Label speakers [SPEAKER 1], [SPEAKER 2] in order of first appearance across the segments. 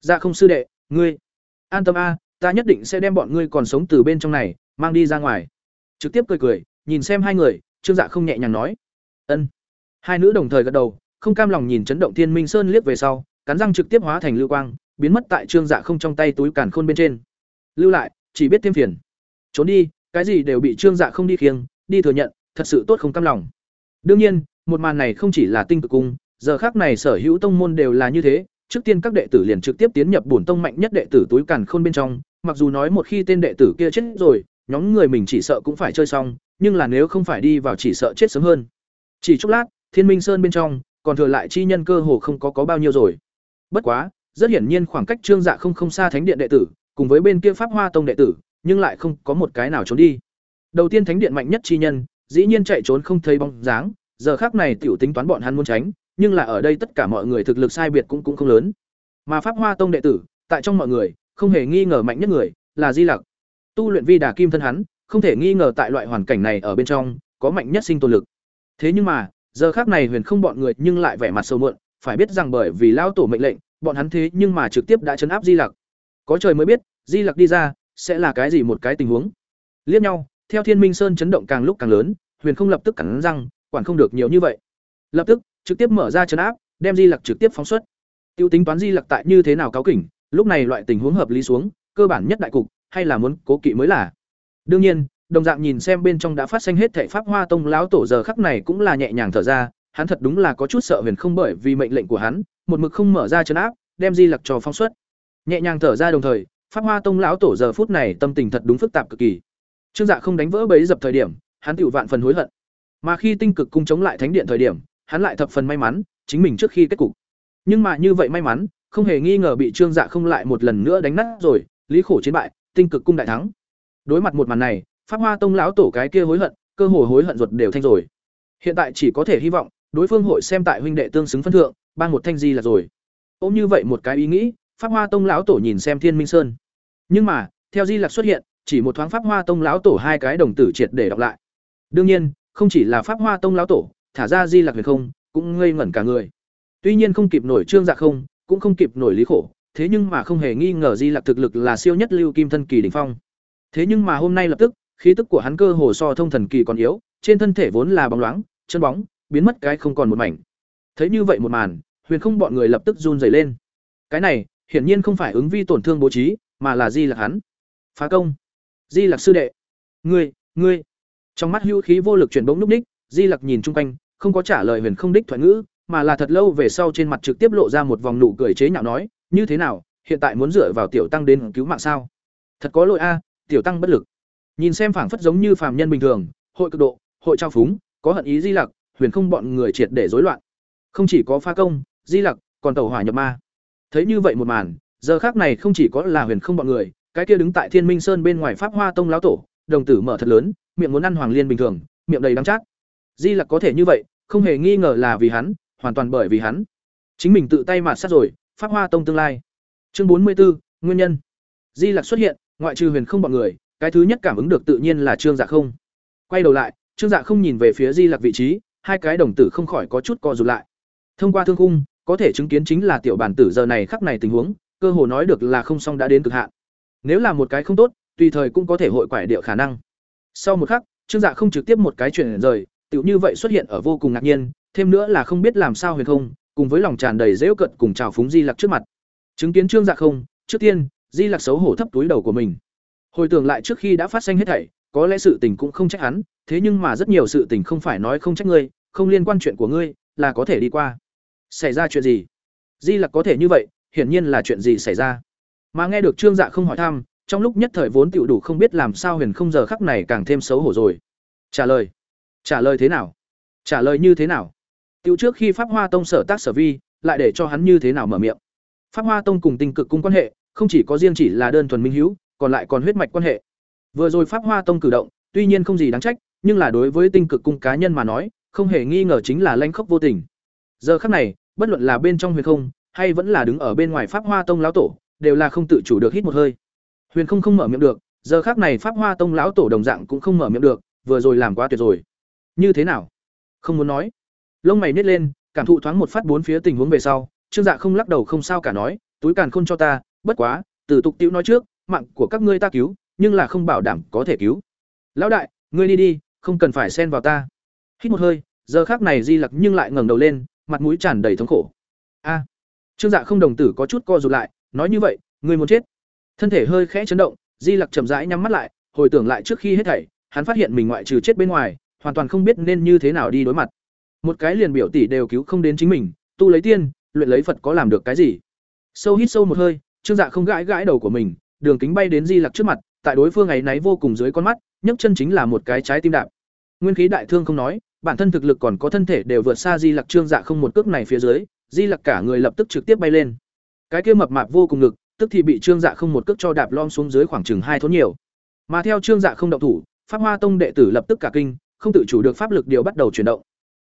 [SPEAKER 1] dạ không sư đệ, ngươi. An tâm a, ta nhất định sẽ đem bọn ngươi còn sống từ bên trong này, mang đi ra ngoài. Trực tiếp cười cười, nhìn xem hai người, trương dạ không nhẹ nhàng nói. Ân. Hai nữ đồng thời gật đầu, không cam lòng nhìn chấn động thiên minh sơn liếc về sau, cắn răng trực tiếp hóa thành lưu quang, biến mất tại trương dạ không trong tay túi càn khôn bên trên. Lưu lại, chỉ biết thêm phiền. Trốn đi, cái gì đều bị trương dạ không đi khiêng, đi thừa nhận, thật sự tốt không cam lòng. Đương nhiên, một màn này không chỉ là tinh cực cung, giờ khác này sở hữu tông môn đều là như thế trước tiên các đệ tử liền trực tiếp tiến nhập bổn tông mạnh nhất đệ tử túi càn khôn bên trong, mặc dù nói một khi tên đệ tử kia chết rồi, nhóm người mình chỉ sợ cũng phải chơi xong, nhưng là nếu không phải đi vào chỉ sợ chết sớm hơn. Chỉ chốc lát, thiên minh sơn bên trong, còn thừa lại chi nhân cơ hồ không có có bao nhiêu rồi. Bất quá, rất hiển nhiên khoảng cách trương dạ không không xa thánh điện đệ tử, cùng với bên kia pháp hoa tông đệ tử, nhưng lại không có một cái nào trốn đi. Đầu tiên thánh điện mạnh nhất chi nhân, dĩ nhiên chạy trốn không thấy bóng dáng, giờ khác này tiểu tính toán bọn hắn muốn tránh nhưng là ở đây tất cả mọi người thực lực sai biệt cũng cũng không lớn. Mà pháp hoa tông đệ tử, tại trong mọi người, không hề nghi ngờ mạnh nhất người là di lặc. Tu luyện vi đà kim thân hắn, không thể nghi ngờ tại loại hoàn cảnh này ở bên trong, có mạnh nhất sinh tồn lực. Thế nhưng mà, giờ khác này huyền không bọn người nhưng lại vẻ mặt sâu muộn, phải biết rằng bởi vì lao tổ mệnh lệnh, bọn hắn thế nhưng mà trực tiếp đã chấn áp di lặc. Có trời mới biết, di lặc đi ra, sẽ là cái gì một cái tình huống. Liếc nhau, theo thiên minh sơn chấn động càng lúc càng lớn, huyền không lập tức cắn răng, quản không được nhiều như vậy. Lập tức trực tiếp mở ra chấn áp, đem di lặc trực tiếp phóng xuất. Tiêu tính toán di lặc tại như thế nào cáo kỉnh, lúc này loại tình huống hợp lý xuống, cơ bản nhất đại cục, hay là muốn cố kỵ mới là. Đương nhiên, đồng dạng nhìn xem bên trong đã phát sinh hết thệ pháp hoa tông lão tổ giờ khắc này cũng là nhẹ nhàng thở ra, hắn thật đúng là có chút sợ huyền không bởi vì mệnh lệnh của hắn, một mực không mở ra chấn áp, đem di lặc cho phóng xuất. Nhẹ nhàng thở ra đồng thời, pháp hoa tông lão tổ giờ phút này tâm tình thật đúng phức tạp cực kỳ. Trương dạ không đánh vỡ bấy dập thời điểm, hắn tựu vạn phần hối hận. Mà khi tinh cực cung chống lại thánh điện thời điểm hắn lại thập phần may mắn, chính mình trước khi kết cục. Nhưng mà như vậy may mắn, không hề nghi ngờ bị trương dạ không lại một lần nữa đánh nát rồi, lý khổ chiến bại, tinh cực cung đại thắng. Đối mặt một màn này, pháp hoa tông lão tổ cái kia hối hận, cơ hồ hối hận ruột đều thanh rồi. Hiện tại chỉ có thể hy vọng, đối phương hội xem tại huynh đệ tương xứng phân thượng, ban một thanh di là rồi. Ôm như vậy một cái ý nghĩ, pháp hoa tông lão tổ nhìn xem thiên minh sơn. Nhưng mà, theo di lặc xuất hiện, chỉ một thoáng pháp hoa tông lão tổ hai cái đồng tử triệt để đọc lại. Đương nhiên, không chỉ là pháp hoa tông lão tổ thả ra di lạc huyền không, cũng ngây ngẩn cả người. Tuy nhiên không kịp nổi trương dạ không, cũng không kịp nổi lý khổ, thế nhưng mà không hề nghi ngờ di lạc thực lực là siêu nhất lưu kim thân kỳ đỉnh phong. Thế nhưng mà hôm nay lập tức, khí tức của hắn cơ hồ so thông thần kỳ còn yếu, trên thân thể vốn là bóng loáng, chân bóng, biến mất cái không còn một mảnh. Thấy như vậy một màn, huyền không bọn người lập tức run rẩy lên. Cái này, hiển nhiên không phải ứng vi tổn thương bố trí, mà là di lạc hắn. Phá công. Di lạc sư đệ. Ngươi ngươi. Trong mắt hữu khí vô lực chuyển bóng núp ních di lặc nhìn chung quanh, không có trả lời huyền không đích thoại ngữ, mà là thật lâu về sau trên mặt trực tiếp lộ ra một vòng nụ cười chế nhạo nói, như thế nào, hiện tại muốn dựa vào tiểu tăng đến cứu mạng sao? Thật có lỗi a, tiểu tăng bất lực. Nhìn xem phảng phất giống như phàm nhân bình thường, hội cực độ, hội trao phúng, có hận ý di lặc, huyền không bọn người triệt để rối loạn. Không chỉ có pha công, di lặc còn tàu hỏa nhập ma. Thấy như vậy một màn, giờ khác này không chỉ có là huyền không bọn người, cái kia đứng tại thiên minh sơn bên ngoài pháp hoa tông lão tổ, đồng tử mở thật lớn, miệng muốn ăn hoàng liên bình thường, miệng đầy đắng chát di lặc có thể như vậy không hề nghi ngờ là vì hắn hoàn toàn bởi vì hắn. Chính mình tự tay mạt sát rồi pháp hoa tông tương lai. Chương bốn mươi 44, nguyên nhân. Di lặc xuất hiện ngoại trừ huyền không bọn người cái thứ nhất cảm ứng được tự nhiên là trương dạ không. Quay đầu lại trương dạ không nhìn về phía di lặc vị trí hai cái đồng tử không khỏi có chút co rụt lại. Thông qua thương khung có thể chứng kiến chính là tiểu bản tử giờ này khắc này tình huống cơ hồ nói được là không xong đã đến cực hạn. Nếu là một cái không tốt tùy thời cũng có thể hội quải điệu khả năng. Sau một khắc trương dạ không trực tiếp một cái chuyển rời tựu như vậy xuất hiện ở vô cùng ngạc nhiên, thêm nữa là không biết làm sao huyền không, cùng với lòng tràn đầy dễu cận cùng chào phúng di lặc trước mặt. Chứng kiến trương dạ không, trước tiên, di lặc xấu hổ thấp túi đầu của mình. Hồi tưởng lại trước khi đã phát sinh hết thảy, có lẽ sự tình cũng không trách hắn, thế nhưng mà rất nhiều sự tình không phải nói không trách ngươi, không liên quan chuyện của ngươi, là có thể đi qua. Xảy ra chuyện gì? Di lặc có thể như vậy, hiển nhiên là chuyện gì xảy ra? Mà nghe được trương dạ không hỏi thăm, trong lúc nhất thời vốn tiểu đủ không biết làm sao huyền không giờ khắc này càng thêm xấu hổ rồi. Trả lời trả lời thế nào? Trả lời như thế nào? Tiểu trước khi pháp hoa tông sở tác sở vi, lại để cho hắn như thế nào mở miệng? Pháp hoa tông cùng tinh cực cung quan hệ, không chỉ có riêng chỉ là đơn thuần minh hữu, còn lại còn huyết mạch quan hệ. Vừa rồi pháp hoa tông cử động, tuy nhiên không gì đáng trách, nhưng là đối với tinh cực cung cá nhân mà nói, không hề nghi ngờ chính là lanh khốc vô tình. Giờ khắc này, bất luận là bên trong huyền không, hay vẫn là đứng ở bên ngoài pháp hoa tông lão tổ, đều là không tự chủ được hít một hơi. Huyền không không mở miệng được, giờ khắc này pháp hoa tông lão tổ đồng dạng cũng không mở miệng được, vừa rồi làm quá tuyệt rồi như thế nào? Không muốn nói. Lông mày nít lên, cảm thụ thoáng một phát bốn phía tình huống về sau, trương dạ không lắc đầu không sao cả nói, túi càn khôn cho ta, bất quá, từ tục tiểu nói trước, mạng của các ngươi ta cứu, nhưng là không bảo đảm có thể cứu. Lão đại, ngươi đi đi, không cần phải xen vào ta. Hít một hơi, giờ khác này di lặc nhưng lại ngẩng đầu lên, mặt mũi tràn đầy thống khổ. A. Trương dạ không đồng tử có chút co rụt lại, nói như vậy, ngươi muốn chết? Thân thể hơi khẽ chấn động, di lặc chậm rãi nhắm mắt lại, hồi tưởng lại trước khi hết thảy, hắn phát hiện mình ngoại trừ chết bên ngoài hoàn toàn không biết nên như thế nào đi đối mặt. Một cái liền biểu tỷ đều cứu không đến chính mình, tu lấy tiên, luyện lấy phật có làm được cái gì? Sâu hít sâu một hơi, trương dạ không gãi gãi đầu của mình, đường kính bay đến di lặc trước mặt, tại đối phương ấy náy vô cùng dưới con mắt, nhấc chân chính là một cái trái tim đạp. Nguyên khí đại thương không nói, bản thân thực lực còn có thân thể đều vượt xa di lặc trương dạ không một cước này phía dưới, di lặc cả người lập tức trực tiếp bay lên. Cái kia mập mạp vô cùng ngực tức thì bị trương dạ không một cước cho đạp lom xuống dưới khoảng chừng hai thốn nhiều. Mà theo trương dạ không động thủ, pháp hoa tông đệ tử lập tức cả kinh không tự chủ được pháp lực điều bắt đầu chuyển động.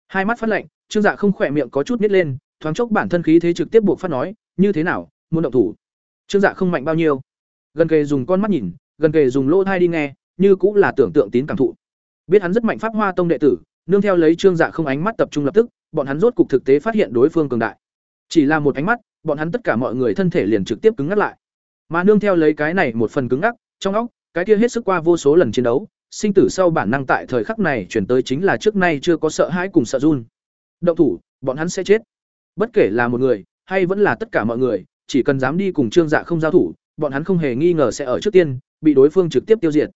[SPEAKER 1] Hai mắt phát lạnh, trương dạ không khỏe miệng có chút nít lên, thoáng chốc bản thân khí thế trực tiếp buộc phát nói, như thế nào, muốn động thủ? Trương dạ không mạnh bao nhiêu. Gần kề dùng con mắt nhìn, gần kề dùng lỗ tai đi nghe, như cũng là tưởng tượng tín cảm thụ. Biết hắn rất mạnh pháp hoa tông đệ tử, nương theo lấy trương dạ không ánh mắt tập trung lập tức, bọn hắn rốt cục thực tế phát hiện đối phương cường đại. Chỉ là một ánh mắt, bọn hắn tất cả mọi người thân thể liền trực tiếp cứng ngắc lại. Mà nương theo lấy cái này một phần cứng ngắc, trong óc, cái kia hết sức qua vô số lần chiến đấu sinh tử sau bản năng tại thời khắc này chuyển tới chính là trước nay chưa có sợ hãi cùng sợ run. Động thủ, bọn hắn sẽ chết. Bất kể là một người, hay vẫn là tất cả mọi người, chỉ cần dám đi cùng trương dạ không giao thủ, bọn hắn không hề nghi ngờ sẽ ở trước tiên, bị đối phương trực tiếp tiêu diệt.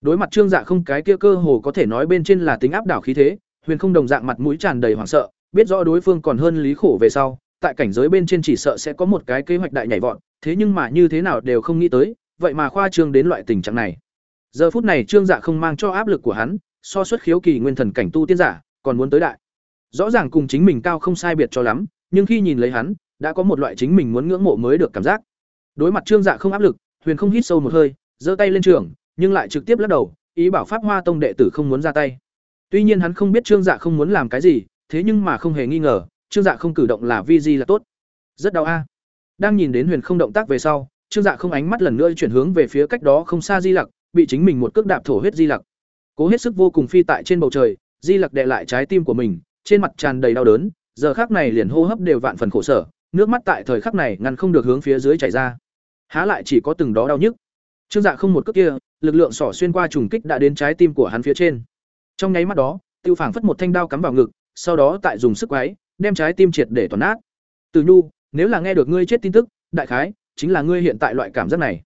[SPEAKER 1] Đối mặt trương dạ không, cái kia cơ hồ có thể nói bên trên là tính áp đảo khí thế, huyền không đồng dạng mặt mũi tràn đầy hoảng sợ, biết rõ đối phương còn hơn lý khổ về sau, tại cảnh giới bên trên chỉ sợ sẽ có một cái kế hoạch đại nhảy vọt, thế nhưng mà như thế nào đều không nghĩ tới, vậy mà khoa trương đến loại tình trạng này giờ phút này trương dạ không mang cho áp lực của hắn, so xuất khiếu kỳ nguyên thần cảnh tu tiên giả, còn muốn tới đại. Rõ ràng cùng chính mình cao không sai biệt cho lắm, nhưng khi nhìn lấy hắn, đã có một loại chính mình muốn ngưỡng mộ mới được cảm giác. Đối mặt trương dạ không áp lực, huyền không hít sâu một hơi, giơ tay lên trường, nhưng lại trực tiếp lắc đầu, ý bảo pháp hoa tông đệ tử không muốn ra tay. Tuy nhiên hắn không biết trương dạ không muốn làm cái gì, thế nhưng mà không hề nghi ngờ, trương dạ không cử động là vi di là tốt. Rất đau a. Đang nhìn đến huyền không động tác về sau, trương dạ không ánh mắt lần nữa chuyển hướng về phía cách đó không xa di lặc bị chính mình một cước đạp thổ huyết di lặc. Cố hết sức vô cùng phi tại trên bầu trời, di lặc đệ lại trái tim của mình, trên mặt tràn đầy đau đớn, giờ khắc này liền hô hấp đều vạn phần khổ sở, nước mắt tại thời khắc này ngăn không được hướng phía dưới chảy ra. Há lại chỉ có từng đó đau nhức. Trương dạ không một cước kia, lực lượng sỏ xuyên qua trùng kích đã đến trái tim của hắn phía trên. Trong nháy mắt đó, tiêu phảng phất một thanh đao cắm vào ngực, sau đó tại dùng sức quáy đem trái tim triệt để toàn nát. Từ nhu, nếu là nghe được ngươi chết tin tức, đại khái, chính là ngươi hiện tại loại cảm giác này.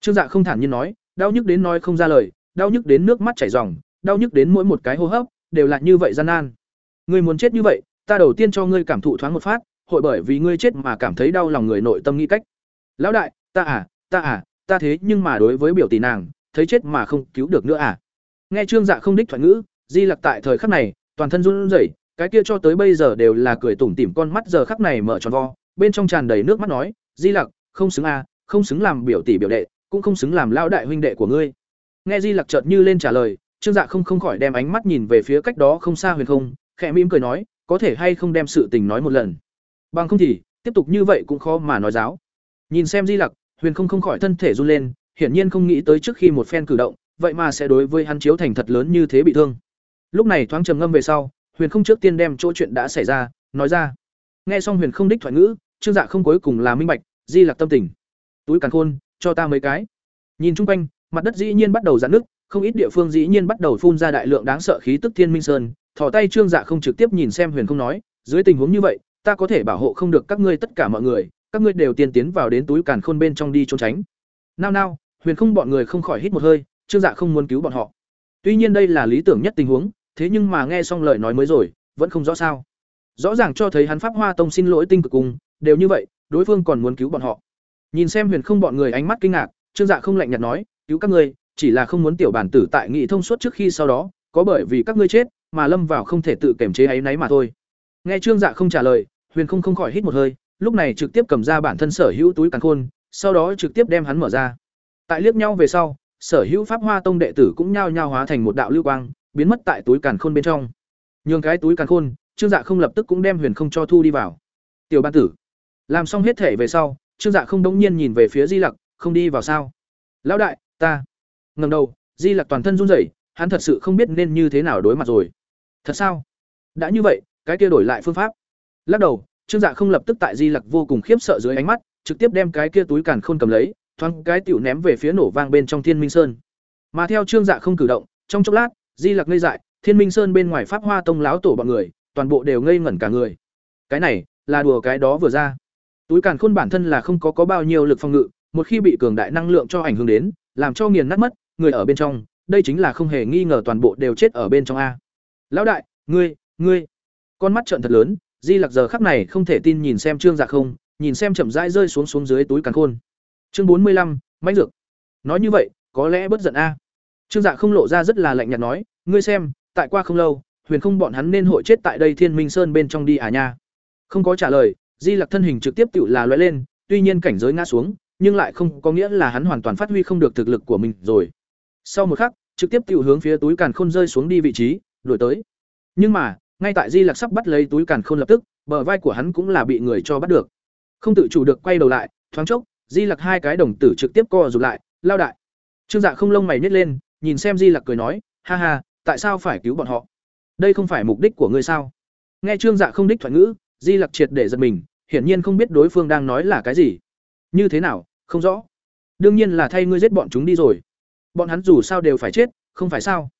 [SPEAKER 1] Trương dạ không thản nhiên nói đau nhức đến nói không ra lời, đau nhức đến nước mắt chảy ròng, đau nhức đến mỗi một cái hô hấp, đều là như vậy gian nan. Ngươi muốn chết như vậy, ta đầu tiên cho ngươi cảm thụ thoáng một phát, hội bởi vì ngươi chết mà cảm thấy đau lòng người nội tâm nghĩ cách. Lão đại, ta à ta à ta thế nhưng mà đối với biểu tỷ nàng, thấy chết mà không cứu được nữa à. Nghe trương dạ không đích thoại ngữ, di lặc tại thời khắc này, toàn thân run rẩy, cái kia cho tới bây giờ đều là cười tủm tỉm con mắt giờ khắc này mở tròn vo, bên trong tràn đầy nước mắt nói, di lặc, không xứng à không xứng làm biểu tỷ biểu đệ cũng không xứng làm lão đại huynh đệ của ngươi. Nghe di lặc chợt như lên trả lời, trương dạ không không khỏi đem ánh mắt nhìn về phía cách đó không xa huyền không, khẽ mỉm cười nói, có thể hay không đem sự tình nói một lần. Bằng không thì, tiếp tục như vậy cũng khó mà nói giáo. Nhìn xem di lặc, huyền không không khỏi thân thể run lên, hiển nhiên không nghĩ tới trước khi một phen cử động, vậy mà sẽ đối với hắn chiếu thành thật lớn như thế bị thương. Lúc này thoáng trầm ngâm về sau, huyền không trước tiên đem chỗ chuyện đã xảy ra, nói ra. Nghe xong huyền không đích thoại ngữ, trương dạ không cuối cùng là minh bạch, di lặc tâm tình. Túi càn khôn cho ta mấy cái. Nhìn chung quanh, mặt đất dĩ nhiên bắt đầu giãn nước không ít địa phương dĩ nhiên bắt đầu phun ra đại lượng đáng sợ khí tức thiên minh sơn. Thò tay trương dạ không trực tiếp nhìn xem huyền không nói, dưới tình huống như vậy, ta có thể bảo hộ không được các ngươi tất cả mọi người, các ngươi đều tiên tiến vào đến túi càn khôn bên trong đi trốn tránh. Nao nao, huyền không bọn người không khỏi hít một hơi, trương dạ không muốn cứu bọn họ. Tuy nhiên đây là lý tưởng nhất tình huống, thế nhưng mà nghe xong lời nói mới rồi, vẫn không rõ sao. Rõ ràng cho thấy hắn pháp hoa tông xin lỗi tinh cực cùng, đều như vậy, đối phương còn muốn cứu bọn họ nhìn xem huyền không bọn người ánh mắt kinh ngạc, trương dạ không lạnh nhạt nói, cứu các ngươi, chỉ là không muốn tiểu bản tử tại nghị thông suốt trước khi sau đó, có bởi vì các ngươi chết mà lâm vào không thể tự kiểm chế ấy nấy mà thôi. Nghe trương dạ không trả lời, huyền không không khỏi hít một hơi, lúc này trực tiếp cầm ra bản thân sở hữu túi càn khôn, sau đó trực tiếp đem hắn mở ra. Tại liếc nhau về sau, sở hữu pháp hoa tông đệ tử cũng nhao nhao hóa thành một đạo lưu quang, biến mất tại túi càn khôn bên trong. Nhường cái túi càn khôn, trương dạ không lập tức cũng đem huyền không cho thu đi vào. Tiểu ban tử. Làm xong hết thể về sau trương dạ không đống nhiên nhìn về phía di lặc không đi vào sao lão đại ta ngầm đầu di lặc toàn thân run rẩy hắn thật sự không biết nên như thế nào đối mặt rồi thật sao đã như vậy cái kia đổi lại phương pháp lắc đầu trương dạ không lập tức tại di lặc vô cùng khiếp sợ dưới ánh mắt trực tiếp đem cái kia túi càn khôn cầm lấy, thoáng cái tiểu ném về phía nổ vang bên trong Thiên Minh Sơn. Mà theo Trương Dạ không cử động, trong chốc lát, Di Lặc ngây dại, Thiên Minh Sơn bên ngoài Pháp Hoa Tông láo tổ bọn người, toàn bộ đều ngây ngẩn cả người. Cái này, là đùa cái đó vừa ra. Túi càn khôn bản thân là không có có bao nhiêu lực phòng ngự, một khi bị cường đại năng lượng cho ảnh hưởng đến, làm cho nghiền nát mất, người ở bên trong, đây chính là không hề nghi ngờ toàn bộ đều chết ở bên trong a. Lão đại, ngươi, ngươi. Con mắt trợn thật lớn, Di Lặc giờ khắc này không thể tin nhìn xem Trương Dạ không, nhìn xem chậm rãi rơi xuống xuống dưới túi càn khôn. Chương bốn mươi lăm, mãnh dược. Nói như vậy, có lẽ bất giận a. Trương Dạ không lộ ra rất là lạnh nhạt nói, ngươi xem, tại qua không lâu, Huyền Không bọn hắn nên hội chết tại đây Thiên Minh Sơn bên trong đi à nha. Không có trả lời, Di Lặc thân hình trực tiếp tựu là lóe lên, tuy nhiên cảnh giới ngã xuống, nhưng lại không có nghĩa là hắn hoàn toàn phát huy không được thực lực của mình rồi. Sau một khắc, trực tiếp tựu hướng phía túi càn khôn rơi xuống đi vị trí, đuổi tới. Nhưng mà, ngay tại Di Lặc sắp bắt lấy túi càn khôn lập tức, bờ vai của hắn cũng là bị người cho bắt được. Không tự chủ được quay đầu lại, thoáng chốc, Di Lặc hai cái đồng tử trực tiếp co rụt lại, lao đại. Trương Dạ không lông mày nhếch lên, nhìn xem Di Lặc cười nói, ha ha, tại sao phải cứu bọn họ? Đây không phải mục đích của ngươi sao? Nghe Trương Dạ không đích thoại ngữ, Di Lặc triệt để giật mình, hiển nhiên không biết đối phương đang nói là cái gì. Như thế nào, không rõ. Đương nhiên là thay ngươi giết bọn chúng đi rồi. Bọn hắn dù sao đều phải chết, không phải sao?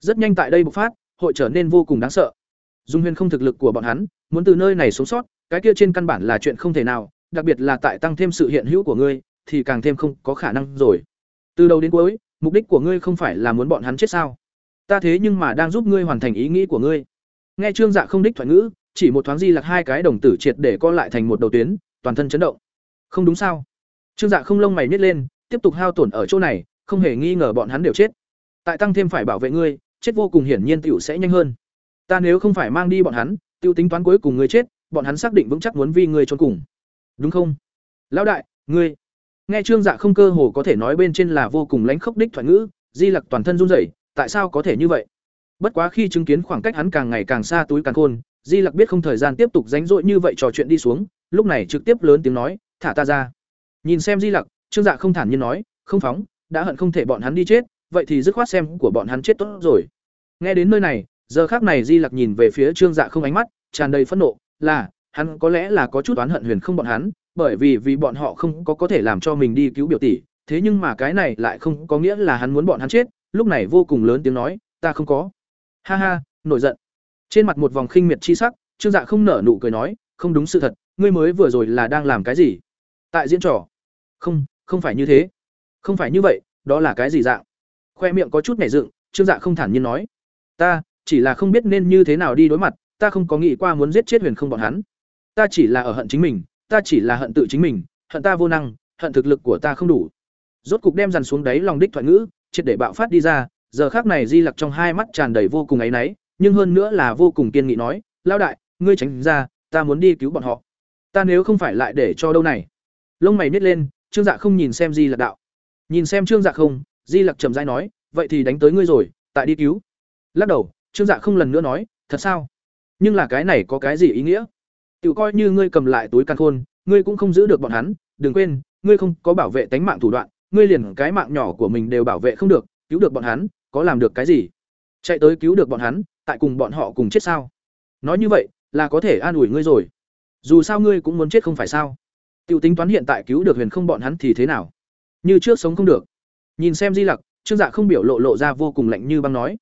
[SPEAKER 1] Rất nhanh tại đây bộc phát, hội trở nên vô cùng đáng sợ. Dung Huyền không thực lực của bọn hắn, muốn từ nơi này sống sót, cái kia trên căn bản là chuyện không thể nào, đặc biệt là tại tăng thêm sự hiện hữu của ngươi, thì càng thêm không có khả năng rồi. Từ đầu đến cuối, mục đích của ngươi không phải là muốn bọn hắn chết sao? Ta thế nhưng mà đang giúp ngươi hoàn thành ý nghĩ của ngươi. Nghe Trương Dạ không đích thoại ngữ, chỉ một thoáng di lạc hai cái đồng tử triệt để co lại thành một đầu tuyến, toàn thân chấn động. Không đúng sao? Trương Dạ không lông mày nhếch lên, tiếp tục hao tổn ở chỗ này, không hề nghi ngờ bọn hắn đều chết. Tại tăng thêm phải bảo vệ ngươi, chết vô cùng hiển nhiên tiểu sẽ nhanh hơn. Ta nếu không phải mang đi bọn hắn, tiêu tính toán cuối cùng ngươi chết, bọn hắn xác định vững chắc muốn vi ngươi trốn cùng. Đúng không? Lão đại, ngươi. Nghe Trương Dạ không cơ hồ có thể nói bên trên là vô cùng lãnh khốc đích thoại ngữ, Di Lặc toàn thân run rẩy, tại sao có thể như vậy? Bất quá khi chứng kiến khoảng cách hắn càng ngày càng xa túi càng khôn, Di Lặc biết không thời gian tiếp tục rảnh rỗi như vậy trò chuyện đi xuống, lúc này trực tiếp lớn tiếng nói, "Thả ta ra." Nhìn xem Di Lặc, Trương Dạ không thản nhiên nói, "Không phóng, đã hận không thể bọn hắn đi chết, vậy thì dứt khoát xem của bọn hắn chết tốt rồi." Nghe đến nơi này, giờ khắc này Di Lặc nhìn về phía Trương Dạ không ánh mắt tràn đầy phẫn nộ, là, hắn có lẽ là có chút oán hận Huyền không bọn hắn, bởi vì vì bọn họ không có có thể làm cho mình đi cứu biểu tỷ, thế nhưng mà cái này lại không có nghĩa là hắn muốn bọn hắn chết, lúc này vô cùng lớn tiếng nói, "Ta không có." Ha ha, nổi giận. Trên mặt một vòng khinh miệt chi sắc, Trương Dạ không nở nụ cười nói, "Không đúng sự thật, ngươi mới vừa rồi là đang làm cái gì?" Tại diễn trò. "Không, không phải như thế." "Không phải như vậy, đó là cái gì dạng?" Khoe miệng có chút nhảy dựng, Trương Dạ không thản nhiên nói, "Ta, chỉ là không biết nên như thế nào đi đối mặt, ta không có nghĩ qua muốn giết chết Huyền không bọn hắn. Ta chỉ là ở hận chính mình, ta chỉ là hận tự chính mình, hận ta vô năng, hận thực lực của ta không đủ." Rốt cục đem dằn xuống đáy lòng đích thoại ngữ, triệt để bạo phát đi ra, giờ khác này Di Lặc trong hai mắt tràn đầy vô cùng áy náy, nhưng hơn nữa là vô cùng kiên nghị nói, "Lão đại, ngươi tránh ra, ta muốn đi cứu bọn họ. Ta nếu không phải lại để cho đâu này." Lông mày nít lên, Trương Dạ không nhìn xem Di Lặc đạo. Nhìn xem Trương Dạ không, Di Lặc trầm dai nói, "Vậy thì đánh tới ngươi rồi, tại đi cứu." Lắc đầu, Trương Dạ không lần nữa nói, "Thật sao? Nhưng là cái này có cái gì ý nghĩa? tự coi như ngươi cầm lại túi căn khôn, ngươi cũng không giữ được bọn hắn, đừng quên, ngươi không có bảo vệ tánh mạng thủ đoạn, ngươi liền cái mạng nhỏ của mình đều bảo vệ không được, cứu được bọn hắn, có làm được cái gì? Chạy tới cứu được bọn hắn, tại cùng bọn họ cùng chết sao? Nói như vậy, là có thể an ủi ngươi rồi. Dù sao ngươi cũng muốn chết không phải sao? Tiểu tính toán hiện tại cứu được Huyền không bọn hắn thì thế nào? Như trước sống không được. Nhìn xem Di Lặc, Trương Dạ không biểu lộ lộ ra vô cùng lạnh như băng nói.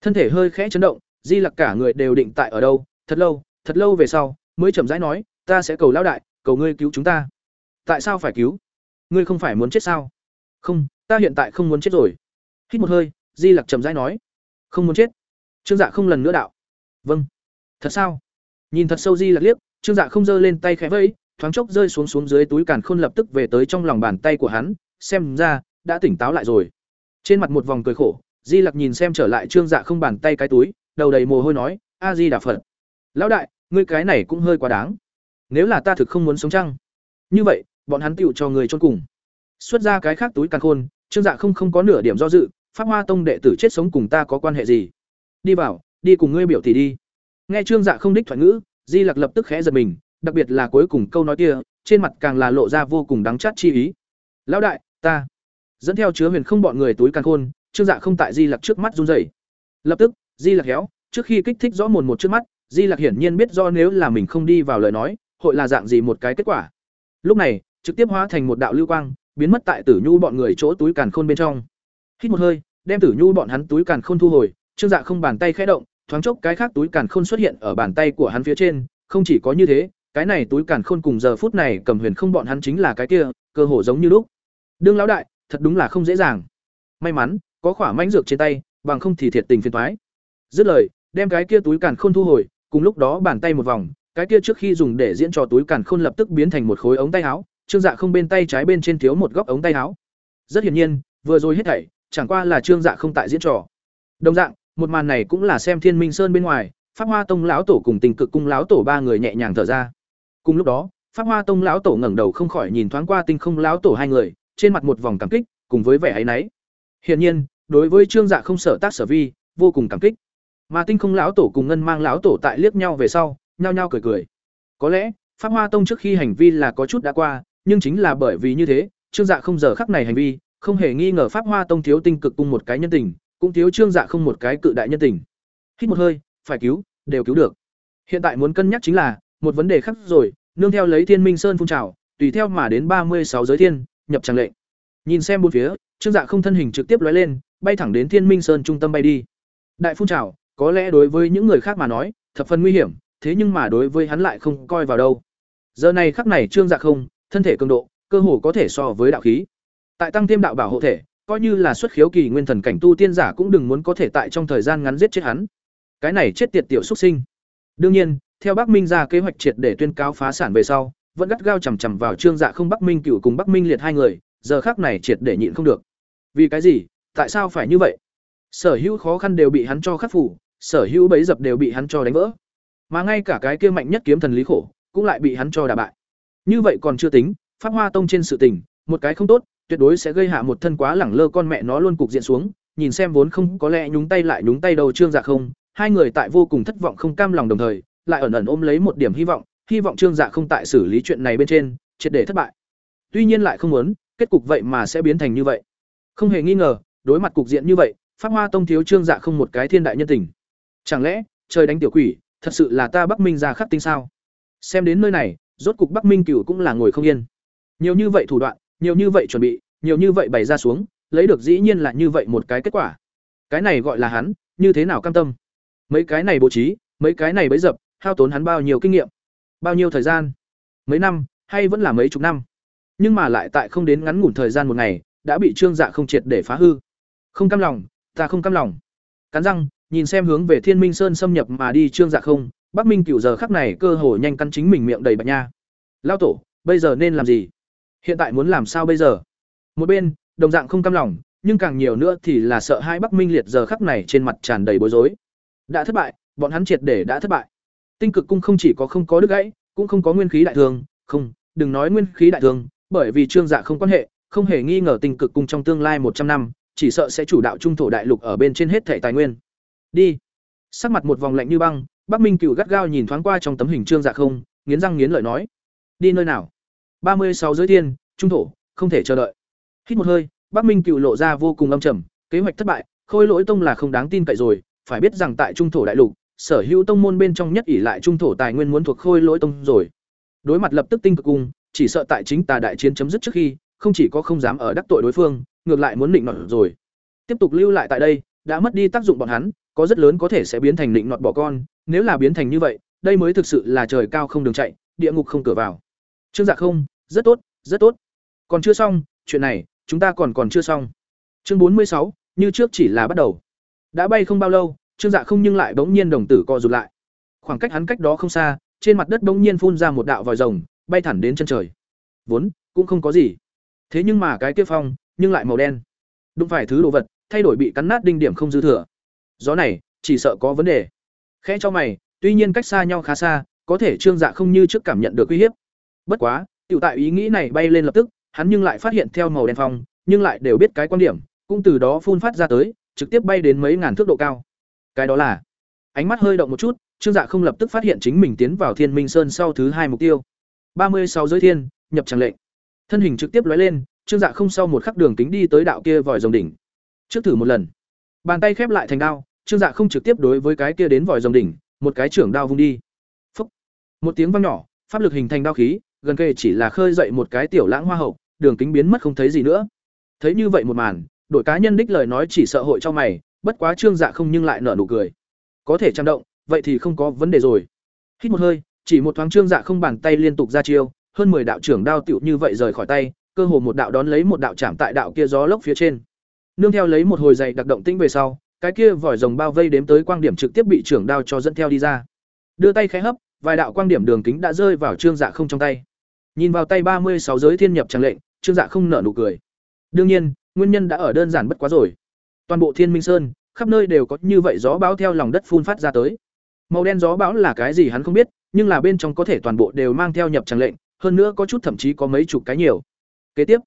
[SPEAKER 1] Thân thể hơi khẽ chấn động, Di Lặc cả người đều định tại ở đâu, thật lâu, thật lâu về sau, mới chậm rãi nói, ta sẽ cầu lão đại, cầu ngươi cứu chúng ta. Tại sao phải cứu? Ngươi không phải muốn chết sao? Không, ta hiện tại không muốn chết rồi. Hít một hơi, Di Lặc chậm rãi nói, không muốn chết. Trương Dạ không lần nữa đạo, vâng. Thật sao? Nhìn thật sâu Di Lặc liếc, Trương Dạ không giơ lên tay khẽ vẫy, thoáng chốc rơi xuống xuống dưới túi càn khôn lập tức về tới trong lòng bàn tay của hắn, xem ra đã tỉnh táo lại rồi. Trên mặt một vòng cười khổ, Di Lặc nhìn xem trở lại Trương Dạ không bàn tay cái túi, đầu đầy mồ hôi nói, "A Di Đà Phật." "Lão đại, ngươi cái này cũng hơi quá đáng. Nếu là ta thực không muốn sống chăng? Như vậy, bọn hắn tựu cho người chôn cùng." Xuất ra cái khác túi càn khôn, Trương Dạ không không có nửa điểm do dự, Pháp Hoa Tông đệ tử chết sống cùng ta có quan hệ gì? Đi vào, đi cùng ngươi biểu tỷ đi. Nghe Trương Dạ không đích thoại ngữ, Di Lặc lập tức khẽ giật mình, đặc biệt là cuối cùng câu nói kia, trên mặt càng là lộ ra vô cùng đắng chát chi ý. "Lão đại, ta." Dẫn theo chứa huyền không bọn người túi càn khôn, Trương Dạ không tại Di Lặc trước mắt run rẩy. Lập tức, Di Lặc héo, trước khi kích thích rõ mồn một trước mắt, Di Lặc hiển nhiên biết do nếu là mình không đi vào lời nói, hội là dạng gì một cái kết quả. Lúc này, trực tiếp hóa thành một đạo lưu quang, biến mất tại Tử Nhu bọn người chỗ túi càn khôn bên trong. Hít một hơi, đem Tử Nhu bọn hắn túi càn khôn thu hồi, Trương Dạ không bàn tay khẽ động, thoáng chốc cái khác túi càn khôn xuất hiện ở bàn tay của hắn phía trên, không chỉ có như thế, cái này túi càn khôn cùng giờ phút này cầm huyền không bọn hắn chính là cái kia, cơ hồ giống như lúc. Đương lão đại, thật đúng là không dễ dàng. May mắn, có khỏa mãnh dược trên tay, bằng không thì thiệt tình phiền toái. Dứt lời, đem cái kia túi càn khôn thu hồi, cùng lúc đó bàn tay một vòng, cái kia trước khi dùng để diễn trò túi càn khôn lập tức biến thành một khối ống tay áo, Trương Dạ không bên tay trái bên trên thiếu một góc ống tay áo. Rất hiển nhiên, vừa rồi hết thảy, chẳng qua là Trương Dạ không tại diễn trò. Đồng dạng, một màn này cũng là xem Thiên Minh Sơn bên ngoài, Pháp Hoa Tông lão tổ cùng Tình Cực cung lão tổ ba người nhẹ nhàng thở ra. Cùng lúc đó, Pháp Hoa Tông lão tổ ngẩng đầu không khỏi nhìn thoáng qua Tinh Không lão tổ hai người, trên mặt một vòng cảm kích, cùng với vẻ áy náy. Hiển nhiên, đối với Trương Dạ không sở tác sở vi, vô cùng cảm kích. Mà Tinh Không lão tổ cùng Ngân Mang lão tổ tại liếc nhau về sau, nhao nhao cười cười. Có lẽ, Pháp Hoa Tông trước khi hành vi là có chút đã qua, nhưng chính là bởi vì như thế, Trương Dạ không giờ khắc này hành vi, không hề nghi ngờ Pháp Hoa Tông thiếu Tinh Cực cung một cái nhân tình, cũng thiếu Trương Dạ không một cái cự đại nhân tình. Hít một hơi, phải cứu, đều cứu được. Hiện tại muốn cân nhắc chính là một vấn đề khác rồi, nương theo lấy Thiên Minh Sơn phun trào, tùy theo mà đến ba mươi sáu giới thiên, nhập tràng lệnh. Nhìn xem bốn phía, Trương Dạ không thân hình trực tiếp lóe lên, bay thẳng đến Thiên Minh Sơn trung tâm bay đi. Đại phun trào, có lẽ đối với những người khác mà nói, thập phần nguy hiểm, thế nhưng mà đối với hắn lại không coi vào đâu. Giờ này khắc này Trương Dạ không, thân thể cường độ, cơ hồ có thể so với đạo khí. Tại tăng thêm đạo bảo hộ thể, coi như là xuất khiếu kỳ nguyên thần cảnh tu tiên giả cũng đừng muốn có thể tại trong thời gian ngắn giết chết hắn. Cái này chết tiệt tiểu xuất sinh. Đương nhiên, theo Bắc Minh ra kế hoạch triệt để tuyên cáo phá sản về sau, vẫn gắt gao chằm chằm vào Trương Dạ không Bắc Minh cửu cùng Bắc Minh liệt hai người, giờ khắc này triệt để nhịn không được. Vì cái gì? Tại sao phải như vậy? Sở hữu khó khăn đều bị hắn cho khắc phủ, sở hữu bấy dập đều bị hắn cho đánh vỡ. Mà ngay cả cái kia mạnh nhất kiếm thần lý khổ, cũng lại bị hắn cho đả bại. Như vậy còn chưa tính, Pháp Hoa Tông trên sự tình, một cái không tốt, tuyệt đối sẽ gây hạ một thân quá lẳng lơ con mẹ nó luôn cục diện xuống, nhìn xem vốn không có lẽ nhúng tay lại nhúng tay đầu Trương Dạ không, hai người tại vô cùng thất vọng không cam lòng đồng thời, lại ẩn ẩn ôm lấy một điểm hy vọng, hy vọng Trương Dạ không tại xử lý chuyện này bên trên, triệt để thất bại. Tuy nhiên lại không muốn, kết cục vậy mà sẽ biến thành như vậy. Không hề nghi ngờ, đối mặt cục diện như vậy, Pháp Hoa Tông thiếu Trương Dạ không một cái thiên đại nhân tình. Chẳng lẽ, trời đánh tiểu quỷ, thật sự là ta Bắc Minh ra khắc tinh sao? Xem đến nơi này, rốt cục Bắc Minh Cửu cũng là ngồi không yên. Nhiều như vậy thủ đoạn, nhiều như vậy chuẩn bị, nhiều như vậy bày ra xuống, lấy được dĩ nhiên là như vậy một cái kết quả. Cái này gọi là hắn, như thế nào cam tâm? Mấy cái này bố trí, mấy cái này bấy dập, hao tốn hắn bao nhiêu kinh nghiệm, bao nhiêu thời gian? Mấy năm, hay vẫn là mấy chục năm? Nhưng mà lại tại không đến ngắn ngủn thời gian một ngày, đã bị Trương Dạ không triệt để phá hư. Không cam lòng, ta không cam lòng. Cắn răng, nhìn xem hướng về Thiên Minh Sơn xâm nhập mà đi Trương Dạ không, Bắc Minh Cửu giờ khắc này cơ hồ nhanh cắn chính mình miệng đầy bạch nha. Lao tổ, bây giờ nên làm gì? Hiện tại muốn làm sao bây giờ? Một bên, đồng dạng không cam lòng, nhưng càng nhiều nữa thì là sợ hai Bắc Minh liệt giờ khắc này trên mặt tràn đầy bối rối. Đã thất bại, bọn hắn triệt để đã thất bại. Tinh cực cung không chỉ có không có đứt gãy, cũng không có nguyên khí đại thương, không, đừng nói nguyên khí đại thương, bởi vì Trương Dạ không quan hệ, không hề nghi ngờ Tinh cực cung trong tương lai một trăm năm, chỉ sợ sẽ chủ đạo trung thổ đại lục ở bên trên hết thể tài nguyên. Đi. Sắc mặt một vòng lạnh như băng, Bắc Minh Cửu gắt gao nhìn thoáng qua trong tấm hình Trương Dạ không, nghiến răng nghiến lợi nói: "Đi nơi nào?" Ba mươi sáu giới thiên, trung thổ, không thể chờ đợi. Hít một hơi, Bắc Minh Cựu lộ ra vô cùng âm trầm, kế hoạch thất bại, Khôi Lỗi Tông là không đáng tin cậy rồi, phải biết rằng tại trung thổ đại lục, sở hữu tông môn bên trong nhất ỷ lại trung thổ tài nguyên muốn thuộc Khôi Lỗi Tông rồi. Đối mặt lập tức tinh cực cung, chỉ sợ tại chính tà đại chiến chấm dứt trước khi, không chỉ có không dám ở đắc tội đối phương, ngược lại muốn định nọt rồi. Tiếp tục lưu lại tại đây, đã mất đi tác dụng bọn hắn, có rất lớn có thể sẽ biến thành định nọt bỏ con, nếu là biến thành như vậy, đây mới thực sự là trời cao không đường chạy, địa ngục không cửa vào. Trương Dạ không, rất tốt, rất tốt. Còn chưa xong, chuyện này, chúng ta còn còn chưa xong. Chương bốn mươi sáu, như trước chỉ là bắt đầu. Đã bay không bao lâu, Trương Dạ không nhưng lại bỗng nhiên đồng tử co rụt lại. Khoảng cách hắn cách đó không xa, trên mặt đất bỗng nhiên phun ra một đạo vòi rồng, bay thẳng đến chân trời. Vốn cũng không có gì. Thế nhưng mà cái kia phong, nhưng lại màu đen. Đúng phải thứ đồ vật, thay đổi bị cắn nát đinh điểm không dư thừa. Gió này, chỉ sợ có vấn đề. Khẽ cho mày, tuy nhiên cách xa nhau khá xa, có thể Trương Dạ không như trước cảm nhận được uy hiếp. Bất quá, tiểu tại ý nghĩ này bay lên lập tức, hắn nhưng lại phát hiện theo màu đen phong, nhưng lại đều biết cái quan điểm, cũng từ đó phun phát ra tới, trực tiếp bay đến mấy ngàn thước độ cao. Cái đó là, ánh mắt hơi động một chút, Trương Dạ không lập tức phát hiện chính mình tiến vào Thiên Minh Sơn sau thứ hai mục tiêu. ba mươi sáu giới thiên, nhập tràng lệnh. Thân hình trực tiếp lóe lên, Trương Dạ không sau một khắc đường kính đi tới đạo kia vòi rồng đỉnh. Trước thử một lần, bàn tay khép lại thành đao, Trương Dạ không trực tiếp đối với cái kia đến vòi rồng đỉnh, một cái trưởng đao vung đi. Phúc. Một tiếng vang nhỏ, pháp lực hình thành đao khí, gần kề chỉ là khơi dậy một cái tiểu lãng hoa hậu, đường kính biến mất không thấy gì nữa. Thấy như vậy một màn, đội cá nhân đích lời nói chỉ sợ hội cho mày, bất quá Trương Dạ không nhưng lại nở nụ cười. Có thể trang động, vậy thì không có vấn đề rồi. Hít một hơi, chỉ một thoáng Trương Dạ không bàn tay liên tục ra chiêu, hơn 10 đạo trưởng đao tiểu như vậy rời khỏi tay, cơ hồ một đạo đón lấy một đạo chạm tại đạo kia gió lốc phía trên. Nương theo lấy một hồi dày đặc động tĩnh về sau, cái kia vòi rồng bao vây đếm tới quang điểm trực tiếp bị trưởng đao cho dẫn theo đi ra. Đưa tay khẽ hấp, vài đạo quang điểm đường kính đã rơi vào Trương Dạ không trong tay. Nhìn vào tay ba mươi sáu giới thiên nhập chẳng lệnh, Trương Dạ không nở nụ cười. Đương nhiên, nguyên nhân đã ở đơn giản bất quá rồi. Toàn bộ Thiên Minh Sơn, khắp nơi đều có như vậy gió bão theo lòng đất phun phát ra tới. Màu đen gió bão là cái gì hắn không biết, nhưng là bên trong có thể toàn bộ đều mang theo nhập chẳng lệnh, hơn nữa có chút thậm chí có mấy chục cái nhiều. Kế tiếp,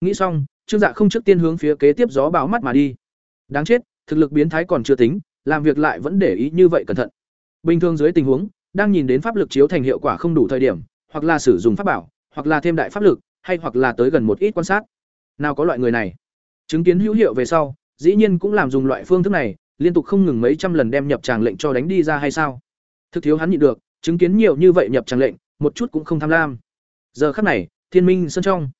[SPEAKER 1] nghĩ xong, Trương Dạ không trước tiên hướng phía kế tiếp gió bão mắt mà đi. Đáng chết, thực lực biến thái còn chưa tính, làm việc lại vẫn để ý như vậy cẩn thận. Bình thường dưới tình huống, đang nhìn đến pháp lực chiếu thành hiệu quả không đủ thời điểm, hoặc là sử dụng pháp bảo, hoặc là thêm đại pháp lực, hay hoặc là tới gần một ít quan sát. Nào có loại người này. Chứng kiến hữu hiệu về sau, dĩ nhiên cũng làm dùng loại phương thức này, liên tục không ngừng mấy trăm lần đem nhập tràng lệnh cho đánh đi ra hay sao? Thực thiếu hắn nhịn được, chứng kiến nhiều như vậy nhập tràng lệnh, một chút cũng không tham lam. Giờ khắc này, Thiên Minh sân trong,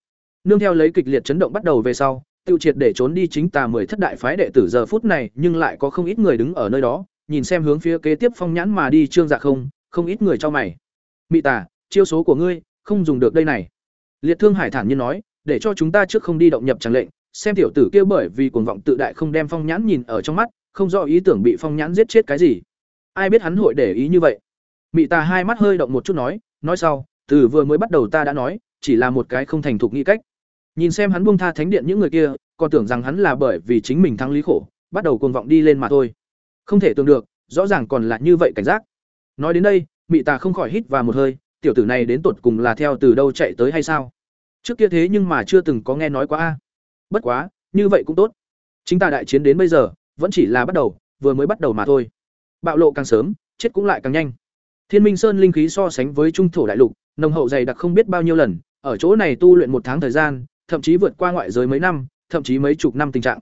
[SPEAKER 1] nương theo lấy kịch liệt chấn động bắt đầu về sau, tiêu triệt để trốn đi chính tà mười thất đại phái đệ tử giờ phút này, nhưng lại có không ít người đứng ở nơi đó, nhìn xem hướng phía kế tiếp phong nhãn mà đi trương dạ không, không ít người cho mày. Mị tà, chiêu số của ngươi, không dùng được đây này. Liệt Thương Hải thản nhiên nói, để cho chúng ta trước không đi động nhập tràng lệnh, xem tiểu tử kia bởi vì cuồng vọng tự đại không đem phong nhãn nhìn ở trong mắt, không rõ ý tưởng bị phong nhãn giết chết cái gì. Ai biết hắn hội để ý như vậy. Mị ta hai mắt hơi động một chút nói, nói sau, từ vừa mới bắt đầu ta đã nói, chỉ là một cái không thành thục nghĩ cách. Nhìn xem hắn buông tha thánh điện những người kia, còn tưởng rằng hắn là bởi vì chính mình thắng lý khổ, bắt đầu cuồng vọng đi lên mà thôi. Không thể tưởng được, rõ ràng còn là như vậy cảnh giác. Nói đến đây, Mị Tà không khỏi hít vào một hơi, tiểu tử này đến tột cùng là theo từ đâu chạy tới hay sao? Trước kia thế nhưng mà chưa từng có nghe nói quá a. Bất quá, như vậy cũng tốt. Chính ta đại chiến đến bây giờ, vẫn chỉ là bắt đầu, vừa mới bắt đầu mà thôi. Bạo lộ càng sớm, chết cũng lại càng nhanh. Thiên Minh Sơn linh khí so sánh với trung thổ đại lục, nồng hậu dày đặc không biết bao nhiêu lần, ở chỗ này tu luyện một tháng thời gian, thậm chí vượt qua ngoại giới mấy năm, thậm chí mấy chục năm tình trạng.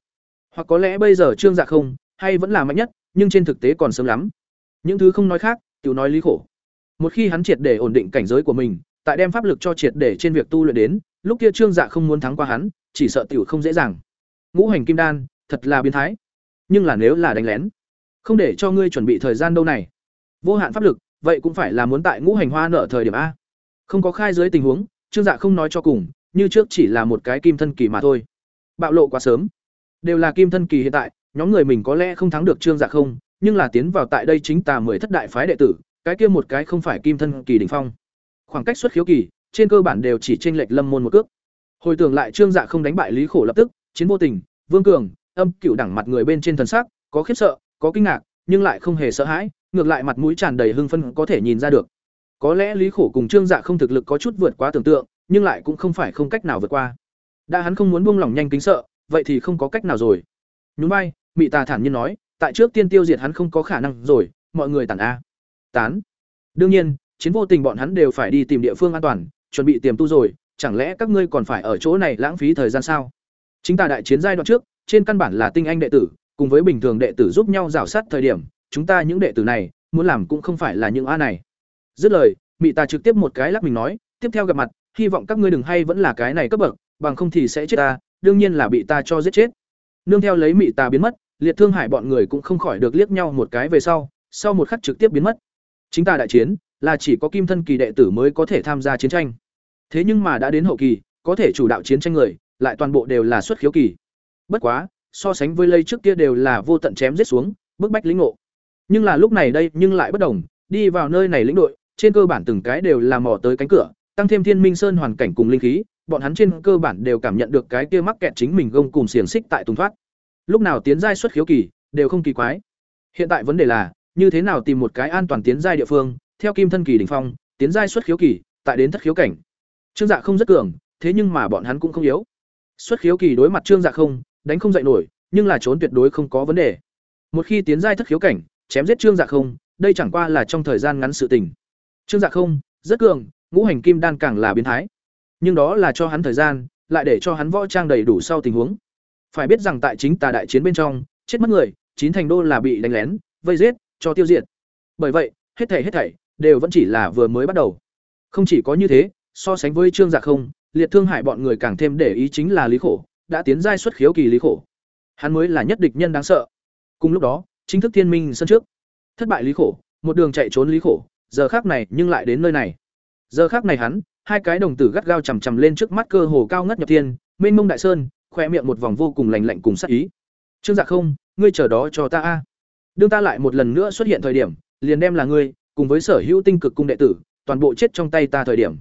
[SPEAKER 1] Hoặc có lẽ bây giờ Trương Dạ không, hay vẫn là mạnh nhất, nhưng trên thực tế còn sớm lắm. Những thứ không nói khác, tiểu nói lý khổ. Một khi hắn triệt để ổn định cảnh giới của mình, tại đem pháp lực cho triệt để trên việc tu luyện đến, lúc kia Trương Dạ không muốn thắng qua hắn, chỉ sợ tiểu không dễ dàng. Ngũ hành kim đan, thật là biến thái. Nhưng là nếu là đánh lén, không để cho ngươi chuẩn bị thời gian đâu này. Vô hạn pháp lực, vậy cũng phải là muốn tại ngũ hành hoa nợ thời điểm a. Không có khai dưới tình huống, Trương Dạ không nói cho cùng, như trước chỉ là một cái kim thân kỳ mà thôi. Bạo lộ quá sớm. Đều là kim thân kỳ hiện tại, nhóm người mình có lẽ không thắng được Trương Dạ không, nhưng là tiến vào tại đây chính tà mười thất đại phái đệ tử, cái kia một cái không phải kim thân kỳ đỉnh phong. Khoảng cách xuất khiếu kỳ, trên cơ bản đều chỉ chênh lệch lâm môn một cước. Hồi tưởng lại Trương Dạ không đánh bại Lý Khổ lập tức, chiến vô tình, Vương Cường, âm cựu đẳng mặt người bên trên thần sắc, có khiếp sợ, có kinh ngạc, nhưng lại không hề sợ hãi, ngược lại mặt mũi tràn đầy hưng phấn có thể nhìn ra được. Có lẽ Lý Khổ cùng Trương Dạ không thực lực có chút vượt quá tưởng tượng, nhưng lại cũng không phải không cách nào vượt qua. Đã hắn không muốn buông lỏng nhanh kính sợ, vậy thì không có cách nào rồi. Nhún vai, Mị Tà thản nhiên nói, tại trước tiên tiêu diệt hắn không có khả năng rồi, mọi người tản a. Tán. Đương nhiên, chiến vô tình bọn hắn đều phải đi tìm địa phương an toàn, chuẩn bị tiềm tu rồi, chẳng lẽ các ngươi còn phải ở chỗ này lãng phí thời gian sao? Chính ta đại chiến giai đoạn trước, trên căn bản là tinh anh đệ tử, cùng với bình thường đệ tử giúp nhau rào sát thời điểm, chúng ta những đệ tử này, muốn làm cũng không phải là những a này. Dứt lời, Mị ta trực tiếp một cái lắc mình nói, tiếp theo gặp mặt, hy vọng các ngươi đừng hay vẫn là cái này cấp bậc, bằng không thì sẽ chết ta, đương nhiên là bị ta cho giết chết. Nương theo lấy Mị ta biến mất, Liệt Thương Hải bọn người cũng không khỏi được liếc nhau một cái về sau, sau một khắc trực tiếp biến mất. Chính ta đại chiến, là chỉ có kim thân kỳ đệ tử mới có thể tham gia chiến tranh. Thế nhưng mà đã đến hậu kỳ, có thể chủ đạo chiến tranh người, lại toàn bộ đều là xuất khiếu kỳ. Bất quá, so sánh với lây trước kia đều là vô tận chém giết xuống, bức bách lĩnh ngộ. Nhưng là lúc này đây, nhưng lại bất đồng, đi vào nơi này lĩnh đội, trên cơ bản từng cái đều là mò tới cánh cửa, tăng thêm Thiên Minh Sơn hoàn cảnh cùng linh khí, bọn hắn trên cơ bản đều cảm nhận được cái kia mắc kẹt chính mình gông cùng xiềng xích tại tùng thoát. Lúc nào tiến giai xuất khiếu kỳ, đều không kỳ quái. Hiện tại vấn đề là, như thế nào tìm một cái an toàn tiến giai địa phương, theo kim thân kỳ đỉnh phong, tiến giai xuất khiếu kỳ, tại đến thất khiếu cảnh. Trương Dạ không rất cường, thế nhưng mà bọn hắn cũng không yếu. Xuất khiếu kỳ đối mặt Trương Dạ không, đánh không dậy nổi, nhưng là trốn tuyệt đối không có vấn đề. Một khi tiến giai thất khiếu cảnh, chém giết Trương Dạ không, đây chẳng qua là trong thời gian ngắn sự tình. Trương Dạ không, rất cường, ngũ hành kim đan càng là biến thái. Nhưng đó là cho hắn thời gian, lại để cho hắn võ trang đầy đủ sau tình huống. Phải biết rằng tại chính tà đại chiến bên trong, chết mất người, chín thành đô là bị đánh lén, vây giết, cho tiêu diệt. Bởi vậy, hết thảy hết thảy đều vẫn chỉ là vừa mới bắt đầu. Không chỉ có như thế, so sánh với trương dạ không liệt thương hải bọn người càng thêm để ý chính là lý khổ đã tiến giai xuất khiếu kỳ lý khổ. Hắn mới là nhất địch nhân đáng sợ. Cùng lúc đó chính thức thiên minh sân trước. Thất bại lý khổ một đường chạy trốn lý khổ giờ khác này nhưng lại đến nơi này. Giờ khác này hắn hai cái đồng tử gắt gao chằm chằm lên trước mắt cơ hồ cao ngất nhập thiên mênh mông đại sơn khoe miệng một vòng vô cùng lạnh lạnh cùng sát ý. Trương dạ không ngươi chờ đó cho ta a đương ta lại một lần nữa xuất hiện thời điểm, liền đem là ngươi, cùng với sở hữu tinh cực cung đệ tử, toàn bộ chết trong tay ta thời điểm.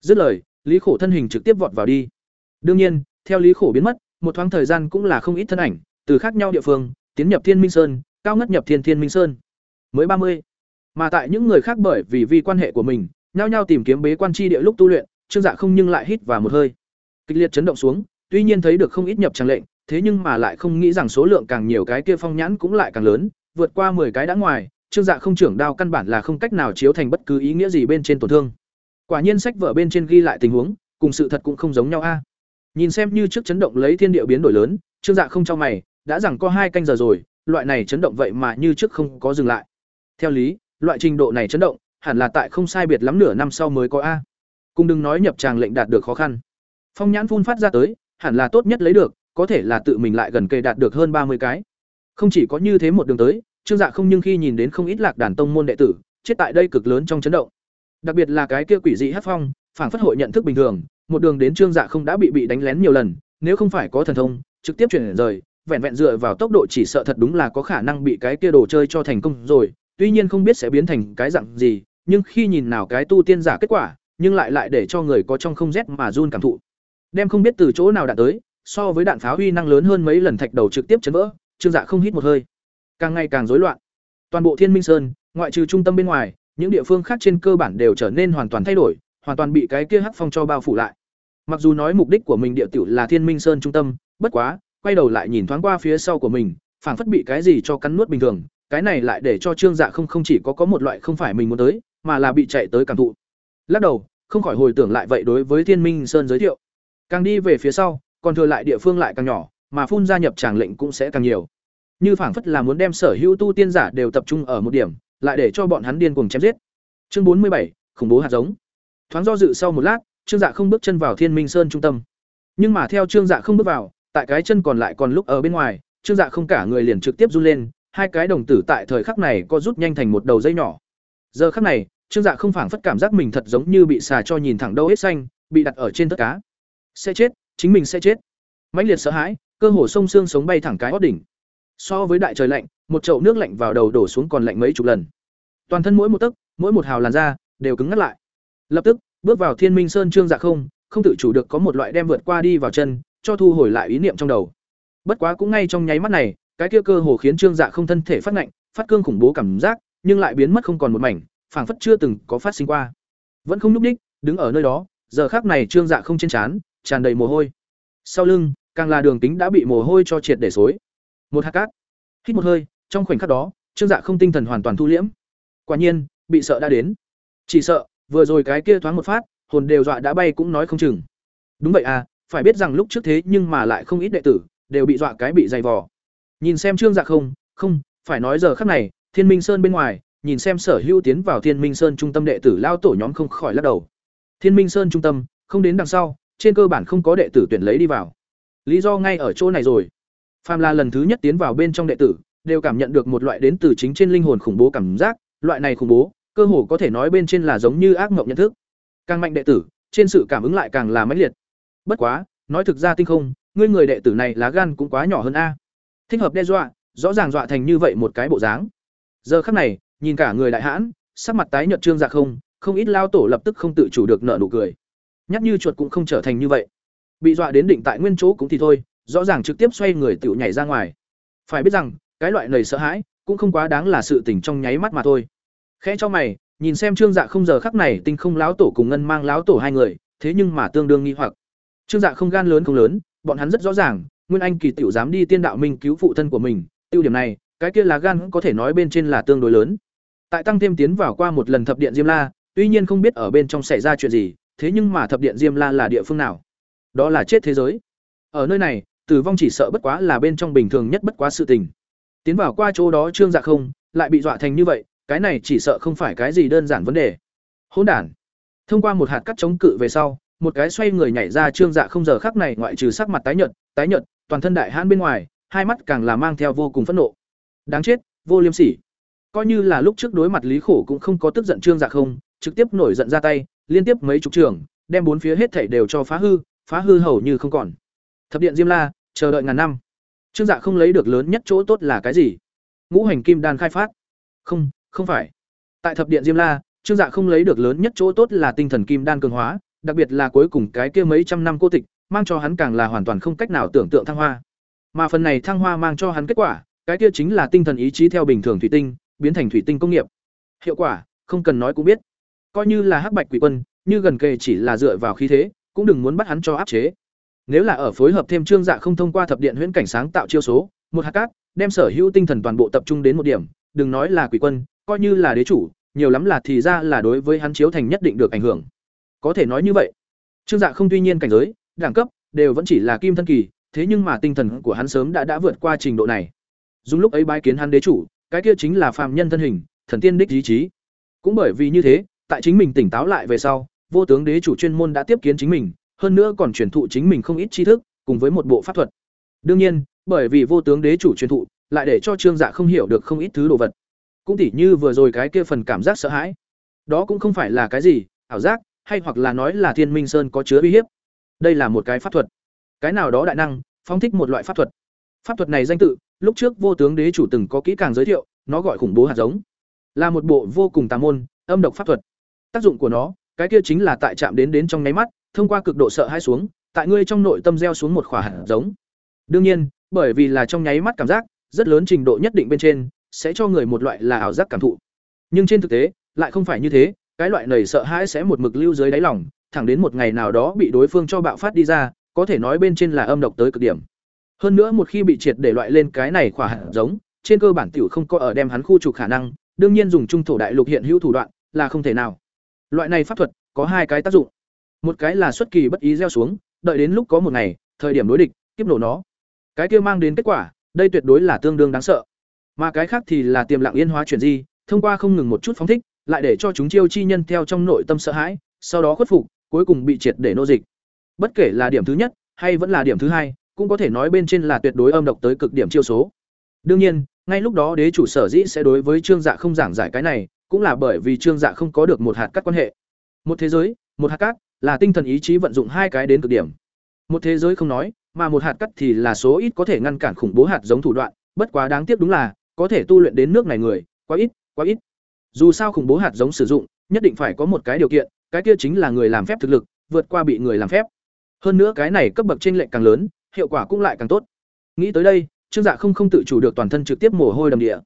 [SPEAKER 1] Dứt lời, lý khổ thân hình trực tiếp vọt vào đi. Đương nhiên, theo lý khổ biến mất, một thoáng thời gian cũng là không ít thân ảnh, từ khác nhau địa phương, tiến nhập thiên minh sơn, cao ngất nhập thiên thiên minh sơn. Mới ba mươi. Mà tại những người khác bởi vì vi quan hệ của mình, nhao nhao tìm kiếm bế quan chi địa lúc tu luyện, trương dạ không nhưng lại hít vào một hơi. Kịch liệt chấn động xuống, tuy nhiên thấy được không ít nhập trang lệnh, thế nhưng mà lại không nghĩ rằng số lượng càng nhiều cái kia phong nhãn cũng lại càng lớn vượt qua 10 cái đã ngoài, trương dạ không trưởng đao căn bản là không cách nào chiếu thành bất cứ ý nghĩa gì bên trên tổn thương. Quả nhiên sách vở bên trên ghi lại tình huống, cùng sự thật cũng không giống nhau a. Nhìn xem như trước chấn động lấy thiên địa biến đổi lớn, trương dạ không cho mày, đã rằng có hai canh giờ rồi, loại này chấn động vậy mà như trước không có dừng lại. Theo lý, loại trình độ này chấn động, hẳn là tại không sai biệt lắm nửa năm sau mới có a. Cùng đừng nói nhập tràng lệnh đạt được khó khăn. Phong nhãn phun phát ra tới, hẳn là tốt nhất lấy được, có thể là tự mình lại gần kề đạt được hơn ba mươi cái. Không chỉ có như thế một đường tới trương dạ không nhưng khi nhìn đến không ít lạc đàn tông môn đệ tử, chết tại đây cực lớn trong chấn động. Đặc biệt là cái kia quỷ dị hắc phong phản phất hội nhận thức bình thường, một đường đến trương dạ không đã bị bị đánh lén nhiều lần, nếu không phải có thần thông, trực tiếp chuyển rời, vẹn vẹn dựa vào tốc độ chỉ sợ thật đúng là có khả năng bị cái kia đồ chơi cho thành công rồi, tuy nhiên không biết sẽ biến thành cái dạng gì, nhưng khi nhìn nào cái tu tiên giả kết quả, nhưng lại lại để cho người có trong không rét mà run cảm thụ. Đem không biết từ chỗ nào đạn tới, so với đạn pháo uy năng lớn hơn mấy lần thạch đầu trực tiếp chấn vỡ, trương dạ không hít một hơi càng ngày càng rối loạn. Toàn bộ thiên minh sơn, ngoại trừ trung tâm bên ngoài, những địa phương khác trên cơ bản đều trở nên hoàn toàn thay đổi, hoàn toàn bị cái kia hắc phong cho bao phủ lại. Mặc dù nói mục đích của mình địa tiểu là thiên minh sơn trung tâm, bất quá, quay đầu lại nhìn thoáng qua phía sau của mình, phảng phất bị cái gì cho cắn nuốt bình thường, cái này lại để cho trương dạ không không chỉ có có một loại không phải mình muốn tới, mà là bị chạy tới cảm thụ. Lắc đầu, không khỏi hồi tưởng lại vậy đối với thiên minh sơn giới thiệu. Càng đi về phía sau, còn thừa lại địa phương lại càng nhỏ, mà phun gia nhập tràng lệnh cũng sẽ càng nhiều như phảng phất là muốn đem sở hữu tu tiên giả đều tập trung ở một điểm, lại để cho bọn hắn điên cuồng chém giết. Chương bốn mươi bảy, khủng bố hạt giống. Thoáng do dự sau một lát, trương dạ không bước chân vào thiên minh sơn trung tâm. Nhưng mà theo trương dạ không bước vào, tại cái chân còn lại còn lúc ở bên ngoài, trương dạ không cả người liền trực tiếp run lên, hai cái đồng tử tại thời khắc này có rút nhanh thành một đầu dây nhỏ. Giờ khắc này, trương dạ không phảng phất cảm giác mình thật giống như bị xà cho nhìn thẳng đâu hết xanh, bị đặt ở trên tất cá. Sẽ chết, chính mình sẽ chết. Mãnh liệt sợ hãi, cơ hồ sông xương sống bay thẳng cái hót đỉnh so với đại trời lạnh, một chậu nước lạnh vào đầu đổ xuống còn lạnh mấy chục lần. Toàn thân mỗi một tấc, mỗi một hào làn da, đều cứng ngắt lại. Lập tức, bước vào thiên minh sơn trương dạ không không tự chủ được có một loại đem vượt qua đi vào chân, cho thu hồi lại ý niệm trong đầu. Bất quá cũng ngay trong nháy mắt này, cái kia cơ hồ khiến trương dạ không thân thể phát ngạnh, phát cương khủng bố cảm giác, nhưng lại biến mất không còn một mảnh, phảng phất chưa từng có phát sinh qua. Vẫn không nhúc ních đứng ở nơi đó, giờ khác này trương dạ không trên trán, tràn đầy mồ hôi. Sau lưng, càng là đường tính đã bị mồ hôi cho triệt để xối một hạt cát. Hít một hơi, trong khoảnh khắc đó, trương dạ không tinh thần hoàn toàn thu liễm. Quả nhiên, bị sợ đã đến. Chỉ sợ, vừa rồi cái kia thoáng một phát, hồn đều dọa đã bay cũng nói không chừng. Đúng vậy à phải biết rằng lúc trước thế nhưng mà lại không ít đệ tử, đều bị dọa cái bị dày vò. Nhìn xem trương dạ không không, phải nói giờ khắc này, thiên minh sơn bên ngoài, nhìn xem sở hữu tiến vào thiên minh sơn trung tâm đệ tử lao tổ nhóm không khỏi lắc đầu. Thiên minh sơn trung tâm, không đến đằng sau, trên cơ bản không có đệ tử tuyển lấy đi vào. Lý do ngay ở chỗ này rồi phàm là lần thứ nhất tiến vào bên trong đệ tử, đều cảm nhận được một loại đến từ chính trên linh hồn khủng bố cảm giác. Loại này khủng bố, cơ hồ có thể nói bên trên là giống như ác mộng nhận thức. Càng mạnh đệ tử, trên sự cảm ứng lại càng là mãnh liệt. Bất quá, nói thực ra tinh không, ngươi người đệ tử này lá gan cũng quá nhỏ hơn a. Thích hợp đe dọa, rõ ràng dọa thành như vậy một cái bộ dáng. Giờ khắc này, nhìn cả người đại hãn, sắc mặt tái nhợt trương dạ không không ít lao tổ lập tức không tự chủ được nợ nụ cười. Nhắc như chuột cũng không trở thành như vậy. Bị dọa đến định tại nguyên chỗ cũng thì thôi rõ ràng trực tiếp xoay người tựu nhảy ra ngoài. Phải biết rằng, cái loại nầy sợ hãi, cũng không quá đáng là sự tình trong nháy mắt mà thôi. Khẽ cho mày, nhìn xem trương dạ không giờ khắc này tinh không láo tổ cùng ngân mang láo tổ hai người, thế nhưng mà tương đương nghi hoặc. Trương dạ không gan lớn không lớn, bọn hắn rất rõ ràng, nguyên anh kỳ tiểu dám đi tiên đạo minh cứu phụ thân của mình, tiêu điểm này, cái kia là gan có thể nói bên trên là tương đối lớn. Tại tăng thêm tiến vào qua một lần thập điện diêm la, tuy nhiên không biết ở bên trong xảy ra chuyện gì, thế nhưng mà thập điện diêm la là địa phương nào? Đó là chết thế giới. Ở nơi này tử vong chỉ sợ bất quá là bên trong bình thường nhất bất quá sự tình. Tiến vào qua chỗ đó trương dạ không, lại bị dọa thành như vậy, cái này chỉ sợ không phải cái gì đơn giản vấn đề. Hỗn đản. Thông qua một hạt cắt chống cự về sau, một cái xoay người nhảy ra trương dạ không giờ khắc này ngoại trừ sắc mặt tái nhợt tái nhợt, toàn thân đại hãn bên ngoài, hai mắt càng là mang theo vô cùng phẫn nộ. Đáng chết, vô liêm sỉ. Coi như là lúc trước đối mặt lý khổ cũng không có tức giận trương dạ không, trực tiếp nổi giận ra tay, liên tiếp mấy chục trường, đem bốn phía hết thảy đều cho phá hư phá hư hầu như không còn. Thập điện diêm la chờ đợi ngàn năm. Trương dạ không lấy được lớn nhất chỗ tốt là cái gì? Ngũ hành kim đan khai phát. Không không phải. Tại thập điện diêm la, trương dạ không lấy được lớn nhất chỗ tốt là tinh thần kim đan cường hóa, đặc biệt là cuối cùng cái kia mấy trăm năm cô tịch, mang cho hắn càng là hoàn toàn không cách nào tưởng tượng thăng hoa. Mà phần này thăng hoa mang cho hắn kết quả, cái kia chính là tinh thần ý chí theo bình thường thủy tinh, biến thành thủy tinh công nghiệp. Hiệu quả, không cần nói cũng biết. Coi như là hắc bạch quỷ quân, như gần kề chỉ là dựa vào khí thế, cũng đừng muốn bắt hắn cho áp chế nếu là ở phối hợp thêm trương dạ không thông qua thập điện huyễn cảnh sáng tạo chiêu số, một hạt cát, đem sở hữu tinh thần toàn bộ tập trung đến một điểm, đừng nói là quỷ quân, coi như là đế chủ, nhiều lắm là thì ra là đối với hắn chiếu thành nhất định được ảnh hưởng. Có thể nói như vậy, trương dạ không tuy nhiên cảnh giới, đẳng cấp, đều vẫn chỉ là kim thân kỳ, thế nhưng mà tinh thần của hắn sớm đã đã vượt qua trình độ này. Dùng lúc ấy bái kiến hắn đế chủ, cái kia chính là phàm nhân thân hình, thần tiên đích ý chí. Cũng bởi vì như thế, tại chính mình tỉnh táo lại về sau, vô tướng đế chủ chuyên môn đã tiếp kiến chính mình hơn nữa còn truyền thụ chính mình không ít tri thức, cùng với một bộ pháp thuật. Đương nhiên, bởi vì vô tướng đế chủ truyền thụ, lại để cho trương dạ không hiểu được không ít thứ đồ vật. Cũng tỉ như vừa rồi cái kia phần cảm giác sợ hãi. Đó cũng không phải là cái gì, ảo giác, hay hoặc là nói là thiên minh sơn có chứa uy hiếp. Đây là một cái pháp thuật. Cái nào đó đại năng, phóng thích một loại pháp thuật. Pháp thuật này danh tự, lúc trước vô tướng đế chủ từng có kỹ càng giới thiệu, nó gọi khủng bố hạt giống. Là một bộ vô cùng tà môn, âm độc pháp thuật. Tác dụng của nó, cái kia chính là tại chạm đến đến trong nháy mắt thông qua cực độ sợ hãi xuống, tại ngươi trong nội tâm gieo xuống một khỏa hạt giống. Đương nhiên, bởi vì là trong nháy mắt cảm giác, rất lớn trình độ nhất định bên trên, sẽ cho người một loại là ảo giác cảm thụ. Nhưng trên thực tế, lại không phải như thế, cái loại nảy sợ hãi sẽ một mực lưu dưới đáy lòng, thẳng đến một ngày nào đó bị đối phương cho bạo phát đi ra, có thể nói bên trên là âm độc tới cực điểm. Hơn nữa một khi bị triệt để loại lên cái này khỏa hạt giống, trên cơ bản tiểu không có ở đem hắn khu trục khả năng, đương nhiên dùng trung thổ đại lục hiện hữu thủ đoạn là không thể nào. Loại này pháp thuật có hai cái tác dụng một cái là xuất kỳ bất ý gieo xuống, đợi đến lúc có một ngày, thời điểm đối địch, kiếp nổ nó. Cái kia mang đến kết quả, đây tuyệt đối là tương đương đáng sợ. Mà cái khác thì là tiềm lặng yên hóa chuyển di, thông qua không ngừng một chút phóng thích, lại để cho chúng chiêu chi nhân theo trong nội tâm sợ hãi, sau đó khuất phục, cuối cùng bị triệt để nô dịch. Bất kể là điểm thứ nhất, hay vẫn là điểm thứ hai, cũng có thể nói bên trên là tuyệt đối âm độc tới cực điểm chiêu số. Đương nhiên, ngay lúc đó đế chủ sở dĩ sẽ đối với trương dạ không giảng giải cái này, cũng là bởi vì trương dạ không có được một hạt cắt quan hệ. Một thế giới, một hạt cát là tinh thần ý chí vận dụng hai cái đến cực điểm. Một thế giới không nói, mà một hạt cắt thì là số ít có thể ngăn cản khủng bố hạt giống thủ đoạn, bất quá đáng tiếc đúng là, có thể tu luyện đến nước này người, quá ít quá ít. Dù sao khủng bố hạt giống sử dụng, nhất định phải có một cái điều kiện, cái kia chính là người làm phép thực lực, vượt qua bị người làm phép. Hơn nữa cái này cấp bậc trên lệnh càng lớn, hiệu quả cũng lại càng tốt. Nghĩ tới đây, trương dạ không không tự chủ được toàn thân trực tiếp mồ hôi đầm địa.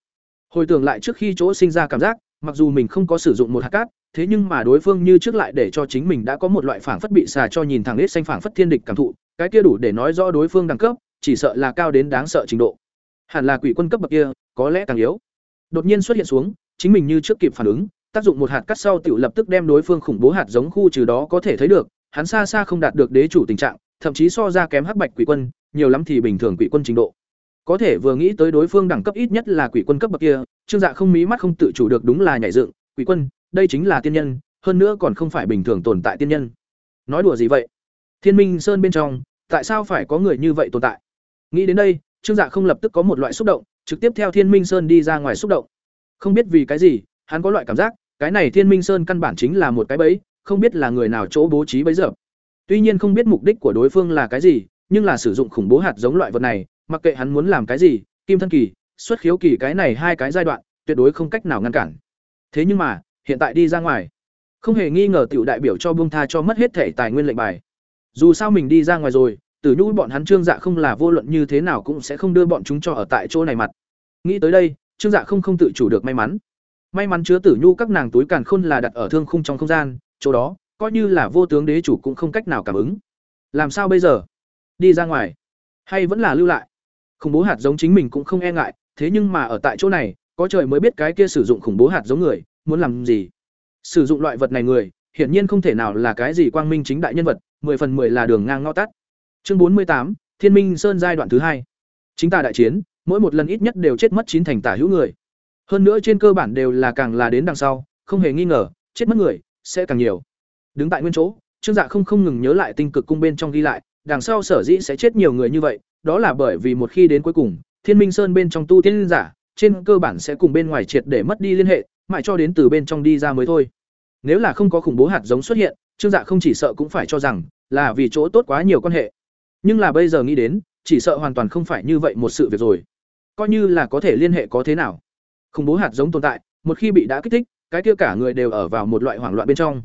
[SPEAKER 1] Hồi tưởng lại trước khi chỗ sinh ra cảm giác, mặc dù mình không có sử dụng một hạt cát thế nhưng mà đối phương như trước lại để cho chính mình đã có một loại phảng phất bị xà cho nhìn thẳng nết xanh phảng phất thiên địch cảm thụ, cái kia đủ để nói rõ đối phương đẳng cấp, chỉ sợ là cao đến đáng sợ trình độ. Hẳn là quỷ quân cấp bậc kia, có lẽ càng yếu. Đột nhiên xuất hiện xuống, chính mình như trước kịp phản ứng, tác dụng một hạt cắt sau tiểu lập tức đem đối phương khủng bố hạt giống khu trừ đó có thể thấy được, hắn xa xa không đạt được đế chủ tình trạng, thậm chí so ra kém hắc bạch quỷ quân, nhiều lắm thì bình thường quỷ quân trình độ. Có thể vừa nghĩ tới đối phương đẳng cấp ít nhất là quỷ quân cấp bậc kia, trương dạ không mí mắt không tự chủ được đúng là nhảy dựng, quỷ quân đây chính là tiên nhân, hơn nữa còn không phải bình thường tồn tại tiên nhân. Nói đùa gì vậy? Thiên minh sơn bên trong, tại sao phải có người như vậy tồn tại? Nghĩ đến đây, trương dạ không lập tức có một loại xúc động, trực tiếp theo thiên minh sơn đi ra ngoài xúc động. Không biết vì cái gì, hắn có loại cảm giác, cái này thiên minh sơn căn bản chính là một cái bẫy, không biết là người nào chỗ bố trí bấy giờ tuy nhiên không biết mục đích của đối phương là cái gì, nhưng là sử dụng khủng bố hạt giống loại vật này, mặc kệ hắn muốn làm cái gì, kim thân kỳ, xuất khiếu kỳ cái này hai cái giai đoạn, tuyệt đối không cách nào ngăn cản. Thế nhưng mà hiện tại đi ra ngoài. Không hề nghi ngờ tiểu đại biểu cho buông tha cho mất hết thể tài nguyên lệnh bài. Dù sao mình đi ra ngoài rồi, tử nhu bọn hắn trương dạ không là vô luận như thế nào cũng sẽ không đưa bọn chúng cho ở tại chỗ này mặt. Nghĩ tới đây, trương dạ không không tự chủ được may mắn. May mắn chứa tử nhu các nàng túi càn khôn là đặt ở thương khung trong không gian, chỗ đó, coi như là vô tướng đế chủ cũng không cách nào cảm ứng. Làm sao bây giờ? Đi ra ngoài. Hay vẫn là lưu lại? Khủng bố hạt giống chính mình cũng không e ngại, thế nhưng mà ở tại chỗ này, có trời mới biết cái kia sử dụng khủng bố hạt giống người muốn làm gì? Sử dụng loại vật này người, hiển nhiên không thể nào là cái gì quang minh chính đại nhân vật, mười phần mười là đường ngang ngõ tắt. Chương bốn mươi tám, thiên minh sơn giai đoạn thứ hai. Chính ta đại chiến, mỗi một lần ít nhất đều chết mất chín thành tả hữu người. Hơn nữa trên cơ bản đều là càng là đến đằng sau, không hề nghi ngờ, chết mất người sẽ càng nhiều. Đứng tại nguyên chỗ, trương dạ không không ngừng nhớ lại tinh cực cung bên trong ghi lại, đằng sau sở dĩ sẽ chết nhiều người như vậy, đó là bởi vì một khi đến cuối cùng, thiên minh sơn bên trong tu tiên giả, trên cơ bản sẽ cùng bên ngoài triệt để mất đi liên hệ mãi cho đến từ bên trong đi ra mới thôi. Nếu là không có khủng bố hạt giống xuất hiện, trương dạ không chỉ sợ cũng phải cho rằng là vì chỗ tốt quá nhiều quan hệ. Nhưng là bây giờ nghĩ đến, chỉ sợ hoàn toàn không phải như vậy một sự việc rồi. Coi như là có thể liên hệ có thế nào. Khủng bố hạt giống tồn tại, một khi bị đã kích thích, cái kia cả người đều ở vào một loại hoảng loạn bên trong.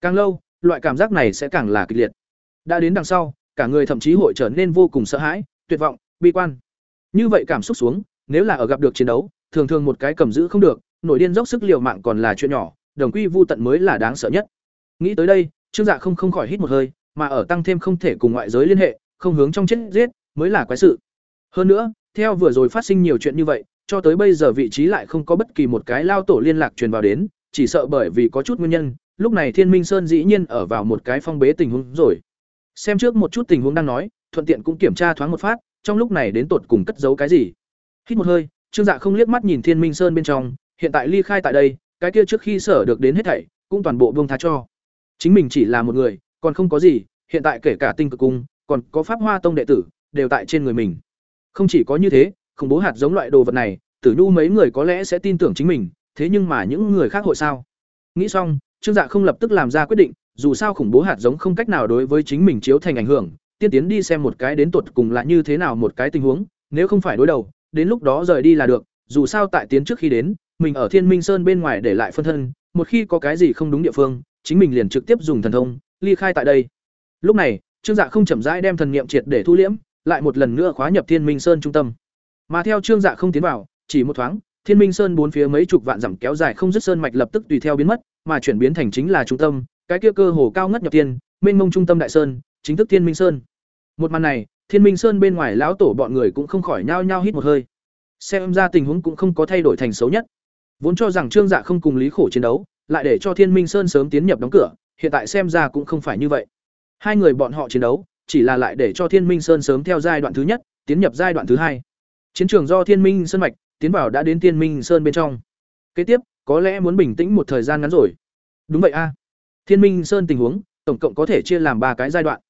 [SPEAKER 1] Càng lâu, loại cảm giác này sẽ càng là kịch liệt. Đã đến đằng sau, cả người thậm chí hội trở nên vô cùng sợ hãi, tuyệt vọng, bi quan. Như vậy cảm xúc xuống, nếu là ở gặp được chiến đấu, thường thường một cái cầm giữ không được nổi điên dốc sức liều mạng còn là chuyện nhỏ, đồng quy vu tận mới là đáng sợ nhất. Nghĩ tới đây, trương dạ không không khỏi hít một hơi, mà ở tăng thêm không thể cùng ngoại giới liên hệ, không hướng trong chết giết, mới là quái sự. Hơn nữa, theo vừa rồi phát sinh nhiều chuyện như vậy, cho tới bây giờ vị trí lại không có bất kỳ một cái lao tổ liên lạc truyền vào đến, chỉ sợ bởi vì có chút nguyên nhân, lúc này thiên minh sơn dĩ nhiên ở vào một cái phong bế tình huống rồi. Xem trước một chút tình huống đang nói, thuận tiện cũng kiểm tra thoáng một phát, trong lúc này đến tột cùng cất giấu cái gì. Hít một hơi, trương dạ không liếc mắt nhìn thiên minh sơn bên trong hiện tại ly khai tại đây, cái kia trước khi sở được đến hết thảy, cũng toàn bộ buông tha cho. Chính mình chỉ là một người, còn không có gì, hiện tại kể cả tinh cực cung, còn có pháp hoa tông đệ tử, đều tại trên người mình. Không chỉ có như thế, khủng bố hạt giống loại đồ vật này, tử nhu mấy người có lẽ sẽ tin tưởng chính mình, thế nhưng mà những người khác hội sao? Nghĩ xong, trương dạ không lập tức làm ra quyết định, dù sao khủng bố hạt giống không cách nào đối với chính mình chiếu thành ảnh hưởng, tiên tiến đi xem một cái đến tuột cùng là như thế nào một cái tình huống, nếu không phải đối đầu, đến lúc đó rời đi là được, dù sao tại tiến trước khi đến mình ở thiên minh sơn bên ngoài để lại phân thân, một khi có cái gì không đúng địa phương, chính mình liền trực tiếp dùng thần thông, ly khai tại đây. Lúc này, trương dạ không chậm rãi đem thần niệm triệt để thu liễm, lại một lần nữa khóa nhập thiên minh sơn trung tâm. Mà theo trương dạ không tiến vào, chỉ một thoáng, thiên minh sơn bốn phía mấy chục vạn dặm kéo dài không dứt sơn mạch lập tức tùy theo biến mất, mà chuyển biến thành chính là trung tâm, cái kia cơ hồ cao ngất nhập tiên, mênh mông trung tâm đại sơn, chính thức thiên minh sơn. Một màn này, thiên minh sơn bên ngoài lão tổ bọn người cũng không khỏi nhao nhao hít một hơi. Xem ra tình huống cũng không có thay đổi thành xấu nhất vốn cho rằng trương dạ không cùng lý khổ chiến đấu, lại để cho thiên minh sơn sớm tiến nhập đóng cửa, hiện tại xem ra cũng không phải như vậy. Hai người bọn họ chiến đấu, chỉ là lại để cho thiên minh sơn sớm theo giai đoạn thứ nhất, tiến nhập giai đoạn thứ hai. Chiến trường do thiên minh sơn mạch, tiến vào đã đến thiên minh sơn bên trong. Kế tiếp, có lẽ muốn bình tĩnh một thời gian ngắn rồi. Đúng vậy a. Thiên minh sơn tình huống, tổng cộng có thể chia làm ba cái giai đoạn.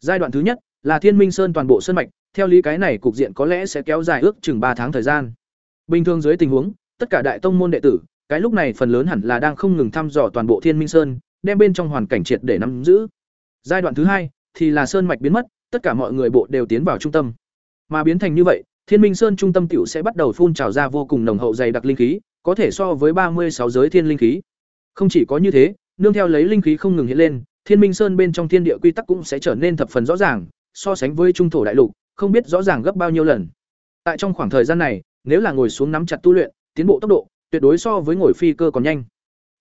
[SPEAKER 1] Giai đoạn thứ nhất là thiên minh sơn toàn bộ sơn mạch, theo lý cái này cục diện có lẽ sẽ kéo dài ước chừng ba tháng thời gian. Bình thường dưới tình huống tất cả đại tông môn đệ tử, cái lúc này phần lớn hẳn là đang không ngừng thăm dò toàn bộ thiên minh sơn, đem bên trong hoàn cảnh triệt để nắm giữ. Giai đoạn thứ hai thì là sơn mạch biến mất, tất cả mọi người bộ đều tiến vào trung tâm. Mà biến thành như vậy, thiên minh sơn trung tâm tiểu sẽ bắt đầu phun trào ra vô cùng nồng hậu dày đặc linh khí, có thể so với ba mươi sáu giới thiên linh khí. Không chỉ có như thế, nương theo lấy linh khí không ngừng hiện lên, thiên minh sơn bên trong thiên địa quy tắc cũng sẽ trở nên thập phần rõ ràng, so sánh với trung thổ đại lục, không biết rõ ràng gấp bao nhiêu lần. Tại trong khoảng thời gian này, nếu là ngồi xuống nắm chặt tu luyện tiến bộ tốc độ, tuyệt đối so với ngồi phi cơ còn nhanh.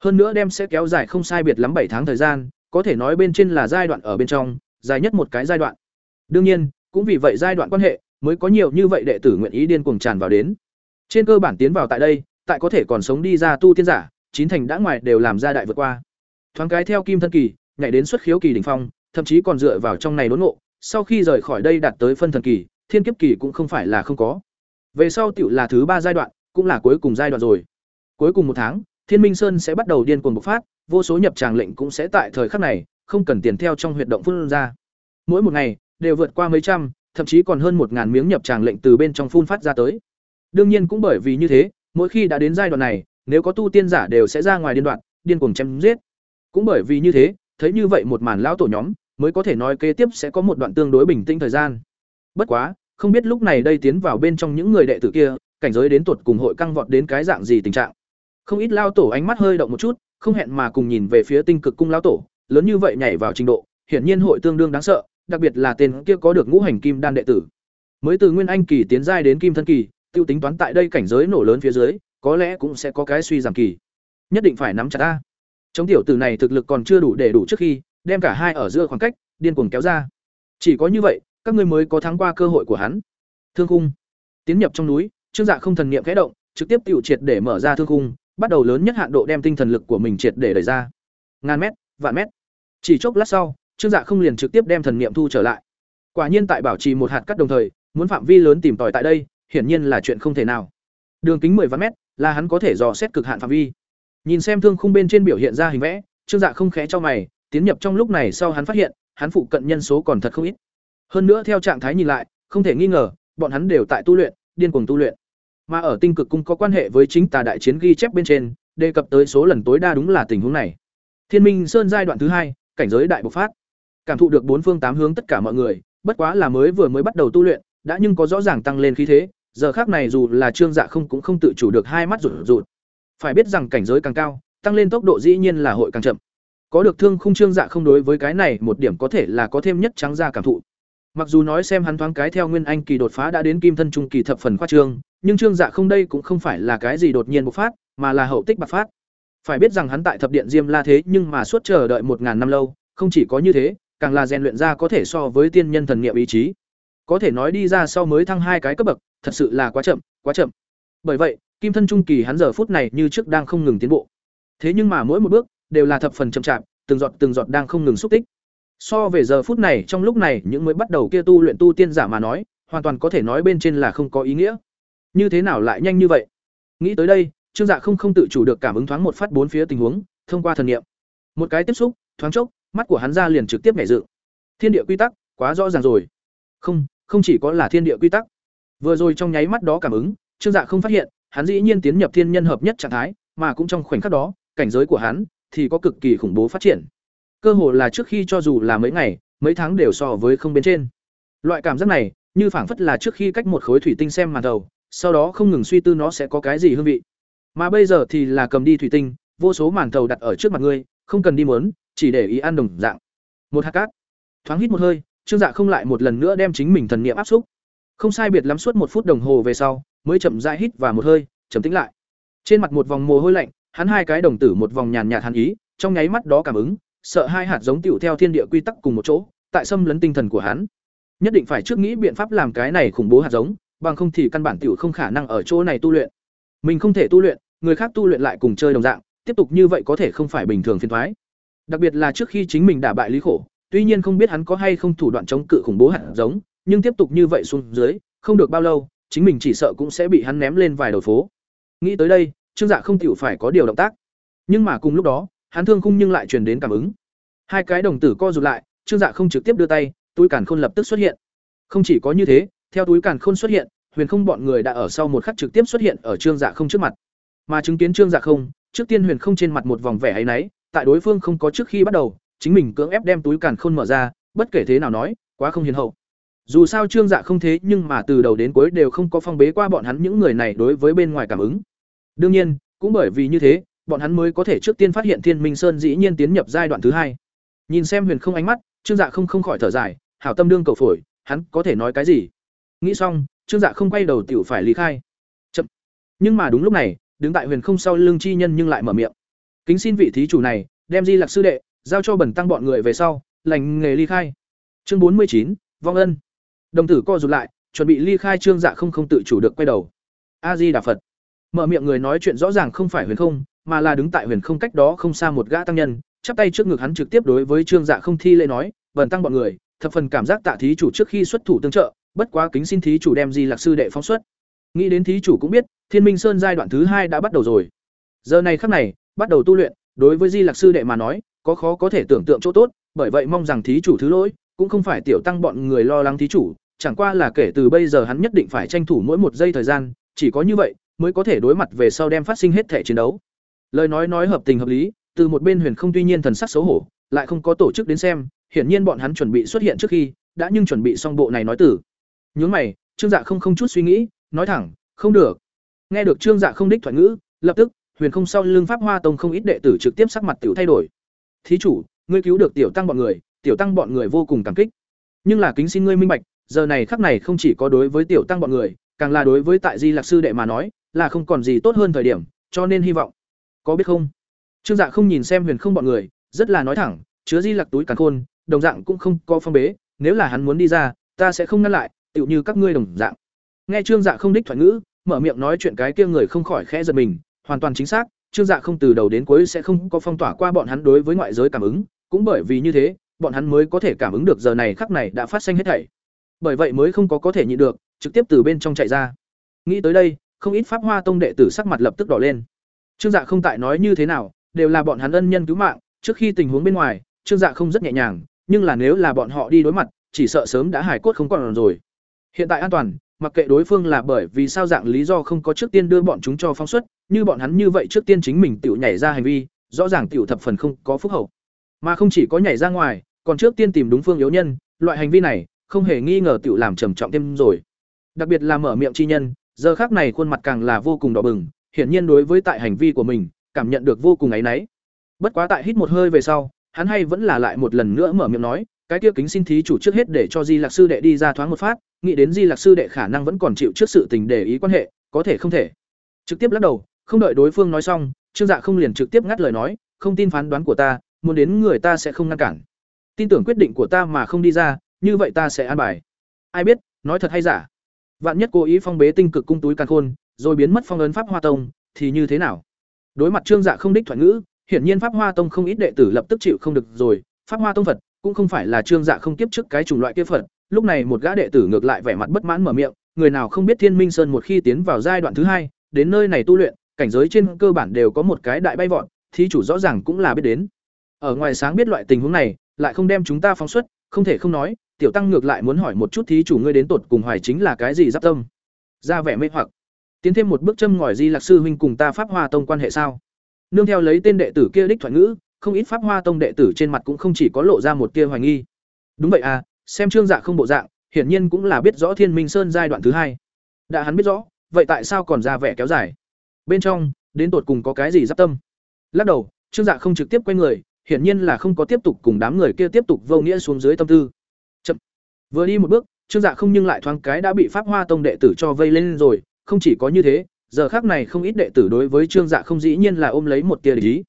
[SPEAKER 1] Hơn nữa đem sẽ kéo dài không sai biệt lắm bảy tháng thời gian, có thể nói bên trên là giai đoạn ở bên trong, dài nhất một cái giai đoạn. Đương nhiên, cũng vì vậy giai đoạn quan hệ mới có nhiều như vậy đệ tử nguyện ý điên cuồng tràn vào đến. Trên cơ bản tiến vào tại đây, tại có thể còn sống đi ra tu tiên giả, chín thành đã ngoài đều làm ra đại vượt qua. Thoáng cái theo kim thân kỳ, nhảy đến xuất khiếu kỳ đỉnh phong, thậm chí còn dựa vào trong này đốn ngộ, sau khi rời khỏi đây đạt tới phân thần kỳ, thiên kiếp kỳ cũng không phải là không có. Về sau tiểu là thứ ba giai đoạn cũng là cuối cùng giai đoạn rồi. Cuối cùng một tháng, thiên minh sơn sẽ bắt đầu điên cuồng bộc phát, vô số nhập tràng lệnh cũng sẽ tại thời khắc này, không cần tiền theo trong huyệt động phun ra. Mỗi một ngày, đều vượt qua mấy trăm, thậm chí còn hơn một ngàn miếng nhập tràng lệnh từ bên trong phun phát ra tới. Đương nhiên cũng bởi vì như thế, mỗi khi đã đến giai đoạn này, nếu có tu tiên giả đều sẽ ra ngoài điên đoạn, điên cuồng chém giết. Cũng bởi vì như thế, thấy như vậy một màn lão tổ nhóm, mới có thể nói kế tiếp sẽ có một đoạn tương đối bình tĩnh thời gian. Bất quá, không biết lúc này đây tiến vào bên trong những người đệ tử kia cảnh giới đến tuột cùng hội căng vọt đến cái dạng gì tình trạng. Không ít lao tổ ánh mắt hơi động một chút, không hẹn mà cùng nhìn về phía tinh cực cung lão tổ, lớn như vậy nhảy vào trình độ, hiển nhiên hội tương đương đáng sợ, đặc biệt là tên kia có được ngũ hành kim đan đệ tử. Mới từ nguyên anh kỳ tiến giai đến kim thân kỳ, tiêu tính toán tại đây cảnh giới nổ lớn phía dưới, có lẽ cũng sẽ có cái suy giảm kỳ. Nhất định phải nắm chặt a. chống tiểu tử này thực lực còn chưa đủ để đủ trước khi, đem cả hai ở giữa khoảng cách, điên cuồng kéo ra. Chỉ có như vậy, các ngươi mới có thắng qua cơ hội của hắn. Thương khung. Tiến nhập trong núi trương dạ không thần niệm khẽ động trực tiếp tiểu triệt để mở ra thương khung bắt đầu lớn nhất hạn độ đem tinh thần lực của mình triệt để đẩy ra. Ngàn mét vạn mét. Chỉ chốc lát sau trương dạ không liền trực tiếp đem thần niệm thu trở lại. Quả nhiên tại bảo trì một hạt cắt đồng thời muốn phạm vi lớn tìm tòi tại đây hiển nhiên là chuyện không thể nào. Đường kính 10 vạn mét là hắn có thể dò xét cực hạn phạm vi. Nhìn xem thương khung bên trên biểu hiện ra hình vẽ trương dạ không khẽ cho mày tiến nhập trong lúc này sau hắn phát hiện, hắn phụ cận nhân số còn thật không ít. Hơn nữa theo trạng thái nhìn lại, không thể nghi ngờ, bọn hắn đều tại tu luyện, điên cuồng tu luyện. Mà ở tinh cực cung có quan hệ với chính tà đại chiến ghi chép bên trên, đề cập tới số lần tối đa đúng là tình huống này. Thiên Minh Sơn giai đoạn thứ hai, cảnh giới đại bộc phát. Cảm thụ được bốn phương tám hướng tất cả mọi người, bất quá là mới vừa mới bắt đầu tu luyện, đã nhưng có rõ ràng tăng lên khí thế, giờ khác này dù là Trương Dạ không cũng không tự chủ được hai mắt rụt rụt. Phải biết rằng cảnh giới càng cao, tăng lên tốc độ dĩ nhiên là hội càng chậm. Có được thương khung Trương Dạ không đối với cái này một điểm có thể là có thêm nhất trắng ra cảm thụ. Mặc dù nói xem hắn thoáng cái theo nguyên anh kỳ đột phá đã đến kim thân trung kỳ thập phần khoa trương, nhưng Trương Dạ không đây cũng không phải là cái gì đột nhiên bộc phát, mà là hậu tích bạc phát. Phải biết rằng hắn tại thập điện Diêm La thế nhưng mà suốt chờ đợi một ngàn năm lâu, không chỉ có như thế, càng là rèn luyện ra có thể so với tiên nhân thần niệm ý chí. Có thể nói đi ra sau mới thăng hai cái cấp bậc, thật sự là quá chậm, quá chậm. Bởi vậy, kim thân trung kỳ hắn giờ phút này như trước đang không ngừng tiến bộ. Thế nhưng mà mỗi một bước đều là thập phần chậm chạp, từng giọt từng giọt đang không ngừng xúc tích. So về giờ phút này trong lúc này những mới bắt đầu kia tu luyện tu tiên giả mà nói, hoàn toàn có thể nói bên trên là không có ý nghĩa. Như thế nào lại nhanh như vậy? Nghĩ tới đây, Trương Dạ không không tự chủ được cảm ứng thoáng một phát bốn phía tình huống, thông qua thần niệm. Một cái tiếp xúc, thoáng chốc, mắt của hắn ra liền trực tiếp nhảy dựng. Thiên địa quy tắc, quá rõ ràng rồi. Không, không chỉ có là thiên địa quy tắc. Vừa rồi trong nháy mắt đó cảm ứng, Trương Dạ không phát hiện, hắn dĩ nhiên tiến nhập thiên nhân hợp nhất trạng thái, mà cũng trong khoảnh khắc đó, cảnh giới của hắn thì có cực kỳ khủng bố phát triển. Cơ hồ là trước khi cho dù là mấy ngày, mấy tháng đều so với không bên trên. Loại cảm giác này, như phảng phất là trước khi cách một khối thủy tinh xem màn đầu, sau đó không ngừng suy tư nó sẽ có cái gì hương vị. Mà bây giờ thì là cầm đi thủy tinh, vô số màn thầu đặt ở trước mặt ngươi, không cần đi muốn, chỉ để ý ăn đồng dạng. Một hạt cát. Thoáng hít một hơi, Trương Dạ không lại một lần nữa đem chính mình thần niệm áp xúc. Không sai biệt lắm suốt một phút đồng hồ về sau, mới chậm rãi hít và một hơi, trầm tĩnh lại. Trên mặt một vòng mồ hôi lạnh, hắn hai cái đồng tử một vòng nhàn nhạt hàn ý, trong nháy mắt đó cảm ứng, sợ hai hạt giống tiểu theo thiên địa quy tắc cùng một chỗ, tại xâm lấn tinh thần của hắn. Nhất định phải trước nghĩ biện pháp làm cái này khủng bố hạt giống, bằng không thì căn bản tiểu không khả năng ở chỗ này tu luyện. Mình không thể tu luyện, người khác tu luyện lại cùng chơi đồng dạng, tiếp tục như vậy có thể không phải bình thường phiền toái. Đặc biệt là trước khi chính mình đả bại Lý Khổ, tuy nhiên không biết hắn có hay không thủ đoạn chống cự khủng bố hạt giống, nhưng tiếp tục như vậy xuống dưới, không được bao lâu, chính mình chỉ sợ cũng sẽ bị hắn ném lên vài đầu phố. Nghĩ tới đây, Trương Dạ không tiểu phải có điều động tác. Nhưng mà cùng lúc đó, hắn thương khung nhưng lại truyền đến cảm ứng. Hai cái đồng tử co rụt lại, Trương Dạ không trực tiếp đưa tay, túi càn khôn lập tức xuất hiện. Không chỉ có như thế, theo túi càn khôn xuất hiện, Huyền Không bọn người đã ở sau một khắc trực tiếp xuất hiện ở Trương Dạ không trước mặt. Mà chứng kiến Trương Dạ không, trước tiên Huyền Không trên mặt một vòng vẻ áy náy, tại đối phương không có trước khi bắt đầu, chính mình cưỡng ép đem túi càn khôn mở ra, bất kể thế nào nói, quá không hiền hậu. Dù sao Trương Dạ không thế, nhưng mà từ đầu đến cuối đều không có phong bế qua bọn hắn những người này đối với bên ngoài cảm ứng. Đương nhiên, cũng bởi vì như thế, bọn hắn mới có thể trước tiên phát hiện Thiên Minh Sơn dĩ nhiên tiến nhập giai đoạn thứ hai. Nhìn xem Huyền Không ánh mắt, Trương Dạ không không khỏi thở dài, hảo tâm đương cầu phổi, hắn có thể nói cái gì? Nghĩ xong, Trương Dạ không quay đầu tiểu phải lý khai. Chậm. Nhưng mà đúng lúc này, đứng tại Huyền Không sau lưng chi nhân nhưng lại mở miệng. Kính xin vị thí chủ này, đem Di Lạc sư đệ, giao cho Bẩn Tăng bọn người về sau, lành nghề ly khai. Chương bốn mươi chín, Vong Ân. Đồng tử co rụt lại, chuẩn bị ly khai Trương Dạ không không tự chủ được quay đầu. A Di Đà Phật. Mở miệng người nói chuyện rõ ràng không phải Huyền Không, mà là đứng tại Huyền Không cách đó không xa một gã tăng nhân, chắp tay trước ngực hắn trực tiếp đối với Trương Dạ không thi lễ nói, "Bần tăng bọn người, thập phần cảm giác tạ thí chủ trước khi xuất thủ tương trợ, bất quá kính xin thí chủ đem Di Lạc sư đệ phóng xuất." Nghĩ đến thí chủ cũng biết, Thiên Minh Sơn giai đoạn thứ hai đã bắt đầu rồi. Giờ này khắc này, bắt đầu tu luyện, đối với Di Lạc sư đệ mà nói, có khó có thể tưởng tượng chỗ tốt, bởi vậy mong rằng thí chủ thứ lỗi, cũng không phải tiểu tăng bọn người lo lắng thí chủ, chẳng qua là kể từ bây giờ hắn nhất định phải tranh thủ mỗi một giây thời gian, chỉ có như vậy mới có thể đối mặt về sau đem phát sinh hết thể chiến đấu. Lời nói nói hợp tình hợp lý, từ một bên Huyền Không tuy nhiên thần sắc xấu hổ, lại không có tổ chức đến xem, hiển nhiên bọn hắn chuẩn bị xuất hiện trước khi, đã nhưng chuẩn bị xong bộ này nói tử. Nhướng mày, Trương Dạ không không chút suy nghĩ, nói thẳng, "Không được." Nghe được Trương Dạ không đích thoại ngữ, lập tức, Huyền Không sau lưng Pháp Hoa Tông không ít đệ tử trực tiếp sắc mặt tiểu thay đổi. "Thí chủ, ngươi cứu được tiểu tăng bọn người, tiểu tăng bọn người vô cùng cảm kích. Nhưng là kính xin ngươi minh bạch, giờ này khắc này không chỉ có đối với tiểu tăng bọn người, càng là đối với tại Di Lạc sư đệ mà nói, là không còn gì tốt hơn thời điểm, cho nên hy vọng. Có biết không? Trương Dạ không nhìn xem Huyền Không bọn người, rất là nói thẳng, chứa Di Lạc túi càn khôn, đồng dạng cũng không có phong bế, nếu là hắn muốn đi ra, ta sẽ không ngăn lại, tựu như các ngươi đồng dạng. Nghe Trương Dạ không đích thoại ngữ, mở miệng nói chuyện cái kia người không khỏi khẽ giật mình, hoàn toàn chính xác, Trương Dạ không từ đầu đến cuối sẽ không có phong tỏa qua bọn hắn đối với ngoại giới cảm ứng, cũng bởi vì như thế, bọn hắn mới có thể cảm ứng được giờ này khắc này đã phát sinh hết thảy. Bởi vậy mới không có có thể nhịn được, trực tiếp từ bên trong chạy ra. Nghĩ tới đây, không ít Pháp Hoa Tông đệ tử sắc mặt lập tức đỏ lên. Trương Dạ không tại nói như thế nào, đều là bọn hắn ân nhân cứu mạng, trước khi tình huống bên ngoài, trương dạ không rất nhẹ nhàng nhưng là nếu là bọn họ đi đối mặt chỉ sợ sớm đã hài cốt không còn rồi. Hiện tại an toàn mặc kệ đối phương là bởi vì sao dạng lý do không có trước tiên đưa bọn chúng cho phóng xuất như bọn hắn như vậy trước tiên chính mình tự nhảy ra hành vi rõ ràng tiểu thập phần không có phúc hậu. Mà không chỉ có nhảy ra ngoài còn trước tiên tìm đúng phương yếu nhân loại hành vi này không hề nghi ngờ tiểu làm trầm trọng thêm rồi. Đặc biệt là mở miệng chi nhân giờ khác này khuôn mặt càng là vô cùng đỏ bừng, hiển nhiên đối với tại hành vi của mình, cảm nhận được vô cùng áy náy. Bất quá tại hít một hơi về sau, hắn hay vẫn là lại một lần nữa mở miệng nói, cái kia kính xin thí chủ trước hết để cho di lạc sư đệ đi ra thoáng một phát, nghĩ đến di lạc sư đệ khả năng vẫn còn chịu trước sự tình để ý quan hệ, có thể không thể. Trực tiếp lắc đầu, không đợi đối phương nói xong, trương dạ không liền trực tiếp ngắt lời nói, không tin phán đoán của ta, muốn đến người ta sẽ không ngăn cản. Tin tưởng quyết định của ta mà không đi ra, như vậy ta sẽ an bài. Ai biết, nói thật hay giả vạn nhất cố ý phong bế tinh cực cung túi càn khôn, rồi biến mất phong ấn pháp hoa tông, thì như thế nào? Đối mặt trương dạ không đích thoại ngữ, hiển nhiên pháp hoa tông không ít đệ tử lập tức chịu không được rồi. Pháp hoa tông phật, cũng không phải là trương dạ không tiếp trước cái chủng loại kia phật. Lúc này một gã đệ tử ngược lại vẻ mặt bất mãn mở miệng, người nào không biết thiên minh sơn một khi tiến vào giai đoạn thứ hai, đến nơi này tu luyện, cảnh giới trên cơ bản đều có một cái đại bay vọt, thí chủ rõ ràng cũng là biết đến. Ở ngoài sáng biết loại tình huống này, lại không đem chúng ta phóng xuất, không thể không nói tiểu tăng ngược lại muốn hỏi một chút thí chủ ngươi đến tột cùng hoài chính là cái gì giáp tâm? Ra vẻ mê hoặc. Tiến thêm một bước châm ngòi di lạc sư huynh cùng ta pháp hoa tông quan hệ sao? Nương theo lấy tên đệ tử kia đích thoại ngữ, không ít pháp hoa tông đệ tử trên mặt cũng không chỉ có lộ ra một tia hoài nghi. Đúng vậy à xem trương dạ không bộ dạng, hiển nhiên cũng là biết rõ thiên minh sơn giai đoạn thứ hai. Đã hắn biết rõ, vậy tại sao còn ra vẻ kéo dài? Bên trong, đến tột cùng có cái gì giáp tâm? Lắc đầu, trương dạ không trực tiếp quay người, hiển nhiên là không có tiếp tục cùng đám người kia tiếp tục vô nghĩa xuống dưới tâm tư vừa đi một bước, trương dạ không nhưng lại thoáng cái đã bị pháp hoa tông đệ tử cho vây lên rồi, không chỉ có như thế, giờ khác này không ít đệ tử đối với trương dạ không dĩ nhiên là ôm lấy một tia để ý.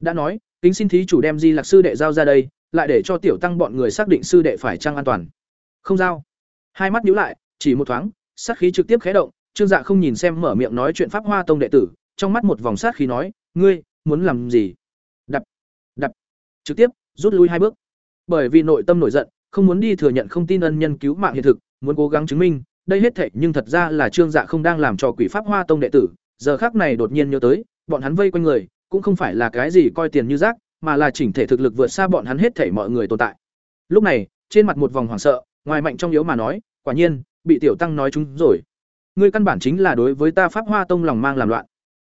[SPEAKER 1] Đã nói, kính xin thí chủ đem di lạc sư đệ giao ra đây, lại để cho tiểu tăng bọn người xác định sư đệ phải trang an toàn. Không giao. Hai mắt nhíu lại, chỉ một thoáng, sát khí trực tiếp khé động, trương dạ không nhìn xem mở miệng nói chuyện pháp hoa tông đệ tử, trong mắt một vòng sát khí nói, ngươi, muốn làm gì? Đập đập, trực tiếp, rút lui hai bước. Bởi vì nội tâm nổi giận không muốn đi thừa nhận không tin ân nhân cứu mạng hiện thực, muốn cố gắng chứng minh, đây hết thảy nhưng thật ra là trương dạ không đang làm cho quỷ pháp hoa tông đệ tử, giờ khắc này đột nhiên nhớ tới, bọn hắn vây quanh người, cũng không phải là cái gì coi tiền như rác, mà là chỉnh thể thực lực vượt xa bọn hắn hết thảy mọi người tồn tại. Lúc này, trên mặt một vòng hoảng sợ, ngoài mạnh trong yếu mà nói, quả nhiên, bị tiểu tăng nói chúng rồi. Ngươi căn bản chính là đối với ta pháp hoa tông lòng mang làm loạn.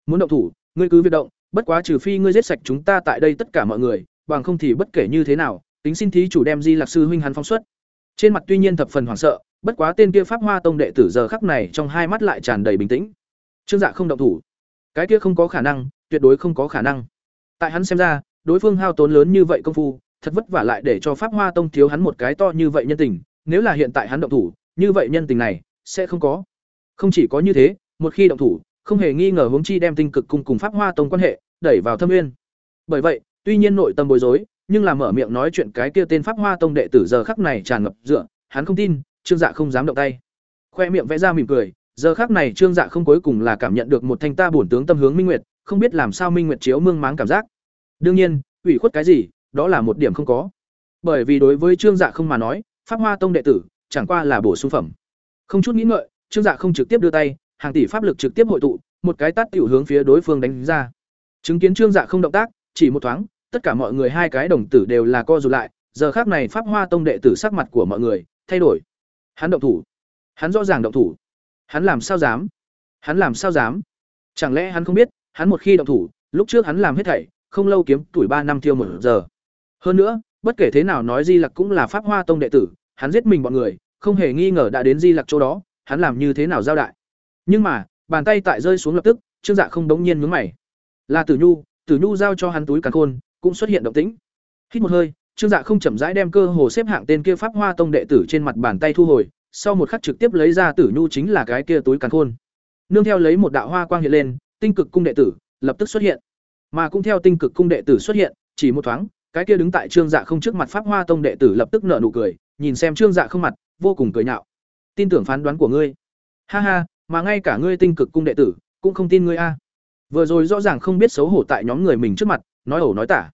[SPEAKER 1] Muốn động thủ, ngươi cứ việc động, bất quá trừ phi ngươi giết sạch chúng ta tại đây tất cả mọi người, bằng không thì bất kể như thế nào tính xin thí chủ đem di lạc sư huynh hắn phong xuất. Trên mặt tuy nhiên thập phần hoảng sợ, bất quá tên kia pháp hoa tông đệ tử giờ khắc này trong hai mắt lại tràn đầy bình tĩnh. Trương dạ không động thủ. Cái kia không có khả năng, tuyệt đối không có khả năng. Tại hắn xem ra, đối phương hao tốn lớn như vậy công phu, thật vất vả lại để cho pháp hoa tông thiếu hắn một cái to như vậy nhân tình, nếu là hiện tại hắn động thủ, như vậy nhân tình này, sẽ không có. Không chỉ có như thế, một khi động thủ, không hề nghi ngờ hướng chi đem tinh cực cung cùng pháp hoa tông quan hệ, đẩy vào thâm nguyên bởi vậy, tuy nhiên nội tâm bối rối nhưng là mở miệng nói chuyện cái kia tên pháp hoa tông đệ tử giờ khắc này tràn ngập dựa, hắn không tin, trương dạ không dám động tay. Khoe miệng vẽ ra mỉm cười, giờ khắc này trương dạ không cuối cùng là cảm nhận được một thanh ta bổn tướng tâm hướng minh nguyệt, không biết làm sao minh nguyệt chiếu mương máng cảm giác. Đương nhiên, ủy khuất cái gì, đó là một điểm không có. Bởi vì đối với trương dạ không mà nói, pháp hoa tông đệ tử, chẳng qua là bổ sung phẩm. Không chút nghĩ ngợi, trương dạ không trực tiếp đưa tay, hàng tỷ pháp lực trực tiếp hội tụ, một cái tát tiểu hướng phía đối phương đánh ra. Chứng kiến trương dạ không động tác, chỉ một thoáng tất cả mọi người hai cái đồng tử đều là co rụt lại, giờ khác này pháp hoa tông đệ tử sắc mặt của mọi người thay đổi. Hắn động thủ. Hắn rõ ràng động thủ. Hắn làm sao dám? Hắn làm sao dám? Chẳng lẽ hắn không biết, hắn một khi động thủ, lúc trước hắn làm hết thảy, không lâu kiếm tuổi ba năm tiêu một giờ. Hơn nữa, bất kể thế nào nói di lặc cũng là pháp hoa tông đệ tử, hắn giết mình bọn người, không hề nghi ngờ đã đến di lặc chỗ đó, hắn làm như thế nào giao đại. Nhưng mà, bàn tay tại rơi xuống lập tức, trương dạ không đống nhiên nhướng mày. Là tử nhu tử nhu giao cho hắn túi càn khôn cũng xuất hiện động tĩnh. Hít một hơi, trương dạ không chậm rãi đem cơ hồ xếp hạng tên kia pháp hoa tông đệ tử trên mặt bàn tay thu hồi, sau một khắc trực tiếp lấy ra tử nhu chính là cái kia túi càn khôn. Nương theo lấy một đạo hoa quang hiện lên, tinh cực cung đệ tử lập tức xuất hiện. Mà cũng theo tinh cực cung đệ tử xuất hiện, chỉ một thoáng, cái kia đứng tại trương dạ không trước mặt pháp hoa tông đệ tử lập tức nở nụ cười, nhìn xem trương dạ không mặt, vô cùng cười nhạo. Tin tưởng phán đoán của ngươi. Ha ha, mà ngay cả ngươi tinh cực cung đệ tử cũng không tin ngươi a. Vừa rồi rõ ràng không biết xấu hổ tại nhóm người mình trước mặt nói ẩu nói tả.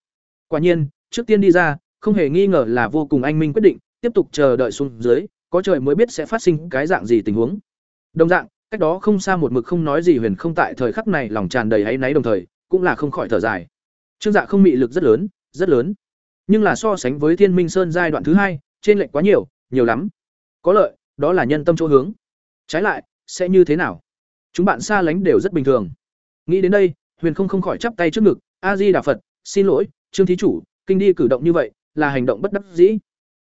[SPEAKER 1] Quả nhiên, trước tiên đi ra, không hề nghi ngờ là vô cùng anh minh quyết định, tiếp tục chờ đợi xuống dưới, có trời mới biết sẽ phát sinh cái dạng gì tình huống. Đồng dạng, cách đó không xa một mực không nói gì huyền không tại thời khắc này lòng tràn đầy áy náy đồng thời, cũng là không khỏi thở dài. Trương dạ không mị lực rất lớn rất lớn. Nhưng là so sánh với thiên minh sơn giai đoạn thứ hai, trên lệnh quá nhiều nhiều lắm. Có lợi, đó là nhân tâm chỗ hướng. Trái lại, sẽ như thế nào? Chúng bạn xa lánh đều rất bình thường. Nghĩ đến đây, huyền không không khỏi chắp tay trước ngực a di đà phật, xin lỗi, trương thí chủ, kinh đi cử động như vậy là hành động bất đắc dĩ.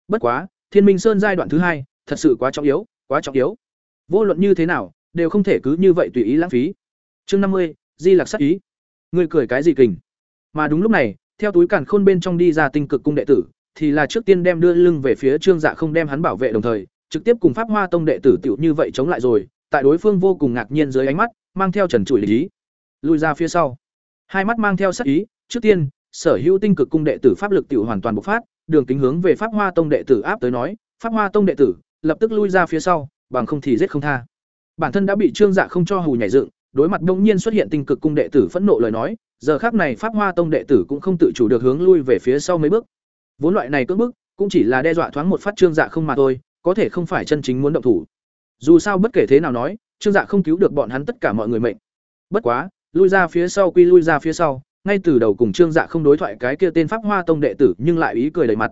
[SPEAKER 1] Bất quá, thiên minh sơn giai đoạn thứ hai, thật sự quá trọng yếu, quá trọng yếu. Vô luận như thế nào, đều không thể cứ như vậy tùy ý lãng phí. Chương năm mươi, di lặc sắc ý. Người cười cái gì kình? Mà đúng lúc này, theo túi cản khôn bên trong đi ra tinh cực cung đệ tử, thì là trước tiên đem đưa lưng về phía trương dạ không đem hắn bảo vệ đồng thời, trực tiếp cùng pháp hoa tông đệ tử tiểu như vậy chống lại rồi, tại đối phương vô cùng ngạc nhiên dưới ánh mắt, mang theo trần trụi lý. Lùi ra phía sau hai mắt mang theo sắc ý, trước tiên, sở hữu tinh cực cung đệ tử pháp lực tiểu hoàn toàn bộc phát, đường kính hướng về pháp hoa tông đệ tử áp tới nói, pháp hoa tông đệ tử, lập tức lui ra phía sau, bằng không thì giết không tha. Bản thân đã bị trương dạ không cho hù nhảy dựng, đối mặt đông nhiên xuất hiện tinh cực cung đệ tử phẫn nộ lời nói, giờ khác này pháp hoa tông đệ tử cũng không tự chủ được hướng lui về phía sau mấy bước. Vốn loại này cưỡng bức, cũng chỉ là đe dọa thoáng một phát trương dạ không mà thôi, có thể không phải chân chính muốn động thủ. Dù sao bất kể thế nào nói, trương dạ không cứu được bọn hắn tất cả mọi người mệnh. Bất quá lui ra phía sau quy lui ra phía sau, ngay từ đầu cùng trương dạ không đối thoại cái kia tên pháp hoa tông đệ tử nhưng lại ý cười đầy mặt.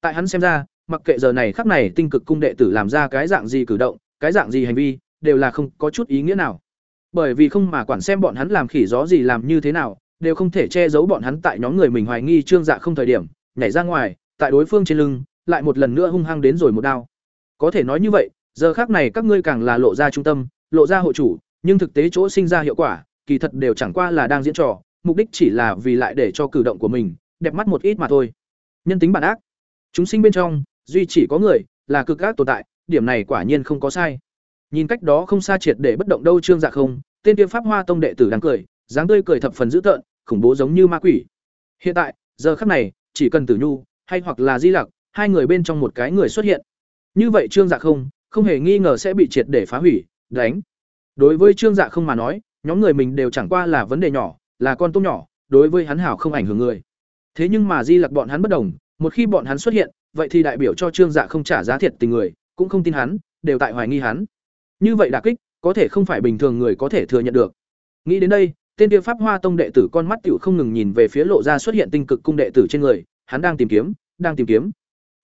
[SPEAKER 1] Tại hắn xem ra, mặc kệ giờ này khắc này tinh cực cung đệ tử làm ra cái dạng gì cử động, cái dạng gì hành vi, đều là không có chút ý nghĩa nào. Bởi vì không mà quản xem bọn hắn làm khỉ gió gì làm như thế nào, đều không thể che giấu bọn hắn tại nhóm người mình hoài nghi trương dạ không thời điểm, nhảy ra ngoài, tại đối phương trên lưng, lại một lần nữa hung hăng đến rồi một đao. Có thể nói như vậy, giờ khác này các ngươi càng là lộ ra trung tâm, lộ ra hộ chủ, nhưng thực tế chỗ sinh ra hiệu quả kỳ thật đều chẳng qua là đang diễn trò, mục đích chỉ là vì lại để cho cử động của mình đẹp mắt một ít mà thôi. Nhân tính bản ác. Chúng sinh bên trong, duy chỉ có người là cực ác tồn tại, điểm này quả nhiên không có sai. Nhìn cách đó không xa triệt để bất động đâu trương dạ không, tên kia pháp hoa tông đệ tử đang cười, dáng tươi cười thập phần dữ tợn, khủng bố giống như ma quỷ. Hiện tại, giờ khắc này, chỉ cần tử nhu hay hoặc là di lặc, hai người bên trong một cái người xuất hiện. Như vậy trương dạ không không hề nghi ngờ sẽ bị triệt để phá hủy, đánh. Đối với trương dạ không mà nói nhóm người mình đều chẳng qua là vấn đề nhỏ, là con tôm nhỏ, đối với hắn hảo không ảnh hưởng người. Thế nhưng mà di lặc bọn hắn bất đồng, một khi bọn hắn xuất hiện, vậy thì đại biểu cho trương dạ không trả giá thiệt tình người, cũng không tin hắn, đều tại hoài nghi hắn. Như vậy đả kích, có thể không phải bình thường người có thể thừa nhận được. Nghĩ đến đây, tên kia pháp hoa tông đệ tử con mắt tiểu không ngừng nhìn về phía lộ ra xuất hiện tinh cực cung đệ tử trên người, hắn đang tìm kiếm, đang tìm kiếm.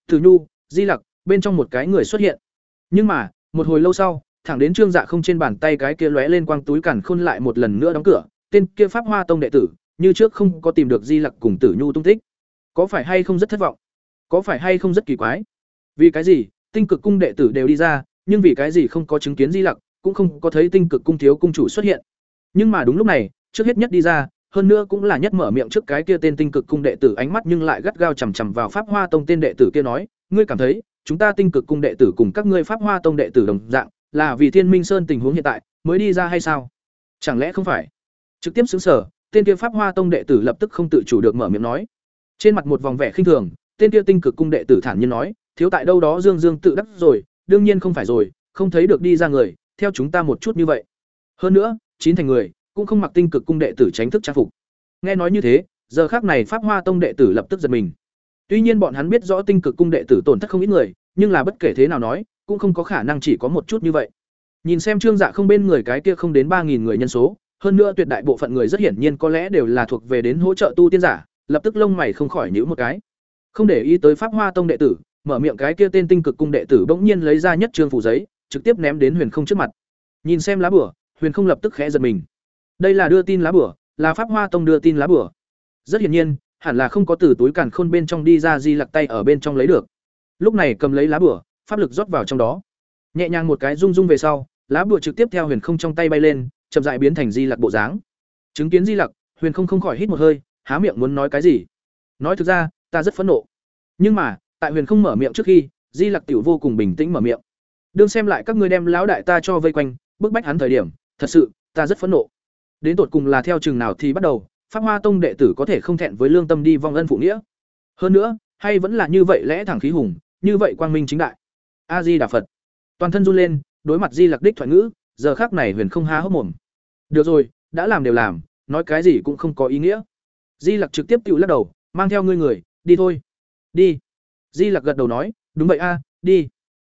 [SPEAKER 1] Thử nhu, di lặc, bên trong một cái người xuất hiện. Nhưng mà, một hồi lâu sau thẳng đến trương dạ không trên bàn tay cái kia lóe lên quang túi càn khôn lại một lần nữa đóng cửa, tên kia pháp hoa tông đệ tử, như trước không có tìm được di lặc cùng tử nhu tung tích. Có phải hay không rất thất vọng? Có phải hay không rất kỳ quái? Vì cái gì? Tinh cực cung đệ tử đều đi ra, nhưng vì cái gì không có chứng kiến di lặc, cũng không có thấy tinh cực cung thiếu cung chủ xuất hiện. Nhưng mà đúng lúc này, trước hết nhất đi ra, hơn nữa cũng là nhất mở miệng trước cái kia tên tinh cực cung đệ tử, ánh mắt nhưng lại gắt gao chằm chằm vào pháp hoa tông tên đệ tử kia nói, ngươi cảm thấy, chúng ta tinh cực cung đệ tử cùng các ngươi pháp hoa tông đệ tử đồng dạng là vì thiên minh sơn tình huống hiện tại mới đi ra hay sao? Chẳng lẽ không phải? Trực tiếp xứng sở, tên kia pháp hoa tông đệ tử lập tức không tự chủ được mở miệng nói. Trên mặt một vòng vẻ khinh thường, tên kia tinh cực cung đệ tử thản nhiên nói, thiếu tại đâu đó dương dương tự đắc rồi, đương nhiên không phải rồi, không thấy được đi ra người, theo chúng ta một chút như vậy. Hơn nữa, chín thành người cũng không mặc tinh cực cung đệ tử tránh thức trang phục. Nghe nói như thế, giờ khác này pháp hoa tông đệ tử lập tức giật mình. Tuy nhiên bọn hắn biết rõ tinh cực cung đệ tử tổn thất không ít người, nhưng là bất kể thế nào nói cũng không có khả năng chỉ có một chút như vậy. Nhìn xem trương dạ không bên người cái kia không đến ba nghìn người nhân số, hơn nữa tuyệt đại bộ phận người rất hiển nhiên có lẽ đều là thuộc về đến hỗ trợ tu tiên giả, lập tức lông mày không khỏi nhíu một cái. Không để ý tới pháp hoa tông đệ tử, mở miệng cái kia tên tinh cực cung đệ tử bỗng nhiên lấy ra nhất trương phủ giấy, trực tiếp ném đến huyền không trước mặt. Nhìn xem lá bửa huyền không lập tức khẽ giật mình. Đây là đưa tin lá bửa là pháp hoa tông đưa tin lá bửa rất hiển nhiên, hẳn là không có từ túi càn khôn bên trong đi ra di lặc tay ở bên trong lấy được. Lúc này cầm lấy lá bửa pháp lực rót vào trong đó. Nhẹ nhàng một cái rung rung về sau, lá bùa trực tiếp theo huyền không trong tay bay lên, chậm dại biến thành di lặc bộ dáng. Chứng kiến di lặc, huyền không không khỏi hít một hơi, há miệng muốn nói cái gì? Nói thực ra, ta rất phẫn nộ. Nhưng mà, tại huyền không mở miệng trước khi, di lặc tiểu vô cùng bình tĩnh mở miệng. Đương xem lại các ngươi đem lão đại ta cho vây quanh, bức bách hắn thời điểm, thật sự, ta rất phẫn nộ. Đến tột cùng là theo chừng nào thì bắt đầu, pháp hoa tông đệ tử có thể không thẹn với lương tâm đi vong ân phụ nghĩa. Hơn nữa, hay vẫn là như vậy lẽ thẳng khí hùng, như vậy quang minh chính đại a di đà phật. Toàn thân run lên đối mặt di lặc đích thoại ngữ giờ khác này huyền không há hốc mồm. Được rồi đã làm đều làm nói cái gì cũng không có ý nghĩa. Di lặc trực tiếp tự lắc đầu mang theo ngươi người đi thôi. Đi. Di lặc gật đầu nói đúng vậy a đi.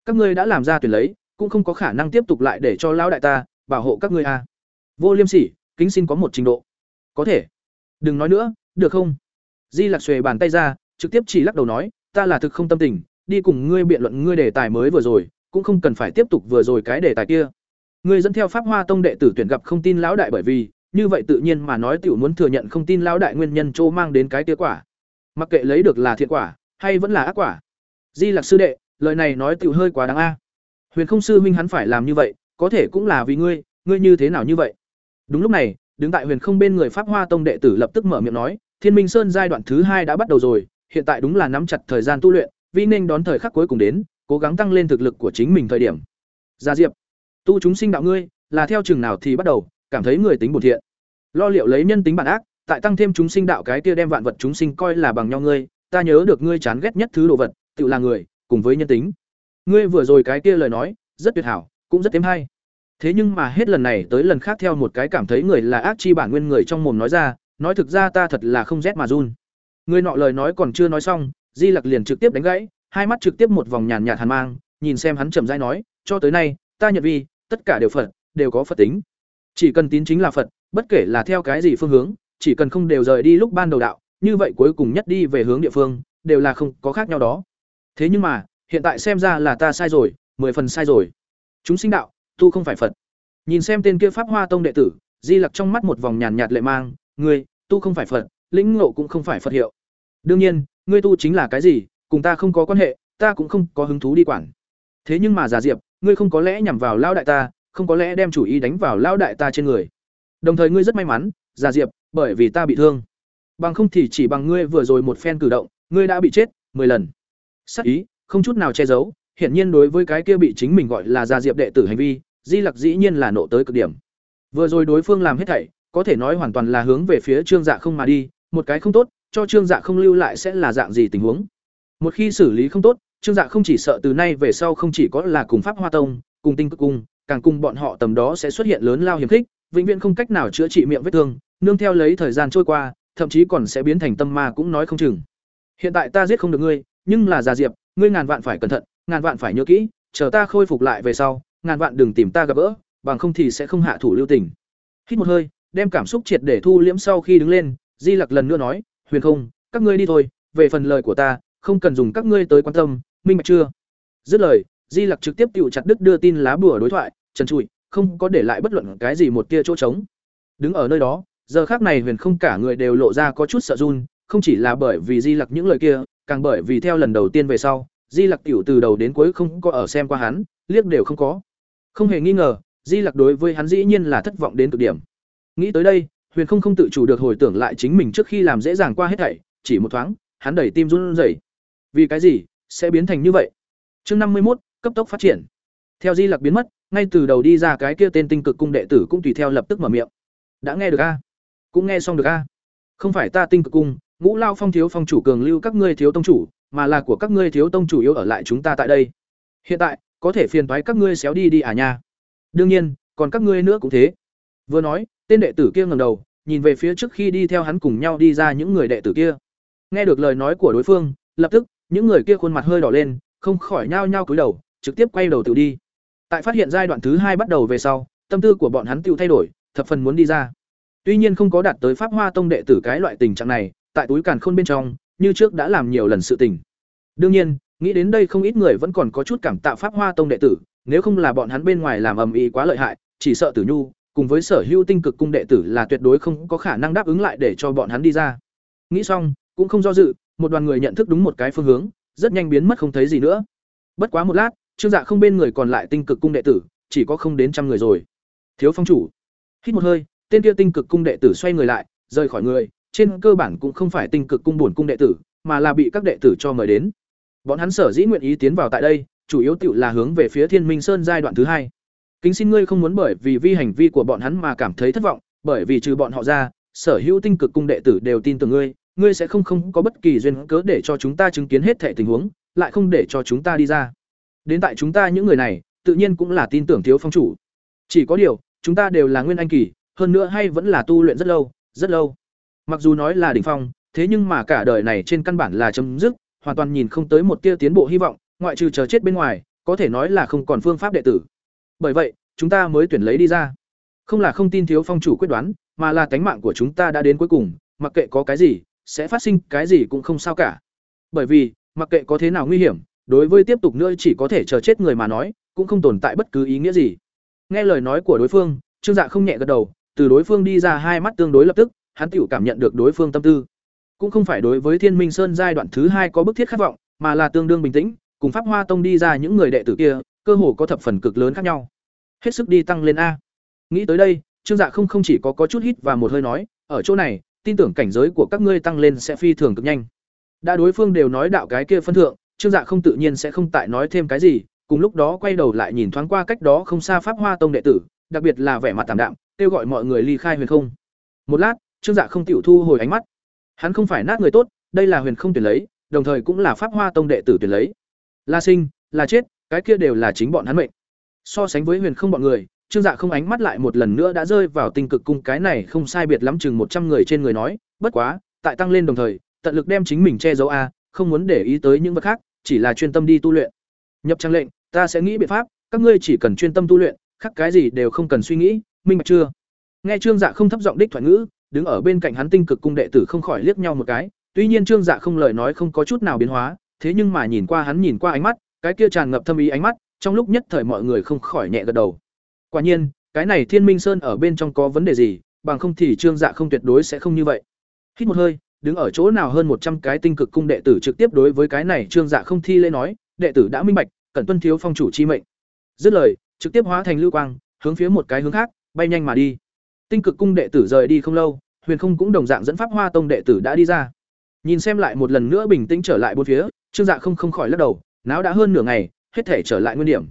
[SPEAKER 1] Các ngươi đã làm ra tuyển lấy cũng không có khả năng tiếp tục lại để cho lão đại ta bảo hộ các ngươi a. Vô liêm sỉ kính xin có một trình độ. Có thể. Đừng nói nữa được không? Di lặc xuề bàn tay ra trực tiếp chỉ lắc đầu nói, ta là thực không tâm tình, đi cùng ngươi biện luận ngươi đề tài mới vừa rồi, cũng không cần phải tiếp tục vừa rồi cái đề tài kia. Ngươi dẫn theo Pháp Hoa Tông đệ tử tuyển gặp không tin lão đại bởi vì, như vậy tự nhiên mà nói tiểu muốn thừa nhận không tin lão đại nguyên nhân chỗ mang đến cái kết quả. Mặc kệ lấy được là thiện quả hay vẫn là ác quả. Di Lặc sư đệ, lời này nói tiểu hơi quá đáng a. Huyền Không sư huynh hắn phải làm như vậy, có thể cũng là vì ngươi, ngươi như thế nào như vậy? Đúng lúc này, đứng tại Huyền Không bên người Pháp Hoa Tông đệ tử lập tức mở miệng nói, Thiên Minh Sơn giai đoạn thứ hai đã bắt đầu rồi, hiện tại đúng là nắm chặt thời gian tu luyện, vi nên đón thời khắc cuối cùng đến, cố gắng tăng lên thực lực của chính mình thời điểm. Gia Diệp, tu chúng sinh đạo ngươi, là theo chừng nào thì bắt đầu, cảm thấy người tính bổn thiện. Lo liệu lấy nhân tính bản ác, tại tăng thêm chúng sinh đạo cái kia đem vạn vật chúng sinh coi là bằng nhau ngươi, ta nhớ được ngươi chán ghét nhất thứ đồ vật, tự là người, cùng với nhân tính. Ngươi vừa rồi cái kia lời nói, rất tuyệt hảo, cũng rất thêm hay. Thế nhưng mà hết lần này tới lần khác theo một cái cảm thấy người là ác chi bản nguyên người trong mồm nói ra, nói thực ra ta thật là không rét mà run. Người nọ lời nói còn chưa nói xong, Di Lặc liền trực tiếp đánh gãy, hai mắt trực tiếp một vòng nhàn nhạt hàn mang, nhìn xem hắn chậm rãi nói, cho tới nay, ta nhận vi, tất cả đều Phật, đều có Phật tính. Chỉ cần tín chính là Phật, bất kể là theo cái gì phương hướng, chỉ cần không đều rời đi lúc ban đầu đạo, như vậy cuối cùng nhất đi về hướng địa phương, đều là không có khác nhau đó. Thế nhưng mà, hiện tại xem ra là ta sai rồi, mười phần sai rồi. Chúng sinh đạo, tu không phải Phật. Nhìn xem tên kia Pháp Hoa Tông đệ tử, Di Lặc trong mắt một vòng nhàn nhạt lệ mang, người, tu không phải Phật, lĩnh ngộ cũng không phải Phật hiệu. Đương nhiên, ngươi tu chính là cái gì, cùng ta không có quan hệ, ta cũng không có hứng thú đi quản. Thế nhưng mà giả diệp, ngươi không có lẽ nhằm vào lao đại ta, không có lẽ đem chủ ý đánh vào lao đại ta trên người. Đồng thời ngươi rất may mắn, giả diệp, bởi vì ta bị thương. Bằng không thì chỉ bằng ngươi vừa rồi một phen cử động, ngươi đã bị chết mười lần. Sát ý, không chút nào che giấu, hiển nhiên đối với cái kia bị chính mình gọi là giả diệp đệ tử hành vi, Di Lặc dĩ nhiên là nộ tới cực điểm. Vừa rồi đối phương làm hết thảy, có thể nói hoàn toàn là hướng về phía Trương Dạ không mà đi, một cái không tốt, cho Trương Dạ không lưu lại sẽ là dạng gì tình huống. Một khi xử lý không tốt, Trương Dạ không chỉ sợ từ nay về sau không chỉ có là cùng Pháp Hoa Tông, cùng Tinh Cực Cung, càng cùng bọn họ tầm đó sẽ xuất hiện lớn lao hiểm khích, vĩnh viễn không cách nào chữa trị miệng vết thương, nương theo lấy thời gian trôi qua, thậm chí còn sẽ biến thành tâm ma cũng nói không chừng. Hiện tại ta giết không được ngươi, nhưng là Già Diệp, ngươi ngàn vạn phải cẩn thận, ngàn vạn phải nhớ kỹ, chờ ta khôi phục lại về sau, ngàn vạn đừng tìm ta gặp gỡ, bằng không thì sẽ không hạ thủ lưu tình. Hít một hơi, đem cảm xúc triệt để thu liễm sau khi đứng lên, Di Lặc lần nữa nói, "Huyền Không, các ngươi đi thôi, về phần lời của ta, không cần dùng các ngươi tới quan tâm, minh bạch chưa?" Dứt lời, Di Lặc trực tiếp tựu chặt đứt đưa tin lá bùa đối thoại, trần trụi, không có để lại bất luận cái gì một tia chỗ trống. Đứng ở nơi đó, giờ khác này Huyền Không cả người đều lộ ra có chút sợ run, không chỉ là bởi vì Di Lặc những lời kia, càng bởi vì theo lần đầu tiên về sau, Di Lặc tiểu từ đầu đến cuối không có ở xem qua hắn, liếc đều không có. Không hề nghi ngờ, Di Lặc đối với hắn dĩ nhiên là thất vọng đến cực điểm. Nghĩ tới đây, Huyền Không không tự chủ được hồi tưởng lại chính mình trước khi làm dễ dàng qua hết thảy, chỉ một thoáng, hắn đẩy tim run rẩy. Vì cái gì sẽ biến thành như vậy? Chương năm mươi một cấp tốc phát triển. Theo Di Lặc biến mất, ngay từ đầu đi ra cái kia tên tinh cực cung đệ tử cũng tùy theo lập tức mở miệng. Đã nghe được a? Cũng nghe xong được a? Không phải ta tinh cực cung, Ngũ Lao Phong thiếu phong chủ cường lưu các ngươi thiếu tông chủ, mà là của các ngươi thiếu tông chủ yếu ở lại chúng ta tại đây. Hiện tại, có thể phiền toái các ngươi xéo đi đi à nha. Đương nhiên, còn các ngươi nữa cũng thế. Vừa nói, tên đệ tử kia ngẩng đầu, nhìn về phía trước khi đi theo hắn cùng nhau đi ra những người đệ tử kia. Nghe được lời nói của đối phương, lập tức, những người kia khuôn mặt hơi đỏ lên, không khỏi nhao nhao cúi đầu, trực tiếp quay đầu tự đi. Tại phát hiện giai đoạn thứ hai bắt đầu về sau, tâm tư của bọn hắn tiêu thay đổi, thập phần muốn đi ra. Tuy nhiên không có đạt tới Pháp Hoa Tông đệ tử cái loại tình trạng này, tại túi càn khôn bên trong, như trước đã làm nhiều lần sự tình. Đương nhiên, nghĩ đến đây không ít người vẫn còn có chút cảm tạ Pháp Hoa Tông đệ tử, nếu không là bọn hắn bên ngoài làm ầm ĩ quá lợi hại, chỉ sợ Tử Nhu cùng với Sở Hữu Tinh Cực cung đệ tử là tuyệt đối không có khả năng đáp ứng lại để cho bọn hắn đi ra. Nghĩ xong, cũng không do dự, một đoàn người nhận thức đúng một cái phương hướng, rất nhanh biến mất không thấy gì nữa. Bất quá một lát, Trương Dạ không bên người còn lại Tinh Cực cung đệ tử, chỉ có không đến trăm người rồi. Thiếu phong chủ, hít một hơi, tên kia Tinh Cực cung đệ tử xoay người lại, rời khỏi người, trên cơ bản cũng không phải Tinh Cực cung buồn cung đệ tử, mà là bị các đệ tử cho mời đến. Bọn hắn sở dĩ nguyện ý tiến vào tại đây, chủ yếu tựu là hướng về phía Thiên Minh Sơn giai đoạn thứ hai. Kính xin ngươi không muốn bởi vì vi hành vi của bọn hắn mà cảm thấy thất vọng, bởi vì trừ bọn họ ra, sở hữu tinh cực cung đệ tử đều tin tưởng ngươi, ngươi sẽ không không có bất kỳ duyên cớ để cho chúng ta chứng kiến hết thảy tình huống, lại không để cho chúng ta đi ra. Đến tại chúng ta những người này, tự nhiên cũng là tin tưởng thiếu phong chủ. Chỉ có điều, chúng ta đều là nguyên anh kỳ, hơn nữa hay vẫn là tu luyện rất lâu, rất lâu. Mặc dù nói là đỉnh phong, thế nhưng mà cả đời này trên căn bản là chấm dứt, hoàn toàn nhìn không tới một tia tiến bộ hy vọng, ngoại trừ chờ chết bên ngoài, có thể nói là không còn phương pháp đệ tử. Bởi vậy, chúng ta mới tuyển lấy đi ra. Không là không tin thiếu phong chủ quyết đoán, mà là tánh mạng của chúng ta đã đến cuối cùng, mặc kệ có cái gì, sẽ phát sinh cái gì cũng không sao cả. Bởi vì, mặc kệ có thế nào nguy hiểm, đối với tiếp tục nữa chỉ có thể chờ chết người mà nói, cũng không tồn tại bất cứ ý nghĩa gì. Nghe lời nói của đối phương, Trương Dạ không nhẹ gật đầu, từ đối phương đi ra hai mắt tương đối lập tức, hắn tựu cảm nhận được đối phương tâm tư. Cũng không phải đối với Thiên Minh Sơn giai đoạn thứ hai có bức thiết khát vọng, mà là tương đương bình tĩnh, cùng Pháp Hoa Tông đi ra những người đệ tử kia, cơ hồ có thập phần cực lớn khác nhau. Hết sức đi tăng lên a. Nghĩ tới đây, Trương Dạ không không chỉ có có chút hít và một hơi nói, ở chỗ này, tin tưởng cảnh giới của các ngươi tăng lên sẽ phi thường cực nhanh. Đã đối phương đều nói đạo cái kia phân thượng, Trương Dạ không tự nhiên sẽ không tại nói thêm cái gì, cùng lúc đó quay đầu lại nhìn thoáng qua cách đó không xa Pháp Hoa Tông đệ tử, đặc biệt là vẻ mặt tạm đạm, kêu gọi mọi người ly khai huyền không. Một lát, Trương Dạ không tiểu thu hồi ánh mắt. Hắn không phải nát người tốt, đây là huyền không tuyển lấy, đồng thời cũng là Pháp Hoa Tông đệ tử tuyển lấy. La sinh, là chết, cái kia đều là chính bọn hắn mệnh. So sánh với huyền không bọn người, Trương Dạ không ánh mắt lại một lần nữa đã rơi vào tinh cực cung cái này không sai biệt lắm chừng một trăm người trên người nói, bất quá, tại tăng lên đồng thời, tận lực đem chính mình che giấu a, không muốn để ý tới những vật khác, chỉ là chuyên tâm đi tu luyện. Nhập trang lệnh, ta sẽ nghĩ biện pháp, các ngươi chỉ cần chuyên tâm tu luyện, khác cái gì đều không cần suy nghĩ, minh bạch chưa? Nghe Trương Dạ không thấp giọng đích thoại ngữ, đứng ở bên cạnh hắn tinh cực cung đệ tử không khỏi liếc nhau một cái, tuy nhiên Trương Dạ không lời nói không có chút nào biến hóa, thế nhưng mà nhìn qua hắn nhìn qua ánh mắt, cái kia tràn ngập thâm ý ánh mắt, trong lúc nhất thời mọi người không khỏi nhẹ gật đầu. Quả nhiên, cái này Thiên Minh Sơn ở bên trong có vấn đề gì, bằng không thì Trương Dạ không tuyệt đối sẽ không như vậy. Hít một hơi, đứng ở chỗ nào hơn một trăm cái tinh cực cung đệ tử trực tiếp đối với cái này Trương Dạ không thi lễ nói, đệ tử đã minh bạch, cần tuân thiếu phong chủ chi mệnh. Dứt lời, trực tiếp hóa thành lưu quang, hướng phía một cái hướng khác, bay nhanh mà đi. Tinh cực cung đệ tử rời đi không lâu, Huyền Không cũng đồng dạng dẫn Pháp Hoa Tông đệ tử đã đi ra. Nhìn xem lại một lần nữa bình tĩnh trở lại bốn phía, Trương Dạ không không khỏi lắc đầu, náo đã hơn nửa ngày, hết thể trở lại nguyên điểm.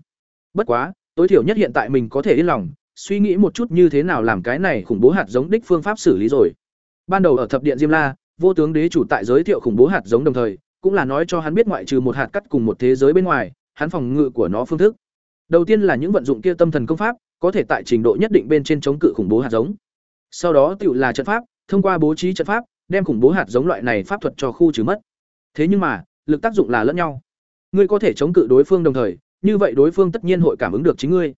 [SPEAKER 1] Bất quá, tối thiểu nhất hiện tại mình có thể yên lòng, suy nghĩ một chút như thế nào làm cái này khủng bố hạt giống đích phương pháp xử lý rồi. Ban đầu ở thập điện Diêm La, vô tướng đế chủ tại giới thiệu khủng bố hạt giống đồng thời, cũng là nói cho hắn biết ngoại trừ một hạt cắt cùng một thế giới bên ngoài, hắn phòng ngự của nó phương thức. Đầu tiên là những vận dụng kia tâm thần công pháp, có thể tại trình độ nhất định bên trên chống cự khủng bố hạt giống. Sau đó tự là trận pháp, thông qua bố trí trận pháp, đem khủng bố hạt giống loại này pháp thuật cho khu trừ mất. Thế nhưng mà, lực tác dụng là lẫn nhau. Ngươi có thể chống cự đối phương đồng thời, như vậy đối phương tất nhiên hội cảm ứng được chính ngươi.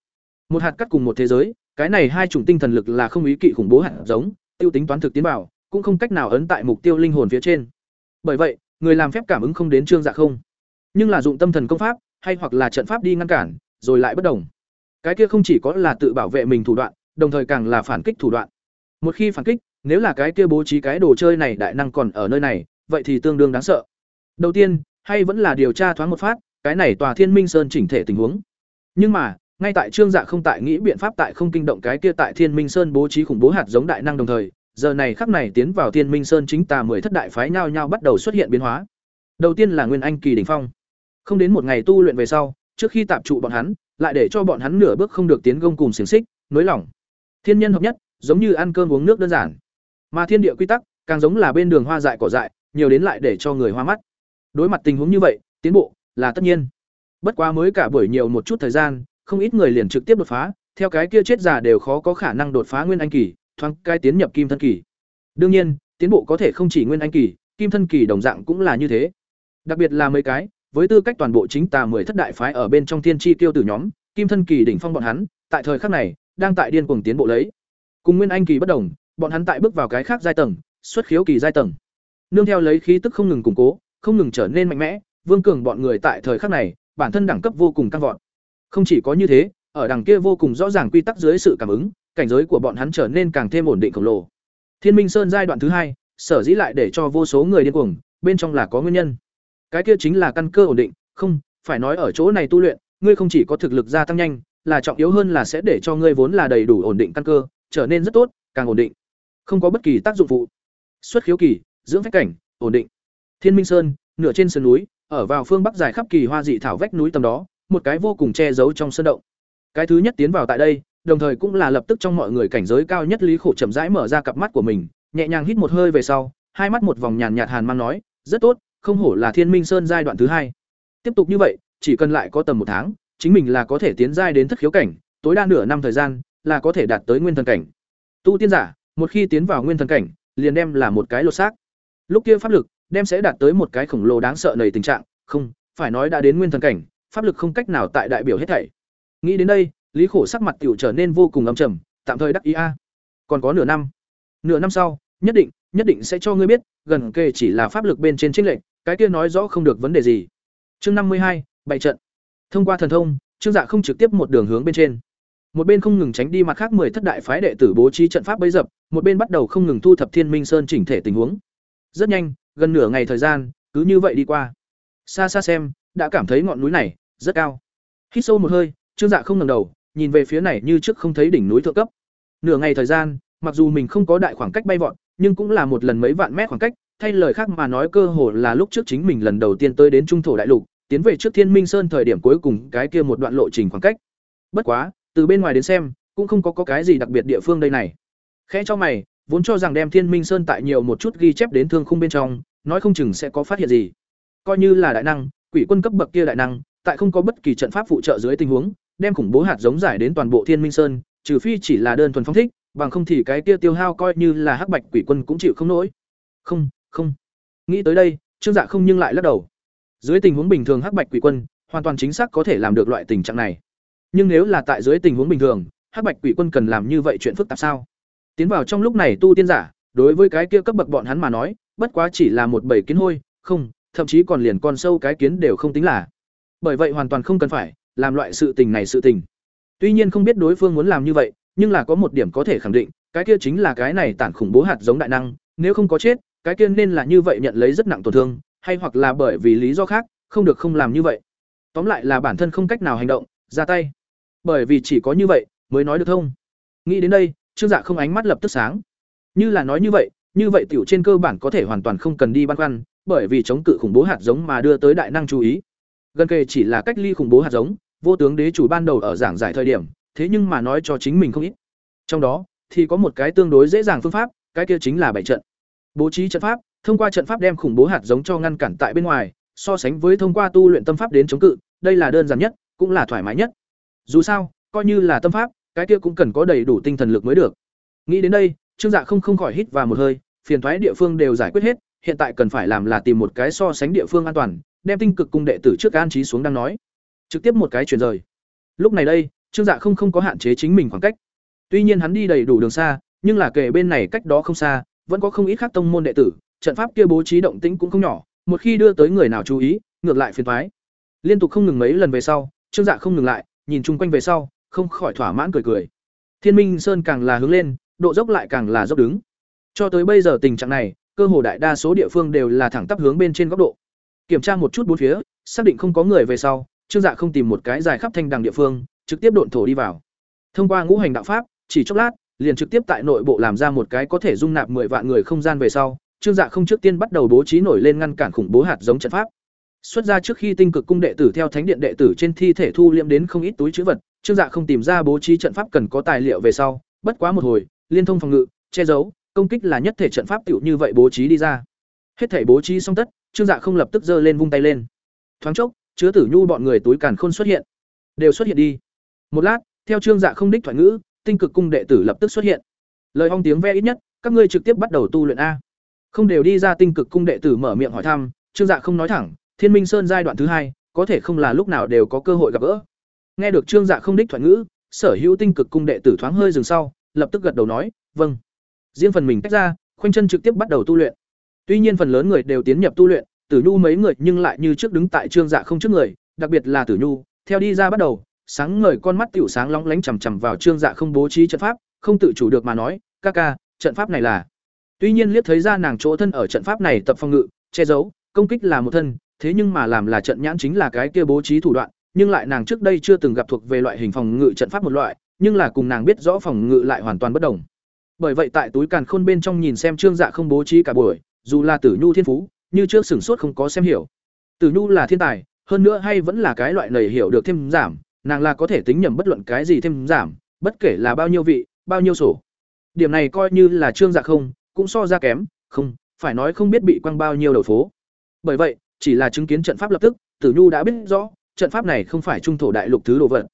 [SPEAKER 1] Một hạt cắt cùng một thế giới, cái này hai chủng tinh thần lực là không ý kỵ khủng bố hạt giống, tiêu tính toán thực tiến bảo, cũng không cách nào ấn tại mục tiêu linh hồn phía trên. Bởi vậy, người làm phép cảm ứng không đến trương dạ không, nhưng là dụng tâm thần công pháp, hay hoặc là trận pháp đi ngăn cản, rồi lại bất đồng. Cái kia không chỉ có là tự bảo vệ mình thủ đoạn, đồng thời càng là phản kích thủ đoạn. Một khi phản kích, nếu là cái kia bố trí cái đồ chơi này đại năng còn ở nơi này, vậy thì tương đương đáng sợ. Đầu tiên, hay vẫn là điều tra thoáng một phát, cái này tòa Thiên Minh Sơn chỉnh thể tình huống. Nhưng mà, ngay tại Trương Dạ không tại nghĩ biện pháp tại không kinh động cái kia tại Thiên Minh Sơn bố trí khủng bố hạt giống đại năng đồng thời, giờ này khắc này tiến vào Thiên Minh Sơn chính tà mười thất đại phái nhao nhao bắt đầu xuất hiện biến hóa. Đầu tiên là Nguyên Anh kỳ đỉnh phong. Không đến một ngày tu luyện về sau, trước khi tạm trụ bọn hắn, lại để cho bọn hắn nửa bước không được tiến gông cùng xiềng xích, nối lỏng. Thiên nhân hợp nhất, giống như ăn cơm uống nước đơn giản. Mà thiên địa quy tắc, càng giống là bên đường hoa dại cỏ dại, nhiều đến lại để cho người hoa mắt. Đối mặt tình huống như vậy, tiến bộ là tất nhiên. Bất quá mới cả buổi nhiều một chút thời gian, không ít người liền trực tiếp đột phá, theo cái kia chết già đều khó có khả năng đột phá nguyên anh kỳ, thoáng cai tiến nhập kim thân kỳ. Đương nhiên, tiến bộ có thể không chỉ nguyên anh kỳ, kim thân kỳ đồng dạng cũng là như thế. Đặc biệt là mấy cái, với tư cách toàn bộ chính tà mười thất đại phái ở bên trong thiên chi tiêu tử nhóm, kim thân kỳ đỉnh phong bọn hắn, tại thời khắc này, đang tại điên cuồng tiến bộ lấy. Cùng nguyên anh kỳ bất đồng, bọn hắn tại bước vào cái khác giai tầng, xuất khiếu kỳ giai tầng. Nương theo lấy khí tức không ngừng củng cố, không ngừng trở nên mạnh mẽ, Vương Cường bọn người tại thời khắc này, bản thân đẳng cấp vô cùng căng vọt. Không chỉ có như thế, ở đằng kia vô cùng rõ ràng quy tắc dưới sự cảm ứng, cảnh giới của bọn hắn trở nên càng thêm ổn định khổng lồ. Thiên Minh Sơn giai đoạn thứ hai, sở dĩ lại để cho vô số người điên cuồng, bên trong là có nguyên nhân. Cái kia chính là căn cơ ổn định, không, phải nói ở chỗ này tu luyện, ngươi không chỉ có thực lực gia tăng nhanh, là trọng yếu hơn là sẽ để cho ngươi vốn là đầy đủ ổn định căn cơ, trở nên rất tốt, càng ổn định. Không có bất kỳ tác dụng phụ. Xuất khiếu kỳ, dưỡng phách cảnh, ổn định. Thiên Minh Sơn, nửa trên sườn núi, ở vào phương bắc dài khắp kỳ hoa dị thảo vách núi tầm đó, một cái vô cùng che giấu trong sơn động. Cái thứ nhất tiến vào tại đây, đồng thời cũng là lập tức trong mọi người cảnh giới cao nhất Lý Khổ chậm rãi mở ra cặp mắt của mình, nhẹ nhàng hít một hơi về sau, hai mắt một vòng nhàn nhạt hàn mang nói, rất tốt, không hổ là Thiên Minh Sơn giai đoạn thứ hai. Tiếp tục như vậy, chỉ cần lại có tầm một tháng, chính mình là có thể tiến giai đến thất khiếu cảnh, tối đa nửa năm thời gian là có thể đạt tới nguyên thần cảnh. Tu tiên giả, một khi tiến vào nguyên thần cảnh, liền đem là một cái lột xác. Lúc kia pháp lực đem sẽ đạt tới một cái khổng lồ đáng sợ nầy tình trạng, không, phải nói đã đến nguyên thần cảnh, pháp lực không cách nào tại đại biểu hết thảy. Nghĩ đến đây, Lý Khổ sắc mặt tiểu trở nên vô cùng âm trầm, tạm thời đắc ý a. Còn có nửa năm. Nửa năm sau, nhất định, nhất định sẽ cho ngươi biết, gần kề chỉ là pháp lực bên trên chênh lệnh, cái kia nói rõ không được vấn đề gì. Chương năm mươi hai, bảy trận. Thông qua thần thông, Trương Dạ không trực tiếp một đường hướng bên trên. Một bên không ngừng tránh đi mặt khác mười thất đại phái đệ tử bố trí trận pháp bấy dập, một bên bắt đầu không ngừng thu thập Thiên Minh Sơn chỉnh thể tình huống. Rất nhanh, gần nửa ngày thời gian, cứ như vậy đi qua. Xa xa xem, đã cảm thấy ngọn núi này rất cao. Hít sâu một hơi, Trương Dạ không ngẩng đầu, nhìn về phía này như trước không thấy đỉnh núi thượng cấp. Nửa ngày thời gian, mặc dù mình không có đại khoảng cách bay vọt, nhưng cũng là một lần mấy vạn mét khoảng cách, thay lời khác mà nói cơ hồ là lúc trước chính mình lần đầu tiên tới đến trung thổ đại lục, tiến về trước Thiên Minh Sơn thời điểm cuối cùng cái kia một đoạn lộ trình khoảng cách. Bất quá, từ bên ngoài đến xem, cũng không có, có cái gì đặc biệt địa phương đây này. Khẽ cho mày, vốn cho rằng đem Thiên Minh Sơn tại nhiều một chút ghi chép đến thương khung bên trong, nói không chừng sẽ có phát hiện gì. Coi như là đại năng, quỷ quân cấp bậc kia đại năng, tại không có bất kỳ trận pháp phụ trợ dưới tình huống, đem khủng bố hạt giống giải đến toàn bộ Thiên Minh Sơn, trừ phi chỉ là đơn thuần phong thích, bằng không thì cái kia tiêu hao coi như là hắc bạch quỷ quân cũng chịu không nổi. Không, không. Nghĩ tới đây, Trương Dạ không nhưng lại lắc đầu. Dưới tình huống bình thường hắc bạch quỷ quân hoàn toàn chính xác có thể làm được loại tình trạng này. Nhưng nếu là tại dưới tình huống bình thường, hắc bạch quỷ quân cần làm như vậy chuyện phức tạp sao? Tiến vào trong lúc này tu tiên giả, đối với cái kia cấp bậc bọn hắn mà nói, bất quá chỉ là một bầy kiến hôi, không, thậm chí còn liền con sâu cái kiến đều không tính là. Bởi vậy hoàn toàn không cần phải làm loại sự tình này sự tình. Tuy nhiên không biết đối phương muốn làm như vậy, nhưng là có một điểm có thể khẳng định, cái kia chính là cái này tản khủng bố hạt giống đại năng, nếu không có chết, cái kia nên là như vậy nhận lấy rất nặng tổn thương, hay hoặc là bởi vì lý do khác, không được không làm như vậy. Tóm lại là bản thân không cách nào hành động, ra tay. Bởi vì chỉ có như vậy mới nói được thông. Nghĩ đến đây, Trương Dạ không ánh mắt lập tức sáng. Như là nói như vậy, như vậy tiểu trên cơ bản có thể hoàn toàn không cần đi băn khoăn, bởi vì chống cự khủng bố hạt giống mà đưa tới đại năng chú ý. Gần kề chỉ là cách ly khủng bố hạt giống, vô tướng đế chủ ban đầu ở giảng giải thời điểm, thế nhưng mà nói cho chính mình không ít. Trong đó, thì có một cái tương đối dễ dàng phương pháp, cái kia chính là bảy trận. Bố trí trận pháp, thông qua trận pháp đem khủng bố hạt giống cho ngăn cản tại bên ngoài, so sánh với thông qua tu luyện tâm pháp đến chống cự, đây là đơn giản nhất, cũng là thoải mái nhất. Dù sao, coi như là tâm pháp, cái kia cũng cần có đầy đủ tinh thần lực mới được. Nghĩ đến đây, Trương Dạ không không khỏi hít vào một hơi, phiền thoái địa phương đều giải quyết hết, hiện tại cần phải làm là tìm một cái so sánh địa phương an toàn, đem tinh cực cung đệ tử trước an trí xuống đang nói. Trực tiếp một cái chuyển rời. Lúc này đây, Trương Dạ không không có hạn chế chính mình khoảng cách. Tuy nhiên hắn đi đầy đủ đường xa, nhưng là kể bên này cách đó không xa, vẫn có không ít khác tông môn đệ tử, trận pháp kia bố trí động tĩnh cũng không nhỏ, một khi đưa tới người nào chú ý, ngược lại phiền toái. Liên tục không ngừng mấy lần về sau, Trương Dạ không ngừng lại, nhìn chung quanh về sau, không khỏi thỏa mãn cười cười. Thiên Minh Sơn càng là hướng lên, độ dốc lại càng là dốc đứng. Cho tới bây giờ tình trạng này, cơ hồ đại đa số địa phương đều là thẳng tắp hướng bên trên góc độ. Kiểm tra một chút bốn phía, xác định không có người về sau, Trương Dạ không tìm một cái dài khắp thanh đằng địa phương, trực tiếp độn thổ đi vào. Thông qua ngũ hành đạo pháp, chỉ chốc lát, liền trực tiếp tại nội bộ làm ra một cái có thể dung nạp 10 vạn người không gian về sau, Trương Dạ không trước tiên bắt đầu bố trí nổi lên ngăn cản khủng bố hạt giống trận pháp. Xuất ra trước khi tinh cực cung đệ tử theo thánh điện đệ tử trên thi thể thu liệm đến không ít túi trữ vật, Trương Dạ không tìm ra bố trí trận pháp cần có tài liệu về sau, bất quá một hồi, liên thông phòng ngự, che giấu, công kích là nhất thể trận pháp tiểu như vậy bố trí đi ra. Hết thể bố trí xong tất, Trương Dạ không lập tức giơ lên vung tay lên. Thoáng chốc, chứa tử nhu bọn người túi càn khôn xuất hiện. Đều xuất hiện đi. Một lát, theo Trương Dạ không đích thoại ngữ, tinh cực cung đệ tử lập tức xuất hiện. Lời ong tiếng ve ít nhất, các ngươi trực tiếp bắt đầu tu luyện a. Không đều đi ra tinh cực cung đệ tử mở miệng hỏi thăm, Trương Dạ không nói thẳng, Thiên Minh Sơn giai đoạn thứ hai, có thể không là lúc nào đều có cơ hội gặp gỡ. Nghe được Trương Dạ không đích thuận ngữ, sở hữu tinh cực cung đệ tử thoáng hơi dừng sau, lập tức gật đầu nói, "Vâng." Riêng phần mình tách ra, khoanh chân trực tiếp bắt đầu tu luyện. Tuy nhiên phần lớn người đều tiến nhập tu luyện, Tử Nhu mấy người nhưng lại như trước đứng tại Trương Dạ không trước người, đặc biệt là Tử Nhu, theo đi ra bắt đầu, sáng ngời con mắt tiểu sáng lóng lánh chằm chằm vào Trương Dạ không bố trí trận pháp, không tự chủ được mà nói, "Ca ca, trận pháp này là?" Tuy nhiên liếc thấy ra nàng chỗ thân ở trận pháp này tập phong ngự, che giấu, công kích là một thân, thế nhưng mà làm là trận nhãn chính là cái kia bố trí thủ đoạn, nhưng lại nàng trước đây chưa từng gặp thuộc về loại hình phòng ngự trận pháp một loại, nhưng là cùng nàng biết rõ phòng ngự lại hoàn toàn bất đồng. Bởi vậy tại túi càn khôn bên trong nhìn xem Trương Dạ không bố trí cả buổi, dù là Tử Nhu thiên phú, như trước sửng sốt không có xem hiểu. Tử Nhu là thiên tài, hơn nữa hay vẫn là cái loại nảy hiểu được thêm giảm, nàng là có thể tính nhầm bất luận cái gì thêm giảm, bất kể là bao nhiêu vị, bao nhiêu sổ. Điểm này coi như là Trương Dạ không, cũng so ra kém, không, phải nói không biết bị quăng bao nhiêu đầu phố. Bởi vậy, chỉ là chứng kiến trận pháp lập tức, Tử Nhu đã biết rõ, trận pháp này không phải trung thổ đại lục thứ đồ vật.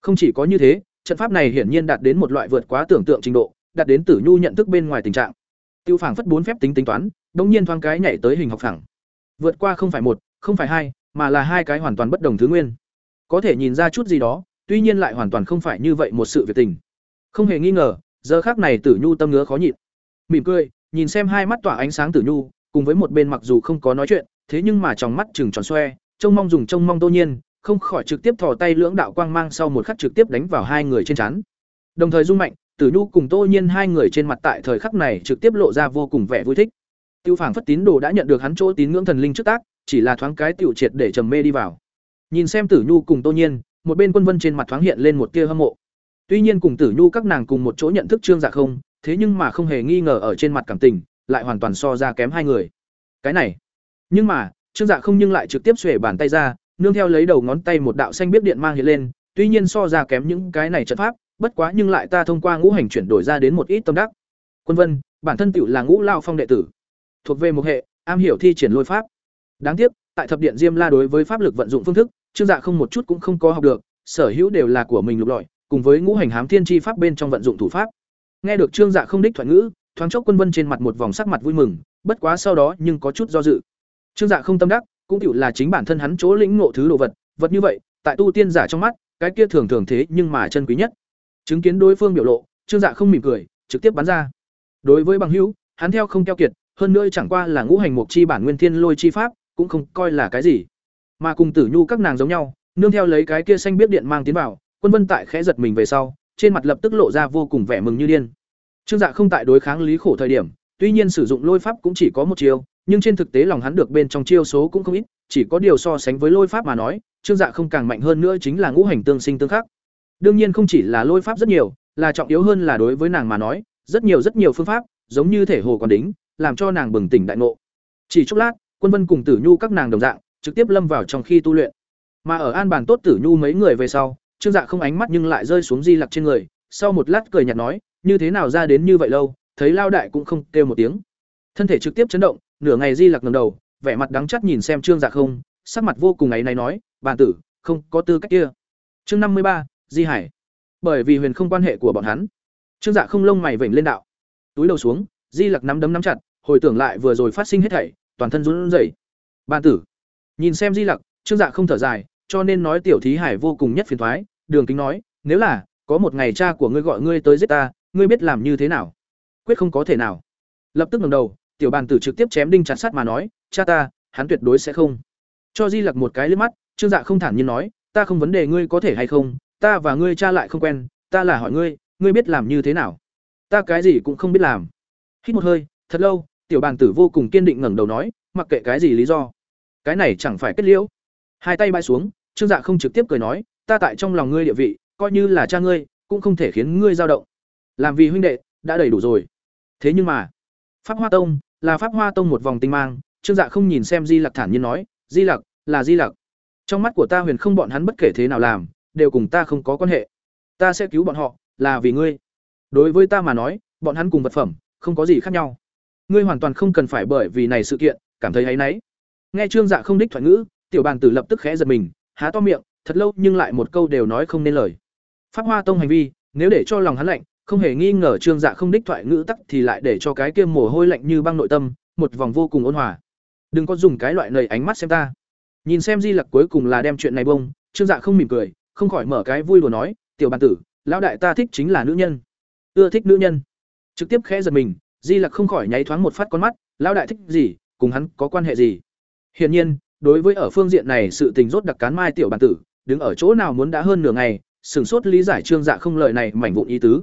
[SPEAKER 1] Không chỉ có như thế, trận pháp này hiển nhiên đạt đến một loại vượt quá tưởng tượng trình độ, đạt đến Tử Nhu nhận thức bên ngoài tình trạng. Tiêu phảng phất bốn phép tính tính toán, đống nhiên thoáng cái nhảy tới hình học phẳng. Vượt qua không phải một, không phải hai, mà là hai cái hoàn toàn bất đồng thứ nguyên. Có thể nhìn ra chút gì đó, tuy nhiên lại hoàn toàn không phải như vậy một sự việc tình. Không hề nghi ngờ, giờ khắc này Tử Nhu tâm ngứa khó nhịn. Mỉm cười, nhìn xem hai mắt tỏa ánh sáng Tử Nhu, cùng với một bên mặc dù không có nói chuyện, thế nhưng mà trong mắt chừng tròn xoe, trông mong dùng trông mong Tô Nhiên, không khỏi trực tiếp thò tay lưỡng đạo quang mang sau một khắc trực tiếp đánh vào hai người trên trán. Đồng thời rung mạnh, Tử Nhu cùng Tô Nhiên hai người trên mặt tại thời khắc này trực tiếp lộ ra vô cùng vẻ vui thích. Tiêu Phảng Phất Tín Đồ đã nhận được hắn chỗ tín ngưỡng thần linh trước tác, chỉ là thoáng cái tiểu triệt để trầm mê đi vào. Nhìn xem Tử Nhu cùng Tô Nhiên, một bên Quân Vân trên mặt thoáng hiện lên một tia hâm mộ. Tuy nhiên cùng Tử Nhu các nàng cùng một chỗ nhận thức Trương Dạ không, thế nhưng mà không hề nghi ngờ ở trên mặt cảm tình, lại hoàn toàn so ra kém hai người. Cái này, nhưng mà, Trương Dạ không nhưng lại trực tiếp xuề bàn tay ra, nương theo lấy đầu ngón tay một đạo xanh biết điện mang hiện lên, tuy nhiên so ra kém những cái này trận pháp, bất quá nhưng lại ta thông qua ngũ hành chuyển đổi ra đến một ít tâm đắc. Quân Vân, bản thân tiểu là ngũ lao phong đệ tử, thuộc về một hệ, am hiểu thi triển lôi pháp. Đáng tiếc, tại thập điện Diêm La đối với pháp lực vận dụng phương thức, Trương Dạ không một chút cũng không có học được, sở hữu đều là của mình lục lọi, cùng với ngũ hành hám thiên chi pháp bên trong vận dụng thủ pháp. Nghe được Trương Dạ không đích thoại ngữ, thoáng chốc Quân Vân trên mặt một vòng sắc mặt vui mừng, bất quá sau đó nhưng có chút do dự. Trương Dạ không tâm đắc, cũng tựu là chính bản thân hắn chỗ lĩnh ngộ thứ đồ vật, vật như vậy, tại tu tiên giả trong mắt, cái kia thường thường thế nhưng mà chân quý nhất. Chứng kiến đối phương biểu lộ, Trương Dạ không mỉm cười, trực tiếp bắn ra. Đối với bằng hữu, hắn theo không keo kiệt, hơn nữa chẳng qua là ngũ hành mục chi bản nguyên thiên lôi chi pháp, cũng không coi là cái gì. Mà cùng Tử Nhu các nàng giống nhau, nương theo lấy cái kia xanh biết điện mang tiến vào, Quân Vân tại khẽ giật mình về sau, trên mặt lập tức lộ ra vô cùng vẻ mừng như điên. Trương Dạ không tại đối kháng lý khổ thời điểm, tuy nhiên sử dụng lôi pháp cũng chỉ có một chiều, nhưng trên thực tế lòng hắn được bên trong chiêu số cũng không ít, chỉ có điều so sánh với lôi pháp mà nói, Trương Dạ không càng mạnh hơn nữa chính là ngũ hành tương sinh tương khắc. Đương nhiên không chỉ là lôi pháp rất nhiều, là trọng yếu hơn là đối với nàng mà nói, rất nhiều rất nhiều phương pháp, giống như thể hồ còn đính, làm cho nàng bừng tỉnh đại ngộ. Chỉ chốc lát, Quân Vân cùng Tử Nhu các nàng đồng dạng, trực tiếp lâm vào trong khi tu luyện. Mà ở an bàn tốt Tử Nhu mấy người về sau, Trương Dạ không ánh mắt nhưng lại rơi xuống Di Lặc trên người, sau một lát cười nhạt nói, như thế nào ra đến như vậy lâu, thấy lao đại cũng không kêu một tiếng. Thân thể trực tiếp chấn động, nửa ngày Di Lặc ngầm đầu, vẻ mặt đắng chắt nhìn xem Trương Dạ không, sắc mặt vô cùng ấy náy nói, bàn tử, không có tư cách kia." Chương năm mươi ba, Di Hải. Bởi vì huyền không quan hệ của bọn hắn, Trương Dạ không lông mày vểnh lên đạo. Túi đầu xuống, Di Lặc nắm đấm nắm chặt, hồi tưởng lại vừa rồi phát sinh hết thảy, toàn thân run rẩy. bàn tử." Nhìn xem Di Lặc, Trương Dạ không thở dài, cho nên nói tiểu thí hải vô cùng nhất phiền toái, Đường Kính nói, "Nếu là có một ngày cha của ngươi gọi ngươi tới giết ta, ngươi biết làm như thế nào?" Quyết không có thể nào. Lập tức ngẩng đầu, tiểu bàn tử trực tiếp chém đinh chặt sắt mà nói, "Cha ta, hắn tuyệt đối sẽ không." Cho Di Lặc một cái liếc mắt, Trương Dạ không thản nhiên nói, "Ta không vấn đề ngươi có thể hay không, ta và ngươi cha lại không quen, ta là hỏi ngươi, ngươi biết làm như thế nào?" "Ta cái gì cũng không biết làm." Hít một hơi, thật lâu, tiểu bàn tử vô cùng kiên định ngẩng đầu nói, "Mặc kệ cái gì lý do, cái này chẳng phải kết liễu." Hai tay bay xuống, Trương Dạ không trực tiếp cười nói, "Ta tại trong lòng ngươi địa vị, coi như là cha ngươi, cũng không thể khiến ngươi dao động. Làm vì huynh đệ, đã đầy đủ rồi." Thế nhưng mà, Pháp Hoa Tông là Pháp Hoa Tông một vòng tinh mang, Trương Dạ không nhìn xem Di Lặc thản nhiên nói, "Di Lặc, là Di Lặc. Trong mắt của ta huyền không bọn hắn bất kể thế nào làm, đều cùng ta không có quan hệ. Ta sẽ cứu bọn họ, là vì ngươi. Đối với ta mà nói, bọn hắn cùng vật phẩm, không có gì khác nhau. Ngươi hoàn toàn không cần phải bởi vì này sự kiện, cảm thấy ấy nấy." Nghe Trương Dạ không đích thoại ngữ, tiểu bàn tử lập tức khẽ giật mình, há to miệng, thật lâu nhưng lại một câu đều nói không nên lời. Pháp Hoa Tông hành vi, nếu để cho lòng hắn lạnh, không hề nghi ngờ Trương Dạ không đích thoại ngữ tắc thì lại để cho cái kia mồ hôi lạnh như băng nội tâm, một vòng vô cùng ôn hòa. Đừng có dùng cái loại nầy ánh mắt xem ta. Nhìn xem Di Lặc cuối cùng là đem chuyện này bông, Trương Dạ không mỉm cười, không khỏi mở cái vui đùa nói, "Tiểu bàn tử, lão đại ta thích chính là nữ nhân." Ưa thích nữ nhân. Trực tiếp khẽ giật mình, Di Lặc không khỏi nháy thoáng một phát con mắt, lão đại thích gì, cùng hắn có quan hệ gì? Hiển nhiên, đối với ở phương diện này sự tình rốt đặc cán mai tiểu bàn tử, đứng ở chỗ nào muốn đã hơn nửa ngày, sửng sốt lý giải Trương Dạ không lời này mảnh vụn ý tứ.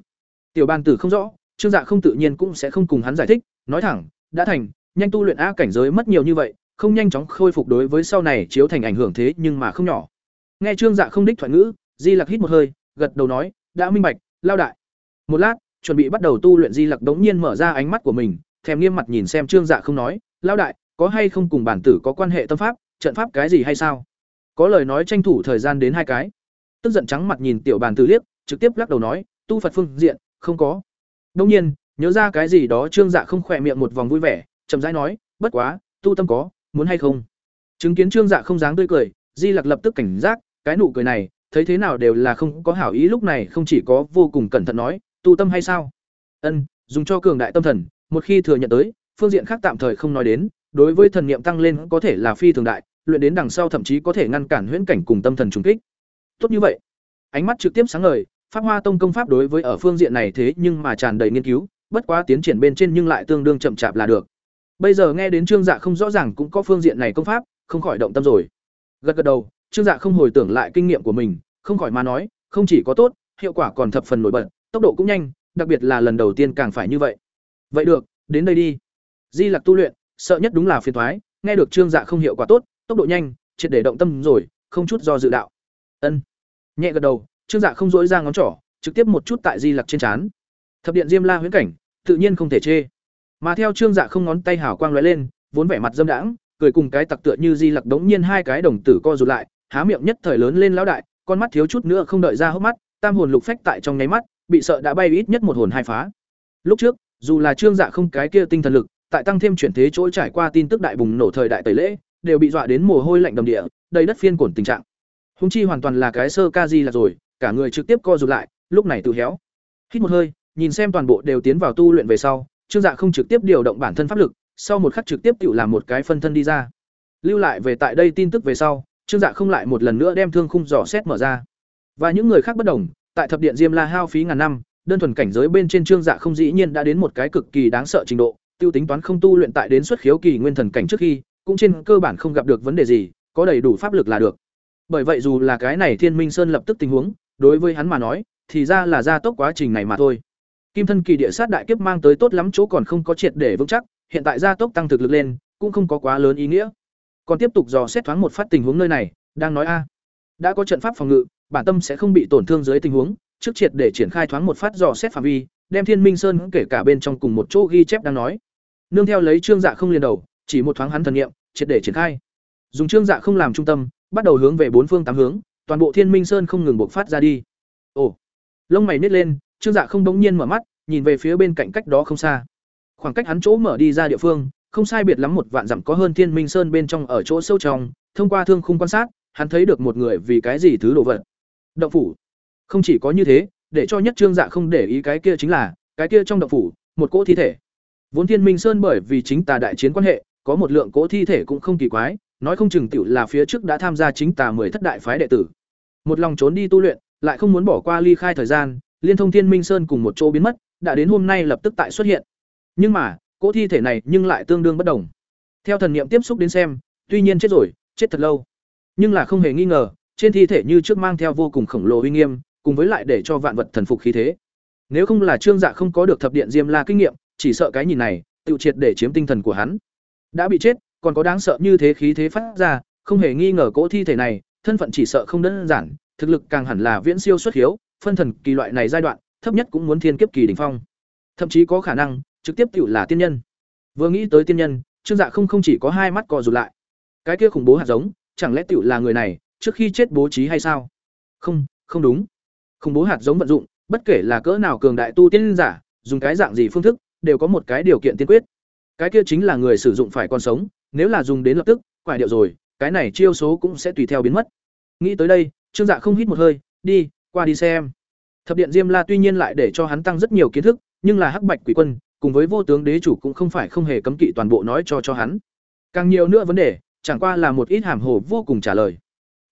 [SPEAKER 1] Tiểu Ban tử không rõ, Trương Dạ không tự nhiên cũng sẽ không cùng hắn giải thích, nói thẳng, đã thành, nhanh tu luyện a cảnh giới mất nhiều như vậy, không nhanh chóng khôi phục đối với sau này chiếu thành ảnh hưởng thế nhưng mà không nhỏ. Nghe Trương Dạ không đích thoại ngữ, Di Lặc hít một hơi, gật đầu nói, đã minh bạch, lao đại. Một lát, chuẩn bị bắt đầu tu luyện Di Lặc đống nhiên mở ra ánh mắt của mình, thèm nghiêm mặt nhìn xem Trương Dạ không nói, lao đại, có hay không cùng bản tử có quan hệ tâm pháp, trận pháp cái gì hay sao? Có lời nói tranh thủ thời gian đến hai cái. Tức giận trắng mặt nhìn tiểu bản tử liếc, trực tiếp lắc đầu nói, tu Phật phương diện, không có. Đương nhiên, nhớ ra cái gì đó Trương Dạ không khỏe miệng một vòng vui vẻ, chậm rãi nói, bất quá, tu tâm có, muốn hay không? Chứng kiến Trương Dạ không dáng tươi cười, Di Lặc lập tức cảnh giác, cái nụ cười này, thấy thế nào đều là không có hảo ý lúc này không chỉ có vô cùng cẩn thận nói, tu tâm hay sao? Ân, dùng cho cường đại tâm thần, một khi thừa nhận tới, phương diện khác tạm thời không nói đến, đối với thần niệm tăng lên có thể là phi thường đại, luyện đến đằng sau thậm chí có thể ngăn cản huyễn cảnh cùng tâm thần trùng kích. Tốt như vậy, ánh mắt trực tiếp sáng ngời, Pháp Hoa Tông công pháp đối với ở phương diện này thế nhưng mà tràn đầy nghiên cứu, bất quá tiến triển bên trên nhưng lại tương đương chậm chạp là được. bây giờ nghe đến trương dạ không rõ ràng cũng có phương diện này công pháp không khỏi động tâm rồi. Gật gật đầu trương dạ không hồi tưởng lại kinh nghiệm của mình không khỏi mà nói không chỉ có tốt hiệu quả còn thập phần nổi bật tốc độ cũng nhanh đặc biệt là lần đầu tiên càng phải như vậy. Vậy được đến đây đi. Di lặc tu luyện sợ nhất đúng là phiền thoái nghe được trương dạ không hiệu quả tốt tốc độ nhanh triệt để động tâm rồi không chút do dự đạo. Ân. Nhẹ gật đầu trương dạ không dỗi ra ngón trỏ, trực tiếp một chút tại di lặc trên trán. Thập điện diêm la huyễn cảnh, tự nhiên không thể chê. Mà theo trương dạ không ngón tay hảo quang lóe lên, vốn vẻ mặt dâm đãng, cười cùng cái tặc tựa như di lặc đống nhiên hai cái đồng tử co rụt lại, há miệng nhất thời lớn lên lão đại, con mắt thiếu chút nữa không đợi ra hốc mắt, tam hồn lục phách tại trong nháy mắt, bị sợ đã bay ít nhất một hồn hai phá. Lúc trước, dù là trương dạ không cái kia tinh thần lực, tại tăng thêm chuyển thế chỗ trải qua tin tức đại bùng nổ thời đại tẩy lễ, đều bị dọa đến mồ hôi lạnh đầm địa, đầy đất phiên cổn tình trạng. Húng chi hoàn toàn là cái sơ ca di là rồi cả người trực tiếp co rụt lại, lúc này tự héo. Hít một hơi, nhìn xem toàn bộ đều tiến vào tu luyện về sau, trương dạ không trực tiếp điều động bản thân pháp lực, sau một khắc trực tiếp tự làm một cái phân thân đi ra. Lưu lại về tại đây tin tức về sau, trương dạ không lại một lần nữa đem thương khung dò xét mở ra. Và những người khác bất đồng, tại thập điện diêm la hao phí ngàn năm, đơn thuần cảnh giới bên trên trương dạ không dĩ nhiên đã đến một cái cực kỳ đáng sợ trình độ, tiêu tính toán không tu luyện tại đến xuất khiếu kỳ nguyên thần cảnh trước khi, cũng trên cơ bản không gặp được vấn đề gì, có đầy đủ pháp lực là được. Bởi vậy dù là cái này thiên minh sơn lập tức tình huống đối với hắn mà nói, thì ra là gia tốc quá trình này mà thôi. Kim thân kỳ địa sát đại kiếp mang tới tốt lắm chỗ còn không có triệt để vững chắc, hiện tại gia tốc tăng thực lực lên, cũng không có quá lớn ý nghĩa. Còn tiếp tục dò xét thoáng một phát tình huống nơi này, đang nói a. Đã có trận pháp phòng ngự, bản tâm sẽ không bị tổn thương dưới tình huống, trước triệt để triển khai thoáng một phát dò xét phạm vi, đem thiên minh sơn kể cả bên trong cùng một chỗ ghi chép đang nói. Nương theo lấy trương dạ không liền đầu, chỉ một thoáng hắn thần nghiệm triệt để triển khai. Dùng trương dạ không làm trung tâm, bắt đầu hướng về bốn phương tám hướng toàn bộ thiên minh sơn không ngừng bộc phát ra đi. Ồ, lông mày nít lên, trương dạ không bỗng nhiên mở mắt, nhìn về phía bên cạnh cách đó không xa. Khoảng cách hắn chỗ mở đi ra địa phương, không sai biệt lắm một vạn dặm có hơn thiên minh sơn bên trong ở chỗ sâu trong, thông qua thương khung quan sát, hắn thấy được một người vì cái gì thứ đồ vật. Động phủ. Không chỉ có như thế, để cho nhất trương dạ không để ý cái kia chính là, cái kia trong động phủ, một cỗ thi thể. Vốn thiên minh sơn bởi vì chính tà đại chiến quan hệ, có một lượng cỗ thi thể cũng không kỳ quái, nói không chừng tiểu là phía trước đã tham gia chính tà mười thất đại phái đệ tử một lòng trốn đi tu luyện, lại không muốn bỏ qua ly khai thời gian, liên thông thiên minh sơn cùng một chỗ biến mất, đã đến hôm nay lập tức tại xuất hiện. Nhưng mà, cỗ thi thể này nhưng lại tương đương bất đồng. Theo thần niệm tiếp xúc đến xem, tuy nhiên chết rồi, chết thật lâu. Nhưng là không hề nghi ngờ, trên thi thể như trước mang theo vô cùng khổng lồ uy nghiêm, cùng với lại để cho vạn vật thần phục khí thế. Nếu không là trương dạ không có được thập điện diêm la kinh nghiệm, chỉ sợ cái nhìn này tự triệt để chiếm tinh thần của hắn. Đã bị chết, còn có đáng sợ như thế khí thế phát ra, không hề nghi ngờ cỗ thi thể này thân phận chỉ sợ không đơn giản, thực lực càng hẳn là viễn siêu xuất hiếu, phân thần kỳ loại này giai đoạn, thấp nhất cũng muốn thiên kiếp kỳ đỉnh phong. Thậm chí có khả năng, trực tiếp tự là tiên nhân. Vừa nghĩ tới tiên nhân, trương dạ không không chỉ có hai mắt cò rụt lại. Cái kia khủng bố hạt giống, chẳng lẽ tự là người này, trước khi chết bố trí hay sao? Không không đúng. Khủng bố hạt giống vận dụng, bất kể là cỡ nào cường đại tu tiên giả, dùng cái dạng gì phương thức, đều có một cái điều kiện tiên quyết. Cái kia chính là người sử dụng phải còn sống, nếu là dùng đến lập tức quải điệu rồi, cái này chiêu số cũng sẽ tùy theo biến mất nghĩ tới đây, trương dạ không hít một hơi, đi, qua đi xem. Thập điện diêm la tuy nhiên lại để cho hắn tăng rất nhiều kiến thức, nhưng là hắc bạch quỷ quân, cùng với vô tướng đế chủ cũng không phải không hề cấm kỵ toàn bộ nói cho cho hắn. Càng nhiều nữa vấn đề, chẳng qua là một ít hàm hồ vô cùng trả lời.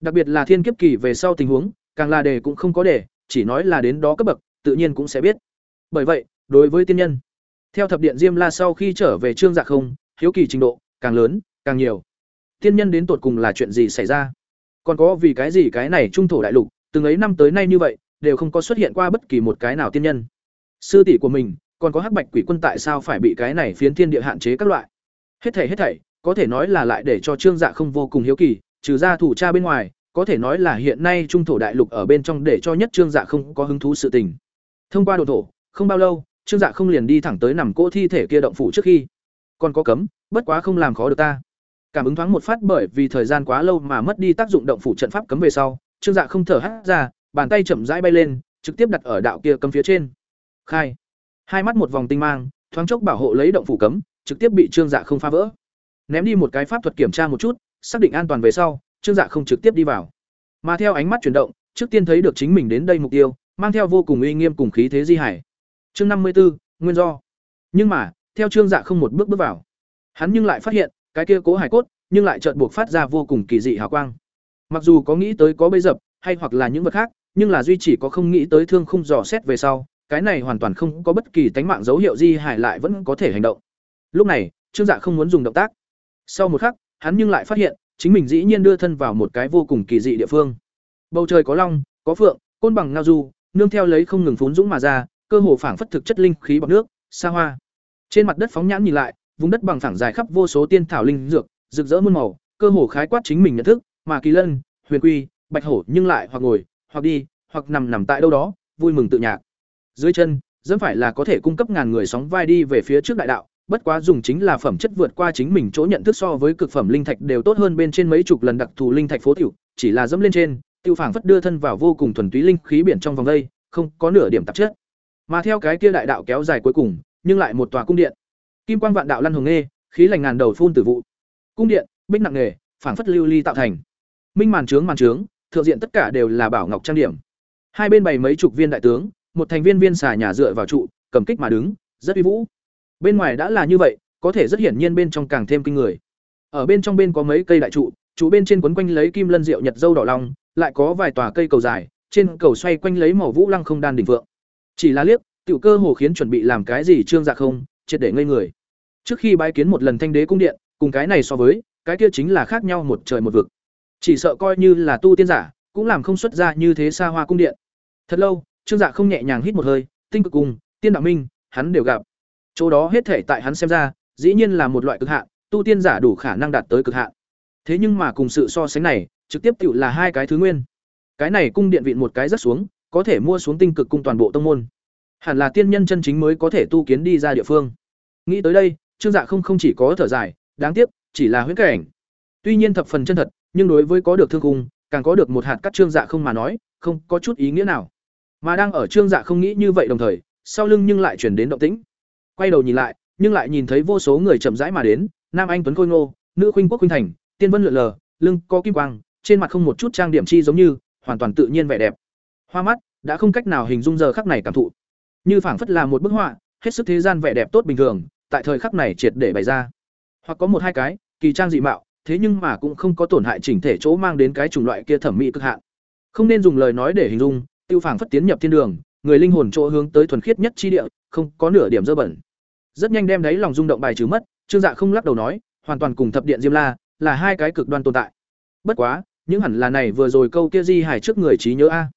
[SPEAKER 1] Đặc biệt là thiên kiếp kỳ về sau tình huống, càng là đề cũng không có đề, chỉ nói là đến đó cấp bậc, tự nhiên cũng sẽ biết. Bởi vậy, đối với tiên nhân, theo thập điện diêm la sau khi trở về trương dạ không, hiếu kỳ trình độ càng lớn, càng nhiều. Tiên nhân đến tột cùng là chuyện gì xảy ra? Còn có vì cái gì cái này trung thổ đại lục, từng ấy năm tới nay như vậy, đều không có xuất hiện qua bất kỳ một cái nào tiên nhân. Sư tỷ của mình, còn có hắc bạch quỷ quân tại sao phải bị cái này phiến thiên địa hạn chế các loại? Hết thảy hết thảy, có thể nói là lại để cho trương dạ không vô cùng hiếu kỳ, trừ ra thủ cha bên ngoài, có thể nói là hiện nay trung thổ đại lục ở bên trong để cho nhất trương dạ không có hứng thú sự tình. Thông qua đồ thổ, không bao lâu, trương dạ không liền đi thẳng tới nằm cỗ thi thể kia động phủ trước khi. Còn có cấm, bất quá không làm khó được ta cảm ứng thoáng một phát bởi vì thời gian quá lâu mà mất đi tác dụng động phủ trận pháp cấm về sau, trương dạ không thở hắt ra, bàn tay chậm rãi bay lên, trực tiếp đặt ở đạo kia cấm phía trên. Khai. Hai mắt một vòng tinh mang, thoáng chốc bảo hộ lấy động phủ cấm, trực tiếp bị trương dạ không phá vỡ. Ném đi một cái pháp thuật kiểm tra một chút, xác định an toàn về sau, trương dạ không trực tiếp đi vào. Mà theo ánh mắt chuyển động, trước tiên thấy được chính mình đến đây mục tiêu, mang theo vô cùng uy nghiêm cùng khí thế di hải. Chương năm mươi b ố nguyên do. Nhưng mà, theo trương dạ không một bước bước vào, hắn nhưng lại phát hiện cái kia cố hải cốt, nhưng lại chợt buộc phát ra vô cùng kỳ dị hào quang. Mặc dù có nghĩ tới có bấy dập, hay hoặc là những vật khác, nhưng là duy chỉ có không nghĩ tới thương không dò xét về sau, cái này hoàn toàn không có bất kỳ tánh mạng dấu hiệu di hải lại vẫn có thể hành động. Lúc này, trương dạ không muốn dùng động tác. Sau một khắc, hắn nhưng lại phát hiện, chính mình dĩ nhiên đưa thân vào một cái vô cùng kỳ dị địa phương. Bầu trời có long, có phượng, côn bằng ngao du, nương theo lấy không ngừng phún dũng mà ra, cơ hồ phảng phất thực chất linh khí bọc nước, xa hoa. Trên mặt đất phóng nhãn nhìn lại vùng đất bằng phẳng dài khắp vô số tiên thảo linh dược, rực rỡ muôn màu, cơ hồ khái quát chính mình nhận thức, mà kỳ lân, huyền quy, bạch hổ nhưng lại hoặc ngồi, hoặc đi, hoặc nằm nằm tại đâu đó, vui mừng tự nhạc. Dưới chân, dẫm phải là có thể cung cấp ngàn người sóng vai đi về phía trước đại đạo, bất quá dùng chính là phẩm chất vượt qua chính mình chỗ nhận thức so với cực phẩm linh thạch đều tốt hơn bên trên mấy chục lần đặc thù linh thạch phố tiểu, chỉ là dẫm lên trên, tiêu phảng phất đưa thân vào vô cùng thuần túy linh khí biển trong vòng đây, không có nửa điểm tạp chất. Mà theo cái kia đại đạo kéo dài cuối cùng, nhưng lại một tòa cung điện kim quang vạn đạo lăn hồng nghê khí lành ngàn đầu phun tử vụ. Cung điện, bích nặng nghề, phảng phất lưu ly tạo thành. Minh màn trướng màn trướng, thượng diện tất cả đều là bảo ngọc trang điểm. Hai bên bày mấy chục viên đại tướng, một thành viên viên xà nhà dựa vào trụ, cầm kích mà đứng, rất uy vũ. Bên ngoài đã là như vậy, có thể rất hiển nhiên bên trong càng thêm kinh người. Ở bên trong bên có mấy cây đại trụ trụ bên trên quấn quanh lấy kim lân rượu nhật dâu đỏ long, lại có vài tòa cây cầu dài, trên cầu xoay quanh lấy màu vũ lăng không đan đỉnh vượng. Chỉ là liếc, tiểu cơ hồ khiến chuẩn bị làm cái gì trương dạ không, triệt để ngây người trước khi bái kiến một lần thanh đế cung điện, cùng cái này so với, cái kia chính là khác nhau một trời một vực. Chỉ sợ coi như là tu tiên giả, cũng làm không xuất ra như thế xa hoa cung điện. Thật lâu, trương dạ không nhẹ nhàng hít một hơi, tinh cực cùng, tiên đạo minh, hắn đều gặp. Chỗ đó hết thể tại hắn xem ra, dĩ nhiên là một loại cực hạn, tu tiên giả đủ khả năng đạt tới cực hạn. Thế nhưng mà cùng sự so sánh này, trực tiếp tự là hai cái thứ nguyên. Cái này cung điện vịn một cái rất xuống, có thể mua xuống tinh cực cung toàn bộ tông môn. Hẳn là tiên nhân chân chính mới có thể tu kiến đi ra địa phương. Nghĩ tới đây trương dạ không không chỉ có thở dài, đáng tiếc, chỉ là huyễn cảnh. Tuy nhiên thập phần chân thật, nhưng đối với có được thương cung càng có được một hạt cắt trương dạ không mà nói, không có chút ý nghĩa nào. Mà đang ở trương dạ không nghĩ như vậy đồng thời, sau lưng nhưng lại chuyển đến động tĩnh. Quay đầu nhìn lại, nhưng lại nhìn thấy vô số người chậm rãi mà đến, nam anh tuấn khôi ngô, nữ khuynh quốc khuynh thành, tiên vân lượn lờ, lưng có kim quang, trên mặt không một chút trang điểm chi giống như, hoàn toàn tự nhiên vẻ đẹp. Hoa mắt đã không cách nào hình dung giờ khắc này cảm thụ. Như phảng phất là một bức họa, hết sức thế gian vẻ đẹp tốt bình thường tại thời khắc này triệt để bày ra. Hoặc có một hai cái, kỳ trang dị mạo, thế nhưng mà cũng không có tổn hại chỉnh thể chỗ mang đến cái chủng loại kia thẩm mỹ cực hạn. Không nên dùng lời nói để hình dung, tiêu phảng phất tiến nhập thiên đường, người linh hồn chỗ hướng tới thuần khiết nhất chi địa, không có nửa điểm dơ bẩn. Rất nhanh đem đấy lòng rung động bài trừ mất, trương dạ không lắc đầu nói, hoàn toàn cùng thập điện diêm la, là hai cái cực đoan tồn tại. Bất quá, những hẳn là này vừa rồi câu kia di hải trước người trí nhớ a.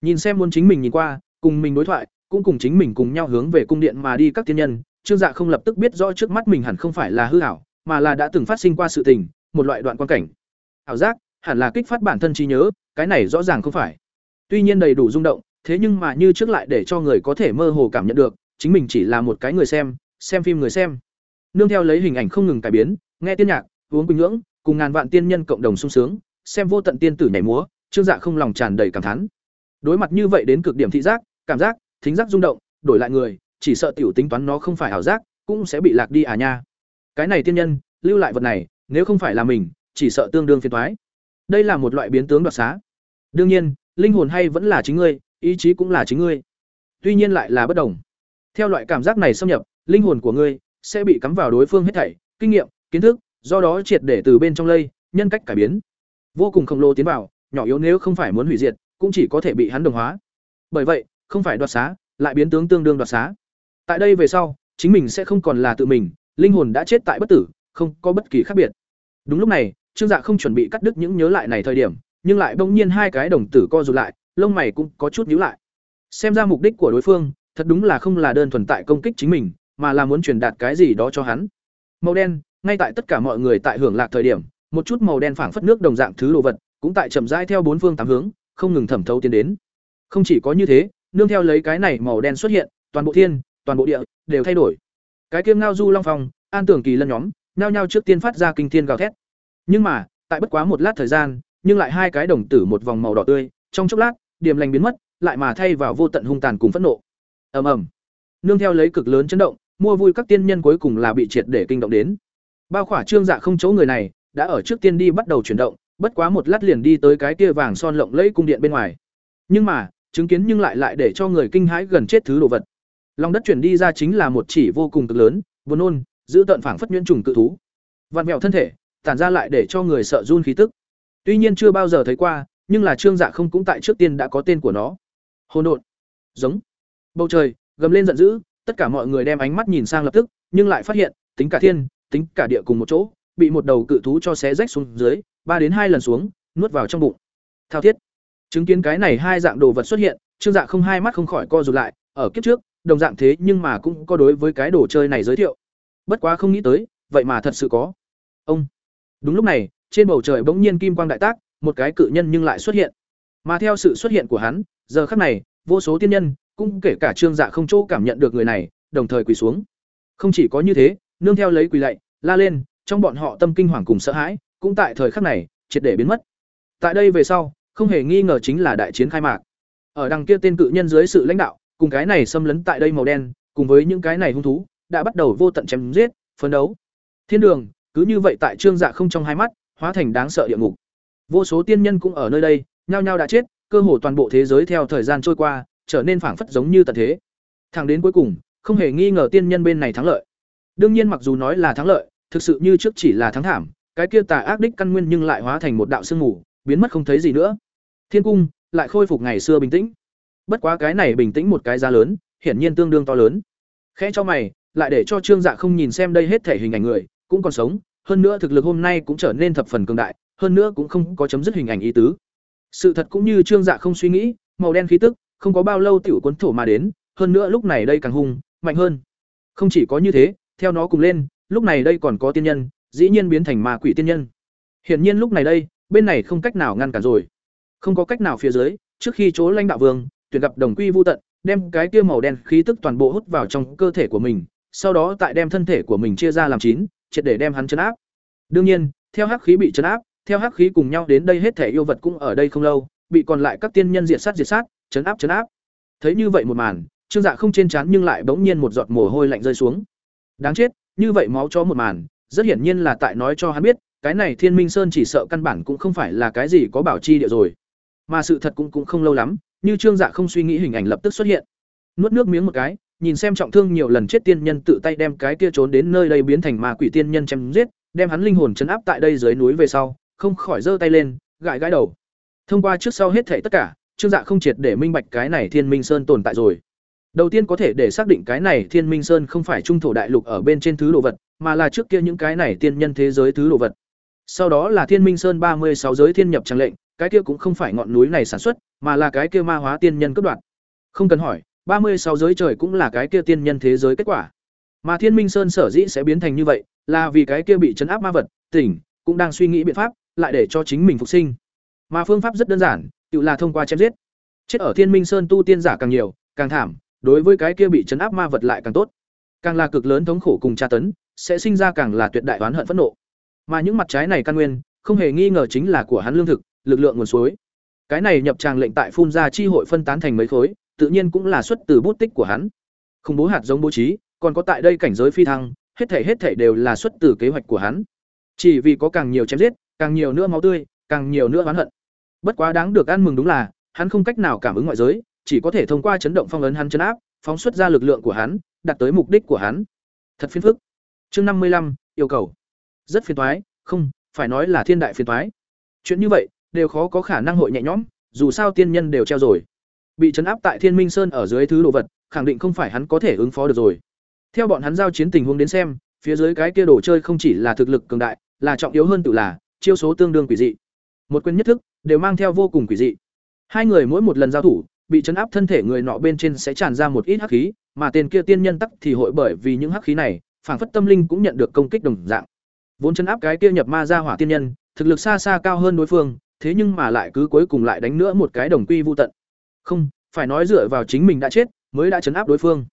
[SPEAKER 1] Nhìn xem muốn chính mình nhìn qua, cùng mình đối thoại, cũng cùng chính mình cùng nhau hướng về cung điện mà đi các tiên nhân trương dạ không lập tức biết rõ trước mắt mình hẳn không phải là hư ảo mà là đã từng phát sinh qua sự tình một loại đoạn quan cảnh. Ảo giác hẳn là kích phát bản thân trí nhớ cái này rõ ràng không phải. Tuy nhiên đầy đủ rung động thế nhưng mà như trước lại để cho người có thể mơ hồ cảm nhận được chính mình chỉ là một cái người xem xem phim người xem. Nương theo lấy hình ảnh không ngừng cải biến nghe tiên nhạc uống bình ngưỡng, cùng ngàn vạn tiên nhân cộng đồng sung sướng xem vô tận tiên tử nhảy múa trương dạ không lòng tràn đầy cảm thán. Đối mặt như vậy đến cực điểm thị giác cảm giác thính giác rung động đổi lại người chỉ sợ tiểu tính toán nó không phải ảo giác, cũng sẽ bị lạc đi à nha. Cái này tiên nhân, lưu lại vật này, nếu không phải là mình, chỉ sợ tương đương phiền toái. Đây là một loại biến tướng đoạt xá. Đương nhiên, linh hồn hay vẫn là chính ngươi, ý chí cũng là chính ngươi. Tuy nhiên lại là bất đồng. Theo loại cảm giác này xâm nhập, linh hồn của ngươi sẽ bị cắm vào đối phương hết thảy, kinh nghiệm, kiến thức, do đó triệt để từ bên trong lây, nhân cách cải biến. Vô cùng khổng lồ tiến vào, nhỏ yếu nếu không phải muốn hủy diệt, cũng chỉ có thể bị hắn đồng hóa. Bởi vậy, không phải đoạt xá, lại biến tướng tương đương đoạt xá tại đây về sau, chính mình sẽ không còn là tự mình, linh hồn đã chết tại bất tử, không có bất kỳ khác biệt. Đúng lúc này, trương dạ không chuẩn bị cắt đứt những nhớ lại này thời điểm, nhưng lại bỗng nhiên hai cái đồng tử co rụt lại, lông mày cũng có chút nhíu lại. Xem ra mục đích của đối phương, thật đúng là không là đơn thuần tại công kích chính mình, mà là muốn truyền đạt cái gì đó cho hắn. Màu đen, ngay tại tất cả mọi người tại hưởng lạc thời điểm, một chút màu đen phảng phất nước đồng dạng thứ đồ vật, cũng tại chậm rãi theo bốn phương tám hướng, không ngừng thẩm thấu tiến đến. Không chỉ có như thế, nương theo lấy cái này màu đen xuất hiện, toàn bộ thiên toàn bộ địa, đều thay đổi. Cái kiêm ngao du long phong, an tưởng kỳ lân nhóm, nhao nhao trước tiên phát ra kinh thiên gào thét. Nhưng mà, tại bất quá một lát thời gian, nhưng lại hai cái đồng tử một vòng màu đỏ tươi, trong chốc lát, điểm lành biến mất, lại mà thay vào vô tận hung tàn cùng phẫn nộ. Ầm ầm. Nương theo lấy cực lớn chấn động, mua vui các tiên nhân cuối cùng là bị triệt để kinh động đến. Bao khỏa trương dạ không chỗ người này, đã ở trước tiên đi bắt đầu chuyển động, bất quá một lát liền đi tới cái kia vàng son lộng lẫy cung điện bên ngoài. Nhưng mà, chứng kiến nhưng lại lại để cho người kinh hãi gần chết thứ đồ vật lòng đất chuyển đi ra chính là một chỉ vô cùng cực lớn buồn nôn giữ tận phảng phất nhuyễn trùng cự thú. Vặn vẹo thân thể tản ra lại để cho người sợ run khí tức. Tuy nhiên chưa bao giờ thấy qua nhưng là trương dạ không cũng tại trước tiên đã có tên của nó. Hôn đột giống. Bầu trời gầm lên giận dữ tất cả mọi người đem ánh mắt nhìn sang lập tức nhưng lại phát hiện tính cả thiên tính cả địa cùng một chỗ, bị một đầu cự thú cho xé rách xuống dưới, ba đến hai lần xuống, nuốt vào trong bụng. Thao thiết. Chứng kiến cái này hai dạng đồ vật xuất hiện, Trương Dạ không hai mắt không khỏi co rụt lại, ở kiếp trước, đồng dạng thế nhưng mà cũng có đối với cái đồ chơi này giới thiệu. Bất quá không nghĩ tới, vậy mà thật sự có. Ông. Đúng lúc này, trên bầu trời bỗng nhiên kim quang đại tác, một cái cự nhân nhưng lại xuất hiện. Mà theo sự xuất hiện của hắn, giờ khắc này, vô số tiên nhân, cũng kể cả Trương Dạ không chỗ cảm nhận được người này, đồng thời quỳ xuống. Không chỉ có như thế, nương theo lấy quỳ lạy, la lên, trong bọn họ tâm kinh hoàng cùng sợ hãi, cũng tại thời khắc này, triệt để biến mất. Tại đây về sau, không hề nghi ngờ chính là đại chiến khai mạc. Ở đằng kia tên cự nhân dưới sự lãnh đạo, cùng cái này xâm lấn tại đây màu đen, cùng với những cái này hung thú, đã bắt đầu vô tận chém giết, phấn đấu. Thiên đường, cứ như vậy tại Trương Dạ không trong hai mắt, hóa thành đáng sợ địa ngục. Vô số tiên nhân cũng ở nơi đây, nhao nhao đã chết, cơ hồ toàn bộ thế giới theo thời gian trôi qua, trở nên phảng phất giống như tận thế. Thẳng đến cuối cùng, không hề nghi ngờ tiên nhân bên này thắng lợi. Đương nhiên mặc dù nói là thắng lợi, thực sự như trước chỉ là thắng thảm, cái kia tà ác đích căn nguyên nhưng lại hóa thành một đạo sương mù, biến mất không thấy gì nữa. Thiên cung lại khôi phục ngày xưa bình tĩnh. Bất quá cái này bình tĩnh một cái giá lớn, hiển nhiên tương đương to lớn. Khẽ cho mày, lại để cho Trương Dạ không nhìn xem đây hết thể hình ảnh người, cũng còn sống, hơn nữa thực lực hôm nay cũng trở nên thập phần cường đại, hơn nữa cũng không có chấm dứt hình ảnh ý tứ. Sự thật cũng như Trương Dạ không suy nghĩ, màu đen khí tức, không có bao lâu tiểu cuốn thổ mà đến, hơn nữa lúc này đây càng hung, mạnh hơn. Không chỉ có như thế, theo nó cùng lên, lúc này đây còn có tiên nhân, dĩ nhiên biến thành ma quỷ tiên nhân. Hiển nhiên lúc này đây, bên này không cách nào ngăn cản rồi. Không có cách nào phía dưới, trước khi chỗ lãnh đạo vương, tuyển gặp đồng quy vu tận, đem cái kia màu đen khí tức toàn bộ hút vào trong cơ thể của mình, sau đó tại đem thân thể của mình chia ra làm chín, triệt để đem hắn chấn áp. Đương nhiên, theo hắc khí bị chấn áp, theo hắc khí cùng nhau đến đây hết thể yêu vật cũng ở đây không lâu, bị còn lại các tiên nhân diệt sát diệt sát, chấn áp chấn áp. Thấy như vậy một màn, Trương Dạ không trên trán nhưng lại bỗng nhiên một giọt mồ hôi lạnh rơi xuống. Đáng chết, như vậy máu cho một màn, rất hiển nhiên là tại nói cho hắn biết, cái này Thiên Minh Sơn chỉ sợ căn bản cũng không phải là cái gì có bảo chi địa rồi. Mà sự thật cũng cũng không lâu lắm, như Trương Dạ không suy nghĩ hình ảnh lập tức xuất hiện. Nuốt nước miếng một cái, nhìn xem trọng thương nhiều lần chết tiên nhân tự tay đem cái kia trốn đến nơi đây biến thành ma quỷ tiên nhân chém giết, đem hắn linh hồn chấn áp tại đây dưới núi về sau, không khỏi giơ tay lên, gãi gãi đầu. Thông qua trước sau hết thảy tất cả, Trương Dạ không triệt để minh bạch cái này Thiên Minh Sơn tồn tại rồi. Đầu tiên có thể để xác định cái này Thiên Minh Sơn không phải trung thổ đại lục ở bên trên thứ đồ vật, mà là trước kia những cái này tiên nhân thế giới thứ đồ vật. Sau đó là Thiên Minh Sơn ba mươi sáu giới thiên nhập trang lệnh, cái kia cũng không phải ngọn núi này sản xuất, mà là cái kia ma hóa tiên nhân cấp đoạn. Không cần hỏi, ba mươi sáu giới trời cũng là cái kia tiên nhân thế giới kết quả. Mà Thiên Minh Sơn sở dĩ sẽ biến thành như vậy, là vì cái kia bị chấn áp ma vật, tỉnh, cũng đang suy nghĩ biện pháp, lại để cho chính mình phục sinh. Mà phương pháp rất đơn giản, tự là thông qua chém giết. Chết ở Thiên Minh Sơn tu tiên giả càng nhiều, càng thảm, đối với cái kia bị chấn áp ma vật lại càng tốt. Càng là cực lớn thống khổ cùng tra tấn, sẽ sinh ra càng là tuyệt đại oán hận phẫn nộ. Mà những mặt trái này căn nguyên, không hề nghi ngờ chính là của hắn lương thực, lực lượng nguồn suối. Cái này nhập tràng lệnh tại phun ra chi hội phân tán thành mấy khối, tự nhiên cũng là xuất từ bút tích của hắn. Không bố hạt giống bố trí, còn có tại đây cảnh giới phi thăng, hết thảy hết thảy đều là xuất từ kế hoạch của hắn. Chỉ vì có càng nhiều chém giết, càng nhiều nữa máu tươi, càng nhiều nữa oán hận. Bất quá đáng được ăn mừng đúng là, hắn không cách nào cảm ứng ngoại giới, chỉ có thể thông qua chấn động phong ấn hắn chấn áp, phóng xuất ra lực lượng của hắn, đạt tới mục đích của hắn. Thật phiền phức. Chương năm mươi lăm yêu cầu. Rất phiền toái, không, phải nói là thiên đại phiền toái. Chuyện như vậy, đều khó có khả năng hội nhẹ nhõm, dù sao tiên nhân đều treo rồi. Bị chấn áp tại Thiên Minh Sơn ở dưới thứ đồ vật, khẳng định không phải hắn có thể ứng phó được rồi. Theo bọn hắn giao chiến tình huống đến xem, phía dưới cái kia đồ chơi không chỉ là thực lực cường đại, là trọng yếu hơn tự là chiêu số tương đương quỷ dị. Một quyền nhất thức đều mang theo vô cùng quỷ dị. Hai người mỗi một lần giao thủ, bị chấn áp thân thể người nọ bên trên sẽ tràn ra một ít hắc khí, mà tên kia tiên nhân tắc thì hội bởi vì những hắc khí này, phảng phất tâm linh cũng nhận được công kích đồng dạng. Vốn chấn áp cái kia nhập ma ra hỏa tiên nhân, thực lực xa xa cao hơn đối phương, thế nhưng mà lại cứ cuối cùng lại đánh nữa một cái đồng quy vu tận. Không, phải nói dựa vào chính mình đã chết, mới đã chấn áp đối phương.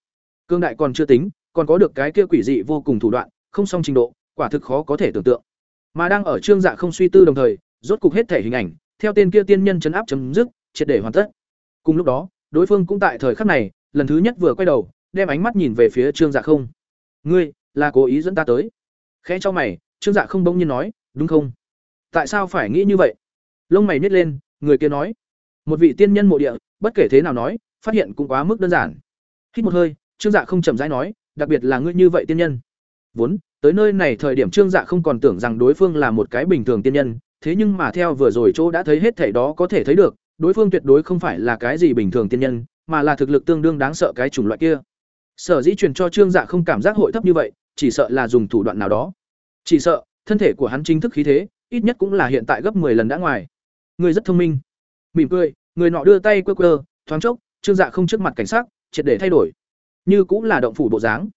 [SPEAKER 1] Cương đại còn chưa tính, còn có được cái kia quỷ dị vô cùng thủ đoạn, không song trình độ, quả thực khó có thể tưởng tượng. Mà đang ở trương dạ không suy tư đồng thời, rốt cục hết thể hình ảnh, theo tên kia tiên nhân chấn áp chấm dứt, triệt để hoàn tất. Cùng lúc đó, đối phương cũng tại thời khắc này, lần thứ nhất vừa quay đầu, đem ánh mắt nhìn về phía trương dạ không. Ngươi, là cố ý dẫn ta tới. Khẽ cho mày, trương dạ không bỗng nhiên nói, đúng không? Tại sao phải nghĩ như vậy? Lông mày nhếch lên, người kia nói, một vị tiên nhân mộ địa, bất kể thế nào nói, phát hiện cũng quá mức đơn giản. Hít một hơi, trương dạ không chậm rãi nói, đặc biệt là ngươi như vậy tiên nhân. Vốn, tới nơi này thời điểm trương dạ không còn tưởng rằng đối phương là một cái bình thường tiên nhân, thế nhưng mà theo vừa rồi chỗ đã thấy hết thảy đó có thể thấy được, đối phương tuyệt đối không phải là cái gì bình thường tiên nhân, mà là thực lực tương đương đáng sợ cái chủng loại kia. Sở dĩ truyền cho Trương Dạ không cảm giác hội thấp như vậy, chỉ sợ là dùng thủ đoạn nào đó. Chỉ sợ, thân thể của hắn chính thức khí thế, ít nhất cũng là hiện tại gấp 10 lần đã ngoài. Người rất thông minh. Mỉm cười, người nọ đưa tay quơ quơ, thoáng chốc, Trương Dạ không trước mặt cảnh sát, triệt để thay đổi. Như cũng là động phủ bộ dáng.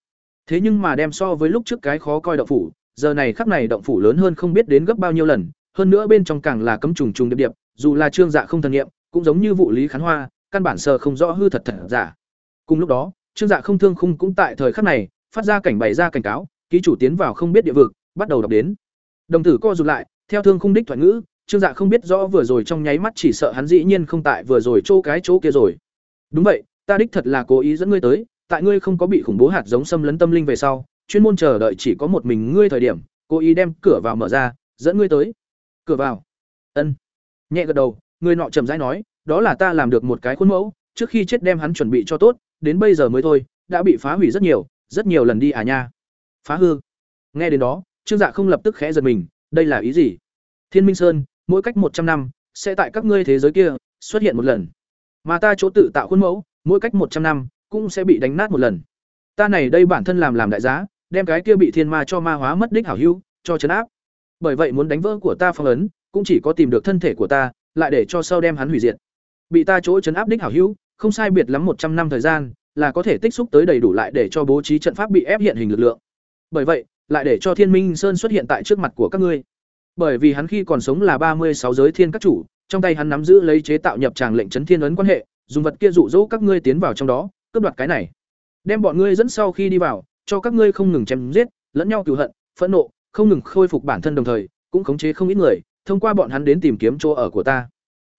[SPEAKER 1] Thế nhưng mà đem so với lúc trước cái khó coi động phủ, giờ này khắc này động phủ lớn hơn không biết đến gấp bao nhiêu lần, hơn nữa bên trong càng là cấm trùng trùng điệp điệp, dù là Trương Dạ không thần nghiệm, cũng giống như vụ lý khán hoa, căn bản sờ không rõ hư thật thật giả. Cùng lúc đó, Trương Dạ không thương khung cũng tại thời khắc này, phát ra cảnh bày ra cảnh cáo, ký chủ tiến vào không biết địa vực, bắt đầu đọc đến. Đồng tử co rụt lại, theo thương khung đích thoại ngữ, Trương Dạ không biết rõ vừa rồi trong nháy mắt chỉ sợ hắn dĩ nhiên không tại vừa rồi chỗ cái chỗ kia rồi. Đúng vậy, ta đích thật là cố ý dẫn ngươi tới, tại ngươi không có bị khủng bố hạt giống xâm lấn tâm linh về sau, chuyên môn chờ đợi chỉ có một mình ngươi thời điểm, cố ý đem cửa vào mở ra, dẫn ngươi tới. Cửa vào? Ân. Nhẹ gật đầu, người nọ trầm rãi nói, đó là ta làm được một cái khuôn mẫu, trước khi chết đem hắn chuẩn bị cho tốt, đến bây giờ mới thôi, đã bị phá hủy rất nhiều, rất nhiều lần đi à nha. Phá hư. Nghe đến đó, Trương Dạ không lập tức khẽ giật mình, đây là ý gì? Thiên Minh Sơn, mỗi cách một trăm năm sẽ tại các ngươi thế giới kia xuất hiện một lần. Mà ta chỗ tự tạo khuôn mẫu, mỗi cách một trăm năm cũng sẽ bị đánh nát một lần. Ta này đây bản thân làm làm đại giá, đem cái kia bị thiên ma cho ma hóa mất đích hảo hữu, cho trấn áp. Bởi vậy muốn đánh vỡ của ta phong ấn, cũng chỉ có tìm được thân thể của ta, lại để cho sau đem hắn hủy diệt. Bị ta chỗ trấn áp đích hảo hữu, không sai biệt lắm một trăm năm thời gian, là có thể tích xúc tới đầy đủ lại để cho bố trí trận pháp bị ép hiện hình lực lượng. Bởi vậy, lại để cho Thiên Minh Sơn xuất hiện tại trước mặt của các ngươi. Bởi vì hắn khi còn sống là ba mươi sáu giới thiên các chủ, trong tay hắn nắm giữ lấy chế tạo nhập tràng lệnh trấn thiên ấn quan hệ, dùng vật kia dụ dỗ các ngươi tiến vào trong đó, cướp đoạt cái này. Đem bọn ngươi dẫn sau khi đi vào, cho các ngươi không ngừng chém giết, lẫn nhau cừu hận, phẫn nộ, không ngừng khôi phục bản thân đồng thời, cũng khống chế không ít người, thông qua bọn hắn đến tìm kiếm chỗ ở của ta.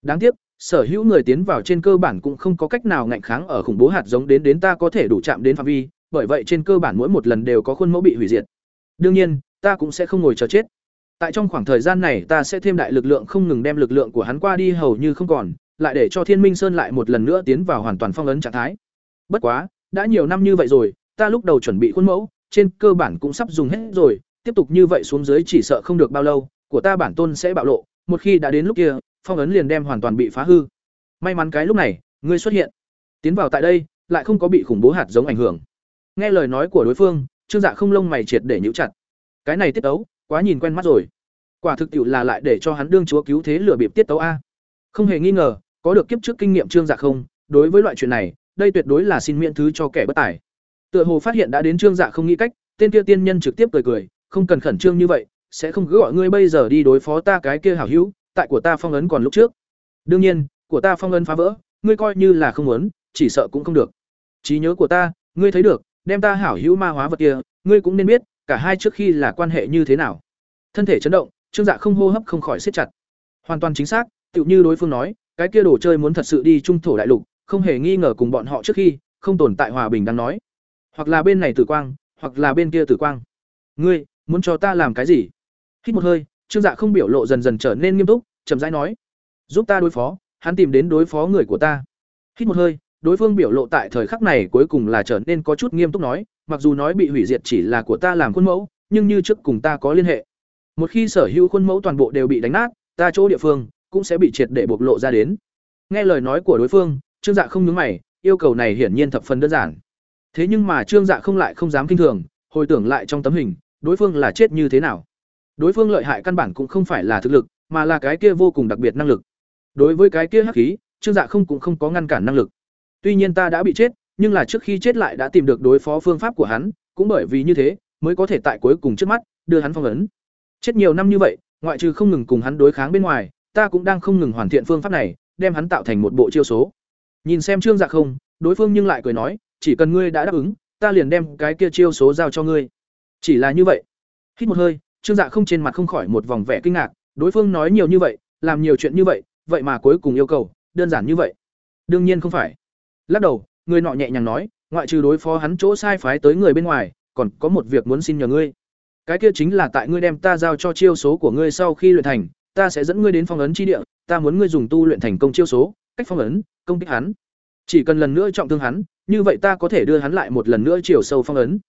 [SPEAKER 1] Đáng tiếc, sở hữu người tiến vào trên cơ bản cũng không có cách nào ngạnh kháng ở khủng bố hạt giống đến đến ta có thể đủ chạm đến phạm vi, bởi vậy trên cơ bản mỗi một lần đều có khuôn mẫu bị hủy diệt. Đương nhiên, ta cũng sẽ không ngồi chờ chết. Tại trong khoảng thời gian này ta sẽ thêm đại lực lượng không ngừng đem lực lượng của hắn qua đi hầu như không còn, lại để cho Thiên Minh Sơn lại một lần nữa tiến vào hoàn toàn phong ấn trạng thái. Bất quá, đã nhiều năm như vậy rồi, ta lúc đầu chuẩn bị khuôn mẫu, trên cơ bản cũng sắp dùng hết rồi, tiếp tục như vậy xuống dưới chỉ sợ không được bao lâu, của ta bản tôn sẽ bạo lộ, một khi đã đến lúc kia, phong ấn liền đem hoàn toàn bị phá hư. May mắn cái lúc này, ngươi xuất hiện, tiến vào tại đây, lại không có bị khủng bố hạt giống ảnh hưởng. Nghe lời nói của đối phương, Trương Dạ không lông mày triệt để nhíu chặt. Cái này tiết tấu, quá nhìn quen mắt rồi. Quả thực tiệu là lại để cho hắn đương chúa cứu thế lửa bịp tiết tấu a. Không hề nghi ngờ, có được kiếp trước kinh nghiệm Trương Dạ không, đối với loại chuyện này, đây tuyệt đối là xin miễn thứ cho kẻ bất tài. Tựa hồ phát hiện đã đến Trương Dạ không nghĩ cách, tên kia tiên nhân trực tiếp cười cười, không cần khẩn trương như vậy, sẽ không cứ gọi ngươi bây giờ đi đối phó ta cái kia hảo hữu, tại của ta phong ấn còn lúc trước. Đương nhiên, của ta phong ấn phá vỡ, ngươi coi như là không muốn, chỉ sợ cũng không được. Trí nhớ của ta, ngươi thấy được, đem ta hảo hữu ma hóa vật kia, ngươi cũng nên biết, cả hai trước khi là quan hệ như thế nào. Thân thể chấn động, Trương Dạ không hô hấp không khỏi siết chặt. Hoàn toàn chính xác, tựu như đối phương nói, cái kia đồ chơi muốn thật sự đi trung thổ đại lục, không hề nghi ngờ cùng bọn họ trước khi, không tồn tại hòa bình đang nói. Hoặc là bên này tử quang, hoặc là bên kia tử quang. Ngươi, muốn cho ta làm cái gì? Hít một hơi, Trương Dạ không biểu lộ dần dần trở nên nghiêm túc, chậm rãi nói: "Giúp ta đối phó." Hắn tìm đến đối phó người của ta. Hít một hơi, đối phương biểu lộ tại thời khắc này cuối cùng là trở nên có chút nghiêm túc nói, mặc dù nói bị hủy diệt chỉ là của ta làm khuôn mẫu, nhưng như trước cùng ta có liên hệ. Một khi sở hữu khuôn mẫu toàn bộ đều bị đánh nát, ta chỗ địa phương cũng sẽ bị triệt để bộc lộ ra đến. Nghe lời nói của đối phương, Trương Dạ không nhướng mày, yêu cầu này hiển nhiên thập phần đơn giản. Thế nhưng mà Trương Dạ không lại không dám kinh thường, hồi tưởng lại trong tấm hình, đối phương là chết như thế nào. Đối phương lợi hại căn bản cũng không phải là thực lực, mà là cái kia vô cùng đặc biệt năng lực. Đối với cái kia hắc khí, Trương Dạ không cũng không có ngăn cản năng lực. Tuy nhiên ta đã bị chết, nhưng là trước khi chết lại đã tìm được đối phó phương pháp của hắn, cũng bởi vì như thế, mới có thể tại cuối cùng trước mắt đưa hắn phong ấn. Chết nhiều năm như vậy, ngoại trừ không ngừng cùng hắn đối kháng bên ngoài, ta cũng đang không ngừng hoàn thiện phương pháp này, đem hắn tạo thành một bộ chiêu số. Nhìn xem Trương Dạ không, đối phương nhưng lại cười nói, chỉ cần ngươi đã đáp ứng, ta liền đem cái kia chiêu số giao cho ngươi. Chỉ là như vậy. Hít một hơi, Trương Dạ không trên mặt không khỏi một vòng vẻ kinh ngạc, đối phương nói nhiều như vậy, làm nhiều chuyện như vậy, vậy mà cuối cùng yêu cầu đơn giản như vậy. Đương nhiên không phải. Lắc đầu, người nọ nhẹ nhàng nói, ngoại trừ đối phó hắn chỗ sai phái tới người bên ngoài, còn có một việc muốn xin nhờ ngươi. Cái kia chính là tại ngươi đem ta giao cho chiêu số của ngươi sau khi luyện thành, ta sẽ dẫn ngươi đến phong ấn chi địa, ta muốn ngươi dùng tu luyện thành công chiêu số, cách phong ấn, công kích hắn. Chỉ cần lần nữa trọng thương hắn, như vậy ta có thể đưa hắn lại một lần nữa chiều sâu phong ấn.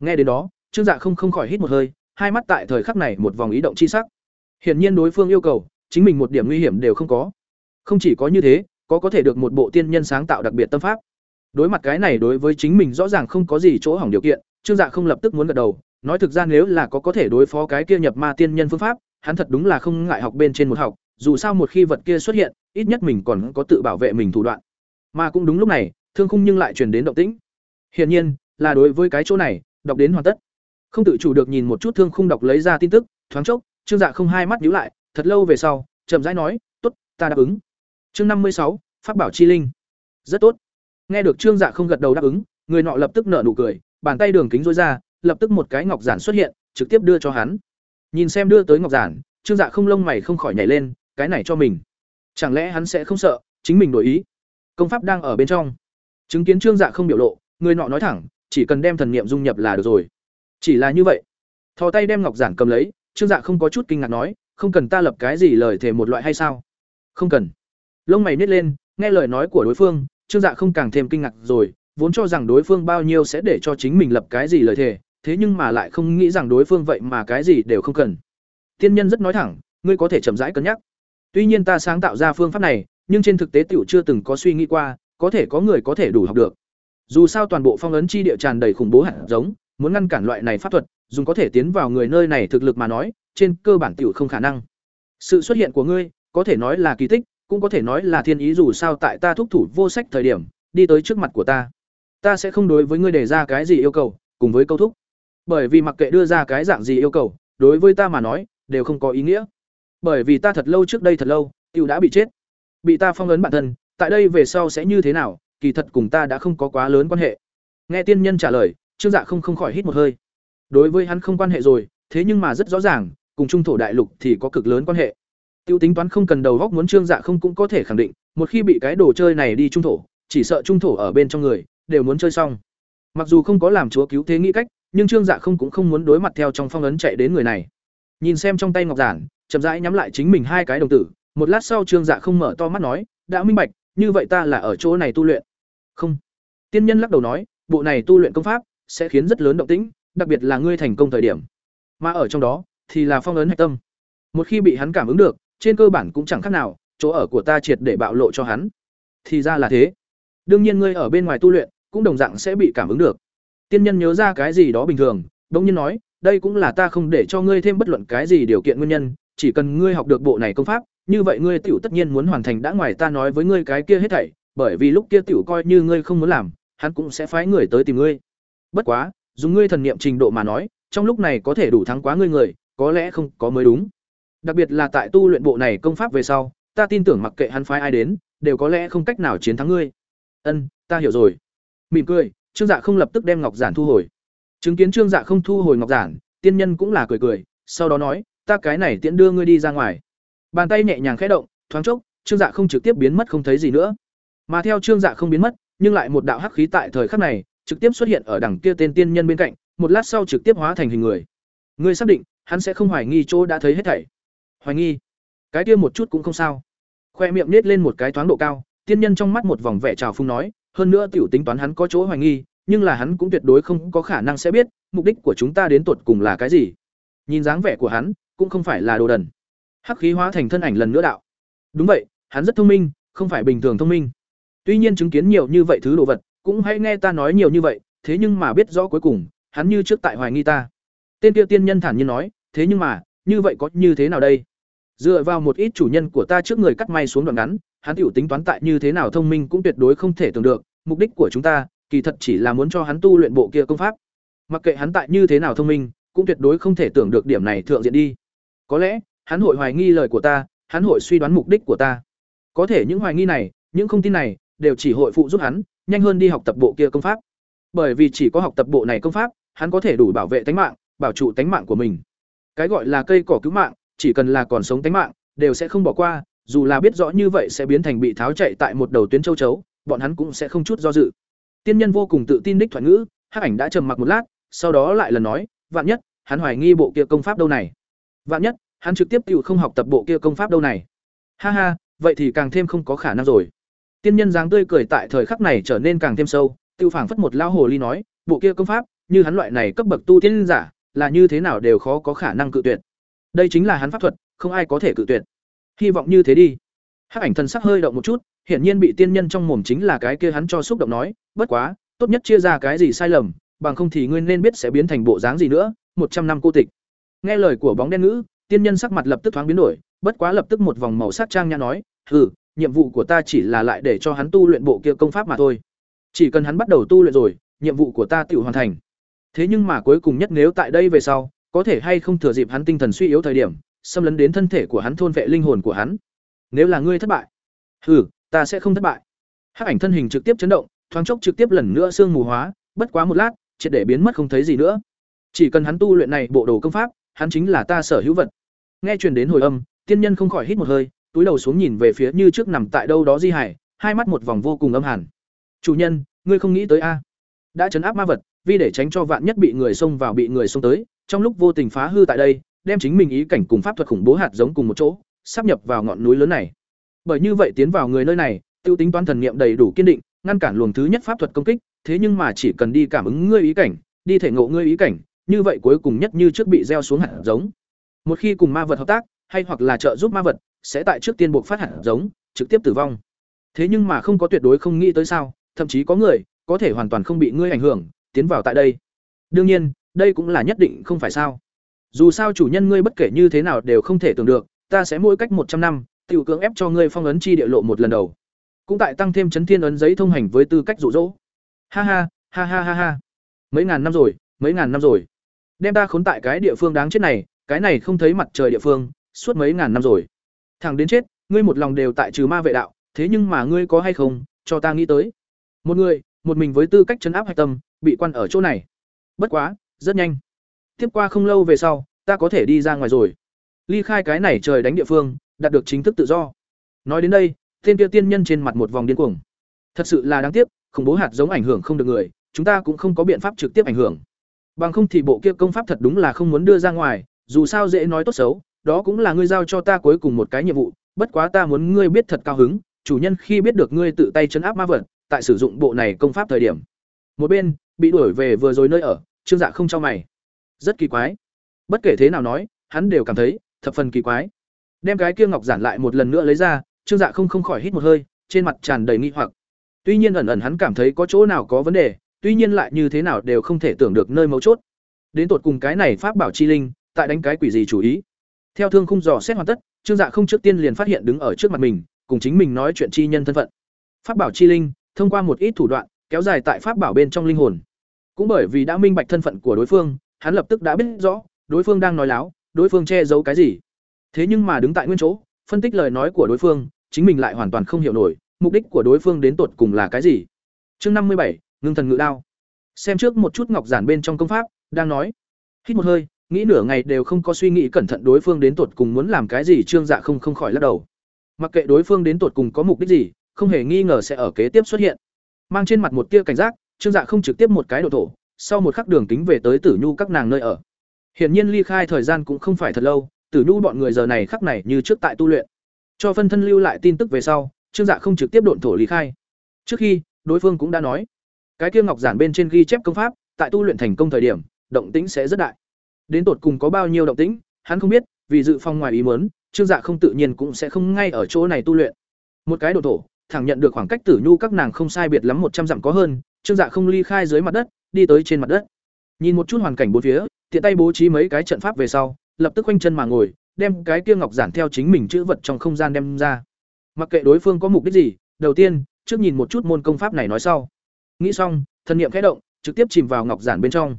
[SPEAKER 1] Nghe đến đó, Trương Dạ không không khỏi hít một hơi, hai mắt tại thời khắc này một vòng ý động chi sắc. Hiển nhiên đối phương yêu cầu, chính mình một điểm nguy hiểm đều không có. Không chỉ có như thế, có có thể được một bộ tiên nhân sáng tạo đặc biệt tâm pháp. Đối mặt cái này đối với chính mình rõ ràng không có gì chỗ hỏng điều kiện, Trương Dạ không lập tức muốn gật đầu, nói thực ra nếu là có có thể đối phó cái kia nhập ma tiên nhân phương pháp hắn thật đúng là không ngại học bên trên một học dù sao một khi vật kia xuất hiện ít nhất mình còn có tự bảo vệ mình thủ đoạn. Mà cũng đúng lúc này thương khung nhưng lại truyền đến động tĩnh. Hiển nhiên là đối với cái chỗ này đọc đến hoàn tất. Không tự chủ được nhìn một chút thương khung đọc lấy ra tin tức thoáng chốc trương dạ không hai mắt nhíu lại thật lâu về sau chậm rãi nói tốt ta đáp ứng chương năm mươi sáu, pháp bảo chi linh. Rất tốt. Nghe được trương dạ không gật đầu đáp ứng, người nọ lập tức nở nụ cười, bàn tay đường kính rối ra, lập tức một cái ngọc giản xuất hiện, trực tiếp đưa cho hắn. Nhìn xem đưa tới ngọc giản, trương dạ không lông mày không khỏi nhảy lên, cái này cho mình. Chẳng lẽ hắn sẽ không sợ, chính mình đổi ý? Công pháp đang ở bên trong. Chứng kiến trương dạ không biểu lộ, người nọ nói thẳng, chỉ cần đem thần niệm dung nhập là được rồi. Chỉ là như vậy. Thò tay đem ngọc giản cầm lấy, trương dạ không có chút kinh ngạc nói, không cần ta lập cái gì lời thề một loại hay sao? Không cần lông mày nít lên, nghe lời nói của đối phương, trương dạ không càng thêm kinh ngạc rồi, vốn cho rằng đối phương bao nhiêu sẽ để cho chính mình lập cái gì lời thề, thế nhưng mà lại không nghĩ rằng đối phương vậy mà cái gì đều không cần. Tiên nhân rất nói thẳng, ngươi có thể chậm rãi cân nhắc. Tuy nhiên ta sáng tạo ra phương pháp này, nhưng trên thực tế tiểu chưa từng có suy nghĩ qua, có thể có người có thể đủ học được. Dù sao toàn bộ phong ấn chi địa tràn đầy khủng bố hạt giống, muốn ngăn cản loại này pháp thuật, dùng có thể tiến vào người nơi này thực lực mà nói, trên cơ bản tiểu không khả năng. Sự xuất hiện của ngươi, có thể nói là kỳ tích cũng có thể nói là thiên ý dù sao tại ta thúc thủ vô sách thời điểm, đi tới trước mặt của ta. Ta sẽ không đối với ngươi đề ra cái gì yêu cầu, cùng với câu thúc. Bởi vì mặc kệ đưa ra cái dạng gì yêu cầu, đối với ta mà nói, đều không có ý nghĩa. Bởi vì ta thật lâu trước đây thật lâu, tiểu đã bị chết. Bị ta phong ấn bản thân, tại đây về sau sẽ như thế nào, kỳ thật cùng ta đã không có quá lớn quan hệ. Nghe tiên nhân trả lời, trương dạ không không khỏi hít một hơi. Đối với hắn không quan hệ rồi, thế nhưng mà rất rõ ràng, cùng trung thổ đại lục thì có cực lớn quan hệ tiêu tính toán không cần đầu góc muốn trương dạ không cũng có thể khẳng định, một khi bị cái đồ chơi này đi trung thổ, chỉ sợ trung thổ ở bên trong người, đều muốn chơi xong. Mặc dù không có làm chúa cứu thế nghĩ cách, nhưng trương dạ không cũng không muốn đối mặt theo trong phong ấn chạy đến người này. Nhìn xem trong tay ngọc giản, chậm rãi nhắm lại chính mình hai cái đồng tử, một lát sau trương dạ không mở to mắt nói, đã minh bạch, như vậy ta là ở chỗ này tu luyện. Không. Tiên nhân lắc đầu nói, bộ này tu luyện công pháp sẽ khiến rất lớn động tĩnh, đặc biệt là ngươi thành công thời điểm. Mà ở trong đó thì là phong ấn hạch tâm. Một khi bị hắn cảm ứng được trên cơ bản cũng chẳng khác nào, chỗ ở của ta triệt để bạo lộ cho hắn. Thì ra là thế. Đương nhiên ngươi ở bên ngoài tu luyện, cũng đồng dạng sẽ bị cảm ứng được. Tiên nhân nhớ ra cái gì đó bình thường đông nhiên nói, đây cũng là ta không để cho ngươi thêm bất luận cái gì điều kiện nguyên nhân, chỉ cần ngươi học được bộ này công pháp, như vậy ngươi tiểu tất nhiên muốn hoàn thành đã ngoài ta nói với ngươi cái kia hết thảy, bởi vì lúc kia tiểu coi như ngươi không muốn làm, hắn cũng sẽ phái người tới tìm ngươi. Bất quá, dùng ngươi thần niệm trình độ mà nói, trong lúc này có thể đủ thắng quá ngươi người, có lẽ không có mới đúng đặc biệt là tại tu luyện bộ này công pháp về sau, ta tin tưởng mặc kệ hắn phái ai đến, đều có lẽ không cách nào chiến thắng ngươi. Ân, ta hiểu rồi. Mỉm cười, trương dạ không lập tức đem ngọc giản thu hồi. Chứng kiến trương dạ không thu hồi ngọc giản, tiên nhân cũng là cười cười, sau đó nói, ta cái này tiễn đưa ngươi đi ra ngoài. Bàn tay nhẹ nhàng khẽ động, thoáng chốc, trương dạ không trực tiếp biến mất không thấy gì nữa. Mà theo trương dạ không biến mất, nhưng lại một đạo hắc khí tại thời khắc này, trực tiếp xuất hiện ở đằng kia tên tiên nhân bên cạnh, một lát sau trực tiếp hóa thành hình người. Ngươi xác định, hắn sẽ không hoài nghi chỗ đã thấy hết thảy hoài nghi. Cái kia một chút cũng không sao. Khoe miệng nết lên một cái thoáng độ cao, tiên nhân trong mắt một vòng vẻ trào phung nói, hơn nữa tiểu tính toán hắn có chỗ hoài nghi, nhưng là hắn cũng tuyệt đối không có khả năng sẽ biết, mục đích của chúng ta đến tột cùng là cái gì. Nhìn dáng vẻ của hắn, cũng không phải là đồ đần. Hắc khí hóa thành thân ảnh lần nữa đạo. Đúng vậy, hắn rất thông minh, không phải bình thường thông minh. Tuy nhiên chứng kiến nhiều như vậy thứ đồ vật, cũng hãy nghe ta nói nhiều như vậy, thế nhưng mà biết rõ cuối cùng, hắn như trước tại hoài nghi ta. Tên tiêu tiên nhân thản nhiên nói, thế nhưng mà, như vậy có như thế nào đây? Dựa vào một ít chủ nhân của ta trước người cắt may xuống đoạn ngắn, hắn tiểu tính toán tại như thế nào thông minh cũng tuyệt đối không thể tưởng được, mục đích của chúng ta, kỳ thật chỉ là muốn cho hắn tu luyện bộ kia công pháp. Mặc kệ hắn tại như thế nào thông minh, cũng tuyệt đối không thể tưởng được điểm này thượng diện đi. Có lẽ, hắn hội hoài nghi lời của ta, hắn hội suy đoán mục đích của ta. Có thể những hoài nghi này, những không tin này, đều chỉ hội phụ giúp hắn, nhanh hơn đi học tập bộ kia công pháp. Bởi vì chỉ có học tập bộ này công pháp, hắn có thể đủ bảo vệ tánh mạng, bảo trụ tánh mạng của mình. Cái gọi là cây cỏ cứu mạng chỉ cần là còn sống tánh mạng, đều sẽ không bỏ qua, dù là biết rõ như vậy sẽ biến thành bị tháo chạy tại một đầu tuyến châu chấu, bọn hắn cũng sẽ không chút do dự. Tiên nhân vô cùng tự tin đích thoại ngữ, hắc ảnh đã trầm mặc một lát, sau đó lại lần nói, vạn nhất, hắn hoài nghi bộ kia công pháp đâu này? Vạn nhất, hắn trực tiếp tiểu không học tập bộ kia công pháp đâu này? Ha ha, vậy thì càng thêm không có khả năng rồi. Tiên nhân dáng tươi cười tại thời khắc này trở nên càng thêm sâu, tiêu phảng phất một lao hồ ly nói, bộ kia công pháp, như hắn loại này cấp bậc tu tiên giả, là như thế nào đều khó có khả năng cự tuyệt đây chính là hắn pháp thuật không ai có thể cự tuyệt. Hy vọng như thế đi. Hắc ảnh thần sắc hơi động một chút hiển nhiên bị tiên nhân trong mồm chính là cái kia hắn cho xúc động nói bất quá tốt nhất chia ra cái gì sai lầm bằng không thì ngươi nên biết sẽ biến thành bộ dáng gì nữa một trăm năm cô tịch. Nghe lời của bóng đen ngữ tiên nhân sắc mặt lập tức thoáng biến đổi bất quá lập tức một vòng màu sắc trang nhã nói "Ừ, nhiệm vụ của ta chỉ là lại để cho hắn tu luyện bộ kia công pháp mà thôi. Chỉ cần hắn bắt đầu tu luyện rồi nhiệm vụ của ta tự hoàn thành. Thế nhưng mà cuối cùng nhất nếu tại đây về sau có thể hay không thừa dịp hắn tinh thần suy yếu thời điểm, xâm lấn đến thân thể của hắn, thôn vệ linh hồn của hắn. Nếu là ngươi thất bại, hừ, ta sẽ không thất bại. Hắc ảnh thân hình trực tiếp chấn động, thoáng chốc trực tiếp lần nữa sương mù hóa, bất quá một lát, triệt để biến mất không thấy gì nữa. Chỉ cần hắn tu luyện này bộ đồ công pháp, hắn chính là ta sở hữu vật. Nghe truyền đến hồi âm, tiên nhân không khỏi hít một hơi, túi đầu xuống nhìn về phía như trước nằm tại đâu đó di hải, hai mắt một vòng vô cùng âm hẳn chủ nhân, ngươi không nghĩ tới a? Đã chấn áp ma vật, vì để tránh cho vạn nhất bị người xông vào bị người xông tới trong lúc vô tình phá hư tại đây, đem chính mình ý cảnh cùng pháp thuật khủng bố hạt giống cùng một chỗ sắp nhập vào ngọn núi lớn này. Bởi như vậy tiến vào người nơi này, tiêu tính toán thần niệm đầy đủ kiên định, ngăn cản luồng thứ nhất pháp thuật công kích, thế nhưng mà chỉ cần đi cảm ứng ngươi ý cảnh, đi thể ngộ ngươi ý cảnh, như vậy cuối cùng nhất như trước bị gieo xuống hạt giống. Một khi cùng ma vật hợp tác, hay hoặc là trợ giúp ma vật, sẽ tại trước tiên buộc phát hạt giống, trực tiếp tử vong. Thế nhưng mà không có tuyệt đối không nghĩ tới sao, thậm chí có người, có thể hoàn toàn không bị ngươi ảnh hưởng, tiến vào tại đây. Đương nhiên đây cũng là nhất định không phải sao. Dù sao chủ nhân ngươi bất kể như thế nào đều không thể tưởng được, ta sẽ mỗi cách một trăm năm, tiểu cưỡng ép cho ngươi phong ấn chi địa lộ một lần đầu. Cũng tại tăng thêm chấn thiên ấn giấy thông hành với tư cách rụ rỗ ha ha ha ha ha ha. Mấy ngàn năm rồi, mấy ngàn năm rồi. Đem ta khốn tại cái địa phương đáng chết này, cái này không thấy mặt trời địa phương, suốt mấy ngàn năm rồi. Thằng đến chết, ngươi một lòng đều tại trừ ma vệ đạo, thế nhưng mà ngươi có hay không, cho ta nghĩ tới. Một người, một mình với tư cách chấn áp hạch tâm, bị quan ở chỗ này. Bất quá rất nhanh. Tiếp qua không lâu về sau, ta có thể đi ra ngoài rồi. Ly khai cái này trời đánh địa phương, đạt được chính thức tự do. Nói đến đây, tên kia tiên nhân trên mặt một vòng điên cuồng. Thật sự là đáng tiếc, khủng bố hạt giống ảnh hưởng không được người, chúng ta cũng không có biện pháp trực tiếp ảnh hưởng. Bằng không thì bộ kia công pháp thật đúng là không muốn đưa ra ngoài, dù sao dễ nói tốt xấu, đó cũng là ngươi giao cho ta cuối cùng một cái nhiệm vụ, bất quá ta muốn ngươi biết thật cao hứng, chủ nhân khi biết được ngươi tự tay chấn áp ma vật, tại sử dụng bộ này công pháp thời điểm. Một bên, bị đuổi về vừa rồi nơi ở trương dạ không cho mày. Rất kỳ quái. Bất kể thế nào nói, hắn đều cảm thấy thập phần kỳ quái. Đem cái kia ngọc giản lại một lần nữa lấy ra, trương dạ không không khỏi hít một hơi, trên mặt tràn đầy nghi hoặc. Tuy nhiên ẩn ẩn hắn cảm thấy có chỗ nào có vấn đề, tuy nhiên lại như thế nào đều không thể tưởng được nơi mấu chốt. Đến tột cùng cái này pháp bảo chi linh, tại đánh cái quỷ gì chủ ý? Theo thương khung dò xét hoàn tất, trương dạ không trước tiên liền phát hiện đứng ở trước mặt mình, cùng chính mình nói chuyện chi nhân thân phận. Pháp bảo chi linh, thông qua một ít thủ đoạn, kéo dài tại pháp bảo bên trong linh hồn cũng bởi vì đã minh bạch thân phận của đối phương, hắn lập tức đã biết rõ, đối phương đang nói láo, đối phương che giấu cái gì. Thế nhưng mà đứng tại nguyên chỗ, phân tích lời nói của đối phương, chính mình lại hoàn toàn không hiểu nổi, mục đích của đối phương đến tột cùng là cái gì. Chương năm mươi bảy, ngưng thần ngự đao. Xem trước một chút ngọc giản bên trong công pháp, đang nói. Hít một hơi, nghĩ nửa ngày đều không có suy nghĩ cẩn thận đối phương đến tột cùng muốn làm cái gì, trương dạ không không khỏi lắc đầu. Mặc kệ đối phương đến tột cùng có mục đích gì, không hề nghi ngờ sẽ ở kế tiếp xuất hiện. Mang trên mặt một tia cảnh giác trương dạ không trực tiếp một cái độ thổ, sau một khắc đường kính về tới tử nhu các nàng nơi ở. Hiển nhiên ly khai thời gian cũng không phải thật lâu, tử nhu bọn người giờ này khắc này như trước tại tu luyện. Cho phân thân lưu lại tin tức về sau, trương dạ không trực tiếp độn thổ ly khai. Trước khi, đối phương cũng đã nói, cái kia ngọc giản bên trên ghi chép công pháp, tại tu luyện thành công thời điểm, động tĩnh sẽ rất đại. Đến tột cùng có bao nhiêu động tĩnh, hắn không biết, vì dự phòng ngoài ý muốn, trương dạ không tự nhiên cũng sẽ không ngay ở chỗ này tu luyện. Một cái độ thổ, thẳng nhận được khoảng cách tử nhu các nàng không sai biệt lắm một trăm dặm có hơn trương dạ không ly khai dưới mặt đất, đi tới trên mặt đất. Nhìn một chút hoàn cảnh bốn phía, tiện tay bố trí mấy cái trận pháp về sau, lập tức quanh chân mà ngồi, đem cái kia ngọc giản theo chính mình chữ vật trong không gian đem ra. Mặc kệ đối phương có mục đích gì, đầu tiên, trước nhìn một chút môn công pháp này nói sau. Nghĩ xong, thần niệm khẽ động, trực tiếp chìm vào ngọc giản bên trong.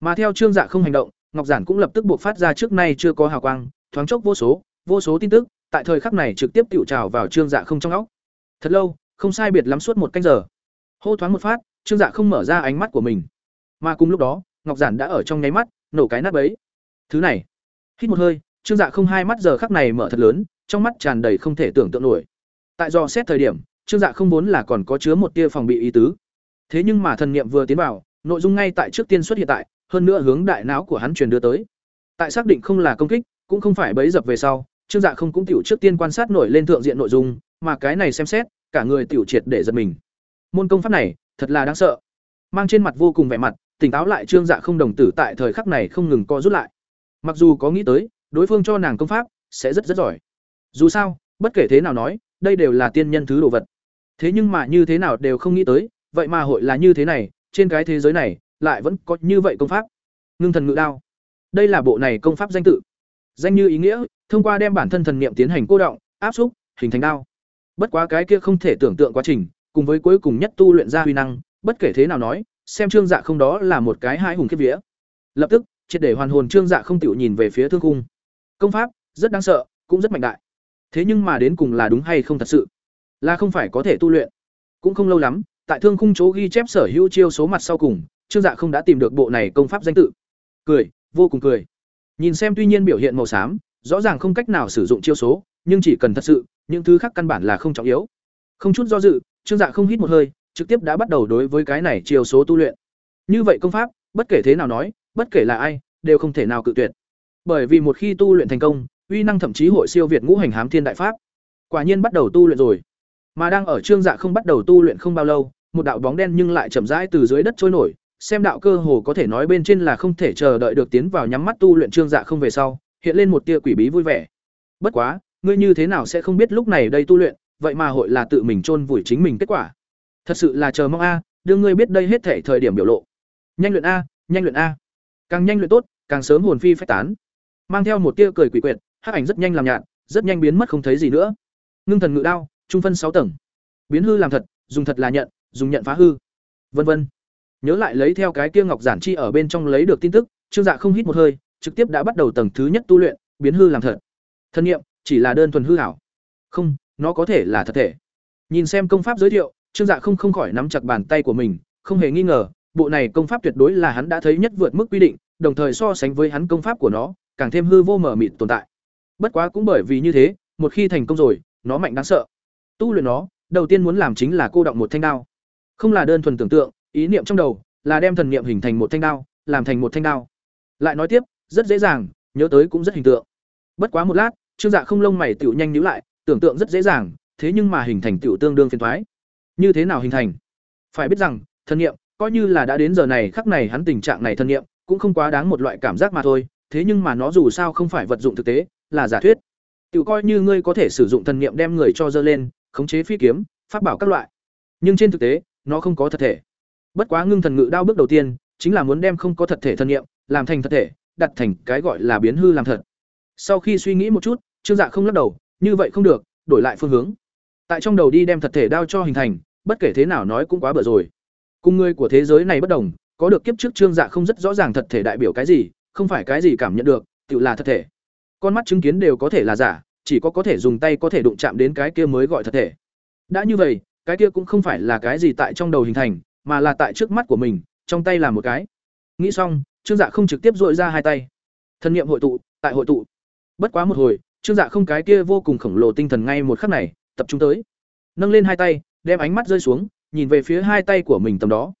[SPEAKER 1] Mà theo trương dạ không hành động, ngọc giản cũng lập tức buộc phát ra trước nay chưa có hào quang, thoáng chốc vô số vô số tin tức, tại thời khắc này trực tiếp tụ trào vào trương dạ không trong óc. Thật lâu, không sai biệt lắm suốt một canh giờ. Hô thoáng một phát trương dạ không mở ra ánh mắt của mình. Mà cùng lúc đó, ngọc giản đã ở trong nháy mắt, nổ cái nắp ấy. Thứ này. Hít một hơi, trương dạ không hai mắt giờ khắc này mở thật lớn, trong mắt tràn đầy không thể tưởng tượng nổi. Tại do xét thời điểm, trương dạ không vốn là còn có chứa một tia phòng bị ý tứ. Thế nhưng mà thần niệm vừa tiến vào, nội dung ngay tại trước tiên xuất hiện tại, hơn nữa hướng đại não của hắn truyền đưa tới. Tại xác định không là công kích, cũng không phải bấy dập về sau, trương dạ không cũng tiểu trước tiên quan sát nổi lên thượng diện nội dung, mà cái này xem xét, cả người tiểu triệt để giật mình. Môn công pháp này thật là đáng sợ. Mang trên mặt vô cùng vẻ mặt, tỉnh táo lại trương dạ không đồng tử tại thời khắc này không ngừng co rút lại. Mặc dù có nghĩ tới, đối phương cho nàng công pháp sẽ rất rất giỏi. Dù sao, bất kể thế nào nói, đây đều là tiên nhân thứ đồ vật. Thế nhưng mà như thế nào đều không nghĩ tới, vậy mà hội là như thế này, trên cái thế giới này lại vẫn có như vậy công pháp. Ngưng thần ngự đao. Đây là bộ này công pháp danh tự. Danh như ý nghĩa, thông qua đem bản thân thần niệm tiến hành cô động, áp xúc, hình thành đao. Bất quá cái kia không thể tưởng tượng quá trình cùng với cuối cùng nhất tu luyện ra huy năng, bất kể thế nào nói, xem trương dạ không đó là một cái hai hùng kiếp vía. Lập tức, triệt để hoàn hồn trương dạ không tiểu nhìn về phía thương khung. Công pháp, rất đáng sợ, cũng rất mạnh đại. Thế nhưng mà đến cùng là đúng hay không thật sự? Là không phải có thể tu luyện. Cũng không lâu lắm, tại thương khung chỗ ghi chép sở hữu chiêu số mặt sau cùng, trương dạ không đã tìm được bộ này công pháp danh tự. Cười, vô cùng cười. Nhìn xem tuy nhiên biểu hiện màu xám, rõ ràng không cách nào sử dụng chiêu số, nhưng chỉ cần thật sự, những thứ khác căn bản là không trọng yếu. Không chút do dự trương dạ không hít một hơi, trực tiếp đã bắt đầu đối với cái này chiêu số tu luyện. Như vậy công pháp, bất kể thế nào nói, bất kể là ai, đều không thể nào cự tuyệt. Bởi vì một khi tu luyện thành công, uy năng thậm chí hội siêu việt ngũ hành hám thiên đại pháp. Quả nhiên bắt đầu tu luyện rồi. Mà đang ở trương dạ không bắt đầu tu luyện không bao lâu, một đạo bóng đen nhưng lại chậm rãi từ dưới đất trôi nổi, xem đạo cơ hồ có thể nói bên trên là không thể chờ đợi được tiến vào nhắm mắt tu luyện trương dạ không về sau, hiện lên một tia quỷ bí vui vẻ. Bất quá, ngươi như thế nào sẽ không biết lúc này đây tu luyện vậy mà hội là tự mình chôn vùi chính mình kết quả. Thật sự là chờ mong a đưa ngươi biết đây hết thể thời điểm biểu lộ. Nhanh luyện a nhanh luyện a. Càng nhanh luyện tốt càng sớm hồn phi phách tán. Mang theo một tia cười quỷ quyệt hắc ảnh rất nhanh làm nhạt rất nhanh biến mất không thấy gì nữa. Ngưng thần ngự đao trung phân sáu tầng. Biến hư làm thật dùng thật là nhận dùng nhận phá hư. Vân vân. Nhớ lại lấy theo cái kia ngọc giản chi ở bên trong lấy được tin tức trương dạ không hít một hơi trực tiếp đã bắt đầu tầng thứ nhất tu luyện biến hư làm thật. Thân nghiệm, chỉ là đơn thuần hư ảo. Không nó có thể là thật thể. Nhìn xem công pháp giới thiệu, trương dạ không không khỏi nắm chặt bàn tay của mình, không hề nghi ngờ, bộ này công pháp tuyệt đối là hắn đã thấy nhất vượt mức quy định, đồng thời so sánh với hắn công pháp của nó, càng thêm hư vô mở mịt tồn tại. Bất quá cũng bởi vì như thế, một khi thành công rồi, nó mạnh đáng sợ. Tu luyện nó, đầu tiên muốn làm chính là cô động một thanh đao. Không là đơn thuần tưởng tượng, ý niệm trong đầu là đem thần niệm hình thành một thanh đao, làm thành một thanh đao. Lại nói tiếp, rất dễ dàng, nhớ tới cũng rất hình tượng. Bất quá một lát, trương dạ không lông mày tựu nhanh nhíu lại tưởng tượng rất dễ dàng thế nhưng mà hình thành tựu tương đương phiền toái. như thế nào hình thành phải biết rằng thân niệm coi như là đã đến giờ này khắc này hắn tình trạng này thân niệm cũng không quá đáng một loại cảm giác mà thôi thế nhưng mà nó dù sao không phải vật dụng thực tế là giả thuyết Tiểu coi như ngươi có thể sử dụng thần niệm đem người cho dơ lên, khống chế phi kiếm, pháp bảo các loại. Nhưng trên thực tế, nó không có thật thể. Bất quá ngưng thần ngự đao bước đầu tiên, chính là muốn đem không có thật thể thân niệm, làm thành thật thể, đặt thành cái gọi là biến hư làm thật. Sau khi suy nghĩ một chút, Trương Dạ không lắc đầu, như vậy không được, đổi lại phương hướng. Tại trong đầu đi đem thật thể đao cho hình thành, bất kể thế nào nói cũng quá bở rồi. Cùng người của thế giới này bất đồng, có được kiếp trước Trương Dạ không rất rõ ràng thật thể đại biểu cái gì, không phải cái gì cảm nhận được, tự là thật thể. Con mắt chứng kiến đều có thể là giả chỉ có có thể dùng tay có thể đụng chạm đến cái kia mới gọi thật thể. Đã như vậy cái kia cũng không phải là cái gì tại trong đầu hình thành mà là tại trước mắt của mình trong tay là một cái. Nghĩ xong trương dạ không trực tiếp dội ra hai tay. Thân nhiệm hội tụ tại hội tụ. Bất quá một hồi trương dạ không cái kia vô cùng khổng lồ tinh thần ngay một khắc này tập trung tới nâng lên hai tay đem ánh mắt rơi xuống nhìn về phía hai tay của mình tầm đó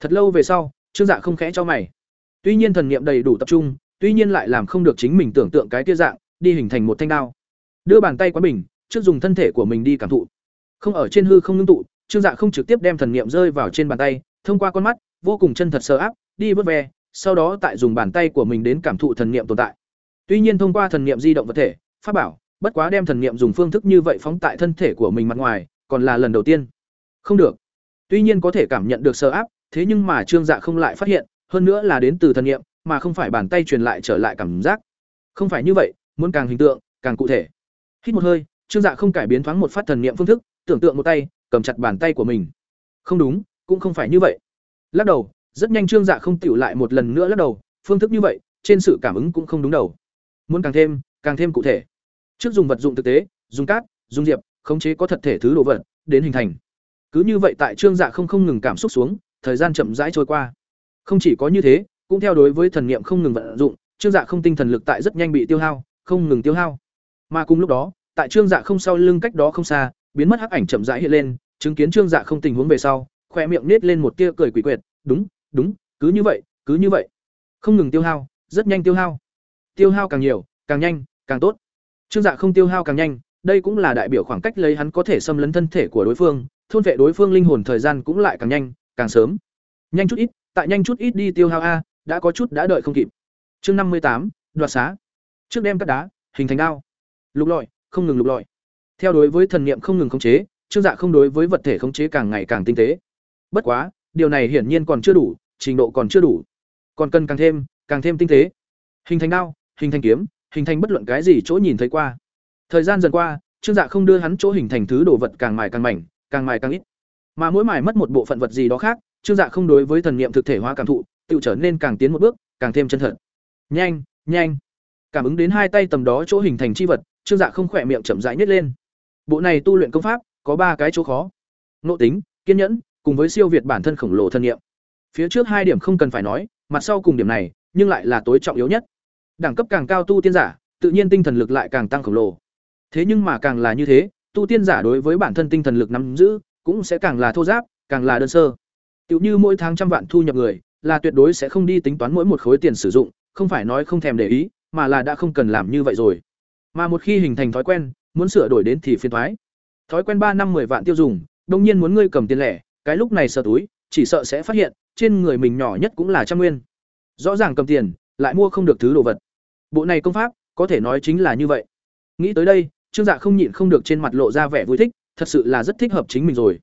[SPEAKER 1] thật lâu về sau trương dạ không khẽ cho mày tuy nhiên thần niệm đầy đủ tập trung tuy nhiên lại làm không được chính mình tưởng tượng cái kia dạng, đi hình thành một thanh đao. Đưa bàn tay quán bình, trước dùng thân thể của mình đi cảm thụ. Không ở trên hư không ngưng tụ, Trương Dạ không trực tiếp đem thần niệm rơi vào trên bàn tay, thông qua con mắt, vô cùng chân thật sơ áp, đi vớt ve, sau đó tại dùng bàn tay của mình đến cảm thụ thần niệm tồn tại. Tuy nhiên thông qua thần niệm di động vật thể, pháp bảo, bất quá đem thần niệm dùng phương thức như vậy phóng tại thân thể của mình mặt ngoài, còn là lần đầu tiên. Không được. Tuy nhiên có thể cảm nhận được sơ áp, thế nhưng mà Trương Dạ không lại phát hiện, hơn nữa là đến từ thần niệm, mà không phải bàn tay truyền lại trở lại cảm giác. Không phải như vậy, muốn càng hình tượng, càng cụ thể. Hít một hơi, Trương Dạ không cải biến thoáng một phát thần niệm phương thức, tưởng tượng một tay, cầm chặt bàn tay của mình. Không đúng, cũng không phải như vậy. Lắc đầu, rất nhanh Trương Dạ không tiểu lại một lần nữa lắc đầu, phương thức như vậy, trên sự cảm ứng cũng không đúng đầu. Muốn càng thêm, càng thêm cụ thể. Trước dùng vật dụng thực tế, dùng cát, dùng diệp, khống chế có thật thể thứ đồ vật, đến hình thành. Cứ như vậy tại Trương Dạ không không ngừng cảm xúc xuống, thời gian chậm rãi trôi qua. Không chỉ có như thế, cũng theo đối với thần niệm không ngừng vận dụng, Trương Dạ không tinh thần lực tại rất nhanh bị tiêu hao, không ngừng tiêu hao. Mà cùng lúc đó, tại Trương Dạ không sau lưng cách đó không xa, biến mất hắc ảnh chậm rãi hiện lên, chứng kiến Trương Dạ không tình huống về sau, khoe miệng nết lên một tia cười quỷ quyệt, đúng, đúng, cứ như vậy, cứ như vậy. Không ngừng tiêu hao, rất nhanh tiêu hao. Tiêu hao càng nhiều, càng nhanh, càng tốt. Trương Dạ không tiêu hao càng nhanh, đây cũng là đại biểu khoảng cách lấy hắn có thể xâm lấn thân thể của đối phương, thôn vệ đối phương linh hồn thời gian cũng lại càng nhanh, càng sớm. Nhanh chút ít, tại nhanh chút ít đi tiêu hao a, đã có chút đã đợi không kịp. Chương năm mươi tám, đoạt xá. Trước đem cắt đá, hình thành đao. Lục lọi, không ngừng lục lọi. Theo đối với thần niệm không ngừng khống chế, Trương Dạ không đối với vật thể khống chế càng ngày càng tinh tế. Bất quá, điều này hiển nhiên còn chưa đủ, trình độ còn chưa đủ. Còn cần càng thêm, càng thêm tinh tế. hình thành đao hình thành kiếm hình thành bất luận cái gì chỗ nhìn thấy qua. Thời gian dần qua, trương dạ không đưa hắn chỗ hình thành thứ đồ vật càng mài càng mảnh, càng mài càng ít. Mà mỗi mài mất một bộ phận vật gì đó khác, trương dạ không đối với thần niệm thực thể hóa cảm thụ, tự trở nên càng tiến một bước, càng thêm chân thật. Nhanh nhanh. Cảm ứng đến hai tay tầm đó chỗ hình thành chi vật, trương dạ không khỏe miệng chậm rãi nhếch lên. Bộ này tu luyện công pháp, có ba cái chỗ khó. Nộ tính, kiên nhẫn, cùng với siêu việt bản thân khổng lồ thân niệm. Phía trước hai điểm không cần phải nói, mặt sau cùng điểm này, nhưng lại là tối trọng yếu nhất đẳng cấp càng cao tu tiên giả, tự nhiên tinh thần lực lại càng tăng khổng lồ. Thế nhưng mà càng là như thế, tu tiên giả đối với bản thân tinh thần lực nắm giữ, cũng sẽ càng là thô giáp, càng là đơn sơ. Tựu như mỗi tháng trăm vạn thu nhập người, là tuyệt đối sẽ không đi tính toán mỗi một khối tiền sử dụng, không phải nói không thèm để ý, mà là đã không cần làm như vậy rồi. Mà một khi hình thành thói quen, muốn sửa đổi đến thì phiền thoái thói quen ba năm 10 vạn tiêu dùng, đông nhiên muốn ngươi cầm tiền lẻ, cái lúc này sờ túi, chỉ sợ sẽ phát hiện, trên người mình nhỏ nhất cũng là trăm nguyên. Rõ ràng cầm tiền, lại mua không được thứ đồ vật bộ này công pháp, có thể nói chính là như vậy. Nghĩ tới đây, trương dạ không nhịn không được trên mặt lộ ra vẻ vui thích, thật sự là rất thích hợp chính mình rồi.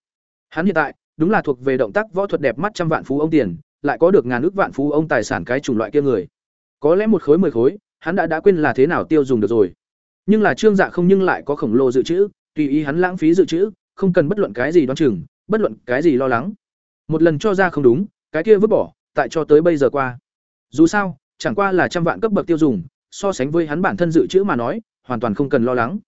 [SPEAKER 1] Hắn hiện tại, đúng là thuộc về động tác võ thuật đẹp mắt trăm vạn phú ông tiền, lại có được ngàn ước vạn phú ông tài sản cái chủng loại kia người. Có lẽ một khối mười khối, hắn đã đã quên là thế nào tiêu dùng được rồi. Nhưng là trương dạ không nhưng lại có khổng lồ dự trữ, tùy ý hắn lãng phí dự trữ, không cần bất luận cái gì đoán chừng, bất luận cái gì lo lắng. Một lần cho ra không đúng, cái kia vứt bỏ, tại cho tới bây giờ qua. Dù sao, chẳng qua là trăm vạn cấp bậc tiêu dùng so sánh với hắn bản thân dự trữ mà nói, hoàn toàn không cần lo lắng.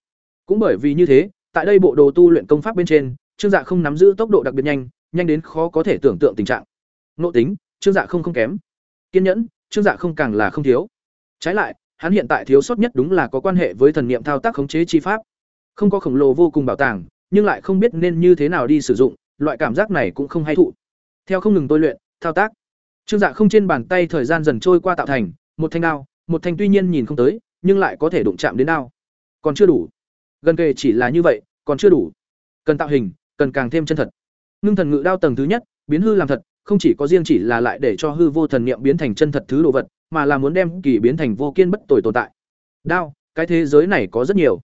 [SPEAKER 1] Cũng bởi vì như thế, tại đây bộ đồ tu luyện công pháp bên trên, trương dạ không nắm giữ tốc độ đặc biệt nhanh nhanh đến khó có thể tưởng tượng tình trạng. Nộ tính, trương dạ không không kém. Kiên nhẫn, trương dạ không càng là không thiếu. Trái lại, hắn hiện tại thiếu sót nhất đúng là có quan hệ với thần niệm thao tác khống chế chi pháp. Không có khổng lồ vô cùng bảo tàng, nhưng lại không biết nên như thế nào đi sử dụng, loại cảm giác này cũng không hay thụ. Theo không ngừng tôi luyện, thao tác, trương dạ không trên bàn tay thời gian dần trôi qua tạo thành, một thanh đao một thanh tuy nhiên nhìn không tới, nhưng lại có thể đụng chạm đến đao. Còn chưa đủ. Gần kề chỉ là như vậy, còn chưa đủ. Cần tạo hình, cần càng thêm chân thật. Ngưng thần ngự đao tầng thứ nhất, biến hư làm thật, không chỉ có riêng chỉ là lại để cho hư vô thần niệm biến thành chân thật thứ đồ vật, mà là muốn đem kỳ biến thành vô kiên bất tồi tồn tại. Đao, cái thế giới này có rất nhiều.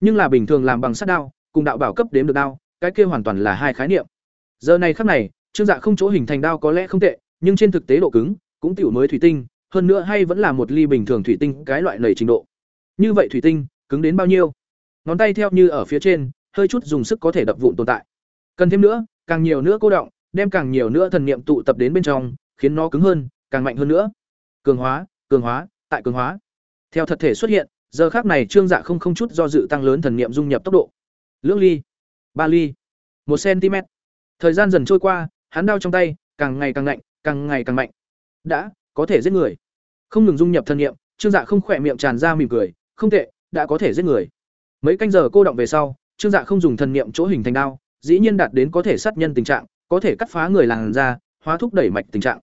[SPEAKER 1] Nhưng là bình thường làm bằng sắt đao, cùng đạo bảo cấp đếm được đao, cái kia hoàn toàn là hai khái niệm. Giờ này khắc này, trương dạ không chỗ hình thành đao có lẽ không tệ, nhưng trên thực tế độ cứng, cũng tiểu mới thủy tinh hơn nữa hay vẫn là một ly bình thường thủy tinh, cái loại lầy trình độ. Như vậy thủy tinh, cứng đến bao nhiêu? Ngón tay theo như ở phía trên, hơi chút dùng sức có thể đập vụn tồn tại. Cần thêm nữa, càng nhiều nữa cô động, đem càng nhiều nữa thần niệm tụ tập đến bên trong, khiến nó cứng hơn, càng mạnh hơn nữa. Cường hóa cường hóa, tại cường hóa. Theo thật thể xuất hiện, giờ khác này trương dạ không không chút do dự tăng lớn thần niệm dung nhập tốc độ. Lưỡng ly, ba ly, một cm thời gian dần trôi qua, hắn đao trong tay, càng ngày càng lạnh, càng ngày càng mạnh. Đã có thể giết người. Không ngừng dung nhập thần niệm, trương dạ không khỏe miệng tràn ra mỉm cười, không tệ, đã có thể giết người. Mấy canh giờ cô động về sau, trương dạ không dùng thần niệm chỗ hình thành đao, dĩ nhiên đạt đến có thể sát nhân tình trạng, có thể cắt phá người làn da, hóa thúc đẩy mạch tình trạng.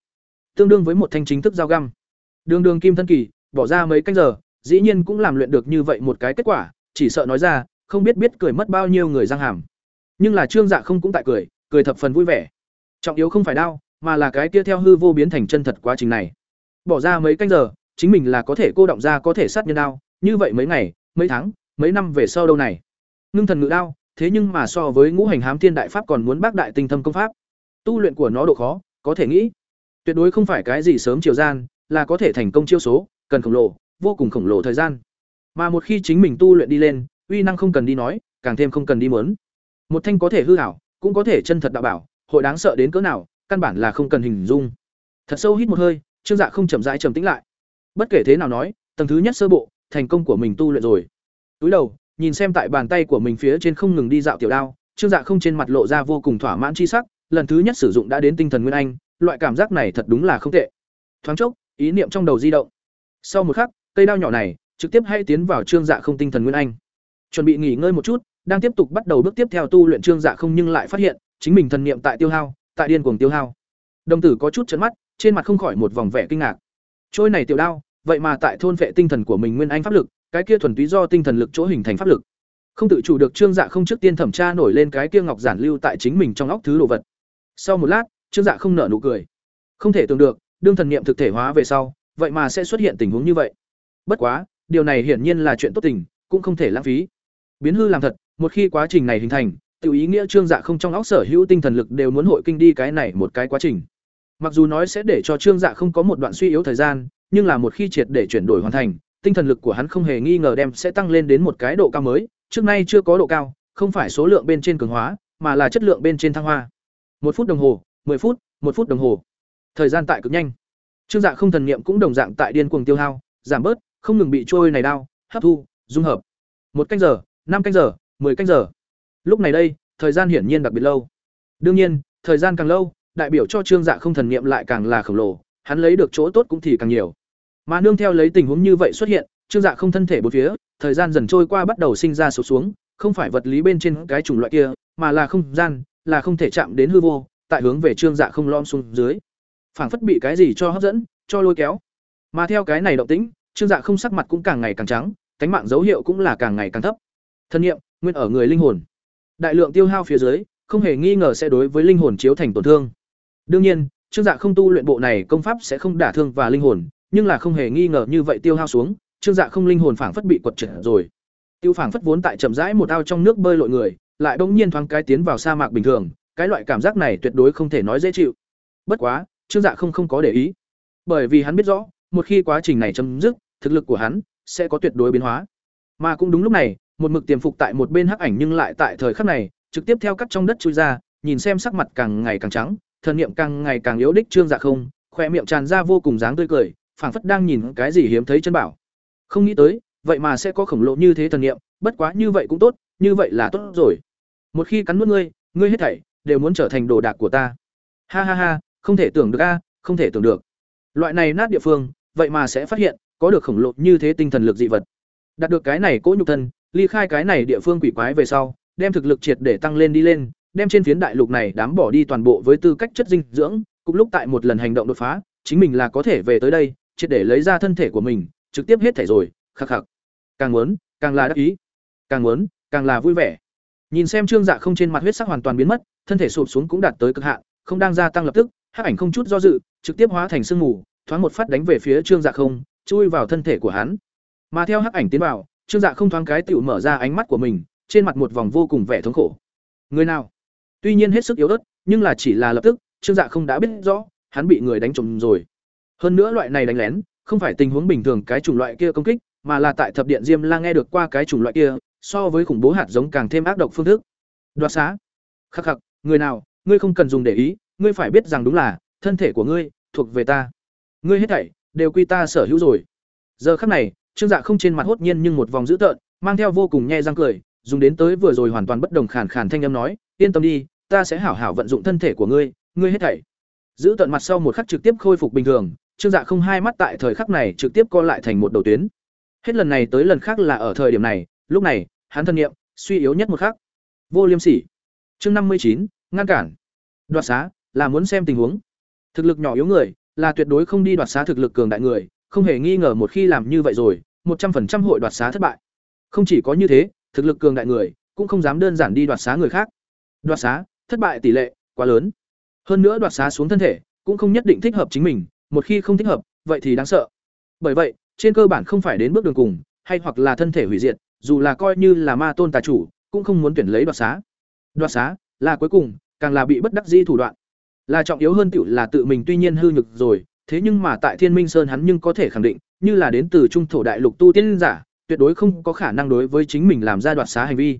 [SPEAKER 1] Tương đương với một thanh chính thức dao găm. Đường đường kim thân kỳ, bỏ ra mấy canh giờ, dĩ nhiên cũng làm luyện được như vậy một cái kết quả, chỉ sợ nói ra, không biết biết cười mất bao nhiêu người răng hàm. Nhưng là trương dạ không cũng tại cười cười thập phần vui vẻ. Trọng yếu không phải đau mà là cái kia theo hư vô biến thành chân thật quá trình này. Bỏ ra mấy canh giờ, chính mình là có thể cô động ra có thể sát nhân đao, như vậy mấy ngày, mấy tháng, mấy năm về sau đâu này. Ngưng thần ngự đao, thế nhưng mà so với ngũ hành hám thiên đại pháp còn muốn bác đại tinh thâm công pháp. Tu luyện của nó độ khó, có thể nghĩ. Tuyệt đối không phải cái gì sớm chiều gian, là có thể thành công chiêu số, cần khổng lồ, vô cùng khổng lồ thời gian. Mà một khi chính mình tu luyện đi lên, uy năng không cần đi nói, càng thêm không cần đi mớn một thanh có thể hư hảo cũng có thể chân thật đạo bảo, hội đáng sợ đến cỡ nào căn bản là không cần hình dung. Thật sâu hít một hơi, trương dạ không chậm rãi trầm tĩnh lại. Bất kể thế nào nói, tầng thứ nhất sơ bộ, thành công của mình tu luyện rồi. Túi đầu, nhìn xem tại bàn tay của mình phía trên không ngừng đi dạo tiểu đao, trương dạ không trên mặt lộ ra vô cùng thỏa mãn chi sắc, lần thứ nhất sử dụng đã đến tinh thần nguyên anh, loại cảm giác này thật đúng là không tệ. Thoáng chốc, ý niệm trong đầu di động. Sau một khắc, cây đao nhỏ này trực tiếp hay tiến vào trương dạ không tinh thần nguyên anh. Chuẩn bị nghỉ ngơi một chút, đang tiếp tục bắt đầu bước tiếp theo tu luyện trương dạ không nhưng lại phát hiện, chính mình thần niệm tại tiêu hao tại điên cuồng tiêu hao. Đồng tử có chút chấn mắt, trên mặt không khỏi một vòng vẻ kinh ngạc. Trôi này tiểu đao, vậy mà tại thôn vệ tinh thần của mình nguyên anh pháp lực, cái kia thuần túy do tinh thần lực chỗ hình thành pháp lực. Không tự chủ được trương dạ không trước tiên thẩm tra nổi lên cái kia ngọc giản lưu tại chính mình trong óc thứ đồ vật. Sau một lát, trương dạ không nở nụ cười. Không thể tưởng được, đương thần niệm thực thể hóa về sau, vậy mà sẽ xuất hiện tình huống như vậy. Bất quá, điều này hiển nhiên là chuyện tốt tình, cũng không thể lãng phí. Biến hư làm thật, một khi quá trình này hình thành tự ý nghĩa trương dạ không trong óc sở hữu tinh thần lực đều muốn hội kinh đi cái này một cái quá trình mặc dù nói sẽ để cho trương dạ không có một đoạn suy yếu thời gian nhưng là một khi triệt để chuyển đổi hoàn thành, tinh thần lực của hắn không hề nghi ngờ đem sẽ tăng lên đến một cái độ cao mới, trước nay chưa có độ cao, không phải số lượng bên trên cường hóa, mà là chất lượng bên trên thăng hoa. Một phút đồng hồ, 10 phút, một phút đồng hồ. Thời gian tại cực nhanh. Trương Dạ không thần niệm cũng đồng dạng tại điên cuồng tiêu hao, giảm bớt, không ngừng bị trôi này đau, hấp thu, dung hợp. Một canh giờ, năm canh giờ, 10 canh giờ. Lúc này đây, thời gian hiển nhiên đặc biệt lâu. Đương nhiên, thời gian càng lâu, đại biểu cho Trương Dạ không thần niệm lại càng là khổng lồ, hắn lấy được chỗ tốt cũng thì càng nhiều. Mà nương theo lấy tình huống như vậy xuất hiện, Trương Dạ không thân thể bốn phía, thời gian dần trôi qua bắt đầu sinh ra sụt xuống, không phải vật lý bên trên cái chủng loại kia, mà là không gian, là không thể chạm đến hư vô, tại hướng về Trương Dạ không lom xuống dưới. Phảng phất bị cái gì cho hấp dẫn, cho lôi kéo. Mà theo cái này động tĩnh, Trương Dạ không sắc mặt cũng càng ngày càng trắng, cánh mạng dấu hiệu cũng là càng ngày càng thấp. Thân niệm, nguyên ở người linh hồn. Đại lượng tiêu hao phía dưới, không hề nghi ngờ sẽ đối với linh hồn chiếu thành tổn thương. Đương nhiên, Trương Dạ không tu luyện bộ này công pháp sẽ không đả thương và linh hồn, nhưng là không hề nghi ngờ như vậy tiêu hao xuống, Trương Dạ không linh hồn phảng phất bị quật trở rồi. Tiêu phảng phất vốn tại chậm rãi một ao trong nước bơi lội người, lại bỗng nhiên thoáng cái tiến vào sa mạc bình thường, cái loại cảm giác này tuyệt đối không thể nói dễ chịu. Bất quá, Trương Dạ không không có để ý, bởi vì hắn biết rõ, một khi quá trình này chấm dứt, thực lực của hắn sẽ có tuyệt đối biến hóa. Mà cũng đúng lúc này, một mực tiềm phục tại một bên hắc ảnh nhưng lại tại thời khắc này, trực tiếp theo cắt trong đất chui ra, nhìn xem sắc mặt càng ngày càng trắng, thần niệm càng ngày càng yếu đích Trương Dạ không, khoe miệng tràn ra vô cùng dáng tươi cười, phảng phất đang nhìn cái gì hiếm thấy chân bảo. Không nghĩ tới, vậy mà sẽ có khổng lồ như thế thần niệm, bất quá như vậy cũng tốt, như vậy là tốt rồi. Một khi cắn nuốt ngươi, ngươi hết thảy đều muốn trở thành đồ đạc của ta. Ha ha ha, không thể tưởng được a, không thể tưởng được. Loại này nát địa phương, vậy mà sẽ phát hiện có được khổng lồ như thế tinh thần lực dị vật. Đạt được cái này cỗ nhục thân, ly khai cái này địa phương quỷ quái về sau, đem thực lực triệt để tăng lên đi lên, đem trên phiến đại lục này đám bỏ đi toàn bộ với tư cách chất dinh dưỡng, cùng lúc tại một lần hành động đột phá, chính mình là có thể về tới đây, triệt để lấy ra thân thể của mình, trực tiếp hết thể rồi, khắc khắc. Càng muốn, càng là đắc ý, càng muốn, càng là vui vẻ. Nhìn xem Trương Dạ không trên mặt huyết sắc hoàn toàn biến mất, thân thể sụp xuống cũng đạt tới cực hạn, không đang gia tăng lập tức, hắc ảnh không chút do dự, trực tiếp hóa thành sương mù, thoáng một phát đánh về phía Trương Dạ không, chui vào thân thể của hắn. Mà theo hắc ảnh tiến vào, Trương Dạ không thoáng cái tiểu mở ra ánh mắt của mình, trên mặt một vòng vô cùng vẻ thống khổ. Người nào? Tuy nhiên hết sức yếu ớt, nhưng là chỉ là lập tức, Trương Dạ không đã biết rõ, hắn bị người đánh trộm rồi. Hơn nữa loại này đánh lén, không phải tình huống bình thường cái chủng loại kia công kích, mà là tại thập điện Diêm La nghe được qua cái chủng loại kia, so với khủng bố hạt giống càng thêm ác độc phương thức. Đoạt xá. Khắc khắc, người nào, ngươi không cần dùng để ý, ngươi phải biết rằng đúng là thân thể của ngươi thuộc về ta. Ngươi hết thảy đều quy ta sở hữu rồi. Giờ khắc này, Trương Dạ không trên mặt hốt nhiên nhưng một vòng dữ tợn, mang theo vô cùng nhe răng cười, dùng đến tới vừa rồi hoàn toàn bất đồng khàn khàn thanh âm nói, yên tâm đi, ta sẽ hảo hảo vận dụng thân thể của ngươi, ngươi hết thảy. Giữ tận mặt sau một khắc trực tiếp khôi phục bình thường, Trương Dạ không hai mắt tại thời khắc này trực tiếp co lại thành một đầu tuyến. Hết lần này tới lần khác là ở thời điểm này, lúc này, hắn thân niệm suy yếu nhất một khắc. Vô Liêm Sỉ. Chương năm mươi chín ngăn cản. Đoạt xá là muốn xem tình huống. Thực lực nhỏ yếu người là tuyệt đối không đi đoạt xá thực lực cường đại người, không hề nghi ngờ một khi làm như vậy rồi, 100% hội đoạt xá thất bại. Không chỉ có như thế, thực lực cường đại người cũng không dám đơn giản đi đoạt xá người khác. Đoạt xá, thất bại tỷ lệ quá lớn. Hơn nữa đoạt xá xuống thân thể, cũng không nhất định thích hợp chính mình, một khi không thích hợp, vậy thì đáng sợ. Bởi vậy, trên cơ bản không phải đến bước đường cùng, hay hoặc là thân thể hủy diệt, dù là coi như là ma tôn tà chủ, cũng không muốn tuyển lấy đoạt xá. Đoạt xá là cuối cùng, càng là bị bất đắc dĩ thủ đoạn. Là trọng yếu hơn tiểu là tự mình tuy nhiên hư nhược rồi, thế nhưng mà tại Thiên Minh Sơn hắn nhưng có thể khẳng định, như là đến từ trung thổ đại lục tu tiên giả, tuyệt đối không có khả năng đối với chính mình làm ra đoạt xá hành vi.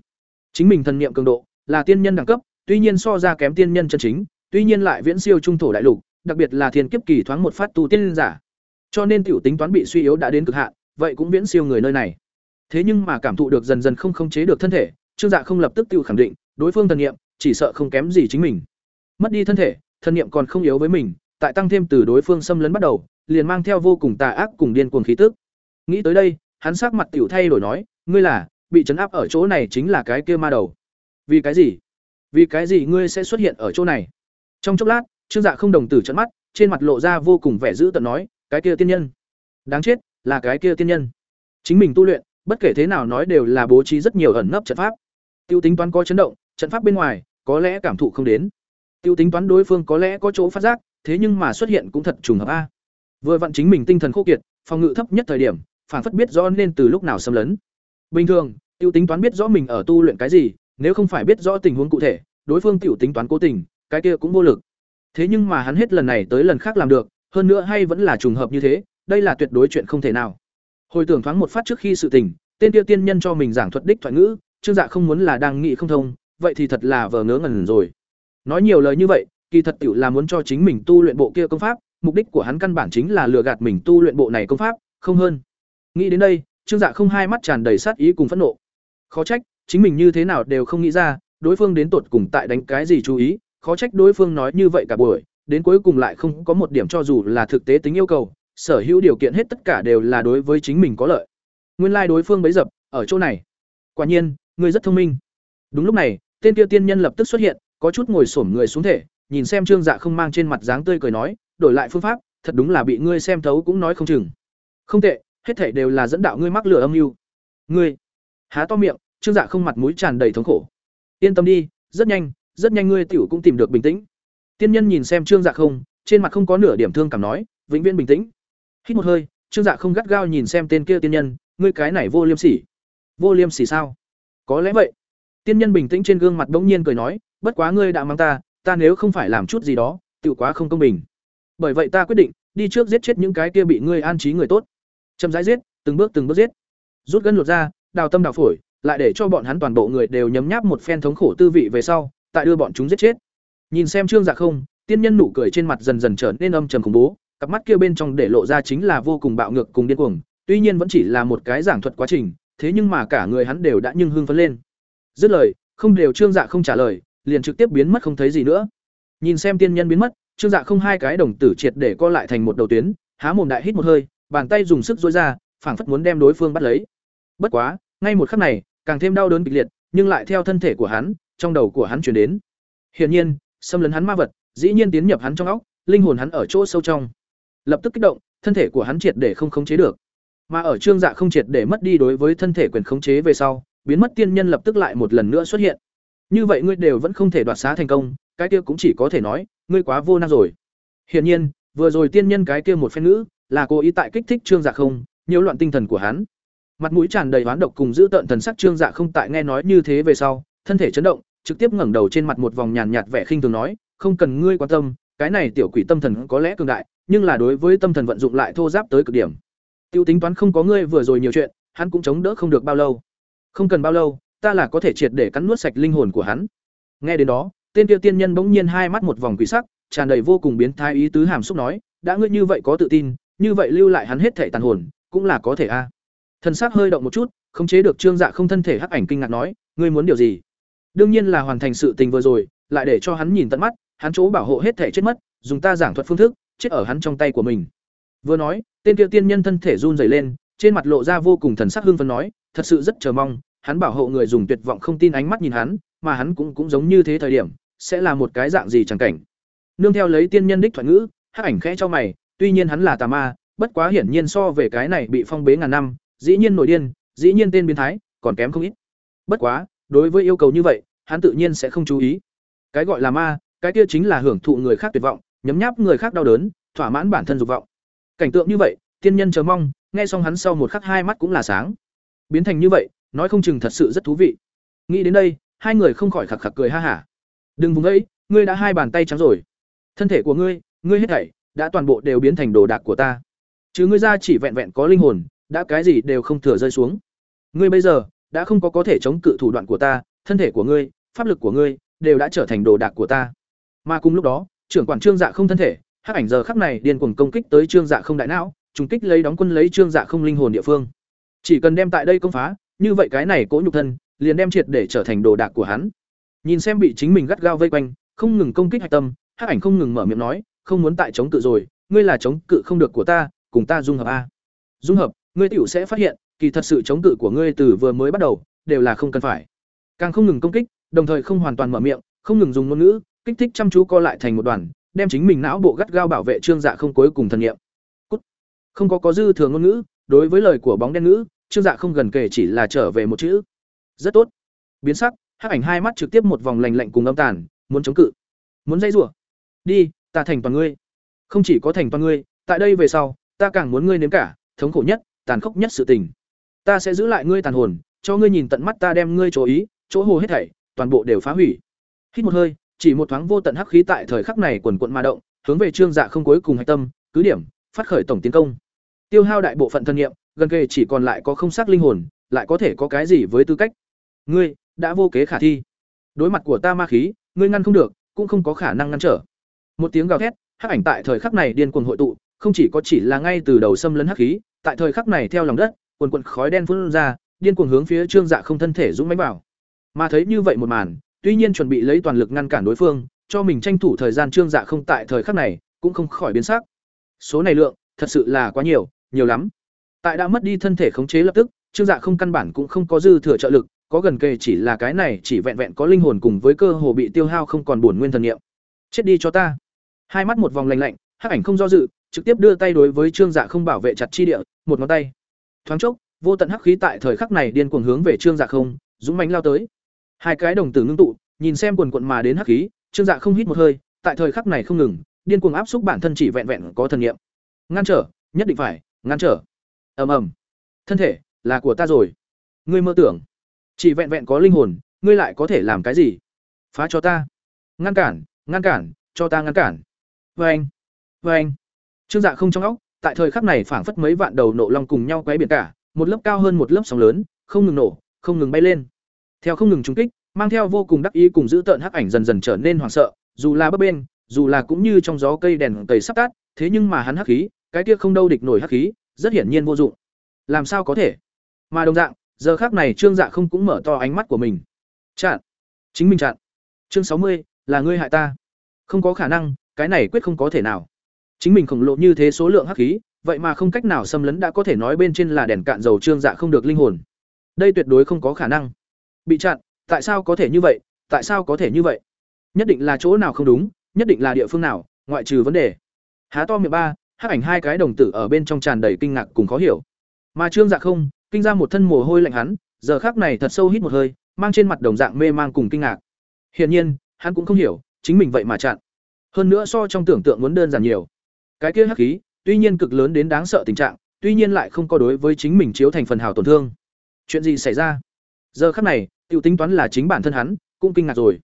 [SPEAKER 1] Chính mình thần niệm cường độ là tiên nhân đẳng cấp, tuy nhiên so ra kém tiên nhân chân chính, tuy nhiên lại viễn siêu trung thổ đại lục, đặc biệt là thiên kiếp kỳ thoáng một phát tu tiên giả. Cho nên tiểu tính toán bị suy yếu đã đến cực hạn, vậy cũng viễn siêu người nơi này. Thế nhưng mà cảm thụ được dần dần không khống chế được thân thể, Trương Dạ không lập tức tiêu khẳng định, đối phương thần niệm chỉ sợ không kém gì chính mình. Mất đi thân thể, thần niệm còn không yếu với mình, tại tăng thêm từ đối phương xâm lấn bắt đầu, liền mang theo vô cùng tà ác cùng điên cuồng khí tức. Nghĩ tới đây, hắn sắc mặt tiểu thay đổi nói, ngươi là bị trấn áp ở chỗ này chính là cái kia ma đầu. Vì cái gì? Vì cái gì ngươi sẽ xuất hiện ở chỗ này? Trong chốc lát, Trương Dạ không đồng tử trợn mắt, trên mặt lộ ra vô cùng vẻ dữ tợn nói, cái kia tiên nhân. Đáng chết, là cái kia tiên nhân. Chính mình tu luyện, bất kể thế nào nói đều là bố trí rất nhiều ẩn nấp trận pháp. Tiêu tính toán có chấn động, trận pháp bên ngoài, có lẽ cảm thụ không đến. Tiêu tính toán đối phương có lẽ có chỗ phát giác, thế nhưng mà xuất hiện cũng thật trùng hợp a. Vừa vặn chính mình tinh thần khô kiệt, phòng ngự thấp nhất thời điểm, phản phất biết rõ nên từ lúc nào xâm lấn. Bình thường, tiêu tính toán biết rõ mình ở tu luyện cái gì, nếu không phải biết rõ tình huống cụ thể, đối phương tiểu tính toán cố tình, cái kia cũng vô lực. Thế nhưng mà hắn hết lần này tới lần khác làm được, hơn nữa hay vẫn là trùng hợp như thế, đây là tuyệt đối chuyện không thể nào hồi tưởng thoáng một phát trước khi sự tình tên tiêu tiên nhân cho mình giảng thuật đích thoại ngữ trương dạ không muốn là đang nghĩ không thông vậy thì thật là vờ ngớ ngẩn rồi nói nhiều lời như vậy kỳ thật tiểu là muốn cho chính mình tu luyện bộ kia công pháp, mục đích của hắn căn bản chính là lừa gạt mình tu luyện bộ này công pháp, không hơn. Nghĩ đến đây, trương dạ không hai mắt tràn đầy sát ý cùng phẫn nộ. Khó trách, chính mình như thế nào đều không nghĩ ra, đối phương đến tột cùng tại đánh cái gì chú ý, khó trách đối phương nói như vậy cả buổi, đến cuối cùng lại không có một điểm cho dù là thực tế tính yêu cầu, sở hữu điều kiện hết tất cả đều là đối với chính mình có lợi. Nguyên lai đối phương bấy dập, ở chỗ này. Quả nhiên, ngươi rất thông minh. Đúng lúc này, tên kia tiên nhân lập tức xuất hiện, có chút ngồi xổm người xuống thể nhìn xem trương dạ không mang trên mặt dáng tươi cười nói, đổi lại phương pháp, thật đúng là bị ngươi xem thấu cũng nói không chừng. Không tệ, hết thảy đều là dẫn đạo ngươi mắc lửa âm mưu. Ngươi, há to miệng, trương dạ không mặt mũi tràn đầy thống khổ. Yên tâm đi, rất nhanh rất nhanh ngươi tiểu cũng tìm được bình tĩnh. Tiên nhân nhìn xem trương dạ không, trên mặt không có nửa điểm thương cảm nói, vĩnh viễn bình tĩnh. Hít một hơi, trương dạ không gắt gao nhìn xem tên kia tiên nhân, ngươi cái này vô liêm sỉ. Vô liêm sỉ sao? Có lẽ vậy. Tiên nhân bình tĩnh trên gương mặt bỗng nhiên cười nói, bất quá ngươi đã mang ta ta nếu không phải làm chút gì đó tự quá không công bình. Bởi vậy ta quyết định, đi trước giết chết những cái kia bị ngươi an trí người tốt. Chậm rãi giết, từng bước từng bước giết. Rút gân lột ra đào tâm đào phổi, lại để cho bọn hắn toàn bộ người đều nhấm nháp một phen thống khổ tư vị về sau, tại đưa bọn chúng giết chết. Nhìn xem trương dạ không, tiên nhân nụ cười trên mặt dần dần trở nên âm trầm khủng bố, cặp mắt kia bên trong để lộ ra chính là vô cùng bạo ngược cùng điên cuồng, tuy nhiên vẫn chỉ là một cái giảng thuật quá trình, thế nhưng mà cả người hắn đều đã nhưng hưng phấn lên. Dứt lời, không đều trương dạ không trả lời liền trực tiếp biến mất không thấy gì nữa. Nhìn xem tiên nhân biến mất, trương dạ không hai cái đồng tử triệt để co lại thành một đầu tuyến, há mồm đại hít một hơi, bàn tay dùng sức dối ra, phảng phất muốn đem đối phương bắt lấy. Bất quá, ngay một khắc này, càng thêm đau đớn kịch liệt, nhưng lại theo thân thể của hắn, trong đầu của hắn chuyển đến. Hiển nhiên, xâm lấn hắn ma vật, dĩ nhiên tiến nhập hắn trong óc, linh hồn hắn ở chỗ sâu trong. Lập tức kích động, thân thể của hắn triệt để không khống chế được. Mà ở trương dạ không triệt để mất đi đối với thân thể quyền khống chế về sau, biến mất tiên nhân lập tức lại một lần nữa xuất hiện như vậy ngươi đều vẫn không thể đoạt xá thành công, cái kia cũng chỉ có thể nói, ngươi quá vô năng rồi. Hiển nhiên, vừa rồi tiên nhân cái kia một phen ngữ, là cố ý tại kích thích trương dạ không, nhiễu loạn tinh thần của hắn. Mặt mũi tràn đầy oán độc cùng giữ tợn thần sắc trương dạ không tại nghe nói như thế về sau, thân thể chấn động, trực tiếp ngẩng đầu trên mặt một vòng nhàn nhạt vẻ khinh thường nói, không cần ngươi quan tâm, cái này tiểu quỷ tâm thần có lẽ cường đại, nhưng là đối với tâm thần vận dụng lại thô giáp tới cực điểm. Tiêu tính toán không có ngươi vừa rồi nhiều chuyện, hắn cũng chống đỡ không được bao lâu. Không cần bao lâu ta là có thể triệt để cắn nuốt sạch linh hồn của hắn. Nghe đến đó, tên tiêu tiên nhân bỗng nhiên hai mắt một vòng quỷ sắc, tràn đầy vô cùng biến thái ý tứ hàm xúc nói, đã ngươi như vậy có tự tin, như vậy lưu lại hắn hết thể tàn hồn, cũng là có thể a. Thần sắc hơi động một chút, khống chế được trương dạ không thân thể hắc ảnh kinh ngạc nói, ngươi muốn điều gì? Đương nhiên là hoàn thành sự tình vừa rồi, lại để cho hắn nhìn tận mắt, hắn chỗ bảo hộ hết thể chết mất, dùng ta giảng thuật phương thức, chết ở hắn trong tay của mình. Vừa nói, tên tiêu tiên nhân thân thể run rẩy lên, trên mặt lộ ra vô cùng thần sắc hưng phấn nói, thật sự rất chờ mong hắn bảo hộ người dùng tuyệt vọng không tin ánh mắt nhìn hắn, mà hắn cũng cũng giống như thế thời điểm, sẽ là một cái dạng gì chẳng cảnh. Nương theo lấy tiên nhân đích thoại ngữ, hắc ảnh khẽ cho mày, tuy nhiên hắn là tà ma, bất quá hiển nhiên so về cái này bị phong bế ngàn năm, dĩ nhiên nổi điên, dĩ nhiên tên biến thái, còn kém không ít. Bất quá, đối với yêu cầu như vậy, hắn tự nhiên sẽ không chú ý. Cái gọi là ma, cái kia chính là hưởng thụ người khác tuyệt vọng, nhấm nháp người khác đau đớn, thỏa mãn bản thân dục vọng. Cảnh tượng như vậy, tiên nhân chờ mong, nghe xong hắn sau một khắc hai mắt cũng là sáng. Biến thành như vậy nói không chừng thật sự rất thú vị. Nghĩ đến đây, hai người không khỏi khặc khặc cười ha hả. Đừng vùng ấy, ngươi đã hai bàn tay trắng rồi. Thân thể của ngươi ngươi hết thảy, đã toàn bộ đều biến thành đồ đạc của ta. Chứ ngươi ra chỉ vẹn vẹn có linh hồn, đã cái gì đều không thừa rơi xuống. Ngươi bây giờ, đã không có có thể chống cự thủ đoạn của ta, thân thể của ngươi, pháp lực của ngươi, đều đã trở thành đồ đạc của ta. Mà cùng lúc đó, trưởng quản trương dạ không thân thể, hắc ảnh giờ khắc này điên cuồng công kích tới trương dạ không đại não, trùng kích lấy đóng quân lấy trương dạ không linh hồn địa phương. Chỉ cần đem tại đây công phá như vậy cái này cỗ nhục thân, liền đem triệt để trở thành đồ đạc của hắn. Nhìn xem bị chính mình gắt gao vây quanh, không ngừng công kích hạch tâm, hắc ảnh không ngừng mở miệng nói, không muốn tại chống cự rồi, ngươi là chống cự không được của ta, cùng ta dung hợp a. Dung hợp, ngươi tiểu sẽ phát hiện, kỳ thật sự chống cự của ngươi từ vừa mới bắt đầu, đều là không cần phải. Càng không ngừng công kích, đồng thời không hoàn toàn mở miệng, không ngừng dùng ngôn ngữ, kích thích chăm chú co lại thành một đoàn, đem chính mình não bộ gắt gao bảo vệ trương dạ không cuối cùng thần nghiệm Cút. không có có dư thừa ngôn ngữ, đối với lời của bóng đen ngữ trương dạ không gần kể chỉ là trở về một chữ. Rất tốt. Biến sắc hắc ảnh hai mắt trực tiếp một vòng lành lạnh cùng âm tàn muốn chống cự. Muốn dây rủa. Đi ta thành toàn ngươi. Không chỉ có thành toàn ngươi tại đây về sau ta càng muốn ngươi nếm cả thống khổ nhất tàn khốc nhất sự tình. Ta sẽ giữ lại ngươi tàn hồn cho ngươi nhìn tận mắt ta đem ngươi chỗ ý chỗ hồ hết thảy toàn bộ đều phá hủy. Hít một hơi chỉ một thoáng vô tận hắc khí tại thời khắc này quần quận ma động hướng về trương dạ không cuối cùng hạch tâm cứ điểm phát khởi tổng tiến công. Tiêu hao đại bộ phận thân nghiệm, gần kề chỉ còn lại có không xác linh hồn, lại có thể có cái gì với tư cách? Ngươi đã vô kế khả thi. Đối mặt của ta ma khí, ngươi ngăn không được, cũng không có khả năng ngăn trở. Một tiếng gào thét, hắc ảnh tại thời khắc này điên cuồng hội tụ, không chỉ có chỉ là ngay từ đầu xâm lấn hắc khí, tại thời khắc này theo lòng đất, quần quần khói đen phun ra, điên cuồng hướng phía Trương Dạ không thân thể dũng mãnh vào. Mà thấy như vậy một màn, tuy nhiên chuẩn bị lấy toàn lực ngăn cản đối phương, cho mình tranh thủ thời gian Trương Dạ không tại thời khắc này, cũng không khỏi biến sắc. Số này lượng, thật sự là quá nhiều, nhiều lắm. Tại đã mất đi thân thể khống chế lập tức, Trương Dạ không căn bản cũng không có dư thừa trợ lực, có gần kề chỉ là cái này chỉ vẹn vẹn có linh hồn cùng với cơ hồ bị tiêu hao không còn bổn nguyên thần niệm. Chết đi cho ta. Hai mắt một vòng lạnh lạnh, Hắc ảnh không do dự, trực tiếp đưa tay đối với Trương Dạ không bảo vệ chặt chi địa, một ngón tay. Thoáng chốc, vô tận hắc khí tại thời khắc này điên cuồng hướng về Trương Dạ không, dũng mãnh lao tới. Hai cái đồng tử ngưng tụ, nhìn xem quần quận mà đến hắc khí, Trương Dạ không hít một hơi, tại thời khắc này không ngừng, điên cuồng áp xúc bản thân chỉ vẹn vẹn có thần niệm. Ngăn trở, nhất định phải, ngăn trở. Ầm ầm. Thân thể là của ta rồi. Ngươi mơ tưởng, chỉ vẹn vẹn có linh hồn, ngươi lại có thể làm cái gì? Phá cho ta. Ngăn cản, ngăn cản, cho ta ngăn cản. Vâng Oeng. Oeng. Vâng Trương Dạ không trong óc, tại thời khắc này phảng phất mấy vạn đầu nộ long cùng nhau quấy biển cả, một lớp cao hơn một lớp sóng lớn, không ngừng nổ, không ngừng bay lên. Theo không ngừng trúng kích, mang theo vô cùng đắc ý cùng giữ tợn hắc ảnh dần dần trở nên hoảng sợ, dù là bấp bên, dù là cũng như trong gió cây đèn tẩy sắp tắt, thế nhưng mà hắn hắc khí, cái kia không đâu địch nổi hắc khí, rất hiển nhiên vô dụng. Làm sao có thể? Mà đồng dạng, giờ khác này Trương Dạ không cũng mở to ánh mắt của mình. Chặn, chính mình chặn. Chương sáu mươi là ngươi hại ta. Không có khả năng, cái này quyết không có thể nào. Chính mình khổng lộ như thế số lượng hắc khí, vậy mà không cách nào xâm lấn đã có thể nói bên trên là đèn cạn dầu Trương Dạ không được linh hồn. Đây tuyệt đối không có khả năng. Bị chặn, tại sao có thể như vậy? Tại sao có thể như vậy? Nhất định là chỗ nào không đúng, nhất định là địa phương nào, ngoại trừ vấn đề. Há to miệng ba, hắc ảnh hai cái đồng tử ở bên trong tràn đầy kinh ngạc cùng khó hiểu. Mà Trương Dạ không, kinh ra một thân mồ hôi lạnh hắn, giờ khắc này thật sâu hít một hơi, mang trên mặt đồng dạng mê mang cùng kinh ngạc. Hiển nhiên, hắn cũng không hiểu, chính mình vậy mà chặn. Hơn nữa so trong tưởng tượng muốn đơn giản nhiều. Cái kia hắc khí, tuy nhiên cực lớn đến đáng sợ tình trạng, tuy nhiên lại không có đối với chính mình chiếu thành phần hào tổn thương. Chuyện gì xảy ra? Giờ khắc này, tự tính toán là chính bản thân hắn, cũng kinh ngạc rồi.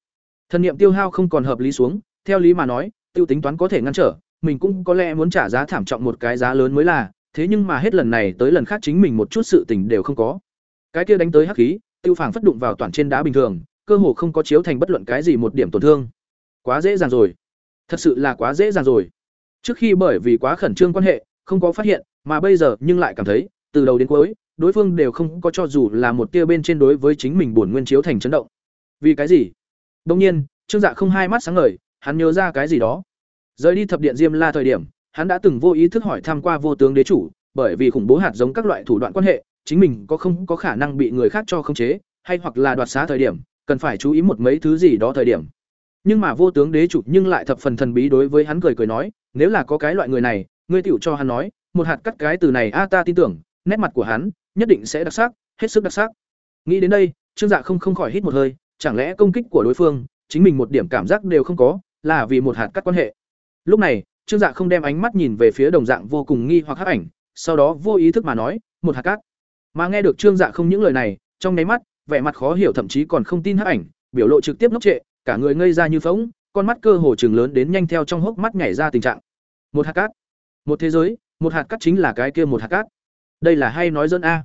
[SPEAKER 1] Thần niệm tiêu hao không còn hợp lý xuống, theo lý mà nói, tiêu tính toán có thể ngăn trở, mình cũng có lẽ muốn trả giá thảm trọng một cái giá lớn mới là, thế nhưng mà hết lần này tới lần khác chính mình một chút sự tình đều không có. Cái kia đánh tới hắc khí, tiêu phảng phất đụng vào toàn trên đá bình thường, cơ hồ không có chiếu thành bất luận cái gì một điểm tổn thương. Quá dễ dàng rồi. Thật sự là quá dễ dàng rồi. Trước khi bởi vì quá khẩn trương quan hệ, không có phát hiện, mà bây giờ nhưng lại cảm thấy, từ đầu đến cuối, đối phương đều không có cho dù là một tia bên trên đối với chính mình buồn nguyên chiếu thành chấn động. Vì cái gì? Đương nhiên, Trương Dạ không hai mắt sáng ngời, hắn nhớ ra cái gì đó. Rời đi thập điện Diêm La thời điểm, hắn đã từng vô ý thức hỏi tham qua vô tướng đế chủ, bởi vì khủng bố hạt giống các loại thủ đoạn quan hệ, chính mình có không có khả năng bị người khác cho khống chế, hay hoặc là đoạt xá thời điểm, cần phải chú ý một mấy thứ gì đó thời điểm. Nhưng mà vô tướng đế chủ nhưng lại thập phần thần bí đối với hắn cười cười nói, nếu là có cái loại người này, ngươi tiểu cho hắn nói, một hạt cắt cái từ này a ta tin tưởng, nét mặt của hắn nhất định sẽ đặc sắc, hết sức đặc sắc. Nghĩ đến đây, Trương Dạ không không khỏi hít một hơi, chẳng lẽ công kích của đối phương, chính mình một điểm cảm giác đều không có, là vì một hạt cắt quan hệ. Lúc này, Trương Dạ không đem ánh mắt nhìn về phía đồng dạng vô cùng nghi hoặc hắc ảnh, sau đó vô ý thức mà nói, một hạt cát. Mà nghe được Trương Dạ không những lời này, trong nháy mắt, vẻ mặt khó hiểu thậm chí còn không tin hắc ảnh, biểu lộ trực tiếp ngốc trệ, cả người ngây ra như phóng con mắt cơ hồ trường lớn đến nhanh theo trong hốc mắt nhảy ra tình trạng. Một hạt cát, một thế giới, một hạt cát chính là cái kia một hạt cát. Đây là hay nói dân a.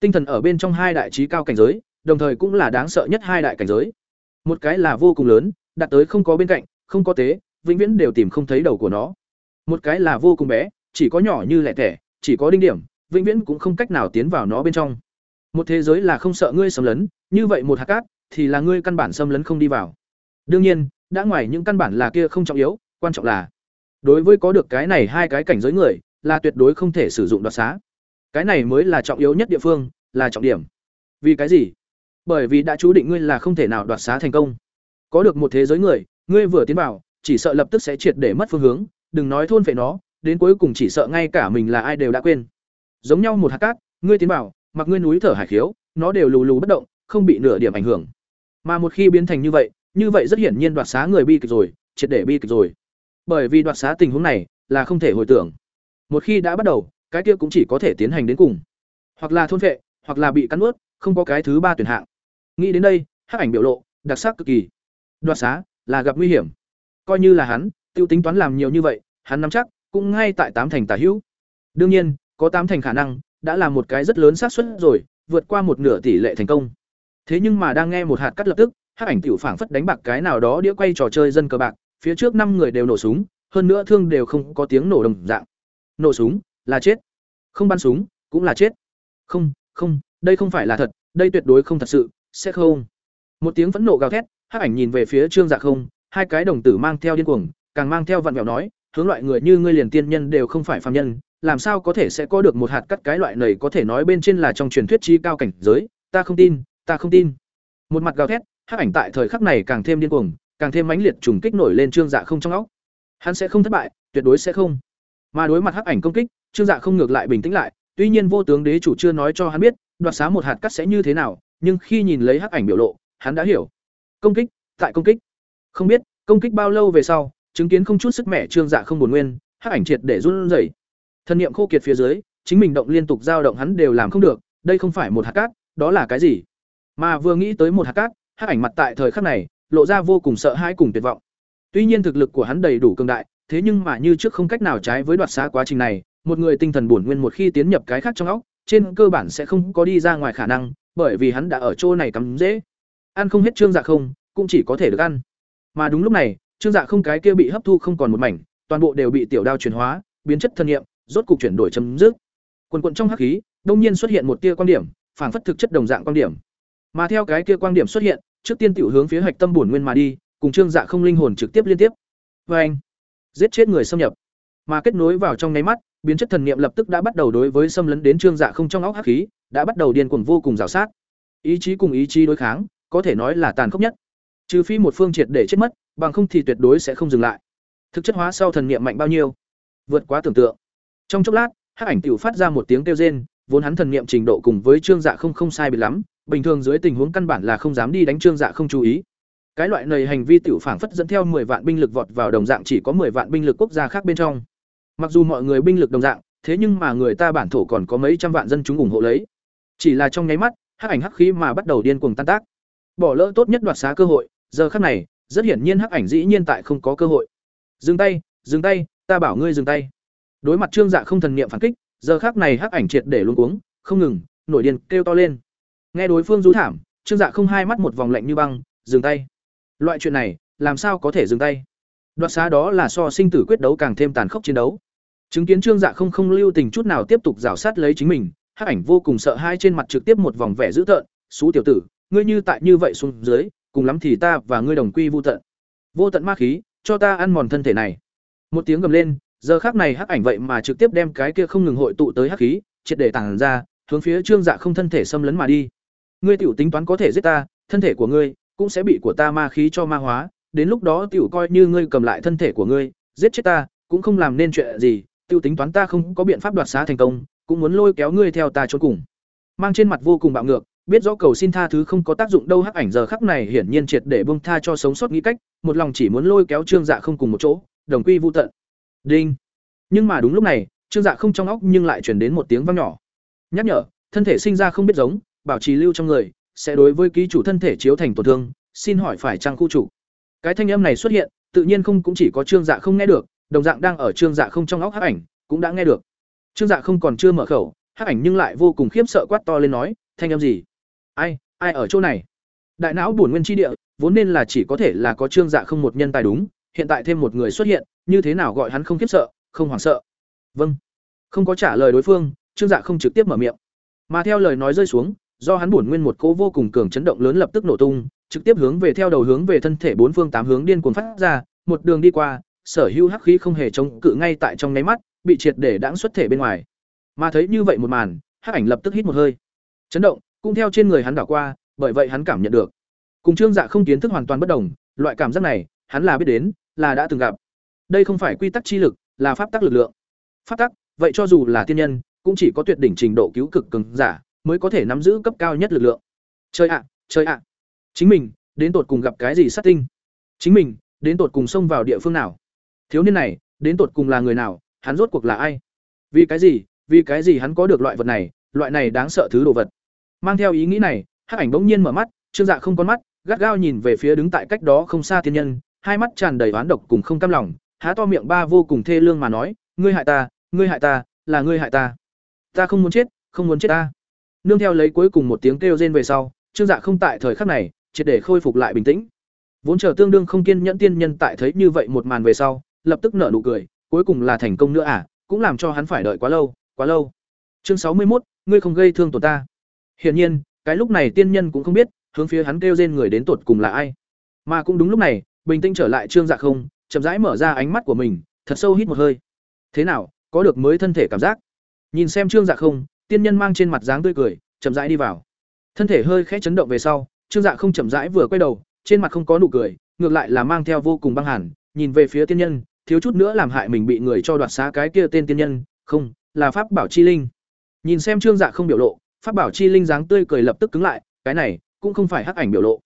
[SPEAKER 1] Tinh thần ở bên trong hai đại trí cao cảnh giới, đồng thời cũng là đáng sợ nhất hai đại cảnh giới. Một cái là vô cùng lớn, đạt tới không có bên cạnh, không có tế, vĩnh viễn đều tìm không thấy đầu của nó. Một cái là vô cùng bé, chỉ có nhỏ như lẻ tẻ, chỉ có đinh điểm, vĩnh viễn cũng không cách nào tiến vào nó bên trong. Một thế giới là không sợ ngươi xâm lấn, như vậy một hạt cát thì là ngươi căn bản xâm lấn không đi vào. Đương nhiên, đã ngoài những căn bản là kia không trọng yếu, quan trọng là đối với có được cái này hai cái cảnh giới người, là tuyệt đối không thể sử dụng đoạt xá. Cái này mới là trọng yếu nhất địa phương, là trọng điểm. Vì cái gì? Bởi vì đã chú định ngươi là không thể nào đoạt xá thành công. Có được một thế giới người, ngươi vừa tiến vào, chỉ sợ lập tức sẽ triệt để mất phương hướng, đừng nói thôn phệ nó, đến cuối cùng chỉ sợ ngay cả mình là ai đều đã quên. Giống nhau một hạt cát, ngươi tiến vào, mặc ngươi núi thở hải khiếu, nó đều lù lù bất động, không bị nửa điểm ảnh hưởng. Mà một khi biến thành như vậy, như vậy rất hiển nhiên đoạt xá người bi kịch rồi, triệt để bi kịch rồi. Bởi vì đoạt xá tình huống này là không thể hồi tưởng. Một khi đã bắt đầu, cái kia cũng chỉ có thể tiến hành đến cùng. Hoặc là thôn phệ, hoặc là bị cắn nuốt, không có cái thứ ba tuyển hạng. Nghĩ đến đây, hắc ảnh biểu lộ, đặc sắc cực kỳ. Đoạt xá là gặp nguy hiểm. Coi như là hắn, tiêu tính toán làm nhiều như vậy, hắn nắm chắc cũng ngay tại tám thành tả hữu. Đương nhiên, có tám thành khả năng, đã là một cái rất lớn xác suất rồi, vượt qua một nửa tỷ lệ thành công. Thế nhưng mà đang nghe một hạt cắt lập tức, hắc ảnh tiểu phảng phất đánh bạc cái nào đó đĩa quay trò chơi dân cờ bạc, phía trước năm người đều nổ súng, hơn nữa thương đều không có tiếng nổ đồng dạng. Nổ súng là chết, không bắn súng cũng là chết. Không, không, đây không phải là thật, đây tuyệt đối không thật sự, sẽ không. Một tiếng phẫn nộ gào thét, hắc ảnh nhìn về phía Trương Dạ không, hai cái đồng tử mang theo điên cuồng, càng mang theo vặn vẹo nói, hướng loại người như ngươi liền tiên nhân đều không phải phàm nhân, làm sao có thể sẽ có được một hạt cắt cái loại này có thể nói bên trên là trong truyền thuyết chi cao cảnh giới, ta không tin, ta không tin. Một mặt gào thét, hắc ảnh tại thời khắc này càng thêm điên cuồng, càng thêm mãnh liệt trùng kích nổi lên Trương Dạ không trong óc. Hắn sẽ không thất bại, tuyệt đối sẽ không. Mà đối mặt hắc ảnh công kích, Trương Dạ không ngược lại bình tĩnh lại, tuy nhiên vô tướng đế chủ chưa nói cho hắn biết, đoạt xá một hạt cắt sẽ như thế nào, nhưng khi nhìn lấy hắc ảnh biểu lộ, hắn đã hiểu. Công kích, tại công kích. Không biết, công kích bao lâu về sau, chứng kiến không chút sức mẹ Trương Dạ không buồn nguyên, hắc ảnh triệt để run rẩy. Thân niệm khô kiệt phía dưới, chính mình động liên tục dao động hắn đều làm không được, đây không phải một hạt cát, đó là cái gì? Mà vừa nghĩ tới một hạt cát, hắc ảnh mặt tại thời khắc này, lộ ra vô cùng sợ hãi cùng tuyệt vọng. Tuy nhiên thực lực của hắn đầy đủ cường đại, thế nhưng mà như trước không cách nào trái với đoạt xá quá trình này, một người tinh thần bổn nguyên một khi tiến nhập cái khác trong óc, trên cơ bản sẽ không có đi ra ngoài khả năng, bởi vì hắn đã ở chỗ này cắm dễ. Ăn không hết trương dạ không, cũng chỉ có thể được ăn. Mà đúng lúc này, trương dạ không cái kia bị hấp thu không còn một mảnh, toàn bộ đều bị tiểu đao chuyển hóa, biến chất thân nghiệm, rốt cục chuyển đổi chấm dứt. Quần quần trong hắc khí, đông nhiên xuất hiện một tia quan điểm, phảng phất thực chất đồng dạng quan điểm. Mà theo cái kia quan điểm xuất hiện, trước tiên tiểu hướng phía hạch tâm bổn nguyên mà đi, cùng Trương Dạ không linh hồn trực tiếp liên tiếp. Và anh, giết chết người xâm nhập. Mà kết nối vào trong nháy mắt, biến chất thần niệm lập tức đã bắt đầu đối với xâm lấn đến Trương Dạ không trong óc hắc khí, đã bắt đầu điên cuồng vô cùng rào sát. Ý chí cùng ý chí đối kháng, có thể nói là tàn khốc nhất. Trừ phi một phương triệt để chết mất, bằng không thì tuyệt đối sẽ không dừng lại. Thực chất hóa sau thần niệm mạnh bao nhiêu? Vượt quá tưởng tượng. Trong chốc lát, hắc ảnh tiểu phát ra một tiếng kêu rên, vốn hắn thần niệm trình độ cùng với Trương Dạ không không sai biệt lắm, bình thường dưới tình huống căn bản là không dám đi đánh Trương Dạ không chú ý. Cái loại này hành vi tiểu phảng phất dẫn theo 10 vạn binh lực vọt vào đồng dạng chỉ có 10 vạn binh lực quốc gia khác bên trong. Mặc dù mọi người binh lực đồng dạng, thế nhưng mà người ta bản thổ còn có mấy trăm vạn dân chúng ủng hộ lấy. Chỉ là trong nháy mắt, hắc ảnh hắc khí mà bắt đầu điên cuồng tan tác. Bỏ lỡ tốt nhất đoạt xá cơ hội, giờ khắc này, rất hiển nhiên hắc ảnh dĩ nhiên tại không có cơ hội. Dừng tay, dừng tay, ta bảo ngươi dừng tay. Đối mặt Trương Dạ không thần niệm phản kích, giờ khắc này hắc ảnh triệt để luống cuống, không ngừng, nổi điên kêu to lên. Nghe đối phương rú thảm, Trương Dạ không hai mắt một vòng lạnh như băng, dừng tay. Loại chuyện này, làm sao có thể dừng tay? Đoạt xá đó là so sinh tử quyết đấu càng thêm tàn khốc chiến đấu. Chứng kiến Trương Dạ không không lưu tình chút nào tiếp tục rào sát lấy chính mình, hắc ảnh vô cùng sợ hai trên mặt trực tiếp một vòng vẻ dữ tợn, xú tiểu tử, ngươi như tại như vậy xuống dưới, cùng lắm thì ta và ngươi đồng quy vô tận." Vô tận ma khí, cho ta ăn mòn thân thể này. Một tiếng gầm lên, giờ khắc này hắc ảnh vậy mà trực tiếp đem cái kia không ngừng hội tụ tới hắc khí, triệt để tàng ra, hướng phía Trương Dạ không thân thể xâm lấn mà đi. Ngươi tiểu tính toán có thể giết ta, thân thể của ngươi cũng sẽ bị của ta ma khí cho ma hóa, đến lúc đó tiểu coi như ngươi cầm lại thân thể của ngươi, giết chết ta, cũng không làm nên chuyện gì, tiểu tính toán ta không có biện pháp đoạt xá thành công, cũng muốn lôi kéo ngươi theo ta trốn cùng. Mang trên mặt vô cùng bạo ngược, biết rõ cầu xin tha thứ không có tác dụng đâu hắc ảnh giờ khắc này hiển nhiên triệt để bông tha cho sống sót nghĩ cách, một lòng chỉ muốn lôi kéo Trương Dạ không cùng một chỗ, đồng quy vu tận. Đinh. Nhưng mà đúng lúc này, Trương Dạ không trong óc nhưng lại truyền đến một tiếng vang nhỏ. Nhắc nhở, thân thể sinh ra không biết giống, bảo trì lưu trong người, sẽ đối với ký chủ thân thể chiếu thành tổn thương, xin hỏi phải trang khu chủ. Cái thanh âm này xuất hiện, tự nhiên không cũng chỉ có Trương Dạ không nghe được, đồng dạng đang ở Trương Dạ không trong óc hắc ảnh, cũng đã nghe được. Trương Dạ không còn chưa mở khẩu, hắc ảnh nhưng lại vô cùng khiếp sợ quát to lên nói, thanh âm gì? Ai, ai ở chỗ này? Đại não buồn nguyên chi địa, vốn nên là chỉ có thể là có Trương Dạ không một nhân tài đúng, hiện tại thêm một người xuất hiện, như thế nào gọi hắn không khiếp sợ, không hoảng sợ? Vâng. Không có trả lời đối phương, Trương Dạ không trực tiếp mở miệng. Mà theo lời nói rơi xuống, do hắn bổn nguyên một cỗ vô cùng cường chấn động lớn lập tức nổ tung, trực tiếp hướng về theo đầu hướng về thân thể bốn phương tám hướng điên cuồng phát ra, một đường đi qua, sở hữu hắc khí không hề chống cự ngay tại trong nháy mắt, bị triệt để đãng xuất thể bên ngoài. Mà thấy như vậy một màn, hắc ảnh lập tức hít một hơi. Chấn động, cũng theo trên người hắn đảo qua, bởi vậy hắn cảm nhận được. Cùng Trương Dạ không kiến thức hoàn toàn bất đồng, loại cảm giác này, hắn là biết đến, là đã từng gặp. Đây không phải quy tắc chi lực, là pháp tắc lực lượng. Pháp tắc, vậy cho dù là tiên nhân, cũng chỉ có tuyệt đỉnh trình độ cứu cực cường giả mới có thể nắm giữ cấp cao nhất lực lượng. Chơi ạ, chơi ạ. Chính mình, đến tột cùng gặp cái gì sát tinh? Chính mình, đến tột cùng xông vào địa phương nào? Thiếu niên này, đến tột cùng là người nào, hắn rốt cuộc là ai? Vì cái gì? Vì cái gì hắn có được loại vật này, loại này đáng sợ thứ đồ vật? Mang theo ý nghĩ này, Hắc Ảnh bỗng nhiên mở mắt, Trương Dạ không con mắt, gắt gao nhìn về phía đứng tại cách đó không xa thiên nhân, hai mắt tràn đầy oán độc cùng không cam lòng, há to miệng ba vô cùng thê lương mà nói, ngươi hại ta, ngươi hại ta, là ngươi hại ta. ta không muốn chết không muốn chết ta. Nương theo lấy cuối cùng một tiếng kêu rên về sau trương dạ không tại thời khắc này triệt để khôi phục lại bình tĩnh. Vốn chờ tương đương không kiên nhẫn tiên nhân tại thấy như vậy một màn về sau lập tức nở nụ cười cuối cùng là thành công nữa à cũng làm cho hắn phải đợi quá lâu quá lâu. Chương sáu mươi một ngươi không gây thương tổn ta hiển nhiên, cái lúc này tiên nhân cũng không biết, hướng phía hắn kêu rên người đến tột cùng là ai. Mà cũng đúng lúc này, bình tĩnh trở lại trương dạ không, chậm rãi mở ra ánh mắt của mình, thật sâu hít một hơi. Thế nào, có được mới thân thể cảm giác? Nhìn xem trương dạ không, tiên nhân mang trên mặt dáng tươi cười, chậm rãi đi vào. Thân thể hơi khẽ chấn động về sau, trương dạ không chậm rãi vừa quay đầu, trên mặt không có nụ cười, ngược lại là mang theo vô cùng băng hẳn nhìn về phía tiên nhân, thiếu chút nữa làm hại mình bị người cho đoạt xá cái kia tên tiên nhân, không, là pháp bảo chi linh. Nhìn xem trương dạ không biểu lộ pháp bảo chi linh dáng tươi cười lập tức cứng lại, cái này cũng không phải hắc ảnh biểu lộ.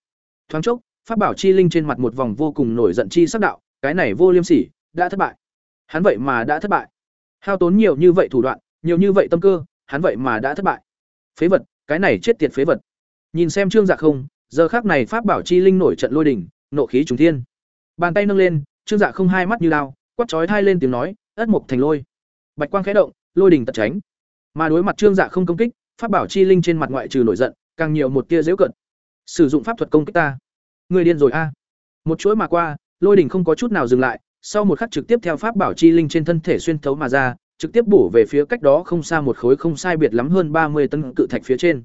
[SPEAKER 1] Thoáng chốc, pháp bảo chi linh trên mặt một vòng vô cùng nổi giận chi sắc đạo, cái này vô liêm sỉ, đã thất bại. Hắn vậy mà đã thất bại. Hao tốn nhiều như vậy thủ đoạn, nhiều như vậy tâm cơ, hắn vậy mà đã thất bại. Phế vật, cái này chết tiệt phế vật. Nhìn xem trương dạ không, giờ khác này pháp bảo chi linh nổi trận lôi đỉnh nộ khí trùng thiên. Bàn tay nâng lên, trương dạ không hai mắt như lao, quát chói thai lên tiếng nói, ất mục thành lôi. Bạch quang khẽ động, lôi đỉnh tật tránh. Mà đối mặt trương dạ không công kích pháp bảo chi linh trên mặt ngoại trừ nổi giận, càng nhiều một tia dễu cận sử dụng pháp thuật công kích ta. Người điên rồi a. Một chuỗi mà qua, lôi đỉnh không có chút nào dừng lại, sau một khắc trực tiếp theo pháp bảo chi linh trên thân thể xuyên thấu mà ra, trực tiếp bổ về phía cách đó không xa một khối không sai biệt lắm hơn ba mươi tấn cự thạch phía trên.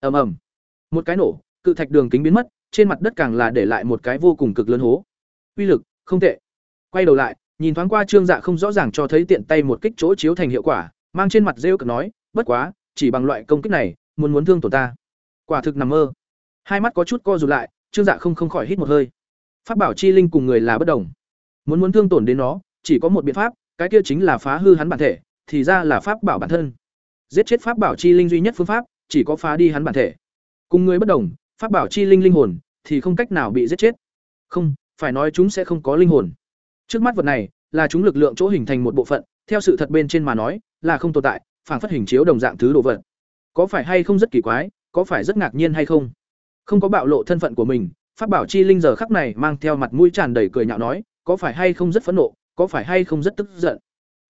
[SPEAKER 1] Ầm ầm. Một cái nổ, cự thạch đường kính biến mất, trên mặt đất càng là để lại một cái vô cùng cực lớn hố. Uy lực, không tệ. Quay đầu lại, nhìn thoáng qua trương dạ không rõ ràng cho thấy tiện tay một kích chỗ chiếu thành hiệu quả, mang trên mặt rêu cực nói, bất quá chỉ bằng loại công kích này, muốn muốn thương tổ ta. Quả thực nằm mơ. Hai mắt có chút co rụt lại, trương dạ không không khỏi hít một hơi. Pháp bảo chi linh cùng người là bất đồng. Muốn muốn thương tổn đến nó, chỉ có một biện pháp, cái kia chính là phá hư hắn bản thể, thì ra là pháp bảo bản thân. Giết chết pháp bảo chi linh duy nhất phương pháp, chỉ có phá đi hắn bản thể. Cùng người bất đồng, pháp bảo chi linh linh hồn, thì không cách nào bị giết chết. Không, phải nói chúng sẽ không có linh hồn. Trước mắt vật này, là chúng lực lượng chỗ hình thành một bộ phận, theo sự thật bên trên mà nói, là không tồn tại phản phất hình chiếu đồng dạng thứ đồ vật. Có phải hay không rất kỳ quái, có phải rất ngạc nhiên hay không? Không có bạo lộ thân phận của mình, pháp bảo chi linh giờ khắc này mang theo mặt mũi tràn đầy cười nhạo nói, có phải hay không rất phẫn nộ, có phải hay không rất tức giận?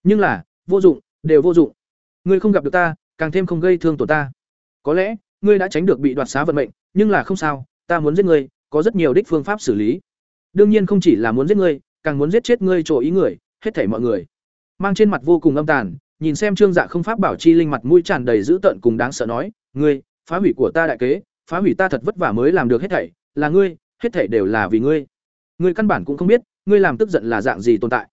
[SPEAKER 1] Nhưng là, vô dụng, đều vô dụng. Ngươi không gặp được ta, càng thêm không gây thương tổn ta. Có lẽ, ngươi đã tránh được bị đoạt xá vận mệnh, nhưng là không sao, ta muốn giết ngươi, có rất nhiều đích phương pháp xử lý. Đương nhiên không chỉ là muốn giết ngươi, càng muốn giết chết ngươi chỗ ý người, hết thảy mọi người. Mang trên mặt vô cùng âm tàn nhìn xem trương dạ không pháp bảo chi linh mặt mũi tràn đầy dữ tợn cùng đáng sợ nói, ngươi, phá hủy của ta đại kế, phá hủy ta thật vất vả mới làm được hết thảy, là ngươi, hết thảy đều là vì ngươi. Ngươi căn bản cũng không biết, ngươi làm tức giận là dạng gì tồn tại.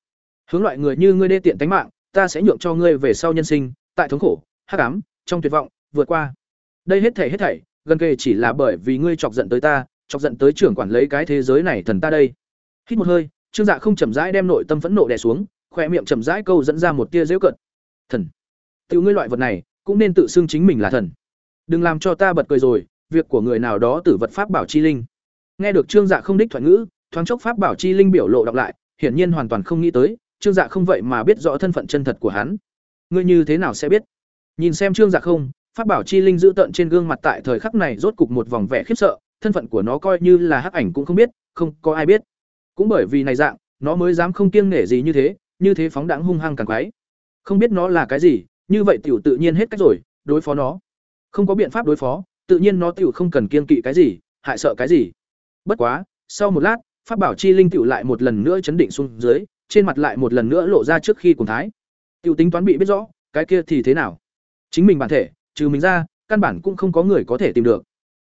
[SPEAKER 1] Hướng loại người như ngươi đê tiện tánh mạng, ta sẽ nhượng cho ngươi về sau nhân sinh, tại thống khổ, hắc ám, trong tuyệt vọng, vượt qua. Đây hết thảy hết thảy, gần kề chỉ là bởi vì ngươi chọc giận tới ta, chọc giận tới trưởng quản lấy cái thế giới này thần ta đây. Hít một hơi, trương dạ không chậm rãi đem nội tâm phẫn nộ đè xuống khoe miệng chậm rãi câu dẫn ra một tia giễu cận thần. Tự ngươi loại vật này, cũng nên tự xưng chính mình là thần. Đừng làm cho ta bật cười rồi, việc của người nào đó tử vật pháp bảo chi linh. Nghe được trương dạ không đích thoại ngữ, thoáng chốc pháp bảo chi linh biểu lộ đọc lại, hiển nhiên hoàn toàn không nghĩ tới, trương dạ không vậy mà biết rõ thân phận chân thật của hắn. Ngươi như thế nào sẽ biết? Nhìn xem trương dạ không, pháp bảo chi linh giữ tận trên gương mặt tại thời khắc này rốt cục một vòng vẻ khiếp sợ, thân phận của nó coi như là hắc ảnh cũng không biết, không có ai biết. Cũng bởi vì này dạng, nó mới dám không kiêng nể gì như thế như thế phóng đáng hung hăng càng quái không biết nó là cái gì, như vậy tiểu tự nhiên hết cách rồi, đối phó nó. Không có biện pháp đối phó, tự nhiên nó tiểu không cần kiên kỵ cái gì, hại sợ cái gì. Bất quá, sau một lát, pháp bảo chi linh tiểu lại một lần nữa chấn định xuống dưới, trên mặt lại một lần nữa lộ ra trước khi cùng thái. Tiểu tính toán bị biết rõ, cái kia thì thế nào? Chính mình bản thể, trừ mình ra, căn bản cũng không có người có thể tìm được.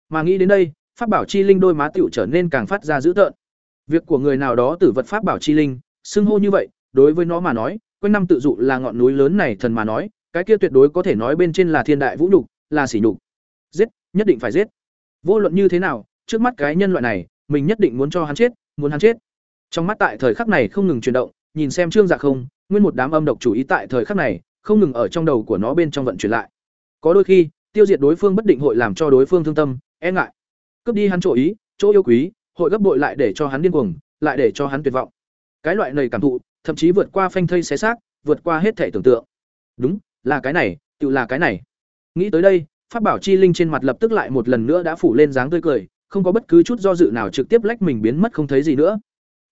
[SPEAKER 1] Mà nghĩ đến đây, pháp bảo chi linh đôi má tiểu trở nên càng phát ra dữ tợn. Việc của người nào đó tử vật pháp bảo chi linh, xưng hô như vậy, đối với nó mà nói quanh năm tự dụ là ngọn núi lớn này thần mà nói, cái kia tuyệt đối có thể nói bên trên là thiên đại vũ nhục, là sỉ nhục. Giết, nhất định phải giết. Vô luận như thế nào, trước mắt cái nhân loại này, mình nhất định muốn cho hắn chết, muốn hắn chết. Trong mắt tại thời khắc này không ngừng chuyển động, nhìn xem trương dạ không, nguyên một đám âm độc chủ ý tại thời khắc này, không ngừng ở trong đầu của nó bên trong vận chuyển lại. Có đôi khi, tiêu diệt đối phương bất định hội làm cho đối phương thương tâm e ngại. Cướp đi hắn chỗ ý, chỗ yêu quý, hội gấp bội lại để cho hắn điên cuồng, lại để cho hắn tuyệt vọng. Cái loại này cảm thụ thậm chí vượt qua phanh thây xé xác vượt qua hết thể tưởng tượng đúng là cái này tự là cái này nghĩ tới đây pháp bảo chi linh trên mặt lập tức lại một lần nữa đã phủ lên dáng tươi cười không có bất cứ chút do dự nào trực tiếp lách mình biến mất không thấy gì nữa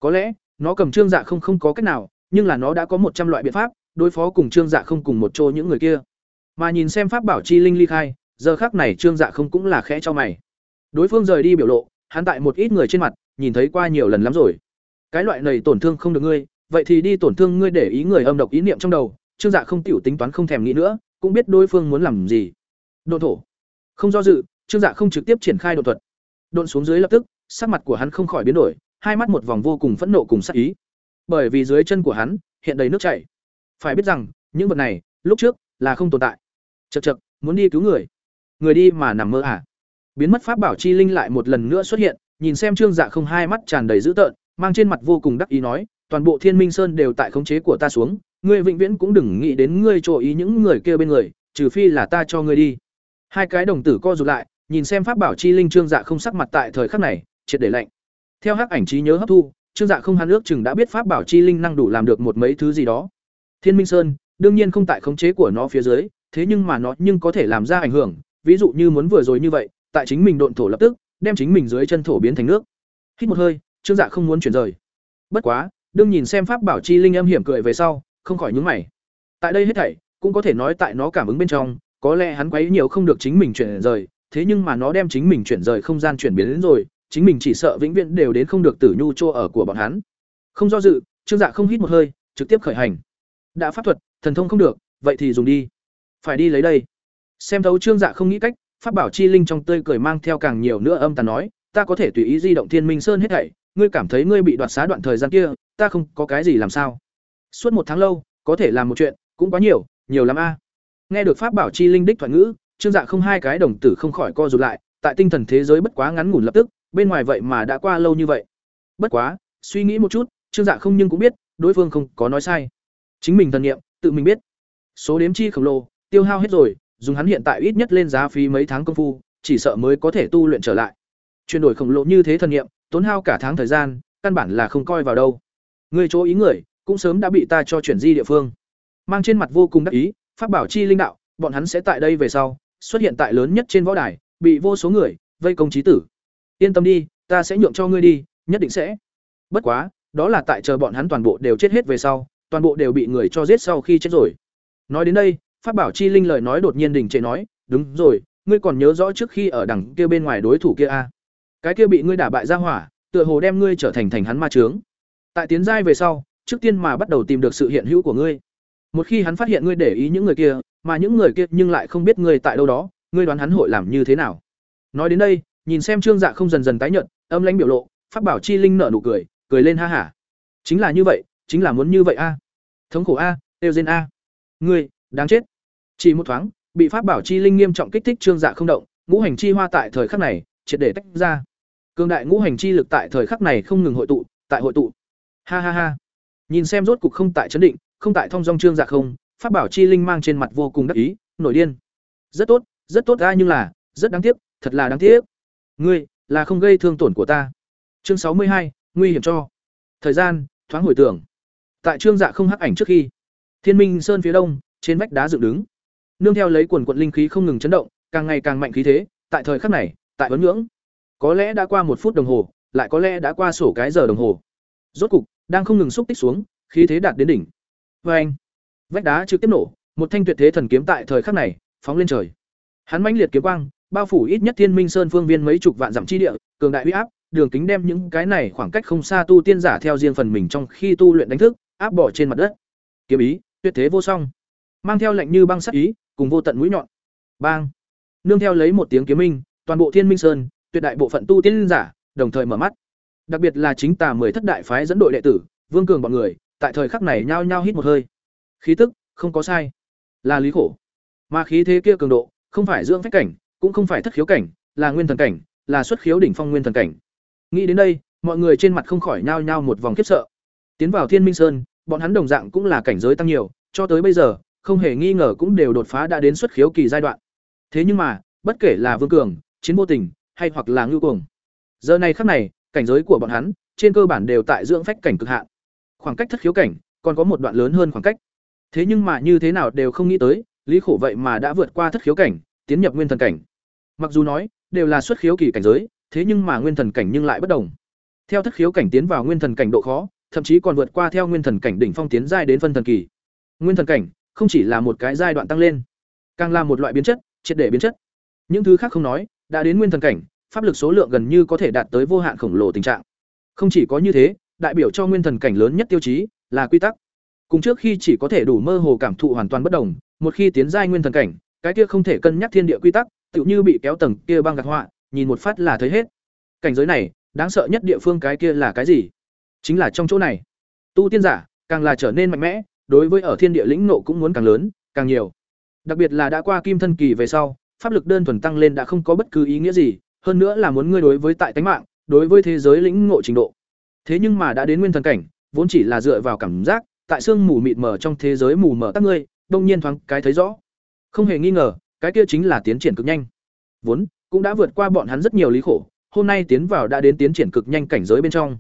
[SPEAKER 1] có lẽ nó cầm trương dạ không không có cách nào nhưng là nó đã có một trăm loại biện pháp đối phó cùng trương dạ không cùng một chỗ những người kia Mà nhìn xem pháp bảo chi linh ly khai, giờ khắc này Trương Dạ không cũng là khẽ cho mày. Đối phương rời đi biểu lộ, hắn tại một ít người trên mặt, nhìn thấy qua nhiều lần lắm rồi. Cái loại này tổn thương không được ngươi, vậy thì đi tổn thương ngươi để ý người âm độc ý niệm trong đầu, Trương Dạ không tiểu tính toán không thèm nghĩ nữa, cũng biết đối phương muốn làm gì. Độn thổ. Không do dự, Trương Dạ không trực tiếp triển khai độ thuật. Độn xuống dưới lập tức, sắc mặt của hắn không khỏi biến đổi, hai mắt một vòng vô cùng phẫn nộ cùng sắc ý. Bởi vì dưới chân của hắn hiện đầy nước chảy. Phải biết rằng, những vật này, lúc trước là không tồn tại. chật chật muốn đi cứu người. Người đi mà nằm mơ à? Biến mất pháp bảo chi linh lại một lần nữa xuất hiện, nhìn xem Trương Dạ không hai mắt tràn đầy dữ tợn, mang trên mặt vô cùng đắc ý nói, toàn bộ Thiên Minh Sơn đều tại khống chế của ta xuống, ngươi vĩnh viễn cũng đừng nghĩ đến ngươi trò ý những người kia bên người, trừ phi là ta cho ngươi đi. Hai cái đồng tử co rụt lại, nhìn xem pháp bảo chi linh Trương Dạ không sắc mặt tại thời khắc này, triệt để lạnh. Theo hắc ảnh trí nhớ hấp thu, Trương Dạ không hắn ước chừng đã biết pháp bảo chi linh năng đủ làm được một mấy thứ gì đó. Thiên Minh Sơn, đương nhiên không tại khống chế của nó phía dưới, thế nhưng mà nó nhưng có thể làm ra ảnh hưởng, ví dụ như muốn vừa rồi như vậy, tại chính mình độn thổ lập tức, đem chính mình dưới chân thổ biến thành nước. Hít một hơi, Trương Dạ không muốn chuyển rời. Bất quá, đương nhìn xem pháp bảo chi linh âm hiểm cười về sau, không khỏi nhướng mày. Tại đây hết thảy, cũng có thể nói tại nó cảm ứng bên trong, có lẽ hắn quấy nhiều không được chính mình chuyển rời, thế nhưng mà nó đem chính mình chuyển rời không gian chuyển biến đến rồi, chính mình chỉ sợ vĩnh viễn đều đến không được tử nhu chỗ ở của bọn hắn. Không do dự, Trương Dạ không hít một hơi, trực tiếp khởi hành. Đã pháp thuật, thần thông không được, vậy thì dùng đi. Phải đi lấy đây. Xem thấu Trương Dạ không nghĩ cách, pháp bảo chi linh trong tươi cười mang theo càng nhiều nữa âm tàn nói, ta có thể tùy ý di động Thiên Minh Sơn hết thảy, ngươi cảm thấy ngươi bị đoạt xá đoạn thời gian kia, ta không có cái gì làm sao? Suốt một tháng lâu, có thể làm một chuyện, cũng quá nhiều, nhiều lắm a. Nghe được pháp bảo chi linh đích thoại ngữ, Trương Dạ không hai cái đồng tử không khỏi co rụt lại, tại tinh thần thế giới bất quá ngắn ngủn lập tức, bên ngoài vậy mà đã qua lâu như vậy. Bất quá, suy nghĩ một chút, Trương Dạ không nhưng cũng biết, đối phương không có nói sai. Chính mình thần niệm, tự mình biết. Số đếm chi khổng lồ, tiêu hao hết rồi, dùng hắn hiện tại ít nhất lên giá phí mấy tháng công phu, chỉ sợ mới có thể tu luyện trở lại. Chuyển đổi khổng lồ như thế thần niệm, tốn hao cả tháng thời gian, căn bản là không coi vào đâu. Người chỗ ý người, cũng sớm đã bị ta cho chuyển di địa phương. Mang trên mặt vô cùng đắc ý, pháp bảo chi linh đạo, bọn hắn sẽ tại đây về sau, xuất hiện tại lớn nhất trên võ đài, bị vô số người vây công chí tử. Yên tâm đi, ta sẽ nhượng cho ngươi đi, nhất định sẽ. Bất quá, đó là tại chờ bọn hắn toàn bộ đều chết hết về sau, toàn bộ đều bị người cho giết sau khi chết rồi. Nói đến đây, Pháp Bảo Chi Linh lời nói đột nhiên đình trệ nói, "Đúng rồi, ngươi còn nhớ rõ trước khi ở đằng kia bên ngoài đối thủ kia a? À? Cái kia bị ngươi đả bại ra hỏa, tựa hồ đem ngươi trở thành thành hắn ma trướng Tại tiến giai về sau, trước tiên mà bắt đầu tìm được sự hiện hữu của ngươi. Một khi hắn phát hiện ngươi để ý những người kia, mà những người kia nhưng lại không biết ngươi tại đâu đó, ngươi đoán hắn hội làm như thế nào?" Nói đến đây, nhìn xem Trương Dạ không dần dần tái nhợt, âm lãnh biểu lộ, Pháp Bảo Chi Linh nở nụ cười, cười lên ha hả. Chính là như vậy, chính là muốn như vậy a. Thống khổ a, tiêu diên a. Ngươi, đáng chết. Chỉ một thoáng, bị pháp bảo chi linh nghiêm trọng kích thích trương dạ không động, ngũ hành chi hoa tại thời khắc này, triệt để tách ra. Cương đại ngũ hành chi lực tại thời khắc này không ngừng hội tụ, tại hội tụ. Ha ha ha. Nhìn xem rốt cục không tại chấn định, không tại thông dong trương dạ không, pháp bảo chi linh mang trên mặt vô cùng đắc ý, nổi điên. Rất tốt, rất tốt ra nhưng là, rất đáng tiếc, thật là đáng tiếc. Ngươi, là không gây thương tổn của ta. Chương sáu mươi hai, nguy hiểm cho. Thời gian, thoáng hồi tưởng. Tại trương dạ không hắc ảnh trước khi, Thiên Minh Sơn phía đông, trên vách đá dựng đứng nương theo lấy quần quận linh khí không ngừng chấn động càng ngày càng mạnh khí thế tại thời khắc này tại vấn ngưỡng có lẽ đã qua một phút đồng hồ lại có lẽ đã qua sổ cái giờ đồng hồ. Rốt cục đang không ngừng xúc tích xuống khí thế đạt đến đỉnh. Vê anh vách đá trực tiếp nổ một thanh tuyệt thế thần kiếm tại thời khắc này phóng lên trời. Hắn mãnh liệt kiếm quang bao phủ ít nhất thiên minh sơn phương viên mấy chục vạn dặm chi địa cường đại uy áp đường kính đem những cái này khoảng cách không xa tu tiên giả theo riêng phần mình trong khi tu luyện đánh thức áp bỏ trên mặt đất. Kiếm ý tuyệt thế vô song. Mang theo lệnh như băng sắc ý cùng vô tận mũi nhọn. Bang! Nương theo lấy một tiếng kiếm minh, toàn bộ Thiên Minh Sơn, tuyệt đại bộ phận tu tiên giả, đồng thời mở mắt. Đặc biệt là chính tà mười thất đại phái dẫn đội đệ tử, Vương Cường bọn người, tại thời khắc này nhao nhao hít một hơi. Khí tức, không có sai, là lý khổ. Mà khí thế kia cường độ, không phải dưỡng phách cảnh, cũng không phải thất khiếu cảnh, là nguyên thần cảnh, là xuất khiếu đỉnh phong nguyên thần cảnh. Nghĩ đến đây, mọi người trên mặt không khỏi nhao nhao một vòng khiếp sợ. Tiến vào Thiên Minh Sơn, bọn hắn đồng dạng cũng là cảnh giới tăng nhiều, cho tới bây giờ, không hề nghi ngờ cũng đều đột phá đã đến xuất khiếu kỳ giai đoạn. Thế nhưng mà, bất kể là Vương Cường, Chiến Vô Tình, hay hoặc là Ngưu Cuồng, giờ này khắc này, cảnh giới của bọn hắn trên cơ bản đều tại dưỡng phách cảnh cực hạn. Khoảng cách thất khiếu cảnh còn có một đoạn lớn hơn khoảng cách. Thế nhưng mà như thế nào đều không nghĩ tới, Lý Khổ vậy mà đã vượt qua thất khiếu cảnh, tiến nhập nguyên thần cảnh. Mặc dù nói đều là xuất khiếu kỳ cảnh giới, thế nhưng mà nguyên thần cảnh nhưng lại bất đồng. Theo thất khiếu cảnh tiến vào nguyên thần cảnh độ khó, thậm chí còn vượt qua theo nguyên thần cảnh đỉnh phong tiến giai đến phân thần kỳ. Nguyên thần cảnh không chỉ là một cái giai đoạn tăng lên càng là một loại biến chất triệt để biến chất những thứ khác không nói đã đến nguyên thần cảnh, pháp lực số lượng gần như có thể đạt tới vô hạn khổng lồ tình trạng. Không chỉ có như thế, đại biểu cho nguyên thần cảnh lớn nhất tiêu chí là quy tắc. Cùng trước khi chỉ có thể đủ mơ hồ cảm thụ hoàn toàn bất đồng, một khi tiến giai nguyên thần cảnh, cái kia không thể cân nhắc thiên địa quy tắc, tựu như bị kéo tầng kia băng gạt họa, nhìn một phát là thấy hết. Cảnh giới này, đáng sợ nhất địa phương cái kia là cái gì? Chính là trong chỗ này. Tu tiên giả, càng là trở nên mạnh mẽ, đối với ở thiên địa lĩnh nộ cũng muốn càng lớn, càng nhiều. Đặc biệt là đã qua kim thân kỳ về sau pháp lực đơn thuần tăng lên đã không có bất cứ ý nghĩa gì, hơn nữa là muốn ngươi đối với tại tánh mạng, đối với thế giới lĩnh ngộ trình độ. Thế nhưng mà đã đến nguyên thần cảnh, vốn chỉ là dựa vào cảm giác, tại xương mù mịt mờ trong thế giới mù mờ các ngươi, đông nhiên thoáng cái thấy rõ. Không hề nghi ngờ, cái kia chính là tiến triển cực nhanh. Vốn, cũng đã vượt qua bọn hắn rất nhiều lý khổ, hôm nay tiến vào đã đến tiến triển cực nhanh cảnh giới bên trong.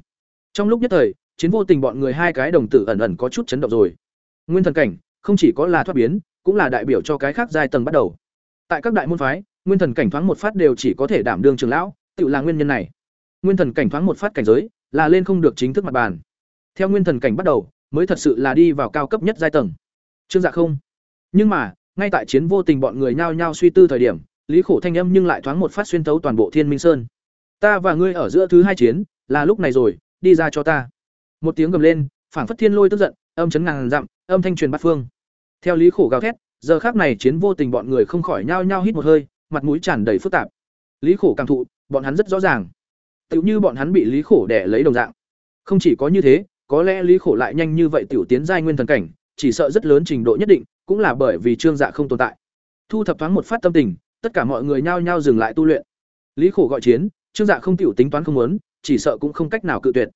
[SPEAKER 1] Trong lúc nhất thời, chiến vô tình bọn người hai cái đồng tử ẩn ẩn có chút chấn động rồi. Nguyên thần cảnh, không chỉ có là thoát biến, cũng là đại biểu cho cái khác giai tầng bắt đầu tại các đại môn phái, nguyên thần cảnh thoáng một phát đều chỉ có thể đảm đương trường lão tự là nguyên nhân này. Nguyên thần cảnh thoáng một phát cảnh giới, là lên không được chính thức mặt bàn. Theo nguyên thần cảnh bắt đầu, mới thật sự là đi vào cao cấp nhất giai tầng. Trương dạ không. Nhưng mà, ngay tại chiến vô tình bọn người nhao nhao suy tư thời điểm, lý khổ thanh âm nhưng lại thoáng một phát xuyên tấu toàn bộ thiên minh sơn. Ta và ngươi ở giữa thứ hai chiến, là lúc này rồi, đi ra cho ta. Một tiếng gầm lên, phảng phất thiên lôi tức giận, âm chấn ngàn dặm, âm thanh truyền bát phương. Theo lý khổ gào thét giờ khác này chiến vô tình bọn người không khỏi nhao nhao hít một hơi, mặt mũi tràn đầy phức tạp. Lý khổ càng thụ, bọn hắn rất rõ ràng. Tựu như bọn hắn bị lý khổ đẻ lấy đồng dạng. Không chỉ có như thế, có lẽ lý khổ lại nhanh như vậy tiểu tiến giai nguyên thần cảnh, chỉ sợ rất lớn trình độ nhất định, cũng là bởi vì trương dạ không tồn tại. Thu thập thoáng một phát tâm tình, tất cả mọi người nhao nhao dừng lại tu luyện. Lý khổ gọi chiến, trương dạ không tiểu tính toán không muốn, chỉ sợ cũng không cách nào cự tuyệt.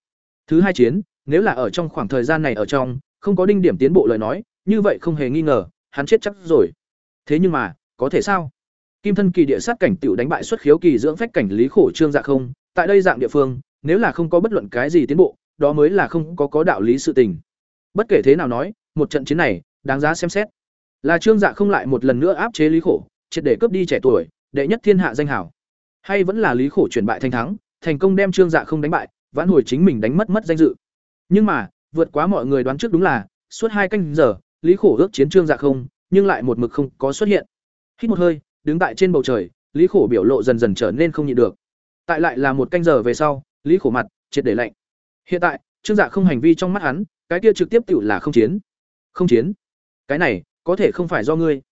[SPEAKER 1] Thứ hai chiến, nếu là ở trong khoảng thời gian này ở trong, không có đinh điểm tiến bộ lời nói, như vậy không hề nghi ngờ hắn chết chắc rồi. Thế nhưng mà, có thể sao? Kim thân kỳ địa sát cảnh tiểu đánh bại xuất khiếu kỳ dưỡng phách cảnh lý khổ trương dạ không, tại đây dạng địa phương, nếu là không có bất luận cái gì tiến bộ, đó mới là không có có đạo lý sự tình. Bất kể thế nào nói, một trận chiến này, đáng giá xem xét. Là trương dạ không lại một lần nữa áp chế lý khổ, triệt để cướp đi trẻ tuổi, đệ nhất thiên hạ danh hảo. Hay vẫn là lý khổ chuyển bại thành thắng, thành công đem trương dạ không đánh bại, vãn hồi chính mình đánh mất mất danh dự. Nhưng mà, vượt quá mọi người đoán trước đúng là, suốt hai canh giờ lý khổ ước chiến trương dạ không, nhưng lại một mực không có xuất hiện. Hít một hơi, đứng tại trên bầu trời, lý khổ biểu lộ dần dần trở nên không nhịn được. Tại lại là một canh giờ về sau, lý khổ mặt, triệt để lạnh. Hiện tại, trương dạ không hành vi trong mắt hắn, cái kia trực tiếp tự là không chiến. Không chiến? Cái này, có thể không phải do ngươi.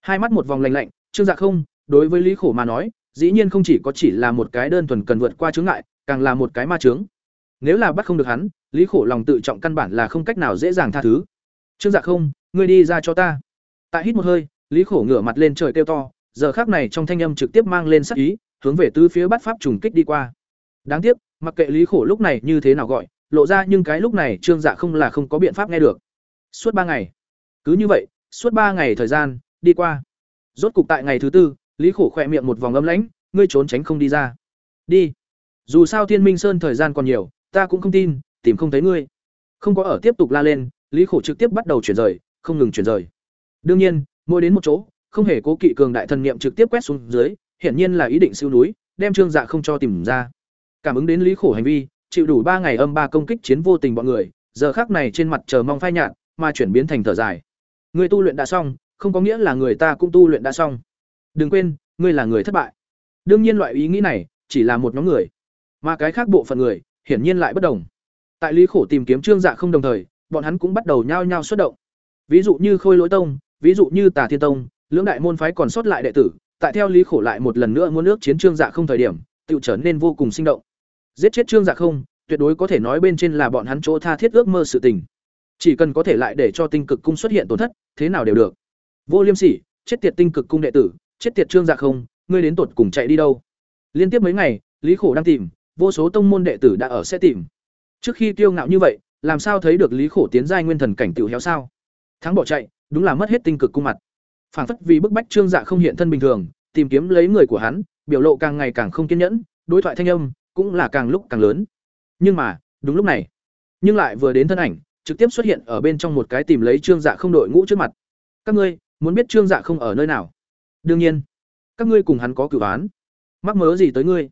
[SPEAKER 1] Hai mắt một vòng lạnh lạnh, trương dạ không, đối với lý khổ mà nói, dĩ nhiên không chỉ có chỉ là một cái đơn thuần cần vượt qua chướng ngại, càng là một cái ma chướng. Nếu là bắt không được hắn, lý khổ lòng tự trọng căn bản là không cách nào dễ dàng tha thứ trương dạ không, ngươi đi ra cho ta. Tại hít một hơi, lý khổ ngửa mặt lên trời kêu to, giờ khác này trong thanh âm trực tiếp mang lên sắc ý, hướng về tứ phía bắt pháp trùng kích đi qua. Đáng tiếc, mặc kệ lý khổ lúc này như thế nào gọi, lộ ra nhưng cái lúc này trương dạ không là không có biện pháp nghe được. Suốt ba ngày. Cứ như vậy, suốt ba ngày thời gian đi qua. Rốt cục tại ngày thứ tư, lý khổ khỏe miệng một vòng ấm lãnh, ngươi trốn tránh không đi ra. Đi. Dù sao thiên minh sơn thời gian còn nhiều, ta cũng không tin, tìm không thấy ngươi. Không có ở tiếp tục la lên lý khổ trực tiếp bắt đầu chuyển rời, không ngừng chuyển rời. Đương nhiên, mỗi đến một chỗ, không hề cố kỵ cường đại thần niệm trực tiếp quét xuống dưới, hiển nhiên là ý định siêu núi, đem trương dạ không cho tìm ra. Cảm ứng đến lý khổ hành vi, chịu đủ ba ngày âm ba công kích chiến vô tình bọn người, giờ khác này trên mặt chờ mong phai nhạt, mà chuyển biến thành thở dài. Người tu luyện đã xong, không có nghĩa là người ta cũng tu luyện đã xong. Đừng quên, ngươi là người thất bại. Đương nhiên loại ý nghĩ này, chỉ là một nhóm người. Mà cái khác bộ phận người, hiển nhiên lại bất đồng. Tại lý khổ tìm kiếm trương dạ không đồng thời bọn hắn cũng bắt đầu nhao nhao xuất động. Ví dụ như khôi lỗi tông, ví dụ như tà thiên tông, lưỡng đại môn phái còn sót lại đệ tử, tại theo lý khổ lại một lần nữa muốn nước chiến trương dạ không thời điểm, tựu trở nên vô cùng sinh động. Giết chết trương dạ không, tuyệt đối có thể nói bên trên là bọn hắn chỗ tha thiết ước mơ sự tình. Chỉ cần có thể lại để cho tinh cực cung xuất hiện tổn thất, thế nào đều được. Vô liêm sỉ, chết tiệt tinh cực cung đệ tử, chết tiệt trương dạ không, ngươi đến tụt cùng chạy đi đâu? Liên tiếp mấy ngày, lý khổ đang tìm, vô số tông môn đệ tử đã ở sẽ tìm. Trước khi kiêu ngạo như vậy làm sao thấy được lý khổ tiến giai nguyên thần cảnh tiểu héo sao? Thắng bỏ chạy, đúng là mất hết tinh cực cung mặt. Phản phất vì bức bách trương dạ không hiện thân bình thường, tìm kiếm lấy người của hắn, biểu lộ càng ngày càng không kiên nhẫn, đối thoại thanh âm cũng là càng lúc càng lớn. Nhưng mà, đúng lúc này, nhưng lại vừa đến thân ảnh, trực tiếp xuất hiện ở bên trong một cái tìm lấy trương dạ không đội ngũ trước mặt. Các ngươi, muốn biết trương dạ không ở nơi nào? Đương nhiên, các ngươi cùng hắn có cửu án. Mắc mớ gì tới ngươi?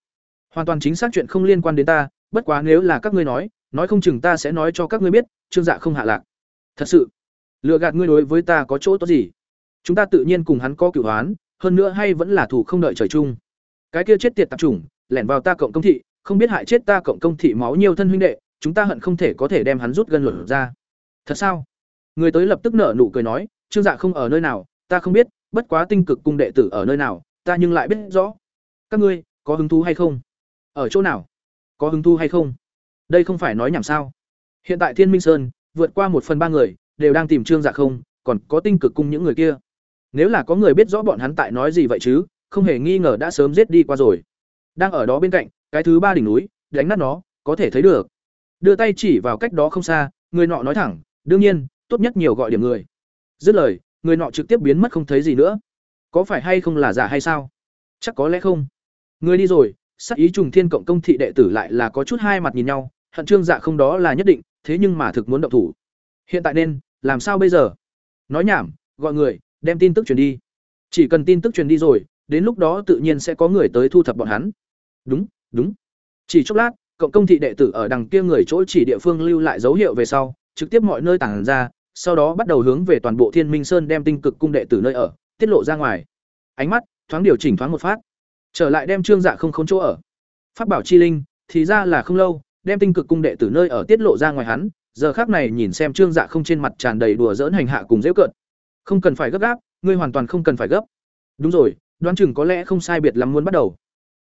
[SPEAKER 1] Hoàn toàn chính xác chuyện không liên quan đến ta, bất quá nếu là các ngươi nói nói không chừng ta sẽ nói cho các ngươi biết, trương dạ không hạ lạc. Thật sự, lừa gạt ngươi đối với ta có chỗ tốt gì? Chúng ta tự nhiên cùng hắn có cửu hoán, hơn nữa hay vẫn là thủ không đợi trời chung. Cái kia chết tiệt tạp chủng, lẻn vào ta cộng công thị, không biết hại chết ta cộng công thị máu nhiều thân huynh đệ, chúng ta hận không thể có thể đem hắn rút gân luận ra. Thật sao? Người tới lập tức nở nụ cười nói, trương dạ không ở nơi nào, ta không biết, bất quá tinh cực cung đệ tử ở nơi nào, ta nhưng lại biết rõ. Các ngươi, có hứng thú hay không? Ở chỗ nào? Có hứng thú hay không? Đây không phải nói nhảm sao? Hiện tại thiên minh sơn, vượt qua một phần ba người, đều đang tìm trương dạ không, còn có tinh cực cung những người kia. Nếu là có người biết rõ bọn hắn tại nói gì vậy chứ, không hề nghi ngờ đã sớm giết đi qua rồi. Đang ở đó bên cạnh, cái thứ ba đỉnh núi, đánh nát nó, có thể thấy được. Đưa tay chỉ vào cách đó không xa, người nọ nói thẳng, đương nhiên, tốt nhất nhiều gọi điểm người. Dứt lời, người nọ trực tiếp biến mất không thấy gì nữa. Có phải hay không là giả hay sao? Chắc có lẽ không. Người đi rồi sắc ý trùng thiên cộng công thị đệ tử lại là có chút hai mặt nhìn nhau hận trương dạ không đó là nhất định, thế nhưng mà thực muốn động thủ. Hiện tại nên, làm sao bây giờ? Nói nhảm, gọi người, đem tin tức truyền đi. Chỉ cần tin tức truyền đi rồi, đến lúc đó tự nhiên sẽ có người tới thu thập bọn hắn. Đúng đúng. Chỉ chốc lát, cộng công thị đệ tử ở đằng kia người chỗ chỉ địa phương lưu lại dấu hiệu về sau, trực tiếp mọi nơi tản ra, sau đó bắt đầu hướng về toàn bộ thiên minh sơn đem tinh cực cung đệ tử nơi ở, tiết lộ ra ngoài. Ánh mắt, thoáng điều chỉnh thoáng một phát. Trở lại đem trương dạ không khốn chỗ ở. Phát bảo chi linh, thì ra là không lâu đem tinh cực cung đệ tử nơi ở tiết lộ ra ngoài hắn, giờ khác này nhìn xem trương dạ không trên mặt tràn đầy đùa dỡn hành hạ cùng dễ cợt. Không cần phải gấp gáp, ngươi hoàn toàn không cần phải gấp. Đúng rồi, đoán chừng có lẽ không sai biệt lắm muốn bắt đầu.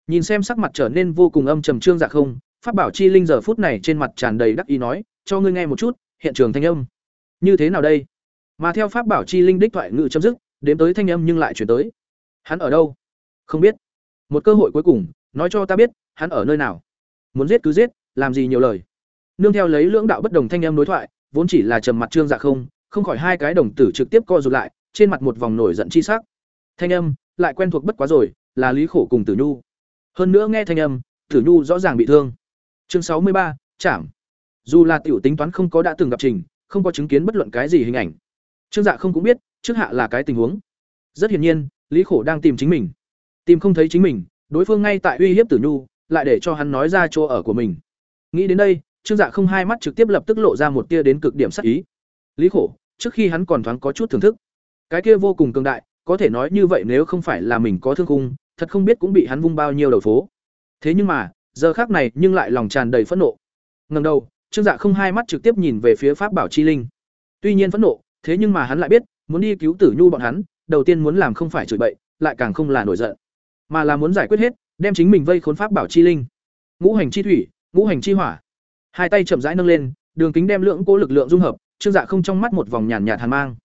[SPEAKER 1] Nhìn xem sắc mặt trở nên vô cùng âm trầm trương dạ không phát bảo chi linh giờ phút này trên mặt tràn đầy đắc ý nói, cho ngươi nghe một chút, hiện trường thanh âm. Như thế nào đây? Mà theo pháp bảo chi linh đích thoại ngự chấm dứt, đếm tới thanh âm nhưng lại chuyển tới. Hắn ở đâu? Không biết. Một cơ hội cuối cùng, nói cho ta biết, hắn ở nơi nào? Muốn giết cứ giết làm gì nhiều lời. Nương theo lấy lưỡng đạo bất đồng thanh âm đối thoại, vốn chỉ là trầm mặt trương dạ không không khỏi hai cái đồng tử trực tiếp co rụt lại, trên mặt một vòng nổi giận chi sắc. Thanh âm, lại quen thuộc bất quá rồi, là lý khổ cùng tử nhu. Hơn nữa nghe thanh âm, tử nhu rõ ràng bị thương. Chương sáu mươi ba chạm dù là tiểu tính toán không có đã từng gặp trình, không có chứng kiến bất luận cái gì hình ảnh. Trương dạ không cũng biết, trước hạ là cái tình huống. Rất hiển nhiên, lý khổ đang tìm chính mình. Tìm không thấy chính mình, đối phương ngay tại uy hiếp tử nhu, lại để cho hắn nói ra chỗ ở của mình nghĩ đến đây, trương dạ không hai mắt trực tiếp lập tức lộ ra một tia đến cực điểm sắc ý. Lý khổ, trước khi hắn còn thoáng có chút thưởng thức. Cái kia vô cùng cường đại, có thể nói như vậy nếu không phải là mình có thương khung, thật không biết cũng bị hắn vung bao nhiêu đầu phố. Thế nhưng mà, giờ khác này nhưng lại lòng tràn đầy phẫn nộ. Ngần đầu, trương dạ không hai mắt trực tiếp nhìn về phía pháp bảo chi linh. Tuy nhiên phẫn nộ, thế nhưng mà hắn lại biết, muốn đi cứu tử nhu bọn hắn, đầu tiên muốn làm không phải chửi bậy, lại càng không là nổi giận, mà là muốn giải quyết hết, đem chính mình vây khốn pháp bảo chi linh. Ngũ hành chi thủy ngũ hành chi hỏa. Hai tay chậm rãi nâng lên, đường kính đem lượng cố lực lượng dung hợp, trương dạ không trong mắt một vòng nhàn nhạt hàn mang.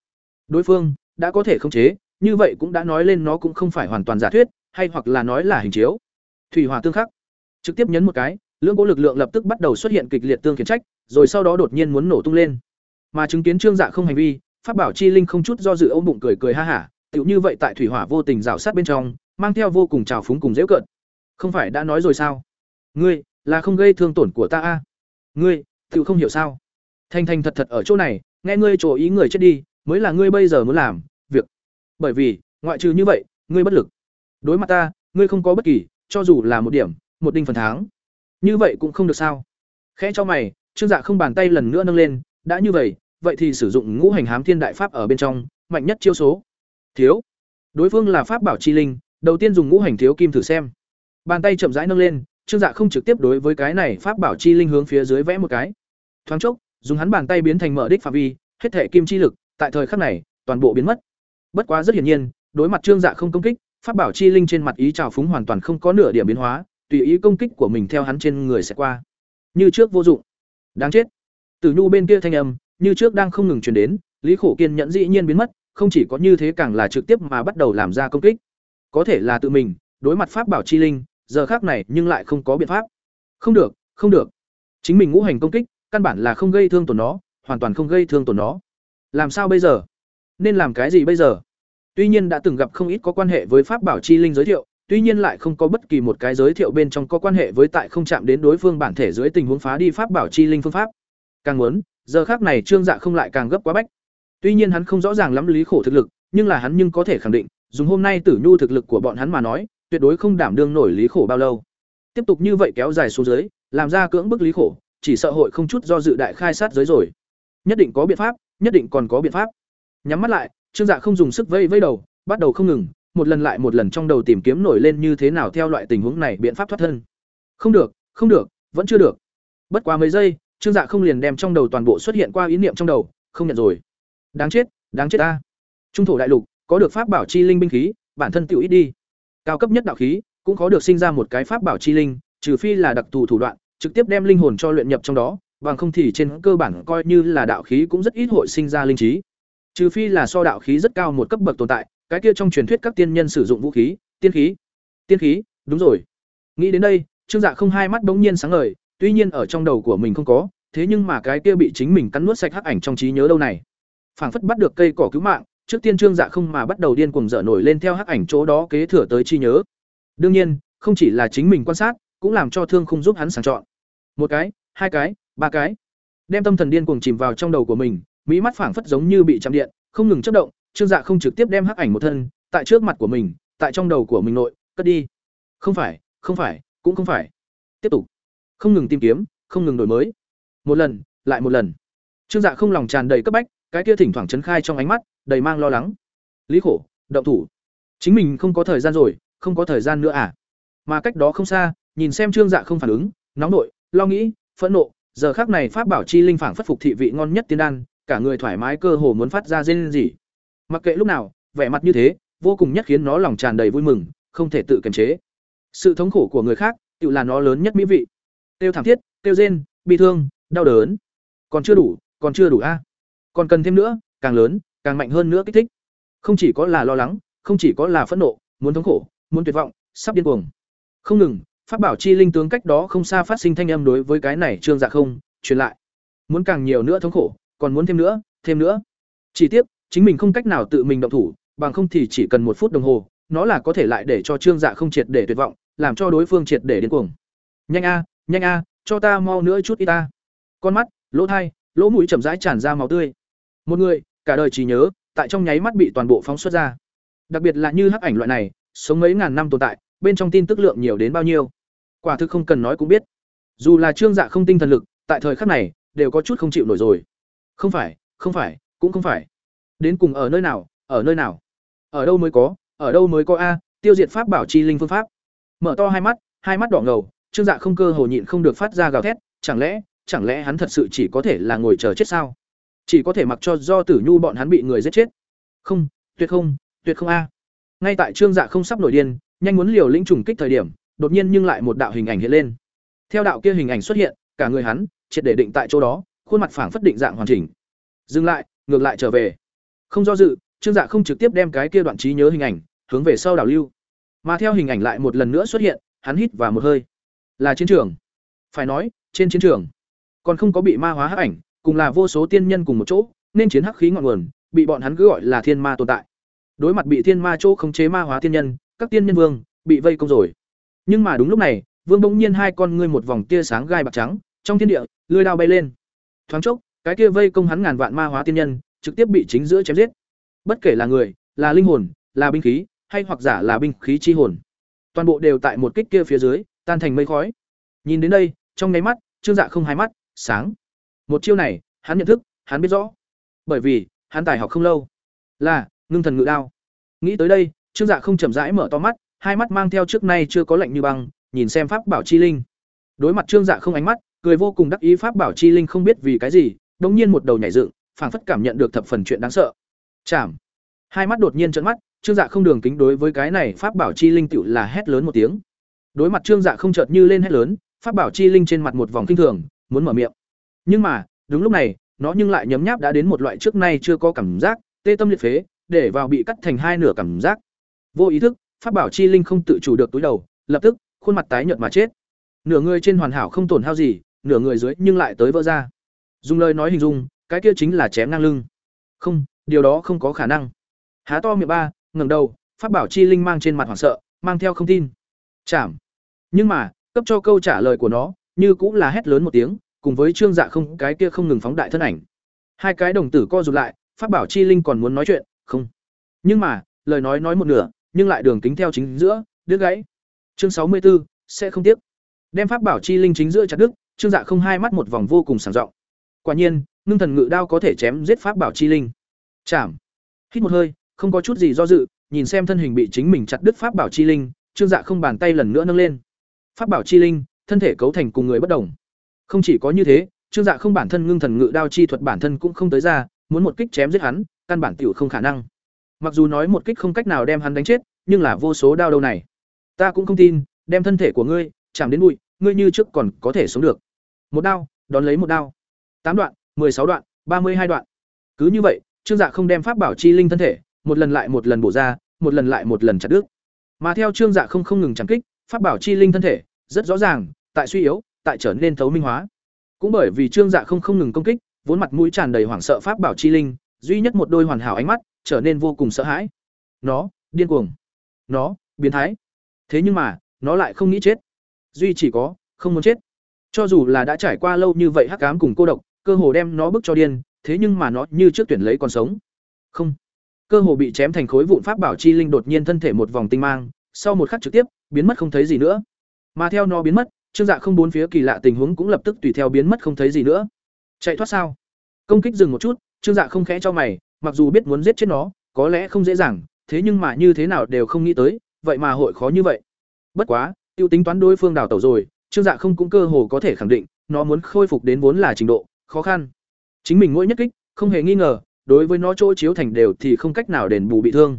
[SPEAKER 1] Đối phương đã có thể khống chế, như vậy cũng đã nói lên nó cũng không phải hoàn toàn giả thuyết, hay hoặc là nói là hình chiếu. Thủy hỏa tương khắc. Trực tiếp nhấn một cái, lượng cố lực lượng lập tức bắt đầu xuất hiện kịch liệt tương khiển trách, rồi sau đó đột nhiên muốn nổ tung lên. Mà chứng kiến trương dạ không hành vi, pháp bảo chi linh không chút do dự ôm bụng cười cười ha hả, tựu như vậy tại thủy hỏa vô tình rào sát bên trong, mang theo vô cùng trào phúng cùng dễ cợt. Không phải đã nói rồi sao? Ngươi là không gây thương tổn của ta a. Ngươi tự không hiểu sao? Thành thành thật thật ở chỗ này, nghe ngươi trổ ý người chết đi, mới là ngươi bây giờ muốn làm, việc. Bởi vì, ngoại trừ như vậy, ngươi bất lực. Đối mặt ta, ngươi không có bất kỳ, cho dù là một điểm, một đinh phần tháng như vậy cũng không được sao. Khẽ cho mày, trương dạ không bàn tay lần nữa nâng lên, đã như vậy vậy thì sử dụng ngũ hành hám thiên đại pháp ở bên trong, mạnh nhất chiêu số. Thiếu. Đối phương là pháp bảo chi linh, đầu tiên dùng ngũ hành thiếu kim thử xem. Bàn tay chậm rãi nâng lên trương dạ không trực tiếp đối với cái này pháp bảo chi linh hướng phía dưới vẽ một cái. Thoáng chốc, dùng hắn bàn tay biến thành mở đích phạm vi, hết thể kim chi lực, tại thời khắc này, toàn bộ biến mất. Bất quá rất hiển nhiên, đối mặt trương dạ không công kích, pháp bảo chi linh trên mặt ý trào phúng hoàn toàn không có nửa điểm biến hóa, tùy ý công kích của mình theo hắn trên người sẽ qua. Như trước vô dụng. Đáng chết. Từ nhu bên kia thanh âm, như trước đang không ngừng truyền đến, lý khổ kiên nhẫn dĩ nhiên biến mất, không chỉ có như thế càng là trực tiếp mà bắt đầu làm ra công kích. Có thể là tự mình, đối mặt pháp bảo chi linh giờ khác này nhưng lại không có biện pháp. Không được không được. Chính mình ngũ hành công kích, căn bản là không gây thương tổn nó, hoàn toàn không gây thương tổn nó. Làm sao bây giờ? Nên làm cái gì bây giờ? Tuy nhiên đã từng gặp không ít có quan hệ với pháp bảo chi linh giới thiệu, tuy nhiên lại không có bất kỳ một cái giới thiệu bên trong có quan hệ với tại không chạm đến đối phương bản thể dưới tình huống phá đi pháp bảo chi linh phương pháp. Càng muốn, giờ khác này trương dạ không lại càng gấp quá bách. Tuy nhiên hắn không rõ ràng lắm lý khổ thực lực, nhưng là hắn nhưng có thể khẳng định, dùng hôm nay tử nhu thực lực của bọn hắn mà nói tuyệt đối không đảm đương nổi lý khổ bao lâu tiếp tục như vậy kéo dài xuống dưới làm ra cưỡng bức lý khổ chỉ sợ hội không chút do dự đại khai sát giới rồi nhất định có biện pháp nhất định còn có biện pháp nhắm mắt lại Trương Dạ không dùng sức vây vây đầu, bắt đầu không ngừng, một lần lại một lần trong đầu tìm kiếm nổi lên như thế nào theo loại tình huống này biện pháp thoát thân. Không được, không được, vẫn chưa được. Bất quá mấy giây, Trương Dạ không liền đem trong đầu toàn bộ xuất hiện qua ý niệm trong đầu, không nhận rồi. Đáng chết, đáng chết ta. Trung thổ đại lục, có được pháp bảo chi linh binh khí, bản thân tiểu ít đi. Cao cấp nhất đạo khí, cũng khó được sinh ra một cái pháp bảo chi linh, trừ phi là đặc thù thủ đoạn, trực tiếp đem linh hồn cho luyện nhập trong đó, bằng không thì trên cơ bản coi như là đạo khí cũng rất ít hội sinh ra linh trí. Trừ phi là so đạo khí rất cao một cấp bậc tồn tại, cái kia trong truyền thuyết các tiên nhân sử dụng vũ khí, tiên khí. Tiên khí, đúng rồi. Nghĩ đến đây, Trương Dạ không hai mắt bỗng nhiên sáng ngời, tuy nhiên ở trong đầu của mình không có, thế nhưng mà cái kia bị chính mình cắn nuốt sạch hắc ảnh trong trí nhớ đâu này. Phảng phất bắt được cây cỏ cứu mạng, trước tiên Trương Dạ không mà bắt đầu điên cuồng dở nổi lên theo hắc ảnh chỗ đó kế thừa tới chi nhớ. Đương nhiên, không chỉ là chính mình quan sát, cũng làm cho Thương không giúp hắn sàng chọn. Một cái, hai cái, ba cái. Đem tâm thần điên cuồng chìm vào trong đầu của mình, mỹ mắt phảng phất giống như bị chạm điện, không ngừng chớp động, Trương Dạ không trực tiếp đem hắc ảnh một thân, tại trước mặt của mình, tại trong đầu của mình nội, cất đi. Không phải, không phải, cũng không phải. Tiếp tục, không ngừng tìm kiếm, không ngừng đổi mới. Một lần, lại một lần. Trương Dạ không lòng tràn đầy cấp bách, cái kia thỉnh thoảng chấn khai trong ánh mắt, đầy mang lo lắng. Lý khổ, động thủ. Chính mình không có thời gian rồi, không có thời gian nữa à? Mà cách đó không xa, nhìn xem Trương Dạ không phản ứng, nóng nổi lo nghĩ, phẫn nộ, giờ khắc này pháp bảo chi linh phảng phất phục thị vị ngon nhất tiên đan, cả người thoải mái cơ hồ muốn phát ra rên gì. Mặc kệ lúc nào, vẻ mặt như thế, vô cùng nhất khiến nó lòng tràn đầy vui mừng, không thể tự kiềm chế. Sự thống khổ của người khác, tự là nó lớn nhất mỹ vị. Tiêu thảm thiết, tiêu rên, bi thương, đau đớn. Còn chưa đủ, còn chưa đủ a. Còn cần thêm nữa, càng lớn, càng mạnh hơn nữa kích thích. Không chỉ có là lo lắng, không chỉ có là phẫn nộ, muốn thống khổ, muốn tuyệt vọng, sắp điên cuồng. Không ngừng, pháp bảo chi linh tướng cách đó không xa phát sinh thanh âm đối với cái này trương dạ không truyền lại. Muốn càng nhiều nữa thống khổ còn muốn thêm nữa thêm nữa. Chỉ tiếc chính mình không cách nào tự mình động thủ bằng không thì chỉ cần một phút đồng hồ nó là có thể lại để cho trương dạ không triệt để tuyệt vọng làm cho đối phương triệt để điên cuồng. Nhanh a nhanh a cho ta mau nữa chút ít ta. Con mắt lỗ thai lỗ mũi chậm rãi tràn ra máu tươi một người, cả đời chỉ nhớ, tại trong nháy mắt bị toàn bộ phóng xuất ra. Đặc biệt là như hắc ảnh loại này, sống mấy ngàn năm tồn tại, bên trong tin tức lượng nhiều đến bao nhiêu. Quả thực không cần nói cũng biết. Dù là trương dạ không tinh thần lực, tại thời khắc này, đều có chút không chịu nổi rồi. Không phải không phải, cũng không phải. Đến cùng ở nơi nào, ở nơi nào? Ở đâu mới có, ở đâu mới có a, tiêu diệt pháp bảo chi linh phương pháp. Mở to hai mắt hai mắt đỏ ngầu, trương dạ không cơ hồ nhịn không được phát ra gào thét, chẳng lẽ chẳng lẽ hắn thật sự chỉ có thể là ngồi chờ chết sao? Chỉ có thể mặc cho do tử nhu bọn hắn bị người giết chết không tuyệt không tuyệt không a ngay tại trương dạ không sắp nổi điên nhanh muốn liều lĩnh trùng kích thời điểm đột nhiên nhưng lại một đạo hình ảnh hiện lên. Theo đạo kia hình ảnh xuất hiện, cả người hắn triệt để định tại chỗ đó, khuôn mặt phảng phất định dạng hoàn chỉnh. Dừng lại, ngược lại trở về. Không do dự, Trương Dạ không trực tiếp đem cái kia đoạn trí nhớ hình ảnh hướng về sau đảo lưu. Mà theo hình ảnh lại một lần nữa xuất hiện, hắn hít và một hơi. Là chiến trường. Phải nói, trên chiến trường, còn không có bị ma hóa hắc ảnh, cùng là vô số tiên nhân cùng một chỗ, nên chiến hắc khí ngọn nguồn, bị bọn hắn cứ gọi là thiên ma tồn tại. Đối mặt bị thiên ma chỗ khống chế ma hóa tiên nhân, các tiên nhân vương bị vây công rồi. Nhưng mà đúng lúc này, Vương bỗng nhiên hai con ngươi một vòng tia sáng gai bạc trắng, trong thiên địa, lưỡi đao bay lên. Thoáng chốc, cái kia vây công hắn ngàn vạn ma hóa tiên nhân, trực tiếp bị chính giữa chém giết. Bất kể là người, là linh hồn, là binh khí, hay hoặc giả là binh khí chi hồn, toàn bộ đều tại một kích kia phía dưới, tan thành mây khói. Nhìn đến đây, trong đáy mắt, Trương Dạ không hai mắt sáng. Một chiêu này, hắn nhận thức, hắn biết rõ. Bởi vì, hắn tài học không lâu, là ngưng thần ngự đao. Nghĩ tới đây, Trương Dạ không chậm rãi mở to mắt, hai mắt mang theo trước nay chưa có lạnh như băng, nhìn xem pháp bảo chi linh. Đối mặt Trương Dạ không ánh mắt, cười vô cùng đắc ý pháp bảo chi linh không biết vì cái gì, đột nhiên một đầu nhảy dựng, phảng phất cảm nhận được thập phần chuyện đáng sợ. Chạm. Hai mắt đột nhiên trợn mắt, Trương Dạ không đường kính đối với cái này pháp bảo chi linh tựu là hét lớn một tiếng. Đối mặt Trương Dạ không chợt như lên hét lớn, pháp bảo chi linh trên mặt một vòng kinh thường, muốn mở miệng. Nhưng mà, đúng lúc này, nó nhưng lại nhấm nháp đã đến một loại trước nay chưa có cảm giác, tê tâm liệt phế, để vào bị cắt thành hai nửa cảm giác. Vô ý thức, pháp bảo chi linh không tự chủ được túi đầu lập tức khuôn mặt tái nhợt mà chết. Nửa người trên hoàn hảo không tổn hao gì nửa người dưới nhưng lại tới vỡ ra. Dùng lời nói hình dung cái kia chính là chém ngang lưng. Không điều đó không có khả năng. Há to miệng ba ngẩng đầu pháp bảo chi linh mang trên mặt hoảng sợ mang theo không tin. Chảm. Nhưng mà cấp cho câu trả lời của nó như cũng là hét lớn một tiếng cùng với trương dạ không cái kia không ngừng phóng đại thân ảnh hai cái đồng tử co rụt lại pháp bảo chi linh còn muốn nói chuyện không nhưng mà lời nói nói một nửa nhưng lại đường kính theo chính giữa, đứt gãy. Chương sáu mươi 64, sẽ không tiếc. Đem pháp bảo chi linh chính giữa chặt đứt, Trương Dạ không hai mắt một vòng vô cùng sáng rộng. Quả nhiên, ngưng thần ngự đao có thể chém giết pháp bảo chi linh. Chạm. hít một hơi không có chút gì do dự nhìn xem thân hình bị chính mình chặt đứt pháp bảo chi linh trương dạ không bàn tay lần nữa nâng lên pháp bảo chi linh thân thể cấu thành cùng người bất đồng không chỉ có như thế, trương dạ không bản thân ngưng thần ngự đao chi thuật bản thân cũng không tới ra, muốn một kích chém giết hắn, căn bản tiểu không khả năng. Mặc dù nói một kích không cách nào đem hắn đánh chết, nhưng là vô số đao đâu này. Ta cũng không tin, đem thân thể của ngươi, chạm đến bụi, ngươi như trước còn có thể sống được. Một đao, đón lấy một đao. Tám đoạn sáu đoạn, ba mươi hai đoạn. Cứ như vậy, trương dạ không đem pháp bảo chi linh thân thể, một lần lại một lần bổ ra, một lần lại một lần chặt đứt. Mà theo trương dạ không không ngừng chẳng kích, pháp bảo chi linh thân thể, rất rõ ràng, tại suy yếu tại trở nên thấu minh hóa. Cũng bởi vì trương dạ không không ngừng công kích, vốn mặt mũi tràn đầy hoảng sợ pháp bảo chi linh, duy nhất một đôi hoàn hảo ánh mắt trở nên vô cùng sợ hãi. Nó, điên cuồng. Nó, biến thái. Thế nhưng mà, nó lại không nghĩ chết. Duy chỉ có, không muốn chết. Cho dù là đã trải qua lâu như vậy hắc cám cùng cô độc, cơ hồ đem nó bức cho điên, thế nhưng mà nó như trước tuyển lấy còn sống. Không. Cơ hồ bị chém thành khối vụn pháp bảo chi linh đột nhiên thân thể một vòng tinh mang, sau một khắc trực tiếp, biến mất không thấy gì nữa. Mà theo nó biến mất trương dạ không bốn phía kỳ lạ tình huống cũng lập tức tùy theo biến mất không thấy gì nữa. Chạy thoát sao? Công kích dừng một chút, trương dạ không khẽ cho mày, mặc dù biết muốn giết chết nó, có lẽ không dễ dàng, thế nhưng mà như thế nào đều không nghĩ tới, vậy mà hội khó như vậy. Bất quá, tiêu tính toán đối phương đào tẩu rồi, trương dạ không cũng cơ hồ có thể khẳng định, nó muốn khôi phục đến vốn là trình độ, khó khăn. Chính mình mỗi nhất kích, không hề nghi ngờ, đối với nó chỗ chiếu thành đều thì không cách nào đền bù bị thương.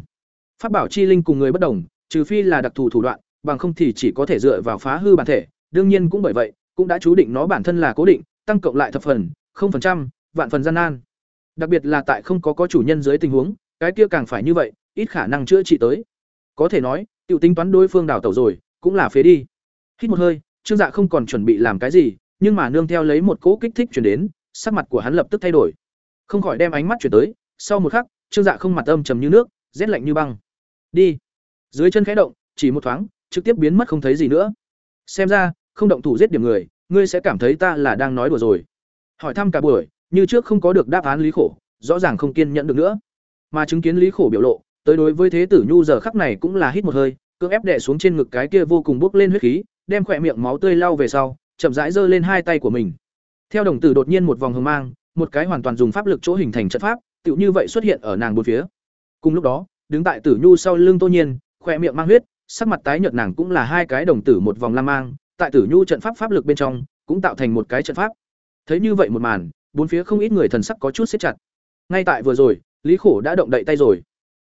[SPEAKER 1] Pháp bảo chi linh cùng người bất đồng, trừ phi là đặc thù thủ đoạn, bằng không thì chỉ có thể dựa vào phá hư bản thể đương nhiên cũng bởi vậy, cũng đã chú định nó bản thân là cố định, tăng cộng lại thập phần, không phần trăm, vạn phần gian nan. Đặc biệt là tại không có có chủ nhân dưới tình huống, cái kia càng phải như vậy, ít khả năng chữa trị tới. Có thể nói, tiểu tính toán đối phương đảo tẩu rồi, cũng là phế đi. Hít một hơi, trương dạ không còn chuẩn bị làm cái gì, nhưng mà nương theo lấy một cỗ kích thích chuyển đến, sắc mặt của hắn lập tức thay đổi. Không khỏi đem ánh mắt chuyển tới, sau một khắc, trương dạ không mặt âm trầm như nước, rét lạnh như băng. Đi. Dưới chân khẽ động, chỉ một thoáng, trực tiếp biến mất không thấy gì nữa. Xem ra không động thủ giết điểm người, ngươi sẽ cảm thấy ta là đang nói đùa rồi. Hỏi thăm cả buổi, như trước không có được đáp án lý khổ, rõ ràng không kiên nhẫn được nữa. Mà chứng kiến lý khổ biểu lộ, tới đối với thế tử nhu giờ khắc này cũng là hít một hơi, cưỡng ép đè xuống trên ngực cái kia vô cùng bốc lên huyết khí, đem khỏe miệng máu tươi lau về sau, chậm rãi giơ lên hai tay của mình. Theo đồng tử đột nhiên một vòng hồng mang, một cái hoàn toàn dùng pháp lực chỗ hình thành trận pháp, tựu như vậy xuất hiện ở nàng bốn phía. Cùng lúc đó, đứng tại tử nhu sau lưng tô nhiên, khỏe miệng mang huyết, sắc mặt tái nhợt nàng cũng là hai cái đồng tử một vòng lam mang tại tử nhu trận pháp pháp lực bên trong, cũng tạo thành một cái trận pháp. Thấy như vậy một màn, bốn phía không ít người thần sắc có chút xếp chặt. Ngay tại vừa rồi, lý khổ đã động đậy tay rồi.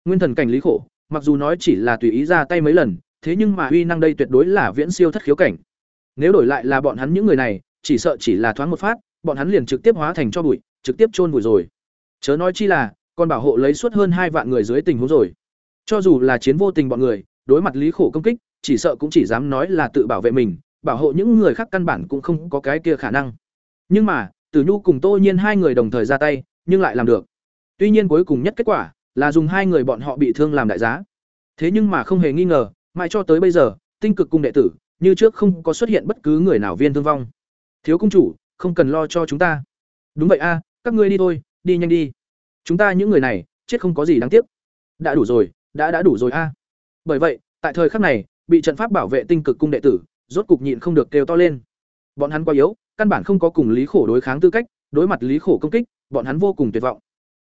[SPEAKER 1] Nguyên thần cảnh lý khổ, mặc dù nói chỉ là tùy ý ra tay mấy lần, thế nhưng mà uy năng đây tuyệt đối là viễn siêu thất khiếu cảnh. Nếu đổi lại là bọn hắn những người này, chỉ sợ chỉ là thoáng một phát, bọn hắn liền trực tiếp hóa thành cho bụi, trực tiếp chôn bụi rồi. Chớ nói chi là còn bảo hộ lấy suốt hơn hai vạn người dưới tình huống rồi. Cho dù là chiến vô tình bọn người, đối mặt lý khổ công kích, chỉ sợ cũng chỉ dám nói là tự bảo vệ mình bảo hộ những người khác căn bản cũng không có cái kia khả năng. Nhưng mà, tử nhu cùng tô nhiên hai người đồng thời ra tay, nhưng lại làm được. Tuy nhiên cuối cùng nhất kết quả là dùng hai người bọn họ bị thương làm đại giá. Thế nhưng mà không hề nghi ngờ, mãi cho tới bây giờ, tinh cực cung đệ tử, như trước không có xuất hiện bất cứ người nào viên thương vong. Thiếu công chủ, không cần lo cho chúng ta. Đúng vậy a, các ngươi đi thôi, đi nhanh đi. Chúng ta những người này, chết không có gì đáng tiếc. Đã đủ rồi, đã đã đủ rồi a. Bởi vậy, tại thời khắc này, bị trận pháp bảo vệ tinh cực cung đệ tử rốt cục nhịn không được kêu to lên. Bọn hắn quá yếu, căn bản không có cùng lý khổ đối kháng tư cách, đối mặt lý khổ công kích, bọn hắn vô cùng tuyệt vọng.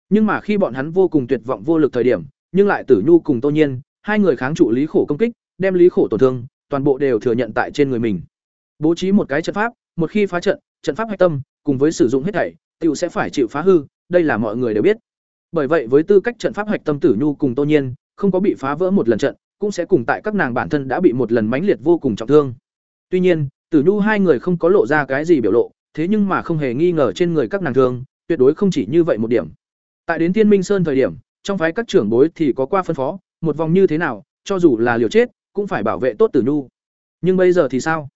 [SPEAKER 1] Nhưng mà khi bọn hắn vô cùng tuyệt vọng vô lực thời điểm, nhưng lại tử nhu cùng tô nhiên, hai người kháng trụ lý khổ công kích, đem lý khổ tổn thương, toàn bộ đều thừa nhận tại trên người mình. Bố trí một cái trận pháp, một khi phá trận trận pháp hạch tâm, cùng với sử dụng hết thảy, tiểu sẽ phải chịu phá hư, đây là mọi người đều biết. Bởi vậy với tư cách trận pháp hạch tâm tử nhu cùng tô nhiên, không có bị phá vỡ một lần trận, cũng sẽ cùng tại các nàng bản thân đã bị một lần mãnh liệt vô cùng trọng thương tuy nhiên, tử nhu hai người không có lộ ra cái gì biểu lộ, thế nhưng mà không hề nghi ngờ trên người các nàng thương, tuyệt đối không chỉ như vậy một điểm. Tại đến tiên minh sơn thời điểm, trong phái các trưởng bối thì có qua phân phó, một vòng như thế nào, cho dù là liều chết, cũng phải bảo vệ tốt tử nhu. Nhưng bây giờ thì sao?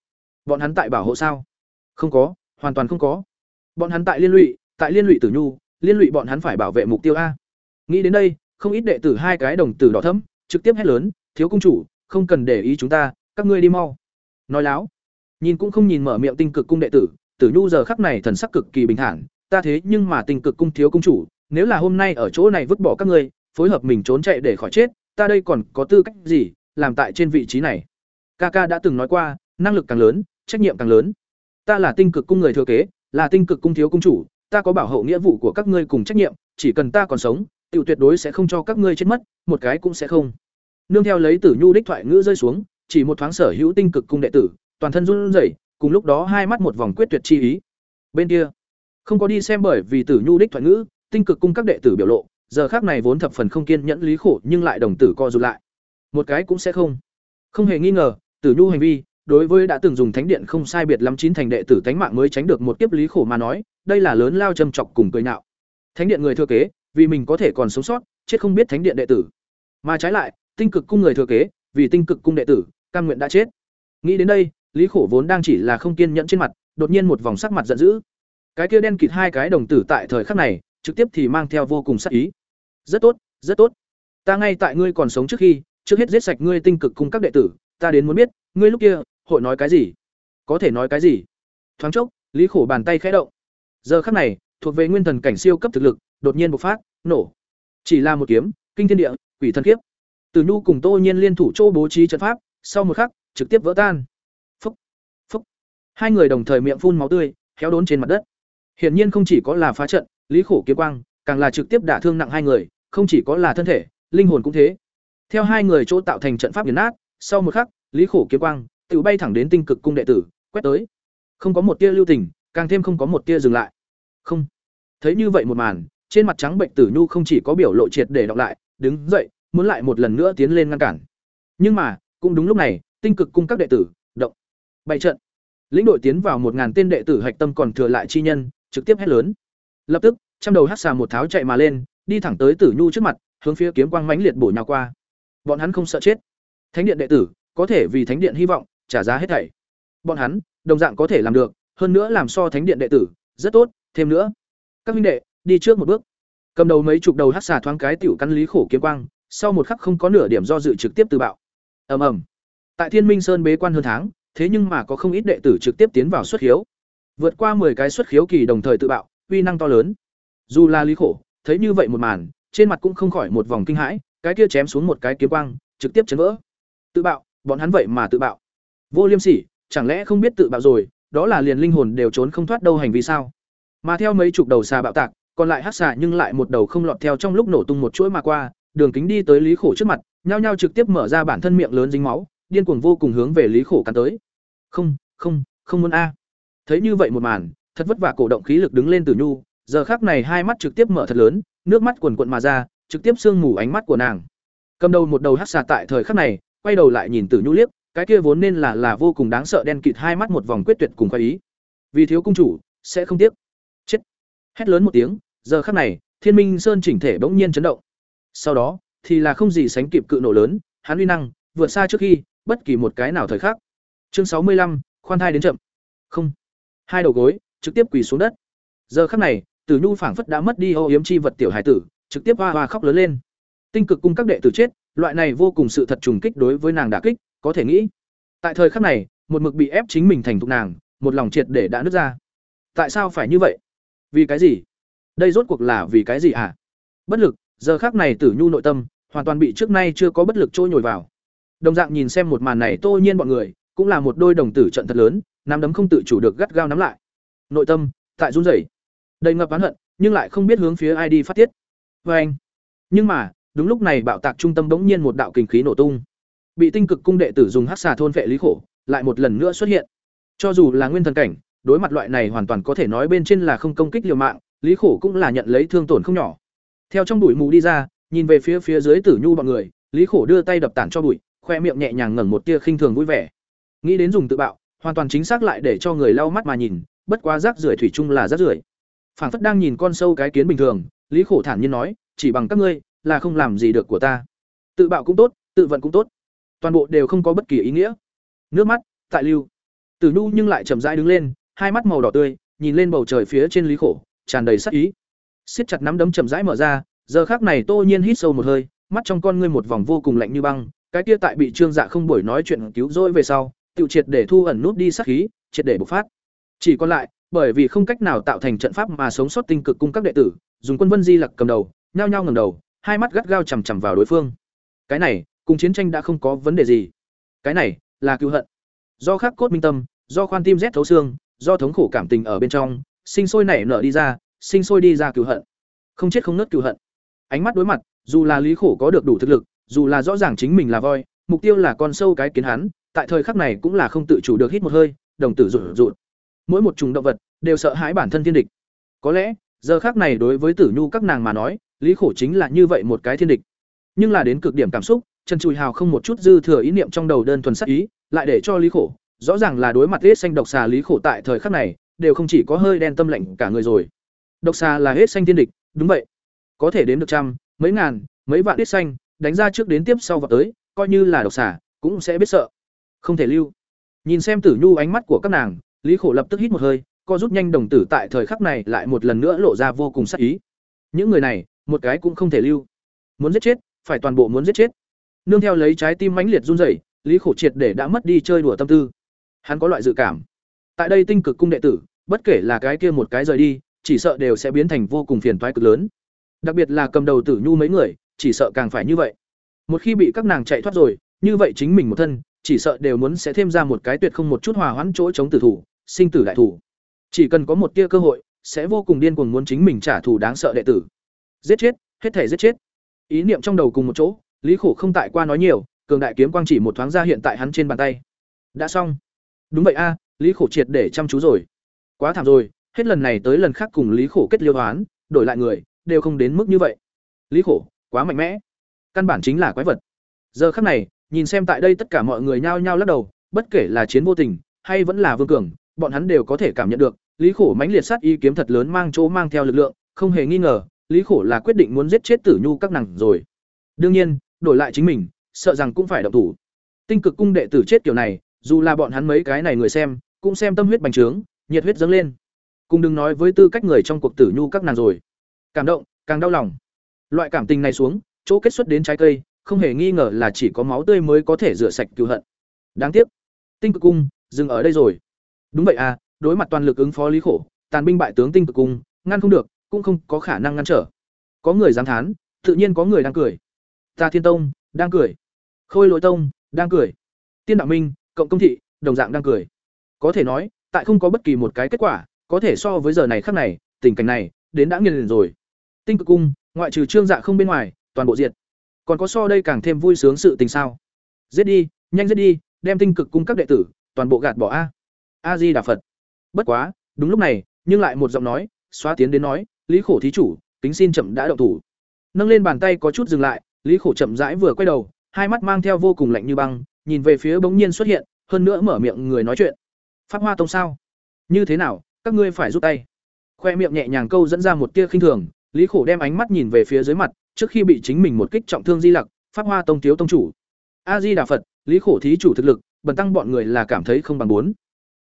[SPEAKER 1] Bọn hắn tại bảo hộ sao? Không có, hoàn toàn không có. Bọn hắn tại liên lụy, tại liên lụy tử nhu, liên lụy bọn hắn phải bảo vệ mục tiêu a. Nghĩ đến đây, không ít đệ tử hai cái đồng tử đỏ thẫm, trực tiếp hét lớn, thiếu công chủ, không cần để ý chúng ta, các ngươi đi mau nói láo. Nhìn cũng không nhìn mở miệng tinh cực cung đệ tử tử nhu giờ khắc này thần sắc cực kỳ bình thản ta thế nhưng mà tinh cực cung thiếu công chủ nếu là hôm nay ở chỗ này vứt bỏ các ngươi phối hợp mình trốn chạy để khỏi chết ta đây còn có tư cách gì làm tại trên vị trí này? Ca ca đã từng nói qua năng lực càng lớn trách nhiệm càng lớn. Ta là tinh cực cung người thừa kế là tinh cực cung thiếu cung chủ ta có bảo hộ nghĩa vụ của các ngươi cùng trách nhiệm chỉ cần ta còn sống tiểu tuyệt đối sẽ không cho các ngươi chết mất, một cái cũng sẽ không. Nương theo lấy Tử Nhu đích thoại ngữ rơi xuống, chỉ một thoáng sở hữu tinh cực cung đệ tử, toàn thân run rẩy, cùng lúc đó hai mắt một vòng quyết tuyệt chi ý. Bên kia, không có đi xem bởi vì Tử Nhu đích thoại ngữ, tinh cực cung các đệ tử biểu lộ, giờ khác này vốn thập phần không kiên nhẫn lý khổ nhưng lại đồng tử co rụt lại. Một cái cũng sẽ không. Không hề nghi ngờ, Tử Nhu hành vi, đối với đã từng dùng thánh điện không sai biệt lắm chín thành đệ tử tánh mạng mới tránh được một kiếp lý khổ mà nói, đây là lớn lao châm chọc cùng cười nhạo. Thánh điện người thừa kế, vì mình có thể còn sống sót, chết không biết thánh điện đệ tử. Mà trái lại, tinh cực cung người thừa kế, vì tinh cực cung đệ tử, cam nguyện đã chết. Nghĩ đến đây, Lý Khổ vốn đang chỉ là không kiên nhẫn trên mặt, đột nhiên một vòng sắc mặt giận dữ. Cái kia đen kịt hai cái đồng tử tại thời khắc này, trực tiếp thì mang theo vô cùng sắc ý. Rất tốt, rất tốt. Ta ngay tại ngươi còn sống trước khi, trước hết giết sạch ngươi tinh cực cùng các đệ tử, ta đến muốn biết, ngươi lúc kia, hội nói cái gì? Có thể nói cái gì? Thoáng chốc, Lý Khổ bàn tay khẽ động. Giờ khắc này, thuộc về nguyên thần cảnh siêu cấp thực lực, đột nhiên bộc phát, nổ. Chỉ là một kiếm, kinh thiên địa, quỷ thần kiếp. Từ Nhu cùng Tô Nhiên liên thủ chỗ bố trí trận pháp, sau một khắc, trực tiếp vỡ tan. Phúc, phúc. Hai người đồng thời miệng phun máu tươi, héo đốn trên mặt đất. Hiển nhiên không chỉ có là phá trận, Lý Khổ kiếm quang, càng là trực tiếp đả thương nặng hai người, không chỉ có là thân thể, linh hồn cũng thế. Theo hai người chỗ tạo thành trận pháp nghiền nát, sau một khắc, Lý Khổ kiếm quang tự bay thẳng đến tinh cực cung đệ tử, quét tới. Không có một tia lưu tình, càng thêm không có một tia dừng lại. Không. Thấy như vậy một màn, trên mặt trắng bệnh tử nhu không chỉ có biểu lộ triệt để đọc lại, đứng dậy, muốn lại một lần nữa tiến lên ngăn cản. Nhưng mà, cũng đúng lúc này, tinh cực cung các đệ tử, động. bảy trận. Lĩnh đội tiến vào một ngàn tên đệ tử hạch tâm còn thừa lại chi nhân, trực tiếp hét lớn. Lập tức, trăm đầu hắc xà một tháo chạy mà lên, đi thẳng tới Tử Nhu trước mặt, hướng phía kiếm quang mãnh liệt bổ nhào qua. Bọn hắn không sợ chết. Thánh điện đệ tử, có thể vì thánh điện hy vọng, trả giá hết thảy. Bọn hắn, đồng dạng có thể làm được, hơn nữa làm so thánh điện đệ tử, rất tốt, thêm nữa. Các huynh đệ, đi trước một bước. Cầm đầu mấy chục đầu hắc xà thoáng cái tiểu căn lý khổ kiếm quang, sau một khắc không có nửa điểm do dự trực tiếp từ bạo. Ầm ầm. Tại Thiên Minh Sơn bế quan hơn tháng, thế nhưng mà có không ít đệ tử trực tiếp tiến vào xuất khiếu. Vượt qua 10 cái xuất khiếu kỳ đồng thời tự bạo, uy năng to lớn. Dù là Lý Khổ, thấy như vậy một màn, trên mặt cũng không khỏi một vòng kinh hãi, cái kia chém xuống một cái kiếm quang, trực tiếp chấn vỡ. Tự bạo, bọn hắn vậy mà tự bạo. Vô Liêm Sỉ, chẳng lẽ không biết tự bạo rồi, đó là liền linh hồn đều trốn không thoát đâu hành vi sao? Mà theo mấy chục đầu xà bạo tạc, còn lại hắc xà nhưng lại một đầu không lọt theo trong lúc nổ tung một chuỗi mà qua, đường kính đi tới Lý Khổ trước mặt, nhao nhao trực tiếp mở ra bản thân miệng lớn dính máu, điên cuồng vô cùng hướng về Lý Khổ cắn tới. Không, không, không muốn a. Thấy như vậy một màn, thật vất vả cổ động khí lực đứng lên từ nhu, giờ khắc này hai mắt trực tiếp mở thật lớn, nước mắt quần quận mà ra, trực tiếp sương mù ánh mắt của nàng. Cầm đầu một đầu hát xà tại thời khắc này, quay đầu lại nhìn Tử Nhu liếc, cái kia vốn nên là là vô cùng đáng sợ đen kịt hai mắt một vòng quyết tuyệt cùng khoái ý. Vì thiếu công chủ, sẽ không tiếc. Chết. Hét lớn một tiếng, giờ khắc này, Thiên Minh Sơn chỉnh thể bỗng nhiên chấn động. Sau đó, thì là không gì sánh kịp cự nổ lớn, hắn uy năng vượt xa trước khi bất kỳ một cái nào thời khắc. Chương sáu mươi lăm, khoan thai đến chậm. Không. Hai đầu gối trực tiếp quỳ xuống đất. Giờ khắc này, Tử Nhu phảng phất đã mất đi ô yếm chi vật tiểu hải tử, trực tiếp hoa hoa khóc lớn lên. Tinh cực cung các đệ tử chết, loại này vô cùng sự thật trùng kích đối với nàng đả kích, có thể nghĩ. Tại thời khắc này, một mực bị ép chính mình thành thục nàng, một lòng triệt để đã nứt ra. Tại sao phải như vậy? Vì cái gì? Đây rốt cuộc là vì cái gì hả? À? Bất lực, giờ khắc này Tử Nhu nội tâm hoàn toàn bị trước nay chưa có bất lực trôi nhồi vào. Đồng dạng nhìn xem một màn này, Tô Nhiên bọn người, cũng là một đôi đồng tử trận thật lớn, nắm đấm không tự chủ được gắt gao nắm lại. Nội tâm tại run rẩy, đầy ngập oán hận, nhưng lại không biết hướng phía ai đi phát tiết. Và anh. Nhưng mà, đúng lúc này bạo tạc trung tâm bỗng nhiên một đạo kình khí nổ tung. Bị tinh cực cung đệ tử dùng hắc xà thôn vệ lý khổ, lại một lần nữa xuất hiện. Cho dù là nguyên thần cảnh, đối mặt loại này hoàn toàn có thể nói bên trên là không công kích liều mạng, lý khổ cũng là nhận lấy thương tổn không nhỏ. Theo trong đuổi mù đi ra, nhìn về phía phía dưới Tử Nhu bọn người, Lý Khổ đưa tay đập tản cho bụi, khoe miệng nhẹ nhàng ngẩng một tia khinh thường vui vẻ. Nghĩ đến dùng tự bạo, hoàn toàn chính xác lại để cho người lau mắt mà nhìn, bất quá rác rưởi thủy chung là rác rưởi. Phảng phất đang nhìn con sâu cái kiến bình thường, Lý Khổ thản nhiên nói, chỉ bằng các ngươi, là không làm gì được của ta. Tự bạo cũng tốt, tự vận cũng tốt, toàn bộ đều không có bất kỳ ý nghĩa. Nước mắt, tại lưu. Tử Nhu nhưng lại chậm rãi đứng lên, hai mắt màu đỏ tươi, nhìn lên bầu trời phía trên Lý Khổ, tràn đầy sắc ý. Siết chặt nắm đấm chậm rãi mở ra, giờ khắc này Tô Nhiên hít sâu một hơi, mắt trong con ngươi một vòng vô cùng lạnh như băng, cái kia tại bị Trương Dạ không buổi nói chuyện cứu rỗi về sau, tiêu triệt để thu ẩn nút đi sát khí, triệt để bộc phát. Chỉ còn lại, bởi vì không cách nào tạo thành trận pháp mà sống sót tinh cực cung các đệ tử, dùng quân vân di lặc cầm đầu, nhao nhao ngẩng đầu, hai mắt gắt gao chằm chằm vào đối phương. Cái này, cùng chiến tranh đã không có vấn đề gì. Cái này, là cứu hận. Do khắc cốt minh tâm, do khoan tim rét thấu xương, do thống khổ cảm tình ở bên trong, sinh sôi nảy nở đi ra, sinh sôi đi ra cứu hận. Không chết không nứt cứu hận ánh mắt đối mặt, dù là lý khổ có được đủ thực lực, dù là rõ ràng chính mình là voi, mục tiêu là con sâu cái kiến hắn, tại thời khắc này cũng là không tự chủ được hít một hơi, đồng tử rụt rụt. Mỗi một chủng động vật đều sợ hãi bản thân thiên địch. Có lẽ, giờ khác này đối với tử nhu các nàng mà nói, lý khổ chính là như vậy một cái thiên địch. Nhưng là đến cực điểm cảm xúc, trần trùi hào không một chút dư thừa ý niệm trong đầu đơn thuần sắc ý, lại để cho lý khổ, rõ ràng là đối mặt hết xanh độc xà lý khổ tại thời khắc này, đều không chỉ có hơi đen tâm lạnh cả người rồi. Độc xà là hết xanh thiên địch, đúng vậy có thể đến được trăm, mấy ngàn, mấy vạn tiết xanh, đánh ra trước đến tiếp sau vào tới, coi như là độc xả cũng sẽ biết sợ. Không thể lưu. Nhìn xem tử nhu ánh mắt của các nàng, lý khổ lập tức hít một hơi, co rút nhanh đồng tử tại thời khắc này lại một lần nữa lộ ra vô cùng sắc ý. Những người này, một cái cũng không thể lưu. Muốn giết chết, phải toàn bộ muốn giết chết. Nương theo lấy trái tim mãnh liệt run rẩy, lý khổ triệt để đã mất đi chơi đùa tâm tư. Hắn có loại dự cảm. Tại đây tinh cực cung đệ tử, bất kể là cái kia một cái rời đi, chỉ sợ đều sẽ biến thành vô cùng phiền toái cực lớn đặc biệt là cầm đầu tử nhu mấy người, chỉ sợ càng phải như vậy. Một khi bị các nàng chạy thoát rồi, như vậy chính mình một thân, chỉ sợ đều muốn sẽ thêm ra một cái tuyệt không một chút hòa hoãn chỗ chống tử thủ, sinh tử đại thủ. Chỉ cần có một tia cơ hội, sẽ vô cùng điên cuồng muốn chính mình trả thù đáng sợ đệ tử. Giết chết, hết thể giết chết. Ý niệm trong đầu cùng một chỗ, lý khổ không tại qua nói nhiều, cường đại kiếm quang chỉ một thoáng ra hiện tại hắn trên bàn tay. Đã xong. Đúng vậy a à, lý khổ triệt để chăm chú rồi. Quá thảm rồi, hết lần này tới lần khác cùng lý khổ kết liêu hoán, đổi lại người đều không đến mức như vậy. Lý khổ, quá mạnh mẽ. Căn bản chính là quái vật. Giờ khắc này, nhìn xem tại đây tất cả mọi người nhao nhao lắc đầu, bất kể là chiến vô tình, hay vẫn là vương cường, bọn hắn đều có thể cảm nhận được, lý khổ mãnh liệt sát y kiếm thật lớn mang chỗ mang theo lực lượng, không hề nghi ngờ, lý khổ là quyết định muốn giết chết tử nhu các nàng rồi. Đương nhiên, đổi lại chính mình, sợ rằng cũng phải động thủ. Tinh cực cung đệ tử chết kiểu này, dù là bọn hắn mấy cái này người xem, cũng xem tâm huyết bành trướng, nhiệt huyết dâng lên. Cùng đừng nói với tư cách người trong cuộc tử nhu các nàng rồi cảm động, càng đau lòng. Loại cảm tình này xuống, chỗ kết xuất đến trái cây, không hề nghi ngờ là chỉ có máu tươi mới có thể rửa sạch cựu hận. Đáng tiếc, tinh cực cung dừng ở đây rồi. Đúng vậy à đối mặt toàn lực ứng phó lý khổ, tàn binh bại tướng tinh cực cung, ngăn không được, cũng không có khả năng ngăn trở. Có người dám thán, tự nhiên có người đang cười. Ta thiên tông, đang cười. Khôi lỗi tông, đang cười. Tiên đạo minh, cộng công thị, đồng dạng đang cười. Có thể nói, tại không có bất kỳ một cái kết quả, có thể so với giờ này khác này, tình cảnh này, đến đã nghiền rồi tinh cực cung, ngoại trừ trương dạ không bên ngoài, toàn bộ diệt. Còn có so đây càng thêm vui sướng sự tình sao? Giết đi, nhanh giết đi, đem tinh cực cung các đệ tử, toàn bộ gạt bỏ a. A di đà phật. Bất quá, đúng lúc này, nhưng lại một giọng nói, xóa tiến đến nói, lý khổ thí chủ, kính xin chậm đã động thủ. Nâng lên bàn tay có chút dừng lại, lý khổ chậm rãi vừa quay đầu, hai mắt mang theo vô cùng lạnh như băng, nhìn về phía bỗng nhiên xuất hiện, hơn nữa mở miệng người nói chuyện. Pháp hoa tông sao? Như thế nào, các ngươi phải rút tay. Khoe miệng nhẹ nhàng câu dẫn ra một tia khinh thường lý khổ đem ánh mắt nhìn về phía dưới mặt, trước khi bị chính mình một kích trọng thương di lặc, pháp hoa tông thiếu tông chủ. A di đà phật, lý khổ thí chủ thực lực, bần tăng bọn người là cảm thấy không bằng bốn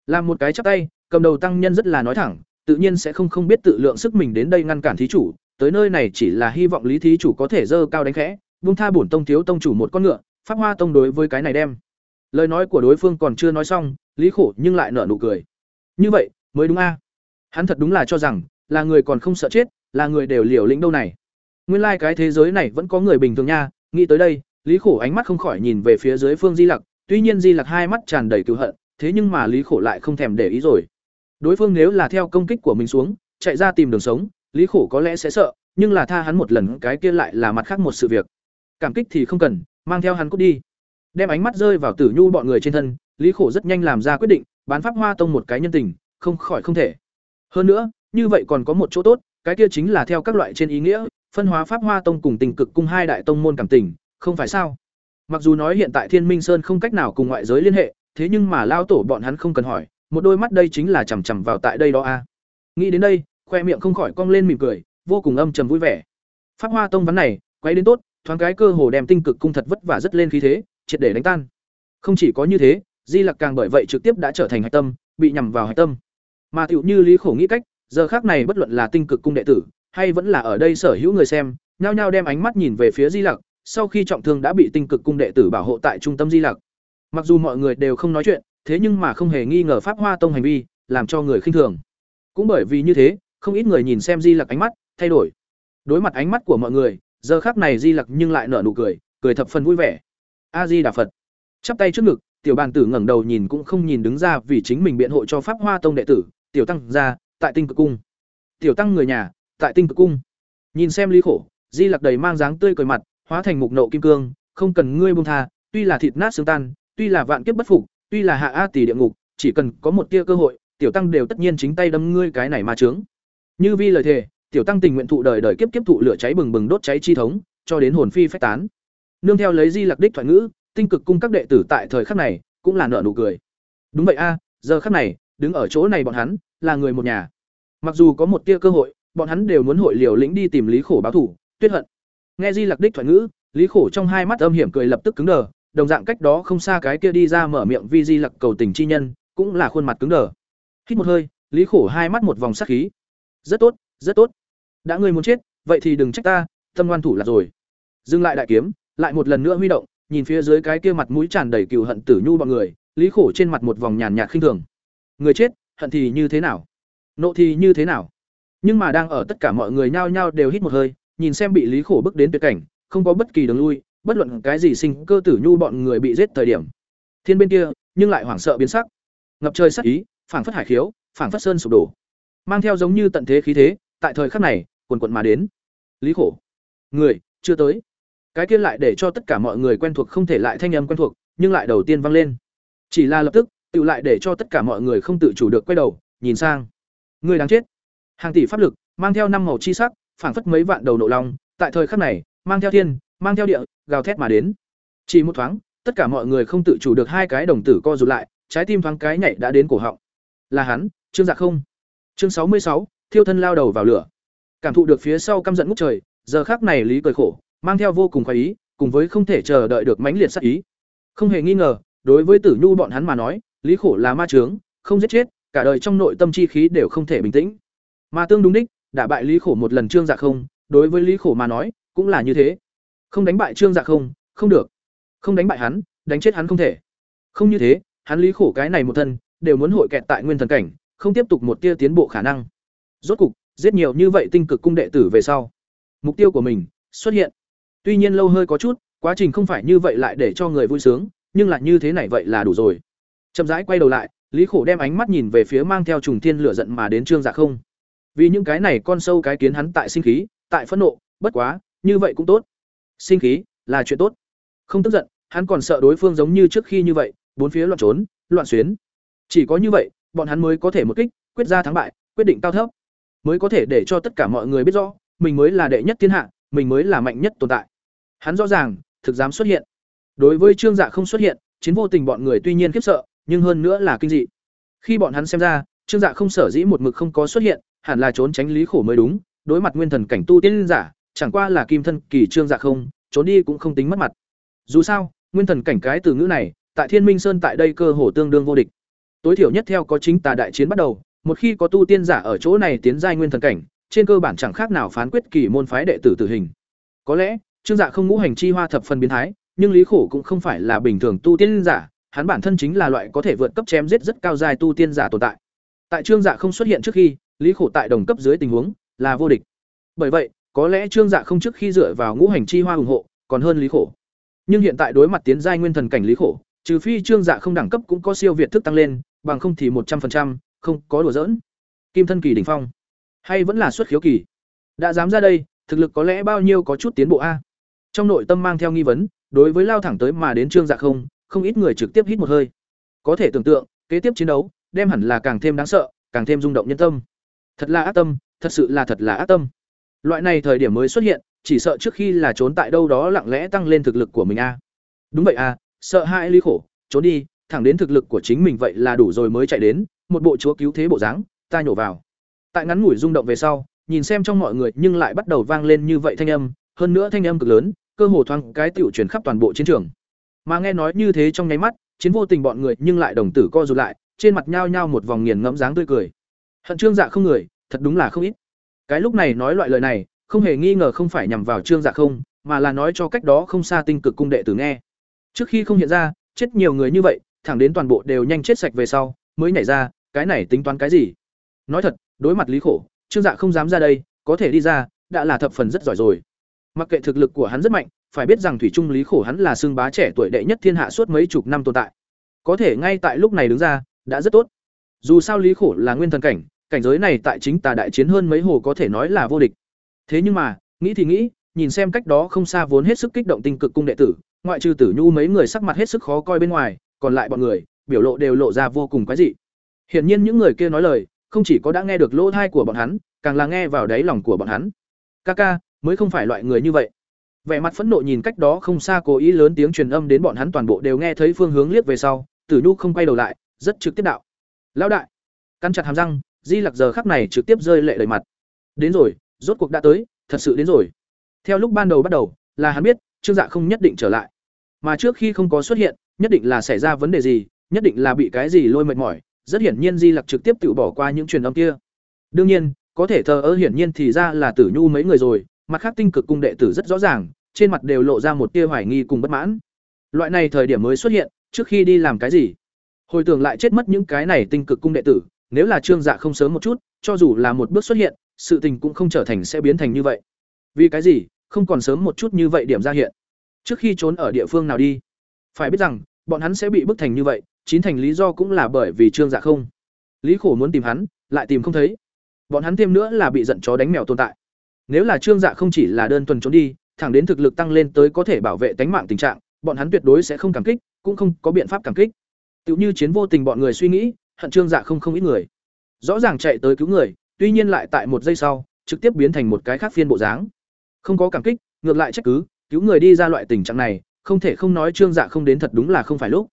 [SPEAKER 1] làm một cái chắp tay, cầm đầu tăng nhân rất là nói thẳng, tự nhiên sẽ không không biết tự lượng sức mình đến đây ngăn cản thí chủ, tới nơi này chỉ là hy vọng lý thí chủ có thể dơ cao đánh khẽ, buông tha bổn tông thiếu tông chủ một con ngựa, pháp hoa tông đối với cái này đem. Lời nói của đối phương còn chưa nói xong, lý khổ nhưng lại nở nụ cười. Như vậy, mới đúng a. Hắn thật đúng là cho rằng, là người còn không sợ chết là người đều liều lĩnh đâu này. Nguyên lai cái thế giới này vẫn có người bình thường nha, nghĩ tới đây, lý khổ ánh mắt không khỏi nhìn về phía dưới phương di lặc, tuy nhiên di lặc hai mắt tràn đầy cựu hận, thế nhưng mà lý khổ lại không thèm để ý rồi. Đối phương nếu là theo công kích của mình xuống, chạy ra tìm đường sống, lý khổ có lẽ sẽ sợ, nhưng là tha hắn một lần, cái kia lại là mặt khác một sự việc. Cảm kích thì không cần, mang theo hắn cút đi. Đem ánh mắt rơi vào tử nhu bọn người trên thân, lý khổ rất nhanh làm ra quyết định, bán pháp hoa tông một cái nhân tình, không khỏi không thể. Hơn nữa, như vậy còn có một chỗ tốt cái kia chính là theo các loại trên ý nghĩa, phân hóa pháp hoa tông cùng tình cực cung hai đại tông môn cảm tình, không phải sao? Mặc dù nói hiện tại thiên minh sơn không cách nào cùng ngoại giới liên hệ, thế nhưng mà lao tổ bọn hắn không cần hỏi, một đôi mắt đây chính là chằm chằm vào tại đây đó a. Nghĩ đến đây, khoe miệng không khỏi cong lên mỉm cười, vô cùng âm trầm vui vẻ. Pháp hoa tông vấn này, quay đến tốt, thoáng cái cơ hồ đem tinh cực cung thật vất vả rất lên khí thế, triệt để đánh tan. Không chỉ có như thế, di lặc càng bởi vậy trực tiếp đã trở thành hạch tâm, bị nhằm vào hạch tâm. Mà tiểu như lý khổ nghĩ cách giờ khác này bất luận là tinh cực cung đệ tử, hay vẫn là ở đây sở hữu người xem, nhao nhao đem ánh mắt nhìn về phía di lặc, sau khi trọng thương đã bị tinh cực cung đệ tử bảo hộ tại trung tâm di lặc. Mặc dù mọi người đều không nói chuyện, thế nhưng mà không hề nghi ngờ pháp hoa tông hành vi, làm cho người khinh thường. Cũng bởi vì như thế, không ít người nhìn xem di lặc ánh mắt, thay đổi. Đối mặt ánh mắt của mọi người, giờ khác này di lặc nhưng lại nở nụ cười cười thập phần vui vẻ. A di đà phật. Chắp tay trước ngực, tiểu bàn tử ngẩng đầu nhìn cũng không nhìn đứng ra vì chính mình biện hộ cho pháp hoa tông đệ tử, tiểu tăng ra tại tinh cực cung tiểu tăng người nhà tại tinh cực cung nhìn xem lý khổ Di Lặc đầy mang dáng tươi cười mặt, hóa thành mục nộ kim cương, không cần ngươi buông tha, tuy là thịt nát xương tan, tuy là vạn kiếp bất phục, tuy là hạ a tỷ địa ngục, chỉ cần có một tia cơ hội, tiểu tăng đều tất nhiên chính tay đâm ngươi cái này mà trướng. Như vi lời thề, tiểu tăng tình nguyện thụ đời đời kiếp kiếp thụ lửa cháy bừng bừng đốt cháy chi thống, cho đến hồn phi phách tán. Nương theo lấy Di Lặc đích thoại ngữ, tinh cực cung các đệ tử tại thời khắc này cũng là nở nụ cười. Đúng vậy a, giờ khắc này, đứng ở chỗ này bọn hắn là người một nhà. Mặc dù có một tia cơ hội, bọn hắn đều muốn hội liều lĩnh đi tìm Lý Khổ báo thủ, tuyết hận. Nghe Di Lặc đích thoại ngữ, Lý Khổ trong hai mắt âm hiểm cười lập tức cứng đờ, đồng dạng cách đó không xa cái kia đi ra mở miệng vi Di Lặc cầu tình chi nhân, cũng là khuôn mặt cứng đờ. Hít một hơi, Lý Khổ hai mắt một vòng sắc khí. Rất tốt, rất tốt. Đã ngươi muốn chết, vậy thì đừng trách ta, tâm ngoan thủ là rồi. Dừng lại đại kiếm, lại một lần nữa huy động, nhìn phía dưới cái kia mặt mũi tràn đầy cừu hận tử nhu bọn người, Lý Khổ trên mặt một vòng nhàn nhạt khinh thường. Người chết, hận thì như thế nào? Nộ thì như thế nào? Nhưng mà đang ở tất cả mọi người nhao nhao đều hít một hơi, nhìn xem bị Lý Khổ bức đến tuyệt cảnh, không có bất kỳ đường lui, bất luận cái gì sinh cơ tử nhu bọn người bị giết thời điểm. Thiên bên kia, nhưng lại hoảng sợ biến sắc. Ngập trời sát ý, phảng phất hải khiếu, phảng phất sơn sụp đổ. Mang theo giống như tận thế khí thế, tại thời khắc này, quần quần mà đến. Lý Khổ, người chưa tới. Cái kia lại để cho tất cả mọi người quen thuộc không thể lại thanh âm quen thuộc, nhưng lại đầu tiên vang lên. Chỉ là lập tức, tự lại để cho tất cả mọi người không tự chủ được quay đầu, nhìn sang. Ngươi đáng chết. Hàng tỷ pháp lực, mang theo năm màu chi sắc, phảng phất mấy vạn đầu nộ long, tại thời khắc này, mang theo thiên, mang theo địa, gào thét mà đến. Chỉ một thoáng, tất cả mọi người không tự chủ được hai cái đồng tử co rụt lại, trái tim thoáng cái nhảy đã đến cổ họng. Là hắn, Trương Dạ không. Chương sáu mươi sáu, thiêu thân lao đầu vào lửa. Cảm thụ được phía sau căm giận ngút trời, giờ khắc này Lý cười khổ, mang theo vô cùng khoái ý, cùng với không thể chờ đợi được mãnh liệt sát ý. Không hề nghi ngờ, đối với Tử Nhu bọn hắn mà nói, Lý khổ là ma chướng, không giết chết, cả đời trong nội tâm chi khí đều không thể bình tĩnh. Mà tương đúng đích, đã bại Lý Khổ một lần Trương Dạ không, đối với Lý Khổ mà nói, cũng là như thế. Không đánh bại Trương Dạ không, không được. Không đánh bại hắn, đánh chết hắn không thể. Không như thế, hắn Lý Khổ cái này một thân, đều muốn hội kẹt tại nguyên thần cảnh, không tiếp tục một tia tiến bộ khả năng. Rốt cục, giết nhiều như vậy tinh cực cung đệ tử về sau, mục tiêu của mình xuất hiện. Tuy nhiên lâu hơi có chút, quá trình không phải như vậy lại để cho người vui sướng, nhưng lại như thế này vậy là đủ rồi. Chậm rãi quay đầu lại, Lý Khổ đem ánh mắt nhìn về phía mang theo trùng thiên lửa giận mà đến Trương Dạ không. Vì những cái này con sâu cái kiến hắn tại sinh khí, tại phẫn nộ, bất quá, như vậy cũng tốt. Sinh khí là chuyện tốt. Không tức giận, hắn còn sợ đối phương giống như trước khi như vậy, bốn phía loạn trốn, loạn xuyến. Chỉ có như vậy, bọn hắn mới có thể một kích, quyết ra thắng bại, quyết định cao thấp, mới có thể để cho tất cả mọi người biết rõ, mình mới là đệ nhất thiên hạ, mình mới là mạnh nhất tồn tại. Hắn rõ ràng, thực dám xuất hiện. Đối với Trương Dạ không xuất hiện, chiến vô tình bọn người tuy nhiên khiếp sợ, nhưng hơn nữa là kinh dị. Khi bọn hắn xem ra, Trương Dạ không sở dĩ một mực không có xuất hiện, hẳn là trốn tránh lý khổ mới đúng, đối mặt nguyên thần cảnh tu tiên giả, chẳng qua là kim thân kỳ trương dạ không, trốn đi cũng không tính mất mặt. Dù sao, nguyên thần cảnh cái từ ngữ này, tại Thiên Minh Sơn tại đây cơ hồ tương đương vô địch. Tối thiểu nhất theo có chính tà đại chiến bắt đầu, một khi có tu tiên giả ở chỗ này tiến giai nguyên thần cảnh, trên cơ bản chẳng khác nào phán quyết kỳ môn phái đệ tử tử hình. Có lẽ, Trương Dạ không ngũ hành chi hoa thập phần biến thái, nhưng Lý Khổ cũng không phải là bình thường tu tiên giả, hắn bản thân chính là loại có thể vượt cấp chém giết rất cao giai tu tiên giả tồn tại. Tại Trương Dạ không xuất hiện trước khi, Lý Khổ tại đồng cấp dưới tình huống là vô địch. Bởi vậy, có lẽ Trương Dạ không trước khi dựa vào ngũ hành chi hoa ủng hộ, còn hơn Lý Khổ. Nhưng hiện tại đối mặt tiến giai nguyên thần cảnh Lý Khổ, trừ phi Trương Dạ không đẳng cấp cũng có siêu việt thức tăng lên, bằng không thì một trăm 100%, không có đùa giỡn. Kim thân kỳ đỉnh phong, hay vẫn là xuất khiếu kỳ. Đã dám ra đây, thực lực có lẽ bao nhiêu có chút tiến bộ a. Trong nội tâm mang theo nghi vấn, đối với lao thẳng tới mà đến Trương Dạ không, không ít người trực tiếp hít một hơi. Có thể tưởng tượng, kế tiếp chiến đấu, đem hẳn là càng thêm đáng sợ, càng thêm rung động nhân tâm. Thật là ác tâm, thật sự là thật là ác tâm. Loại này thời điểm mới xuất hiện, chỉ sợ trước khi là trốn tại đâu đó lặng lẽ tăng lên thực lực của mình a. Đúng vậy a, sợ hãi lý khổ, trốn đi, thẳng đến thực lực của chính mình vậy là đủ rồi mới chạy đến, một bộ chúa cứu thế bộ dáng, ta nhổ vào. Tại ngắn ngủi rung động về sau, nhìn xem trong mọi người nhưng lại bắt đầu vang lên như vậy thanh âm, hơn nữa thanh âm cực lớn, cơ hồ thoáng cái tiểu truyền khắp toàn bộ chiến trường. Mà nghe nói như thế trong nháy mắt, chiến vô tình bọn người nhưng lại đồng tử co rụt lại, trên mặt nhao nhao một vòng nghiền ngẫm dáng tươi cười. Hận Trương Dạ không người, thật đúng là không ít. Cái lúc này nói loại lời này, không hề nghi ngờ không phải nhằm vào Trương Dạ không, mà là nói cho cách đó không xa tinh cực cung đệ tử nghe. Trước khi không hiện ra, chết nhiều người như vậy, thẳng đến toàn bộ đều nhanh chết sạch về sau, mới nhảy ra, cái này tính toán cái gì? Nói thật, đối mặt Lý Khổ, Trương Dạ không dám ra đây, có thể đi ra, đã là thập phần rất giỏi rồi. Mặc kệ thực lực của hắn rất mạnh, phải biết rằng thủy trung Lý Khổ hắn là xương bá trẻ tuổi đệ nhất thiên hạ suốt mấy chục năm tồn tại. Có thể ngay tại lúc này đứng ra, đã rất tốt. Dù sao Lý Khổ là nguyên thần cảnh, cảnh giới này tại chính tà đại chiến hơn mấy hồ có thể nói là vô địch. Thế nhưng mà, nghĩ thì nghĩ, nhìn xem cách đó không xa vốn hết sức kích động tinh cực cung đệ tử, ngoại trừ Tử Nhu mấy người sắc mặt hết sức khó coi bên ngoài, còn lại bọn người, biểu lộ đều lộ ra vô cùng quái dị. Hiển nhiên những người kia nói lời, không chỉ có đã nghe được lỗ thai của bọn hắn, càng là nghe vào đáy lòng của bọn hắn. Kaka, mới không phải loại người như vậy. Vẻ mặt phẫn nộ nhìn cách đó không xa cố ý lớn tiếng truyền âm đến bọn hắn toàn bộ đều nghe thấy phương hướng liếc về sau, Tử Nhu không quay đầu lại, rất trực tiếp đạo. Lão đại, căn chặt hàm răng, Di Lặc giờ khắc này trực tiếp rơi lệ đầy mặt. Đến rồi, rốt cuộc đã tới, thật sự đến rồi. Theo lúc ban đầu bắt đầu, là hắn biết, Trương Dạ không nhất định trở lại. Mà trước khi không có xuất hiện, nhất định là xảy ra vấn đề gì, nhất định là bị cái gì lôi mệt mỏi, rất hiển nhiên Di Lặc trực tiếp tự bỏ qua những truyền âm kia. Đương nhiên, có thể thờ ơ hiển nhiên thì ra là Tử Nhu mấy người rồi, mặt khác tinh cực cung đệ tử rất rõ ràng, trên mặt đều lộ ra một tia hoài nghi cùng bất mãn. Loại này thời điểm mới xuất hiện, trước khi đi làm cái gì? Hồi tưởng lại chết mất những cái này tinh cực cung đệ tử, nếu là Trương Dạ không sớm một chút, cho dù là một bước xuất hiện, sự tình cũng không trở thành sẽ biến thành như vậy. Vì cái gì? Không còn sớm một chút như vậy điểm ra hiện. Trước khi trốn ở địa phương nào đi? Phải biết rằng, bọn hắn sẽ bị bức thành như vậy, chín thành lý do cũng là bởi vì Trương Dạ không. Lý Khổ muốn tìm hắn, lại tìm không thấy. Bọn hắn thêm nữa là bị giận chó đánh mèo tồn tại. Nếu là Trương Dạ không chỉ là đơn thuần trốn đi, thẳng đến thực lực tăng lên tới có thể bảo vệ tánh mạng tình trạng, bọn hắn tuyệt đối sẽ không cảm kích, cũng không có biện pháp cảm kích. Tiểu như chiến vô tình bọn người suy nghĩ, hận Trương Dạ không không ít người. Rõ ràng chạy tới cứu người, tuy nhiên lại tại một giây sau, trực tiếp biến thành một cái khác phiên bộ dáng. Không có cảm kích, ngược lại trách cứ, cứu người đi ra loại tình trạng này, không thể không nói Trương Dạ không đến thật đúng là không phải lúc.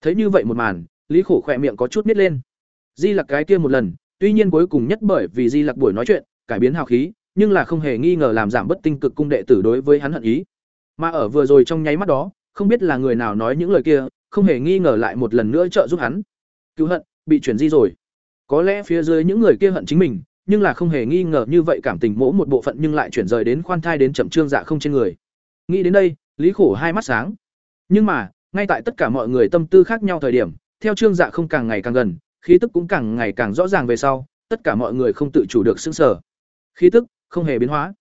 [SPEAKER 1] Thấy như vậy một màn, Lý Khổ khỏe miệng có chút nít lên. Di Lặc cái kia một lần, tuy nhiên cuối cùng nhất bởi vì Di Lặc buổi nói chuyện, cải biến hào khí, nhưng là không hề nghi ngờ làm giảm bất tinh cực cung đệ tử đối với hắn hận ý. Mà ở vừa rồi trong nháy mắt đó, không biết là người nào nói những lời kia, không hề nghi ngờ lại một lần nữa trợ giúp hắn. Cứu hận, bị chuyển di rồi. Có lẽ phía dưới những người kia hận chính mình, nhưng là không hề nghi ngờ như vậy cảm tình mỗ một bộ phận nhưng lại chuyển rời đến khoan thai đến chậm trương dạ không trên người. Nghĩ đến đây, Lý Khổ hai mắt sáng. Nhưng mà, ngay tại tất cả mọi người tâm tư khác nhau thời điểm, theo trương dạ không càng ngày càng gần, khí tức cũng càng ngày càng rõ ràng về sau, tất cả mọi người không tự chủ được sững sờ. Khí tức không hề biến hóa.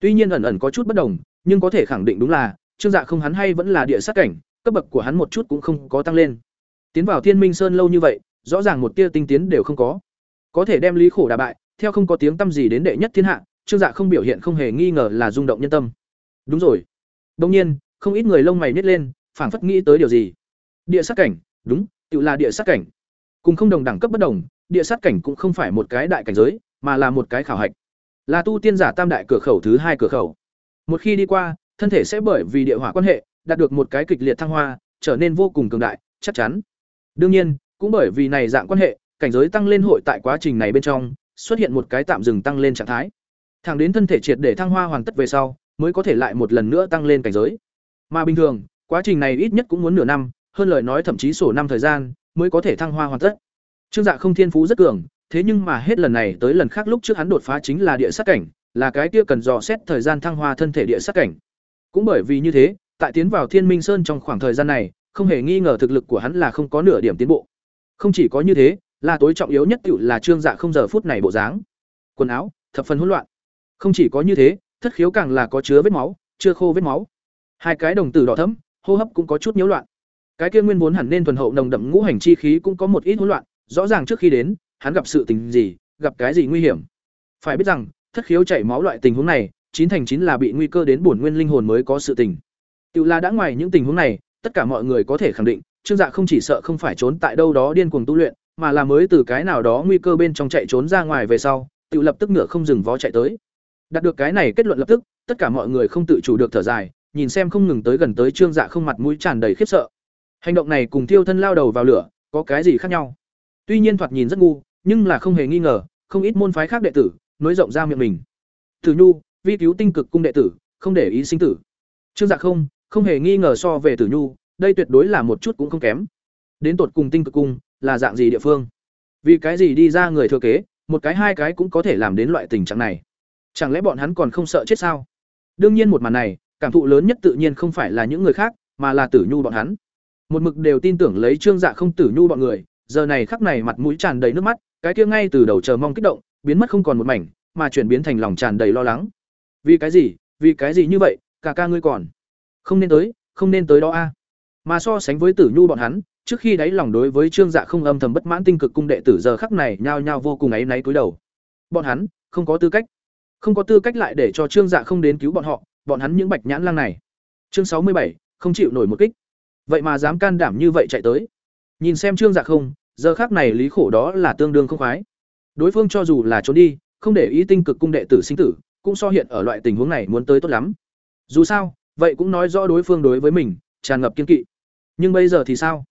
[SPEAKER 1] Tuy nhiên ẩn ẩn có chút bất đồng, nhưng có thể khẳng định đúng là, Trương Dạ không hắn hay vẫn là địa sát cảnh, cấp bậc của hắn một chút cũng không có tăng lên. Tiến vào Thiên Minh Sơn lâu như vậy, rõ ràng một tia tinh tiến đều không có. Có thể đem Lý Khổ đả bại, theo không có tiếng tâm gì đến đệ nhất thiên hạ, Trương Dạ không biểu hiện không hề nghi ngờ là rung động nhân tâm. Đúng rồi. Đương nhiên, không ít người lông mày nhếch lên, phảng phất nghĩ tới điều gì. Địa sát cảnh, đúng, tự là địa sát cảnh. Cùng không đồng đẳng cấp bất đồng, địa sát cảnh cũng không phải một cái đại cảnh giới, mà là một cái khảo hạch. Là tu tiên giả tam đại cửa khẩu thứ hai cửa khẩu. Một khi đi qua, thân thể sẽ bởi vì địa hỏa quan hệ, đạt được một cái kịch liệt thăng hoa, trở nên vô cùng cường đại, chắc chắn. Đương nhiên, cũng bởi vì này dạng quan hệ, cảnh giới tăng lên hội tại quá trình này bên trong, xuất hiện một cái tạm dừng tăng lên trạng thái. Thẳng đến thân thể triệt để thăng hoa hoàn tất về sau, mới có thể lại một lần nữa tăng lên cảnh giới. Mà bình thường, quá trình này ít nhất cũng muốn nửa năm, hơn lời nói thậm chí sổ năm thời gian mới có thể thăng hoa hoàn tất. Trương Dạ không thiên phú rất cường, thế nhưng mà hết lần này tới lần khác lúc trước hắn đột phá chính là địa sát cảnh, là cái kia cần dò xét thời gian thăng hoa thân thể địa sát cảnh. Cũng bởi vì như thế, tại tiến vào Thiên Minh Sơn trong khoảng thời gian này, không hề nghi ngờ thực lực của hắn là không có nửa điểm tiến bộ. Không chỉ có như thế, là tối trọng yếu nhất cựu là trương dạ không giờ phút này bộ dáng. Quần áo, thập phần hỗn loạn. Không chỉ có như thế, thất khiếu càng là có chứa vết máu, chưa khô vết máu. Hai cái đồng tử đỏ thẫm, hô hấp cũng có chút nhiễu loạn. Cái kia nguyên vốn hẳn nên thuần hậu nồng đậm ngũ hành chi khí cũng có một ít hỗn loạn, rõ ràng trước khi đến, hắn gặp sự tình gì, gặp cái gì nguy hiểm. Phải biết rằng, thất khiếu chảy máu loại tình huống này, chín thành chín là bị nguy cơ đến bổn nguyên linh hồn mới có sự tình. Tiểu La đã ngoài những tình huống này, tất cả mọi người có thể khẳng định, Trương Dạ không chỉ sợ không phải trốn tại đâu đó điên cuồng tu luyện, mà là mới từ cái nào đó nguy cơ bên trong chạy trốn ra ngoài về sau, tiểu lập tức ngựa không dừng vó chạy tới. Đạt được cái này kết luận lập tức, tất cả mọi người không tự chủ được thở dài, nhìn xem không ngừng tới gần tới Trương Dạ không mặt mũi tràn đầy khiếp sợ. Hành động này cùng Tiêu Thân lao đầu vào lửa, có cái gì khác nhau? Tuy nhiên thoạt nhìn rất ngu, nhưng là không hề nghi ngờ, không ít môn phái khác đệ tử, nối rộng ra miệng mình. Tử Nhu, vi cứu tinh cực cung đệ tử, không để ý sinh tử. Trương Dạ không, không hề nghi ngờ so về Tử Nhu, đây tuyệt đối là một chút cũng không kém. Đến tột cùng tinh cực cung là dạng gì địa phương? Vì cái gì đi ra người thừa kế, một cái hai cái cũng có thể làm đến loại tình trạng này? Chẳng lẽ bọn hắn còn không sợ chết sao? Đương nhiên một màn này, cảm thụ lớn nhất tự nhiên không phải là những người khác, mà là Tử Nhu bọn hắn. Một mực đều tin tưởng lấy Trương Dạ không Tử Nhu bọn người, giờ này khắc này mặt mũi tràn đầy nước mắt, cái kia ngay từ đầu chờ mong kích động, biến mất không còn một mảnh, mà chuyển biến thành lòng tràn đầy lo lắng. Vì cái gì? Vì cái gì như vậy? Cả ca ngươi còn không nên tới, không nên tới đó a. Mà so sánh với Tử Nhu bọn hắn, trước khi đáy lòng đối với Trương Dạ không âm thầm bất mãn tinh cực cung đệ tử giờ khắc này nhao nhao vô cùng áy náy cúi đầu. Bọn hắn không có tư cách, không có tư cách lại để cho Trương Dạ không đến cứu bọn họ, bọn hắn những bạch nhãn lang này. Chương sáu mươi bảy không chịu nổi một kích. Vậy mà dám can đảm như vậy chạy tới. Nhìn xem Trương Dạ không, giờ khác này Lý Khổ đó là tương đương không khoái. Đối phương cho dù là trốn đi, không để ý tinh cực cung đệ tử sinh tử, cũng so hiện ở loại tình huống này muốn tới tốt lắm. Dù sao, vậy cũng nói rõ đối phương đối với mình tràn ngập kiên kỵ. Nhưng bây giờ thì sao?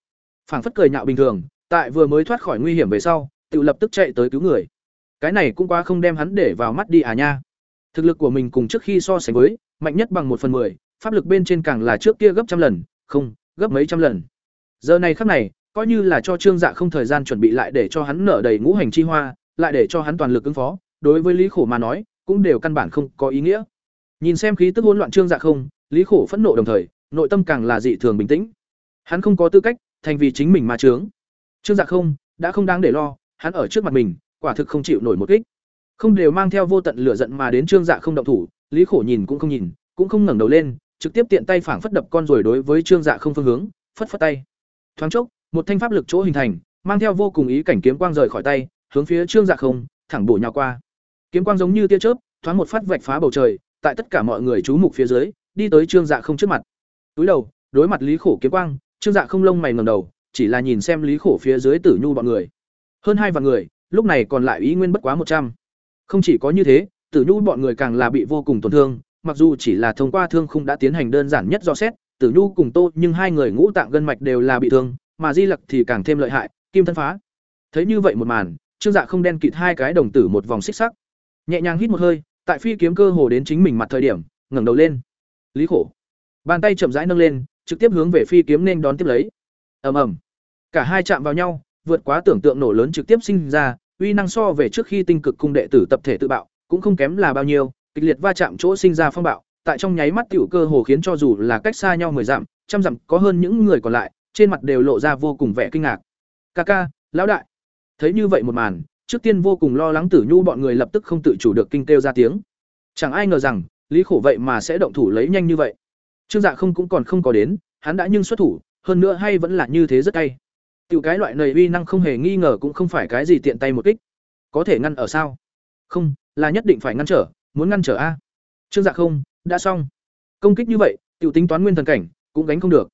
[SPEAKER 1] Phảng phất cười nhạo bình thường, tại vừa mới thoát khỏi nguy hiểm về sau, tự lập tức chạy tới cứu người. Cái này cũng quá không đem hắn để vào mắt đi à nha. Thực lực của mình cùng trước khi so sánh với, mạnh nhất bằng một phần 10, pháp lực bên trên càng là trước kia gấp trăm lần, không, gấp mấy trăm lần. Giờ này khắc này, coi như là cho Trương Dạ không thời gian chuẩn bị lại để cho hắn nở đầy ngũ hành chi hoa, lại để cho hắn toàn lực ứng phó, đối với Lý Khổ mà nói, cũng đều căn bản không có ý nghĩa. Nhìn xem khí tức hỗn loạn Trương Dạ không, Lý Khổ phẫn nộ đồng thời, nội tâm càng là dị thường bình tĩnh. Hắn không có tư cách thành vì chính mình mà trướng. Trương Dạ không, đã không đáng để lo, hắn ở trước mặt mình, quả thực không chịu nổi một kích. Không đều mang theo vô tận lửa giận mà đến Trương Dạ không động thủ, Lý Khổ nhìn cũng không nhìn, cũng không ngẩng đầu lên, trực tiếp tiện tay phảng phất đập con rồi đối với Trương Dạ không phương hướng, phất phất tay. Thoáng chốc, một thanh pháp lực chỗ hình thành, mang theo vô cùng ý cảnh kiếm quang rời khỏi tay, hướng phía Trương Dạ không, thẳng bổ nhào qua. Kiếm quang giống như tia chớp, thoáng một phát vạch phá bầu trời, tại tất cả mọi người chú mục phía dưới, đi tới Trương Dạ không trước mặt. Túi đầu, đối mặt Lý Khổ kiếm quang, Trương Dạ không lông mày ngẩng đầu, chỉ là nhìn xem Lý Khổ phía dưới Tử Nhu bọn người. Hơn hai vạn người, lúc này còn lại ý nguyên bất quá một trăm. Không chỉ có như thế, Tử Nhu bọn người càng là bị vô cùng tổn thương, mặc dù chỉ là thông qua thương khung đã tiến hành đơn giản nhất do xét, Tử Nhu cùng Tô, nhưng hai người ngũ tạng gân mạch đều là bị thương, mà Di Lặc thì càng thêm lợi hại, kim thân phá. Thấy như vậy một màn, Trương Dạ không đen kịt hai cái đồng tử một vòng xích sắc. Nhẹ nhàng hít một hơi, tại phi kiếm cơ hồ đến chính mình mặt thời điểm, ngẩng đầu lên. Lý Khổ, bàn tay chậm rãi nâng lên, trực tiếp hướng về phi kiếm nên đón tiếp lấy. Ầm ầm. Cả hai chạm vào nhau, vượt quá tưởng tượng nổ lớn trực tiếp sinh ra, uy năng so về trước khi tinh cực cung đệ tử tập thể tự bạo, cũng không kém là bao nhiêu, kịch liệt va chạm chỗ sinh ra phong bạo, tại trong nháy mắt tiểu cơ hồ khiến cho dù là cách xa nhau mười dặm, trăm dặm có hơn những người còn lại, trên mặt đều lộ ra vô cùng vẻ kinh ngạc. "Ca ca, lão đại." Thấy như vậy một màn, trước tiên vô cùng lo lắng Tử Nhu bọn người lập tức không tự chủ được kinh kêu ra tiếng. Chẳng ai ngờ rằng, Lý Khổ vậy mà sẽ động thủ lấy nhanh như vậy. Trương Dạ không cũng còn không có đến, hắn đã nhưng xuất thủ, hơn nữa hay vẫn là như thế rất hay. Tiểu cái loại này uy năng không hề nghi ngờ cũng không phải cái gì tiện tay một kích. Có thể ngăn ở sao? Không, là nhất định phải ngăn trở, muốn ngăn trở a. Trương Dạ không, đã xong. Công kích như vậy, tiểu tính toán nguyên thần cảnh, cũng gánh không được.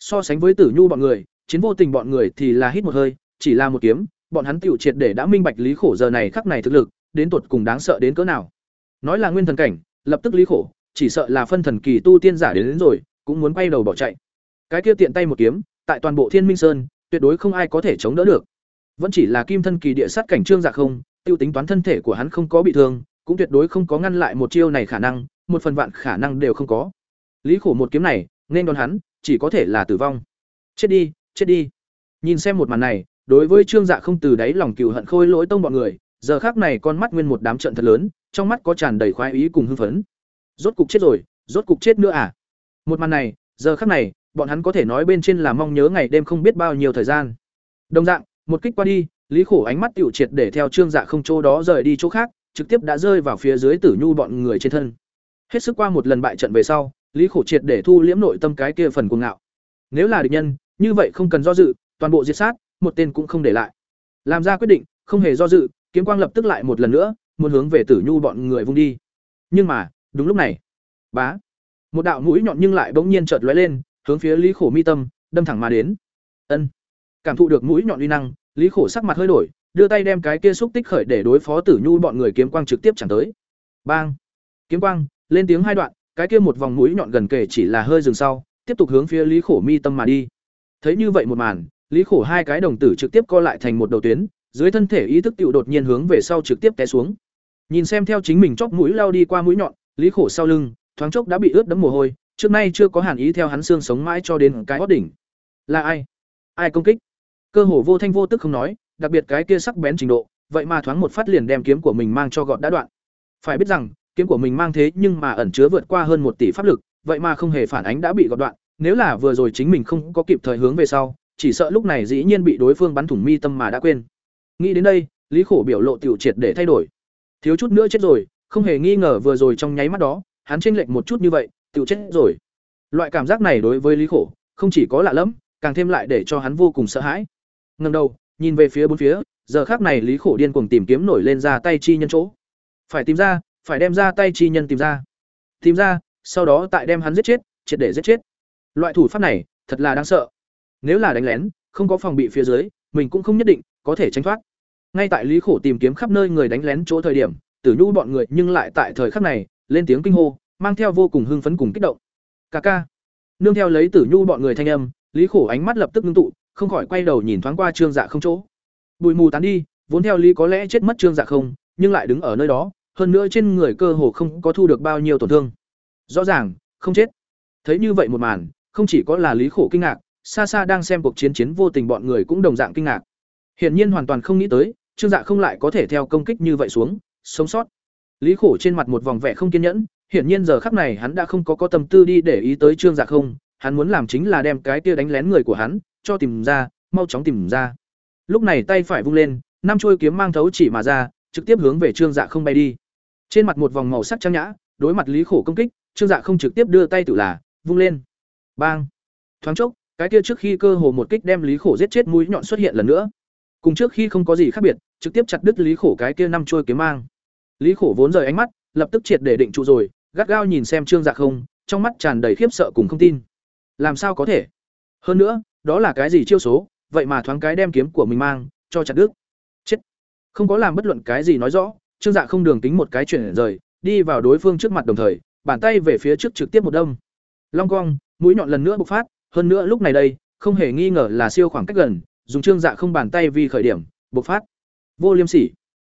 [SPEAKER 1] So sánh với Tử Nhu bọn người, chiến vô tình bọn người thì là hít một hơi, chỉ là một kiếm, bọn hắn tiểu triệt để đã minh bạch lý khổ giờ này khắc này thực lực, đến tột cùng đáng sợ đến cỡ nào. Nói là nguyên thần cảnh, lập tức lý khổ, chỉ sợ là phân thần kỳ tu tiên giả đến, đến rồi, cũng muốn quay đầu bỏ chạy. Cái kia tiện tay một kiếm, tại toàn bộ Thiên Minh Sơn, tuyệt đối không ai có thể chống đỡ được. Vẫn chỉ là kim thân kỳ địa sát cảnh trương giả không, tiêu tính toán thân thể của hắn không có bị thương, cũng tuyệt đối không có ngăn lại một chiêu này khả năng, một phần vạn khả năng đều không có. Lý Khổ một kiếm này, nên đón hắn, chỉ có thể là tử vong. Chết đi, chết đi. Nhìn xem một màn này, đối với Trương Dạ không từ đáy lòng cừu hận khôi lỗi tông bọn người, giờ khác này con mắt nguyên một đám trận thật lớn, trong mắt có tràn đầy khoái ý cùng hưng phấn. Rốt cục chết rồi, rốt cục chết nữa à? Một màn này, giờ khắc này, bọn hắn có thể nói bên trên là mong nhớ ngày đêm không biết bao nhiêu thời gian. Đồng dạng, một kích qua đi, Lý Khổ ánh mắt tiểu triệt để theo Trương Dạ không chỗ đó rời đi chỗ khác, trực tiếp đã rơi vào phía dưới Tử Nhu bọn người trên thân. Hết sức qua một lần bại trận về sau, Lý Khổ triệt để thu liễm nội tâm cái kia phần cuồng ngạo. Nếu là địch nhân, như vậy không cần do dự, toàn bộ diệt sát, một tên cũng không để lại. Làm ra quyết định, không hề do dự, kiếm quang lập tức lại một lần nữa, muốn hướng về Tử Nhu bọn người vung đi. Nhưng mà, đúng lúc này, bá, một đạo mũi nhọn nhưng lại bỗng nhiên chợt lóe lên, hướng phía Lý Khổ mi tâm, đâm thẳng mà đến. Ân. Cảm thụ được mũi nhọn uy năng, Lý Khổ sắc mặt hơi đổi, đưa tay đem cái kia xúc tích khởi để đối phó Tử Nhu bọn người kiếm quang trực tiếp chẳng tới. Bang! Kiếm quang, lên tiếng hai đoạn, cái kia một vòng mũi nhọn gần kề chỉ là hơi dừng sau, tiếp tục hướng phía Lý Khổ mi tâm mà đi. Thấy như vậy một màn, Lý Khổ hai cái đồng tử trực tiếp co lại thành một đầu tuyến, dưới thân thể ý thức tựu đột nhiên hướng về sau trực tiếp té xuống. Nhìn xem theo chính mình chóp mũi lao đi qua mũi nhọn, Lý Khổ sau lưng, thoáng chốc đã bị ướt đẫm mồ hôi, trước nay chưa có hàn ý theo hắn xương sống mãi cho đến cái hót đỉnh. Là ai? Ai công kích? Cơ hồ vô thanh vô tức không nói, đặc biệt cái kia sắc bén trình độ, vậy mà thoáng một phát liền đem kiếm của mình mang cho gọt đã đoạn. Phải biết rằng, kiếm của mình mang thế nhưng mà ẩn chứa vượt qua hơn một tỷ pháp lực, vậy mà không hề phản ánh đã bị gọt đoạn, nếu là vừa rồi chính mình không có kịp thời hướng về sau, chỉ sợ lúc này dĩ nhiên bị đối phương bắn thủng mi tâm mà đã quên. Nghĩ đến đây, Lý Khổ biểu lộ tiểu triệt để thay đổi. Thiếu chút nữa chết rồi, không hề nghi ngờ vừa rồi trong nháy mắt đó, hắn chênh lệch một chút như vậy, tiểu chết rồi. Loại cảm giác này đối với Lý Khổ, không chỉ có lạ lẫm, càng thêm lại để cho hắn vô cùng sợ hãi. Ngẩng đầu, nhìn về phía bốn phía, giờ khắc này Lý Khổ điên cuồng tìm kiếm nổi lên ra tay chi nhân chỗ. Phải tìm ra, phải đem ra tay chi nhân tìm ra. Tìm ra, sau đó tại đem hắn giết chết, triệt để giết chết. Loại thủ pháp này, thật là đáng sợ. Nếu là đánh lén, không có phòng bị phía dưới, mình cũng không nhất định có thể tránh thoát. Ngay tại Lý Khổ tìm kiếm khắp nơi người đánh lén chỗ thời điểm, Tử Nhu bọn người nhưng lại tại thời khắc này, lên tiếng kinh hô, mang theo vô cùng hưng phấn cùng kích động. ca ca. Nương theo lấy Tử Nhu bọn người thanh âm, Lý Khổ ánh mắt lập tức ngưng tụ, không khỏi quay đầu nhìn thoáng qua Trương Dạ không chỗ. bụi mù tán đi, vốn theo lý có lẽ chết mất Trương Dạ không, nhưng lại đứng ở nơi đó, hơn nữa trên người cơ hồ không có thu được bao nhiêu tổn thương. Rõ ràng, không chết. Thấy như vậy một màn, không chỉ có là Lý Khổ kinh ngạc, xa xa đang xem cuộc chiến chiến vô tình bọn người cũng đồng dạng kinh ngạc. Hiển nhiên hoàn toàn không nghĩ tới, Trương Dạ không lại có thể theo công kích như vậy xuống, sống sót. Lý Khổ trên mặt một vòng vẻ không kiên nhẫn, hiển nhiên giờ khắc này hắn đã không có có tâm tư đi để ý tới Trương Dạ không, hắn muốn làm chính là đem cái kia đánh lén người của hắn cho tìm ra, mau chóng tìm ra. Lúc này tay phải vung lên, năm chuôi kiếm mang thấu chỉ mà ra, trực tiếp hướng về Trương Dạ không bay đi. Trên mặt một vòng màu sắc trang nhã, đối mặt Lý Khổ công kích, Trương Dạ không trực tiếp đưa tay tự là vung lên. Bang! Thoáng chốc, cái kia trước khi cơ hồ một kích đem Lý Khổ giết chết mũi nhọn xuất hiện lần nữa. Cùng trước khi không có gì khác biệt, trực tiếp chặt đứt Lý Khổ cái kia năm trôi kiếm mang. Lý Khổ vốn rời ánh mắt, lập tức triệt để định trụ rồi, gắt gao nhìn xem Trương Dạ không, trong mắt tràn đầy khiếp sợ cùng không tin. Làm sao có thể? Hơn nữa, đó là cái gì chiêu số, vậy mà thoáng cái đem kiếm của mình mang cho chặt đứt. Chết. Không có làm bất luận cái gì nói rõ, Trương Dạ không đường tính một cái chuyển rời, đi vào đối phương trước mặt đồng thời, bàn tay về phía trước trực tiếp một đâm. Long cong, mũi nhọn lần nữa bộc phát, hơn nữa lúc này đây, không hề nghi ngờ là siêu khoảng cách gần, dùng Trương Dạ không bàn tay vì khởi điểm, bộc phát. Vô Liêm Sỉ.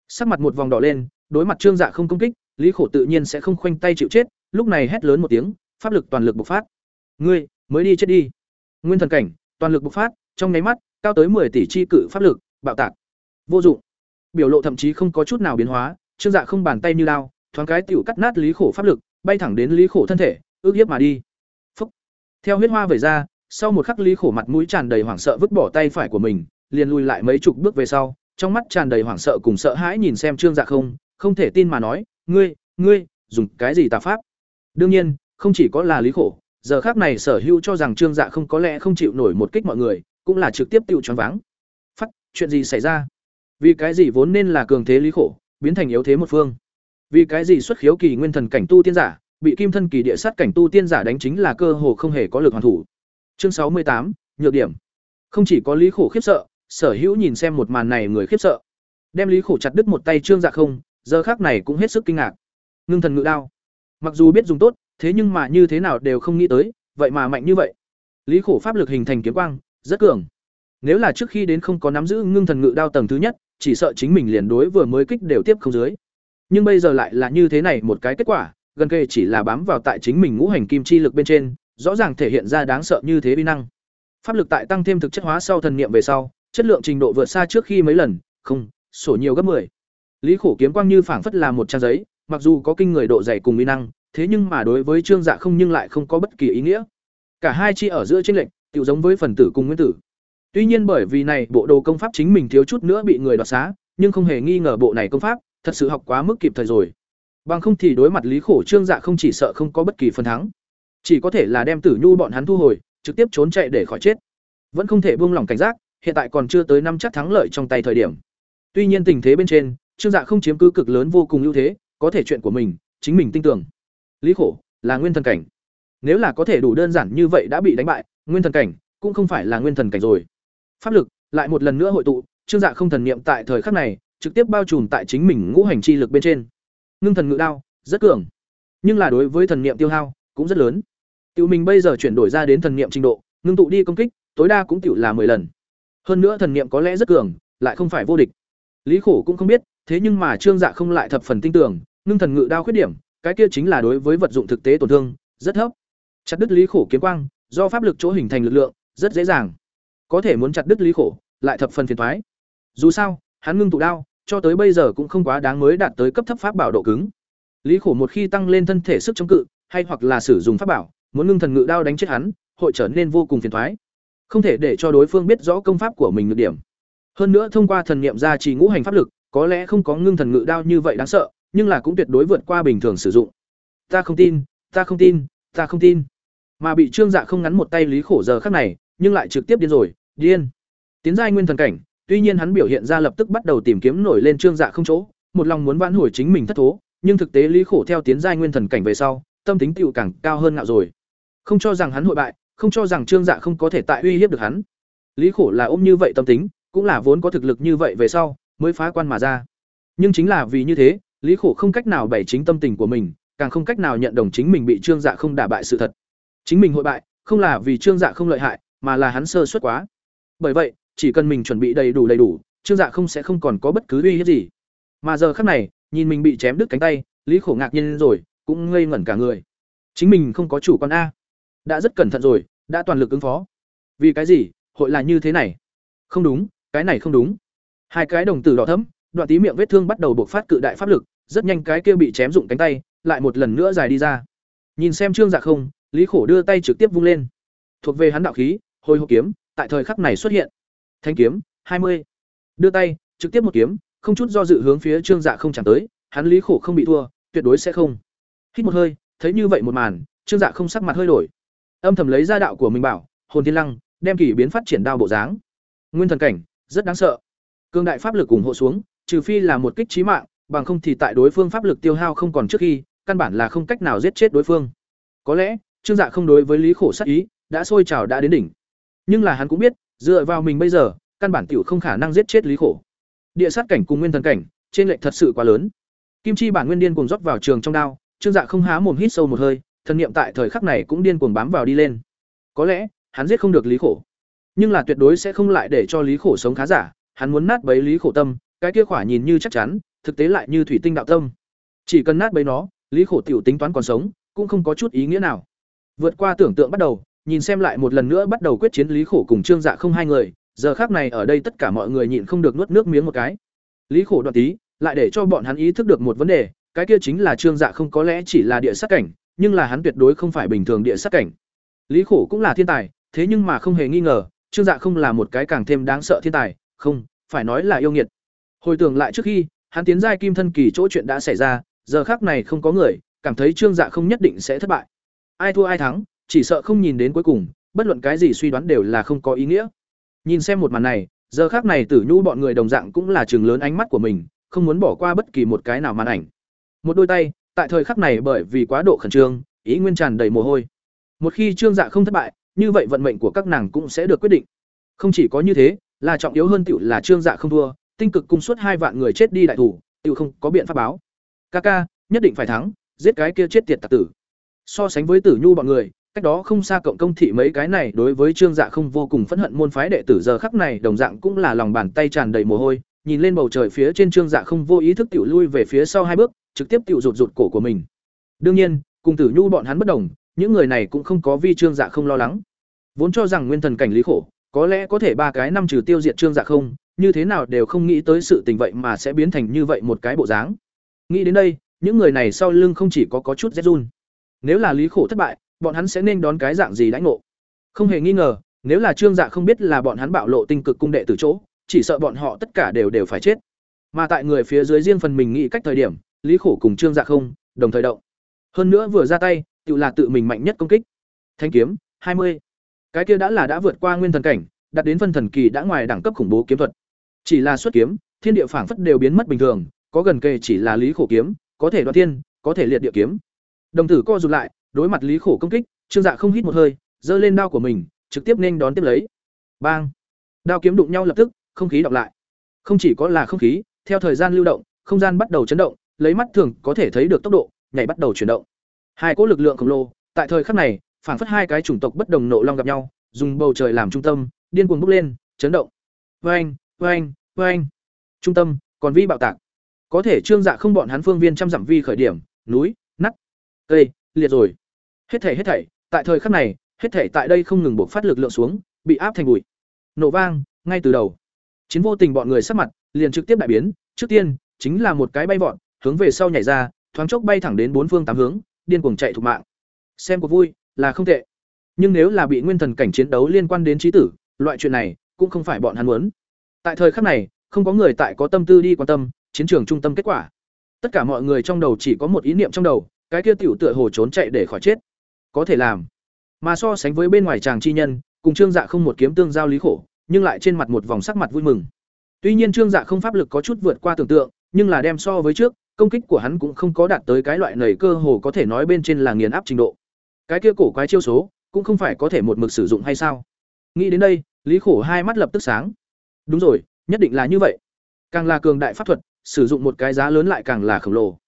[SPEAKER 1] Sắc mặt một vòng đỏ lên, đối mặt Trương Dạ không công kích, Lý Khổ tự nhiên sẽ không khoanh tay chịu chết, lúc này hét lớn một tiếng, pháp lực toàn lực bộc phát. Ngươi, mới đi chết đi. Nguyên thần cảnh, toàn lực bộc phát, trong nháy mắt, cao tới 10 tỷ chi cự pháp lực, bạo tạc. Vô dụng. Biểu lộ thậm chí không có chút nào biến hóa, Trương Dạ không bàn tay như lao, thoáng cái tiểu cắt nát Lý Khổ pháp lực, bay thẳng đến Lý Khổ thân thể, ước hiếp mà đi. Phúc. Theo huyết hoa về ra, sau một khắc Lý Khổ mặt mũi tràn đầy hoảng sợ vứt bỏ tay phải của mình, liền lùi lại mấy chục bước về sau, trong mắt tràn đầy hoảng sợ cùng sợ hãi nhìn xem Trương Dạ không, không thể tin mà nói, "Ngươi, ngươi, dùng cái gì tà pháp?" Đương nhiên, không chỉ có là Lý Khổ, giờ khác này sở hữu cho rằng trương dạ không có lẽ không chịu nổi một kích mọi người cũng là trực tiếp tự choáng váng phát chuyện gì xảy ra vì cái gì vốn nên là cường thế lý khổ biến thành yếu thế một phương? Vì cái gì xuất khiếu kỳ nguyên thần cảnh tu tiên giả bị kim thân kỳ địa sát cảnh tu tiên giả đánh chính là cơ hồ không hề có lực hoàn thủ? Chương sáu mươi tám nhược điểm. Không chỉ có lý khổ khiếp sợ sở hữu nhìn xem một màn này người khiếp sợ. Đem lý khổ chặt đứt một tay trương dạ không giờ khác này cũng hết sức kinh ngạc. Ngưng thần ngự đao. Mặc dù biết dùng tốt thế nhưng mà như thế nào đều không nghĩ tới, vậy mà mạnh như vậy. Lý Khổ pháp lực hình thành kiếm quang, rất cường. Nếu là trước khi đến không có nắm giữ ngưng thần ngự đao tầng thứ nhất, chỉ sợ chính mình liền đối vừa mới kích đều tiếp không dưới. Nhưng bây giờ lại là như thế này một cái kết quả, gần kề chỉ là bám vào tại chính mình ngũ hành kim chi lực bên trên, rõ ràng thể hiện ra đáng sợ như thế uy năng. Pháp lực tại tăng thêm thực chất hóa sau thần niệm về sau, chất lượng trình độ vượt xa trước khi mấy lần, không, sổ nhiều gấp 10. Lý Khổ kiếm quang như phảng phất là một trang giấy, mặc dù có kinh người độ dày cùng uy năng, thế nhưng mà đối với Trương Dạ không nhưng lại không có bất kỳ ý nghĩa. Cả hai chi ở giữa chênh lệnh, tiểu giống với phần tử cùng nguyên tử. Tuy nhiên bởi vì này bộ đồ công pháp chính mình thiếu chút nữa bị người đoạt xá, nhưng không hề nghi ngờ bộ này công pháp thật sự học quá mức kịp thời rồi. Bằng không thì đối mặt Lý Khổ Trương Dạ không chỉ sợ không có bất kỳ phần thắng, chỉ có thể là đem Tử Nhu bọn hắn thu hồi, trực tiếp trốn chạy để khỏi chết. Vẫn không thể buông lỏng cảnh giác, hiện tại còn chưa tới năm chắc thắng lợi trong tay thời điểm. Tuy nhiên tình thế bên trên, Trương Dạ không chiếm cứ cực lớn vô cùng ưu thế, có thể chuyện của mình, chính mình tin tưởng lý khổ là nguyên thần cảnh nếu là có thể đủ đơn giản như vậy đã bị đánh bại nguyên thần cảnh cũng không phải là nguyên thần cảnh rồi pháp lực, lại một lần nữa hội tụ, trương dạ không thần niệm tại thời khắc này, trực tiếp bao trùm tại chính mình ngũ hành chi lực bên trên. Ngưng thần ngự đao, rất cường, nhưng là đối với thần niệm tiêu hao cũng rất lớn. Tiểu mình bây giờ chuyển đổi ra đến thần niệm trình độ, ngưng tụ đi công kích, tối đa cũng tiểu là 10 lần. Hơn nữa thần niệm có lẽ rất cường, lại không phải vô địch. Lý khổ cũng không biết, thế nhưng mà trương dạ không lại thập phần tin tưởng, ngưng thần ngự đao khuyết điểm, cái kia chính là đối với vật dụng thực tế tổn thương, rất thấp. Chặt đứt lý khổ kiếm quang, do pháp lực chỗ hình thành lực lượng, rất dễ dàng có thể muốn chặt đứt lý khổ lại thập phần phiền thoái dù sao hắn ngưng tụ đao cho tới bây giờ cũng không quá đáng mới đạt tới cấp thấp pháp bảo độ cứng lý khổ một khi tăng lên thân thể sức chống cự hay hoặc là sử dụng pháp bảo muốn ngưng thần ngự đao đánh chết hắn hội trở nên vô cùng phiền thoái không thể để cho đối phương biết rõ công pháp của mình được điểm hơn nữa thông qua thần niệm ra trì ngũ hành pháp lực có lẽ không có ngưng thần ngự đao như vậy đáng sợ nhưng là cũng tuyệt đối vượt qua bình thường sử dụng. Ta không tin, ta không tin, ta không tin. Mà bị Trương Dạ không ngắn một tay lý khổ giờ khắc này, nhưng lại trực tiếp điên rồi, điên. Tiến giai nguyên thần cảnh, tuy nhiên hắn biểu hiện ra lập tức bắt đầu tìm kiếm nổi lên Trương Dạ không chỗ, một lòng muốn vãn hồi chính mình thất thố, nhưng thực tế lý khổ theo tiến giai nguyên thần cảnh về sau, tâm tính tựu càng cao hơn ngạo rồi. Không cho rằng hắn hội bại, không cho rằng Trương Dạ không có thể tại uy hiếp được hắn. Lý Khổ là ôm như vậy tâm tính, cũng là vốn có thực lực như vậy về sau, mới phá quan mà ra. Nhưng chính là vì như thế, Lý Khổ không cách nào bày chính tâm tình của mình, càng không cách nào nhận đồng chính mình bị Trương Dạ không đả bại sự thật. Chính mình hội bại, không là vì Trương Dạ không lợi hại, mà là hắn sơ suất quá. Bởi vậy, chỉ cần mình chuẩn bị đầy đủ đầy đủ, Trương Dạ không sẽ không còn có bất cứ uy hiếp gì. Mà giờ khắc này, nhìn mình bị chém đứt cánh tay, Lý Khổ ngạc nhiên rồi, cũng ngây ngẩn cả người. Chính mình không có chủ con a. Đã rất cẩn thận rồi, đã toàn lực ứng phó. Vì cái gì? Hội là như thế này. Không đúng, cái này không đúng. Hai cái đồng tử đỏ thẫm, đoạn tí miệng vết thương bắt đầu bộc phát cự đại pháp lực, rất nhanh cái kia bị chém dụng cánh tay, lại một lần nữa dài đi ra. Nhìn xem Trương Dạ không, Lý Khổ đưa tay trực tiếp vung lên. Thuộc về hắn đạo khí, hồi hộp kiếm, tại thời khắc này xuất hiện. Thanh kiếm, hai mươi Đưa tay, trực tiếp một kiếm, không chút do dự hướng phía Trương Dạ không chẳng tới, hắn Lý Khổ không bị thua, tuyệt đối sẽ không. Hít một hơi, thấy như vậy một màn, Trương Dạ không sắc mặt hơi đổi. Âm thầm lấy ra đạo của mình bảo, Hồn Thiên Lăng, đem kỳ biến phát triển đao bộ dáng. Nguyên thần cảnh, rất đáng sợ. Cương đại pháp lực ủng hộ xuống, trừ phi là một kích trí mạng, bằng không thì tại đối phương pháp lực tiêu hao không còn trước khi, căn bản là không cách nào giết chết đối phương. Có lẽ, Trương Dạ không đối với Lý Khổ sát ý, đã sôi trào đã đến đỉnh. Nhưng là hắn cũng biết, dựa vào mình bây giờ, căn bản tiểu không khả năng giết chết Lý Khổ. Địa sát cảnh cùng nguyên thần cảnh, trên lệnh thật sự quá lớn. Kim chi bản nguyên điên cuồng rót vào trường trong đao, Trương Dạ không há mồm hít sâu một hơi, thần niệm tại thời khắc này cũng điên cuồng bám vào đi lên. Có lẽ, hắn giết không được Lý Khổ, nhưng là tuyệt đối sẽ không lại để cho Lý Khổ sống khá giả, hắn muốn nát bấy Lý Khổ tâm, cái kia khỏa nhìn như chắc chắn, thực tế lại như thủy tinh đạo tâm. Chỉ cần nát bấy nó, Lý Khổ tiểu tính toán còn sống, cũng không có chút ý nghĩa nào. Vượt qua tưởng tượng bắt đầu, nhìn xem lại một lần nữa bắt đầu quyết chiến Lý Khổ cùng Trương Dạ không hai người, giờ khác này ở đây tất cả mọi người nhịn không được nuốt nước miếng một cái. Lý Khổ đoạn tí, lại để cho bọn hắn ý thức được một vấn đề, cái kia chính là Trương Dạ không có lẽ chỉ là địa sát cảnh, nhưng là hắn tuyệt đối không phải bình thường địa sát cảnh. Lý Khổ cũng là thiên tài, thế nhưng mà không hề nghi ngờ, Trương Dạ không là một cái càng thêm đáng sợ thiên tài, không, phải nói là yêu nghiệt. Hồi tưởng lại trước khi, hắn tiến giai kim thân kỳ chỗ chuyện đã xảy ra, giờ khắc này không có người, cảm thấy Trương Dạ không nhất định sẽ thất bại. Ai thua ai thắng, chỉ sợ không nhìn đến cuối cùng, bất luận cái gì suy đoán đều là không có ý nghĩa. Nhìn xem một màn này, giờ khắc này Tử Nhu bọn người đồng dạng cũng là trừng lớn ánh mắt của mình, không muốn bỏ qua bất kỳ một cái nào màn ảnh. Một đôi tay, tại thời khắc này bởi vì quá độ khẩn trương, ý nguyên tràn đầy mồ hôi. Một khi Trương Dạ không thất bại, như vậy vận mệnh của các nàng cũng sẽ được quyết định. Không chỉ có như thế, là trọng yếu hơn tiểu là Trương Dạ không thua, tinh cực cung suốt hai vạn người chết đi đại thủ, tiểu không có biện pháp báo. Kaka, nhất định phải thắng, giết cái kia chết tiệt tặc tử. So sánh với Tử Nhu bọn người, cách đó không xa cộng công thị mấy cái này đối với Trương Dạ không vô cùng phẫn hận môn phái đệ tử giờ khắc này đồng dạng cũng là lòng bàn tay tràn đầy mồ hôi, nhìn lên bầu trời phía trên Trương Dạ không vô ý thức tiểu lui về phía sau hai bước, trực tiếp tiểu rụt rụt cổ của mình. Đương nhiên, cùng Tử Nhu bọn hắn bất đồng, những người này cũng không có vi Trương Dạ không lo lắng. Vốn cho rằng nguyên thần cảnh lý khổ, có lẽ có thể ba cái năm trừ tiêu diệt Trương Dạ không, như thế nào đều không nghĩ tới sự tình vậy mà sẽ biến thành như vậy một cái bộ dáng. Nghĩ đến đây, những người này sau lưng không chỉ có có chút rét run. Nếu là lý khổ thất bại, bọn hắn sẽ nên đón cái dạng gì đãi ngộ? Không hề nghi ngờ, nếu là Trương Dạ không biết là bọn hắn bạo lộ tinh cực cung đệ từ chỗ, chỉ sợ bọn họ tất cả đều đều phải chết. Mà tại người phía dưới riêng phần mình nghĩ cách thời điểm, Lý Khổ cùng Trương Dạ không, đồng thời động. Hơn nữa vừa ra tay, tự là tự mình mạnh nhất công kích. Thanh kiếm, hai mươi Cái kia đã là đã vượt qua nguyên thần cảnh, đạt đến phân thần kỳ đã ngoài đẳng cấp khủng bố kiếm thuật. Chỉ là xuất kiếm, thiên địa phảng phất đều biến mất bình thường, có gần kề chỉ là Lý Khổ kiếm, có thể đoạt thiên, có thể liệt địa kiếm. Đồng tử co rụt lại, đối mặt Lý Khổ công kích, Trương Dạ không hít một hơi, giơ lên đao của mình, trực tiếp nên đón tiếp lấy. Bang! Đao kiếm đụng nhau lập tức, không khí đọc lại. Không chỉ có là không khí, theo thời gian lưu động, không gian bắt đầu chấn động, lấy mắt thường có thể thấy được tốc độ, nhảy bắt đầu chuyển động. Hai cỗ lực lượng khổng lồ, tại thời khắc này, phảng phất hai cái chủng tộc bất đồng nộ long gặp nhau, dùng bầu trời làm trung tâm, điên cuồng bốc lên, chấn động. Oeng, oeng, oeng. Trung tâm, còn vi bạo tạc. Có thể trương dạ không bọn hắn phương viên trăm dặm vi khởi điểm, núi, nắt, cây, liệt rồi. Hết thảy hết thảy, tại thời khắc này, hết thảy tại đây không ngừng buộc phát lực lượng xuống, bị áp thành bụi. Nổ vang, ngay từ đầu. Chiến vô tình bọn người sắc mặt, liền trực tiếp đại biến, trước tiên, chính là một cái bay vọt, hướng về sau nhảy ra, thoáng chốc bay thẳng đến bốn phương tám hướng, điên cuồng chạy thục mạng. Xem có vui, là không tệ. Nhưng nếu là bị nguyên thần cảnh chiến đấu liên quan đến trí tử, loại chuyện này cũng không phải bọn hắn muốn. Tại thời khắc này, không có người tại có tâm tư đi quan tâm chiến trường trung tâm kết quả. Tất cả mọi người trong đầu chỉ có một ý niệm trong đầu, cái kia tiểu tựa hồ trốn chạy để khỏi chết. Có thể làm. Mà so sánh với bên ngoài chàng chi nhân, cùng Trương Dạ không một kiếm tương giao lý khổ, nhưng lại trên mặt một vòng sắc mặt vui mừng. Tuy nhiên Trương Dạ không pháp lực có chút vượt qua tưởng tượng, nhưng là đem so với trước, công kích của hắn cũng không có đạt tới cái loại nầy cơ hồ có thể nói bên trên là nghiền áp trình độ. Cái kia cổ quái chiêu số, cũng không phải có thể một mực sử dụng hay sao? Nghĩ đến đây, Lý Khổ hai mắt lập tức sáng. Đúng rồi, nhất định là như vậy. Càng là cường đại pháp thuật, sử dụng một cái giá lớn lại càng là khổng lồ.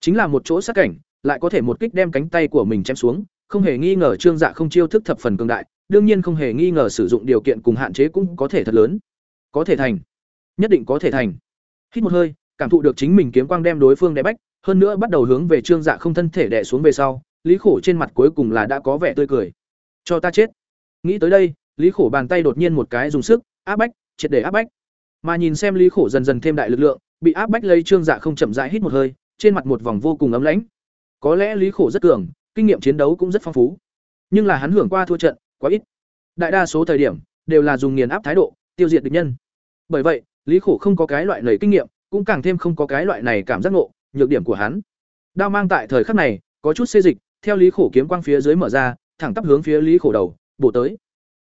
[SPEAKER 1] Chính là một chỗ sát cảnh, lại có thể một kích đem cánh tay của mình chém xuống, không hề nghi ngờ Trương Dạ không chiêu thức thập phần cường đại, đương nhiên không hề nghi ngờ sử dụng điều kiện cùng hạn chế cũng có thể thật lớn. Có thể thành, nhất định có thể thành. Hít một hơi, cảm thụ được chính mình kiếm quang đem đối phương đè bách, hơn nữa bắt đầu hướng về Trương Dạ không thân thể đè xuống về sau, Lý Khổ trên mặt cuối cùng là đã có vẻ tươi cười. Cho ta chết. Nghĩ tới đây, Lý Khổ bàn tay đột nhiên một cái dùng sức, áp bách, triệt để áp bách. Mà nhìn xem Lý Khổ dần dần thêm đại lực lượng, bị áp bách lấy Trương Dạ không chậm rãi hít một hơi, trên mặt một vòng vô cùng ấm lãnh. Có lẽ Lý Khổ rất cường, kinh nghiệm chiến đấu cũng rất phong phú, nhưng là hắn hưởng qua thua trận quá ít. Đại đa số thời điểm đều là dùng nghiền áp thái độ, tiêu diệt địch nhân. Bởi vậy, Lý Khổ không có cái loại lầy kinh nghiệm, cũng càng thêm không có cái loại này cảm giác ngộ, nhược điểm của hắn. Đao mang tại thời khắc này, có chút xê dịch, theo Lý Khổ kiếm quang phía dưới mở ra, thẳng tắp hướng phía Lý Khổ đầu, bổ tới.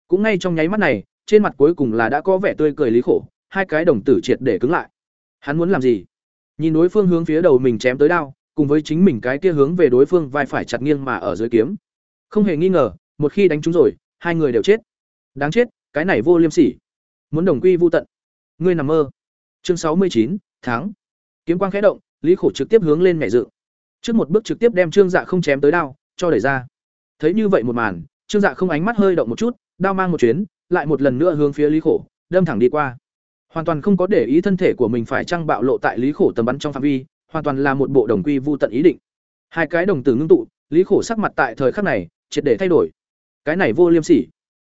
[SPEAKER 1] Cũng ngay trong nháy mắt này, trên mặt cuối cùng là đã có vẻ tươi cười Lý Khổ, hai cái đồng tử triệt để cứng lại. Hắn muốn làm gì? Nhìn đối phương hướng phía đầu mình chém tới đao, cùng với chính mình cái kia hướng về đối phương vai phải chặt nghiêng mà ở dưới kiếm. Không hề nghi ngờ, một khi đánh trúng rồi, hai người đều chết. Đáng chết, cái này vô liêm sỉ. Muốn đồng quy vu tận. Ngươi nằm mơ. Chương sáu mươi chín tháng. Kiếm quang khẽ động, Lý Khổ trực tiếp hướng lên nhảy dựng. Trước một bước trực tiếp đem Trương Dạ không chém tới đao, cho đẩy ra. Thấy như vậy một màn, Trương Dạ không ánh mắt hơi động một chút, đao mang một chuyến, lại một lần nữa hướng phía Lý Khổ, đâm thẳng đi qua. Hoàn toàn không có để ý thân thể của mình phải chăng bạo lộ tại Lý Khổ tầm bắn trong phạm vi, hoàn toàn là một bộ đồng quy vu tận ý định. Hai cái đồng tử ngưng tụ, Lý Khổ sắc mặt tại thời khắc này, triệt để thay đổi. Cái này vô liêm sỉ.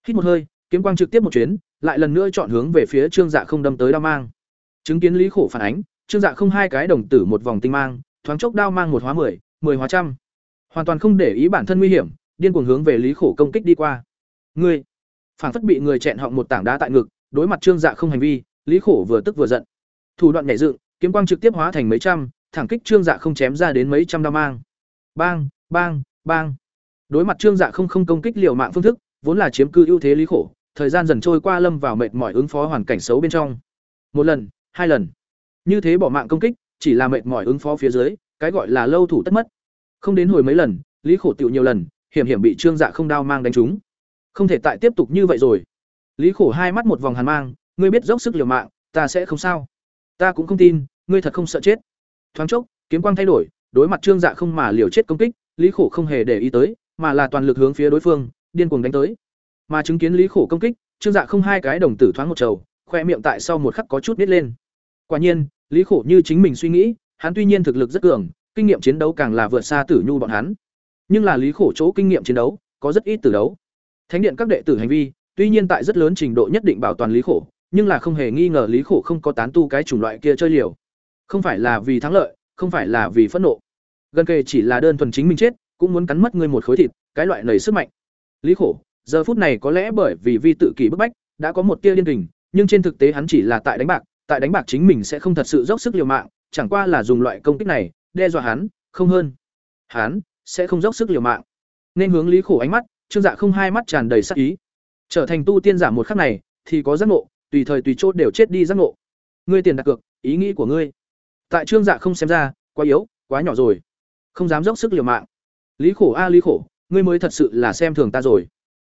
[SPEAKER 1] Hít một hơi, kiếm quang trực tiếp một chuyến, lại lần nữa chọn hướng về phía Trương Dạ không đâm tới đao mang. Chứng kiến Lý Khổ phản ánh, Trương Dạ không hai cái đồng tử một vòng tinh mang, thoáng chốc đao mang một hóa mười, mười hóa trăm. Hoàn toàn không để ý bản thân nguy hiểm, điên cuồng hướng về Lý Khổ công kích đi qua. Ngươi, phản phất bị người chẹn họng một tảng đá tại ngực, đối mặt Trương Dạ không hành vi, Lý Khổ vừa tức vừa giận. Thủ đoạn nhảy dựng, kiếm quang trực tiếp hóa thành mấy trăm, thẳng kích Trương Dạ không chém ra đến mấy trăm đao mang. Bang, bang, bang. Đối mặt Trương Dạ không không công kích liều mạng phương thức, vốn là chiếm cư ưu thế Lý Khổ, thời gian dần trôi qua lâm vào mệt mỏi ứng phó hoàn cảnh xấu bên trong. Một lần, hai lần. Như thế bỏ mạng công kích, chỉ là mệt mỏi ứng phó phía dưới, cái gọi là lâu thủ tất mất. Không đến hồi mấy lần, Lý Khổ tiểu nhiều lần, hiểm hiểm bị Trương Dạ không đao mang đánh trúng. Không thể tại tiếp tục như vậy rồi. Lý Khổ hai mắt một vòng hàn mang, ngươi biết dốc sức liều mạng, ta sẽ không sao. Ta cũng không tin, ngươi thật không sợ chết. Thoáng chốc, kiếm quang thay đổi, đối mặt Trương Dạ không mà liều chết công kích, Lý Khổ không hề để ý tới, mà là toàn lực hướng phía đối phương, điên cuồng đánh tới. Mà chứng kiến Lý Khổ công kích, Trương Dạ không hai cái đồng tử thoáng một trầu, khoe miệng tại sau một khắc có chút nít lên. Quả nhiên, Lý Khổ như chính mình suy nghĩ, hắn tuy nhiên thực lực rất cường, kinh nghiệm chiến đấu càng là vượt xa Tử Nhu bọn hắn. Nhưng là Lý Khổ chỗ kinh nghiệm chiến đấu, có rất ít tử đấu. Thánh điện các đệ tử hành vi, tuy nhiên tại rất lớn trình độ nhất định bảo toàn Lý Khổ, nhưng là không hề nghi ngờ Lý Khổ không có tán tu cái chủng loại kia chơi liều. Không phải là vì thắng lợi, không phải là vì phẫn nộ. Gần kề chỉ là đơn thuần chính mình chết, cũng muốn cắn mất ngươi một khối thịt, cái loại nầy sức mạnh. Lý Khổ, giờ phút này có lẽ bởi vì vi tự kỷ bức bách, đã có một tia điên kình, nhưng trên thực tế hắn chỉ là tại đánh bạc, tại đánh bạc chính mình sẽ không thật sự dốc sức liều mạng, chẳng qua là dùng loại công kích này đe dọa hắn, không hơn. Hắn sẽ không dốc sức liều mạng. Nên hướng Lý Khổ ánh mắt, Trương Dạ không hai mắt tràn đầy sát ý. Trở thành tu tiên giả một khắc này, thì có giác ngộ, tùy thời tùy chốt đều chết đi giác ngộ. Ngươi tiền đặt cược, ý nghĩ của ngươi. Tại Trương Dạ không xem ra, quá yếu, quá nhỏ rồi, không dám dốc sức liều mạng. Lý Khổ a Lý Khổ, ngươi mới thật sự là xem thường ta rồi.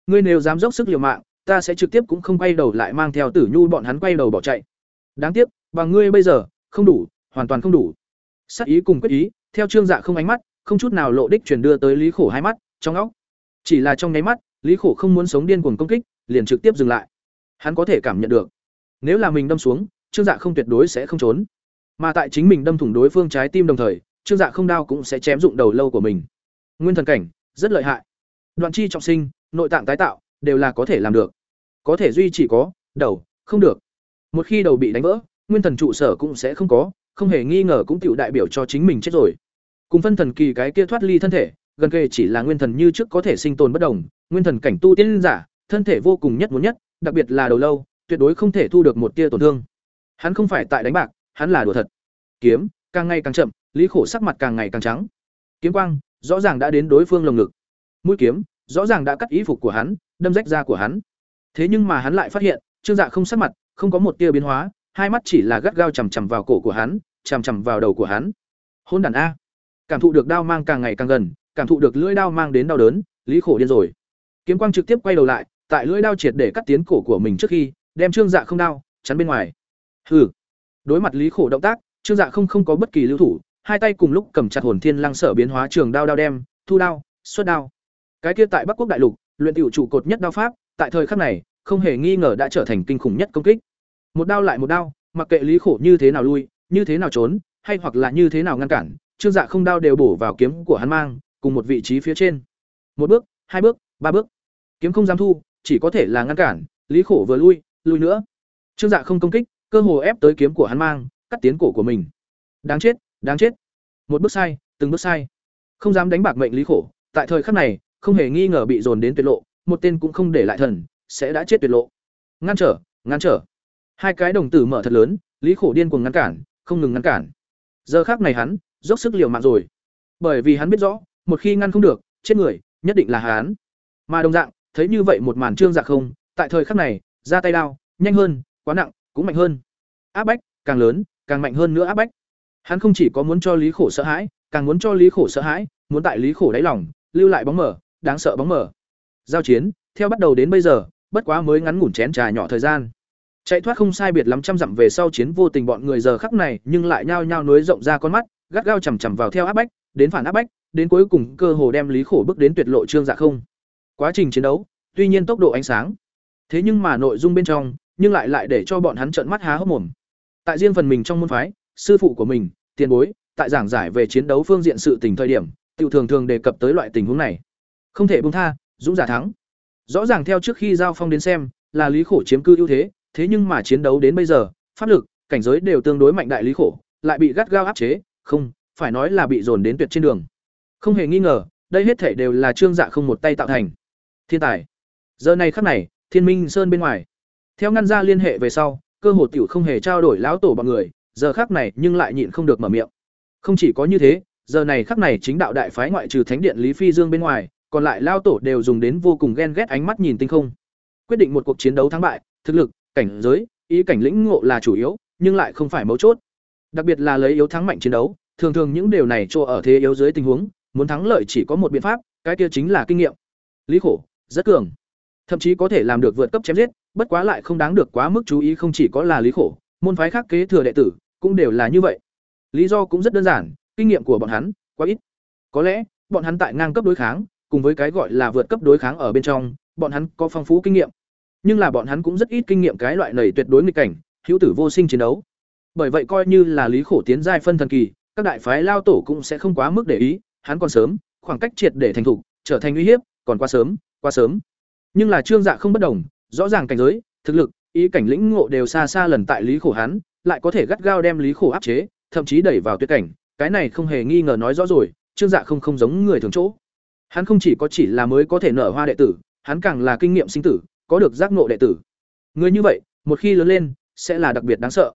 [SPEAKER 1] Ngươi nếu dám dốc sức liều mạng, ta sẽ trực tiếp cũng không quay đầu lại mang theo Tử Nhu bọn hắn quay đầu bỏ chạy. Đáng tiếc, bằng ngươi bây giờ, không đủ, hoàn toàn không đủ. Sắc ý cùng quyết ý, theo Trương Dạ không ánh mắt, không chút nào lộ đích truyền đưa tới Lý Khổ hai mắt, trong óc. Chỉ là trong nháy mắt, Lý Khổ không muốn sống điên cuồng công kích, liền trực tiếp dừng lại. Hắn có thể cảm nhận được, nếu là mình đâm xuống, Trương Dạ không tuyệt đối sẽ không trốn. Mà tại chính mình đâm thủng đối phương trái tim đồng thời, Trương Dạ không đao cũng sẽ chém dụng đầu lâu của mình. Nguyên thần cảnh, rất lợi hại. Đoạn chi trọng sinh, nội tạng tái tạo, đều là có thể làm được. Có thể duy chỉ có, đầu, không được. Một khi đầu bị đánh vỡ, nguyên thần trụ sở cũng sẽ không có, không hề nghi ngờ cũng tựu đại biểu cho chính mình chết rồi. Cùng phân thần kỳ cái kia thoát ly thân thể, gần kề chỉ là nguyên thần như trước có thể sinh tồn bất đồng, nguyên thần cảnh tu tiên giả, thân thể vô cùng nhất muốn nhất, đặc biệt là đầu lâu, tuyệt đối không thể thu được một tia tổn thương. Hắn không phải tại đánh bạc, hắn là đùa thật. Kiếm, càng ngày càng chậm, Lý Khổ sắc mặt càng ngày càng trắng. Kiếm quang, rõ ràng đã đến đối phương lồng ngực. Mũi kiếm, rõ ràng đã cắt ý phục của hắn, đâm rách da của hắn. Thế nhưng mà hắn lại phát hiện, Trương Dạ không sắc mặt, không có một tia biến hóa, hai mắt chỉ là gắt gao chằm chằm vào cổ của hắn, chằm chằm vào đầu của hắn. hôn đàn a cảm thụ được đao mang càng ngày càng gần cảm thụ được lưỡi đao mang đến đau đớn lý khổ điên rồi kiếm quang trực tiếp quay đầu lại tại lưỡi đao triệt để cắt tiến cổ của mình trước khi đem trương dạ không đao chắn bên ngoài hừ đối mặt lý khổ động tác, trương dạ không không có bất kỳ lưu thủ, hai tay cùng lúc cầm chặt hồn thiên lăng sở biến hóa trường đao đao đem, thu đao, xuất đao. Cái kia tại bắc quốc đại lục, luyện tiểu trụ cột nhất đao pháp, tại thời khắc này, không hề nghi ngờ đã trở thành kinh khủng nhất công kích. Một đao lại một đao, mặc kệ lý khổ như thế nào lui, như thế nào trốn, hay hoặc là như thế nào ngăn cản, trương dạ không đao đều bổ vào kiếm của hắn mang, cùng một vị trí phía trên. Một bước, hai bước, ba bước. Kiếm không dám thu, chỉ có thể là ngăn cản, lý khổ vừa lui lui nữa. Trương dạ không công kích cơ hồ ép tới kiếm của hắn mang, cắt tiến cổ của mình. Đáng chết đáng chết. Một bước sai, từng bước sai. Không dám đánh bạc mệnh lý khổ, tại thời khắc này, không hề nghi ngờ bị dồn đến tuyệt lộ, một tên cũng không để lại thần, sẽ đã chết tuyệt lộ. Ngăn trở ngăn trở. Hai cái đồng tử mở thật lớn, lý khổ điên cuồng ngăn cản, không ngừng ngăn cản. Giờ khắc này hắn, dốc sức liều mạng rồi. Bởi vì hắn biết rõ, một khi ngăn không được, chết người, nhất định là hắn. Mà đồng dạng, thấy như vậy một màn trương dạ không, tại thời khắc này, ra tay đao, nhanh hơn, quá nặng cũng mạnh hơn. Áp bách, càng lớn, càng mạnh hơn nữa áp bách. Hắn không chỉ có muốn cho lý khổ sợ hãi, càng muốn cho lý khổ sợ hãi, muốn tại lý khổ đáy lòng, lưu lại bóng mở đáng sợ bóng mở giao chiến, theo bắt đầu đến bây giờ, bất quá mới ngắn ngủn chén trà nhỏ thời gian. Chạy thoát không sai biệt lắm trăm dặm về sau chiến vô tình bọn người giờ khắc này, nhưng lại nhao nhao nối rộng ra con mắt, gắt gao chằm chằm vào theo áp bách, đến phản áp bách, đến cuối cùng cơ hồ đem lý khổ bước đến tuyệt lộ trương dạ không. Quá trình chiến đấu, tuy nhiên tốc độ ánh sáng, thế nhưng mà nội dung bên trong nhưng lại lại để cho bọn hắn trợn mắt há hốc mồm. Tại riêng phần mình trong môn phái, sư phụ của mình, tiền bối, tại giảng giải về chiến đấu phương diện sự tình thời điểm, tiểu thường thường đề cập tới loại tình huống này. Không thể buông tha, dũng giả thắng. Rõ ràng theo trước khi giao phong đến xem, là lý khổ chiếm cư ưu thế thế nhưng mà chiến đấu đến bây giờ, pháp lực, cảnh giới đều tương đối mạnh đại lý khổ, lại bị gắt gao áp chế, không, phải nói là bị dồn đến tuyệt trên đường. Không hề nghi ngờ, đây hết thể đều là trương dạ không một tay tạo thành. Thiên tài. Giờ này khắc này, thiên minh sơn bên ngoài theo ngăn ra liên hệ về sau, cơ hồ tiểu không hề trao đổi lão tổ bọn người, giờ khắc này nhưng lại nhịn không được mở miệng. Không chỉ có như thế, giờ này khắc này chính đạo đại phái ngoại trừ thánh điện lý phi dương bên ngoài, còn lại lao tổ đều dùng đến vô cùng ghen ghét ánh mắt nhìn tinh không. Quyết định một cuộc chiến đấu thắng bại, thực lực, cảnh giới, ý cảnh lĩnh ngộ là chủ yếu, nhưng lại không phải mấu chốt. Đặc biệt là lấy yếu thắng mạnh chiến đấu, thường thường những điều này cho ở thế yếu dưới tình huống, muốn thắng lợi chỉ có một biện pháp, cái kia chính là kinh nghiệm. Lý khổ, rất cường. Thậm chí có thể làm được vượt cấp chém giết bất quá lại không đáng được quá mức chú ý không chỉ có là lý khổ, môn phái khác kế thừa đệ tử, cũng đều là như vậy. Lý do cũng rất đơn giản, kinh nghiệm của bọn hắn quá ít. Có lẽ, bọn hắn tại ngang cấp đối kháng, cùng với cái gọi là vượt cấp đối kháng ở bên trong, bọn hắn có phong phú kinh nghiệm. Nhưng là bọn hắn cũng rất ít kinh nghiệm cái loại nầy tuyệt đối nghịch cảnh, hữu tử vô sinh chiến đấu. Bởi vậy coi như là lý khổ tiến giai phân thần kỳ, các đại phái lao tổ cũng sẽ không quá mức để ý, hắn còn sớm, khoảng cách triệt để thành thục, trở thành uy hiếp, còn quá sớm quá sớm. Nhưng là trương dạ không bất đồng rõ ràng cảnh giới, thực lực, ý cảnh lĩnh ngộ đều xa xa lần tại lý khổ hắn lại có thể gắt gao đem lý khổ áp chế, thậm chí đẩy vào tuyệt cảnh, cái này không hề nghi ngờ nói rõ rồi, trương dạ không không giống người thường chỗ. Hắn không chỉ có chỉ là mới có thể nở hoa đệ tử, hắn càng là kinh nghiệm sinh tử, có được giác ngộ đệ tử. Người như vậy, một khi lớn lên, sẽ là đặc biệt đáng sợ.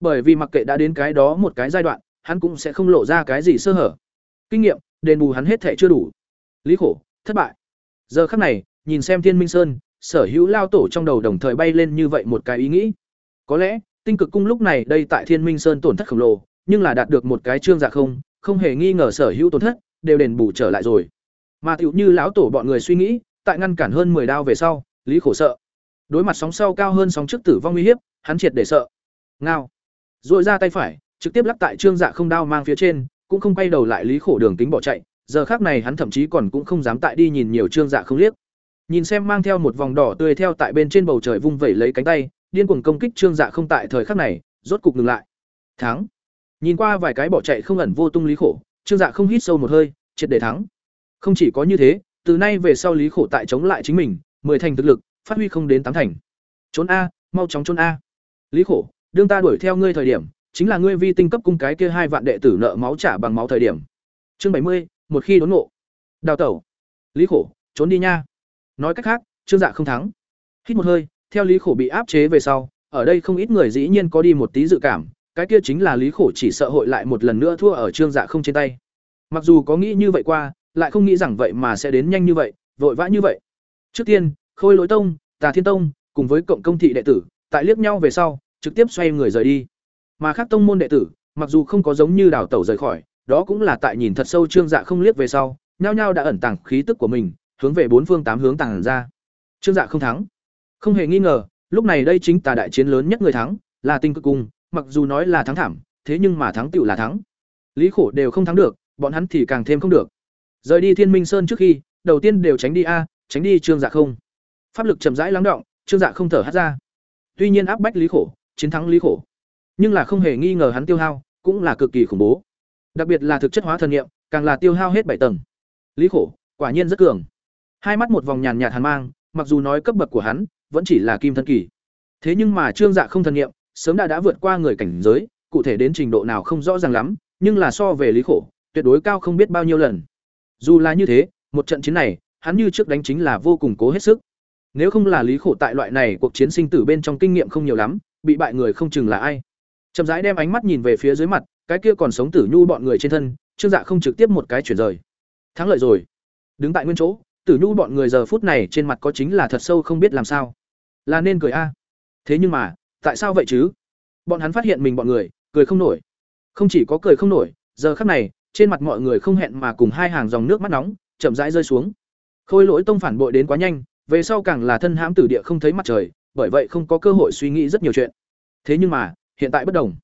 [SPEAKER 1] Bởi vì mặc kệ đã đến cái đó một cái giai đoạn, hắn cũng sẽ không lộ ra cái gì sơ hở. Kinh nghiệm, đền bù hắn hết thể chưa đủ. Lý khổ, thất bại. Giờ khắc này, nhìn xem thiên minh sơn sở hữu lao tổ trong đầu đồng thời bay lên như vậy một cái ý nghĩ. Có lẽ, tinh cực cung lúc này đây tại thiên minh sơn tổn thất khổng lồ, nhưng là đạt được một cái trương dạ không không hề nghi ngờ sở hữu tổn thất, đều đền bù trở lại rồi. Mà tựu như lão tổ bọn người suy nghĩ, tại ngăn cản hơn 10 đao về sau, lý khổ sợ. Đối mặt sóng sau cao hơn sóng trước tử vong uy hiếp, hắn triệt để sợ. Ngao. Dội ra tay phải, trực tiếp lắc tại trương dạ không đao mang phía trên, cũng không quay đầu lại lý khổ đường tính bỏ chạy, giờ khác này hắn thậm chí còn cũng không dám tại đi nhìn nhiều trương dạ không liếc nhìn xem mang theo một vòng đỏ tươi theo tại bên trên bầu trời vung vẩy lấy cánh tay, điên cuồng công kích trương dạ không tại thời khắc này, rốt cục ngừng lại. Thắng. Nhìn qua vài cái bỏ chạy không ẩn vô tung lý khổ, trương dạ không hít sâu một hơi, triệt để thắng. Không chỉ có như thế, từ nay về sau lý khổ tại chống lại chính mình, mười thành thực lực, phát huy không đến tám thành. Trốn a, mau chóng trốn a. Lý khổ, đương ta đuổi theo ngươi thời điểm, chính là ngươi vi tinh cấp cung cái kia hai vạn đệ tử nợ máu trả bằng máu thời điểm. Chương bảy mươi, một khi đốn ngộ. Đào tẩu. Lý khổ, trốn đi nha nói cách khác, trương dạ không thắng. Hít một hơi, theo lý khổ bị áp chế về sau, ở đây không ít người dĩ nhiên có đi một tí dự cảm, cái kia chính là lý khổ chỉ sợ hội lại một lần nữa thua ở trương dạ không trên tay. Mặc dù có nghĩ như vậy qua, lại không nghĩ rằng vậy mà sẽ đến nhanh như vậy, vội vã như vậy. Trước tiên, khôi lỗi tông, tà thiên tông, cùng với cộng công thị đệ tử, tại liếc nhau về sau, trực tiếp xoay người rời đi. Mà khác tông môn đệ tử, mặc dù không có giống như đào tẩu rời khỏi, đó cũng là tại nhìn thật sâu trương dạ không liếc về sau, nhao nhao đã ẩn tàng khí tức của mình hướng về bốn phương tám hướng tàng ra. Trương dạ không thắng. Không hề nghi ngờ, lúc này đây chính tà đại chiến lớn nhất người thắng, là tinh cực cung, mặc dù nói là thắng thảm, thế nhưng mà thắng tựu là thắng. Lý khổ đều không thắng được, bọn hắn thì càng thêm không được. Rời đi thiên minh sơn trước khi, đầu tiên đều tránh đi a, tránh đi trương dạ không. Pháp lực chậm rãi lắng động, trương dạ không thở hát ra. Tuy nhiên áp bách lý khổ, chiến thắng lý khổ. Nhưng là không hề nghi ngờ hắn tiêu hao, cũng là cực kỳ khủng bố. Đặc biệt là thực chất hóa thần nghiệm càng là tiêu hao hết bảy tầng. Lý khổ, quả nhiên rất cường hai mắt một vòng nhàn nhạt hàn mang, mặc dù nói cấp bậc của hắn vẫn chỉ là kim thân kỳ. Thế nhưng mà trương dạ không thần nghiệm, sớm đã đã vượt qua người cảnh giới, cụ thể đến trình độ nào không rõ ràng lắm, nhưng là so về lý khổ, tuyệt đối cao không biết bao nhiêu lần. Dù là như thế, một trận chiến này, hắn như trước đánh chính là vô cùng cố hết sức. Nếu không là lý khổ tại loại này cuộc chiến sinh tử bên trong kinh nghiệm không nhiều lắm, bị bại người không chừng là ai. Chậm rãi đem ánh mắt nhìn về phía dưới mặt, cái kia còn sống tử nhu bọn người trên thân, trương dạ không trực tiếp một cái chuyển rời. Thắng lợi rồi. Đứng tại nguyên chỗ tử nhu bọn người giờ phút này trên mặt có chính là thật sâu không biết làm sao. Là nên cười a. Thế nhưng mà, tại sao vậy chứ? Bọn hắn phát hiện mình bọn người, cười không nổi. Không chỉ có cười không nổi, giờ khắc này, trên mặt mọi người không hẹn mà cùng hai hàng dòng nước mắt nóng, chậm rãi rơi xuống. Khôi lỗi tông phản bội đến quá nhanh, về sau càng là thân hãm tử địa không thấy mặt trời, bởi vậy không có cơ hội suy nghĩ rất nhiều chuyện. Thế nhưng mà, hiện tại bất đồng.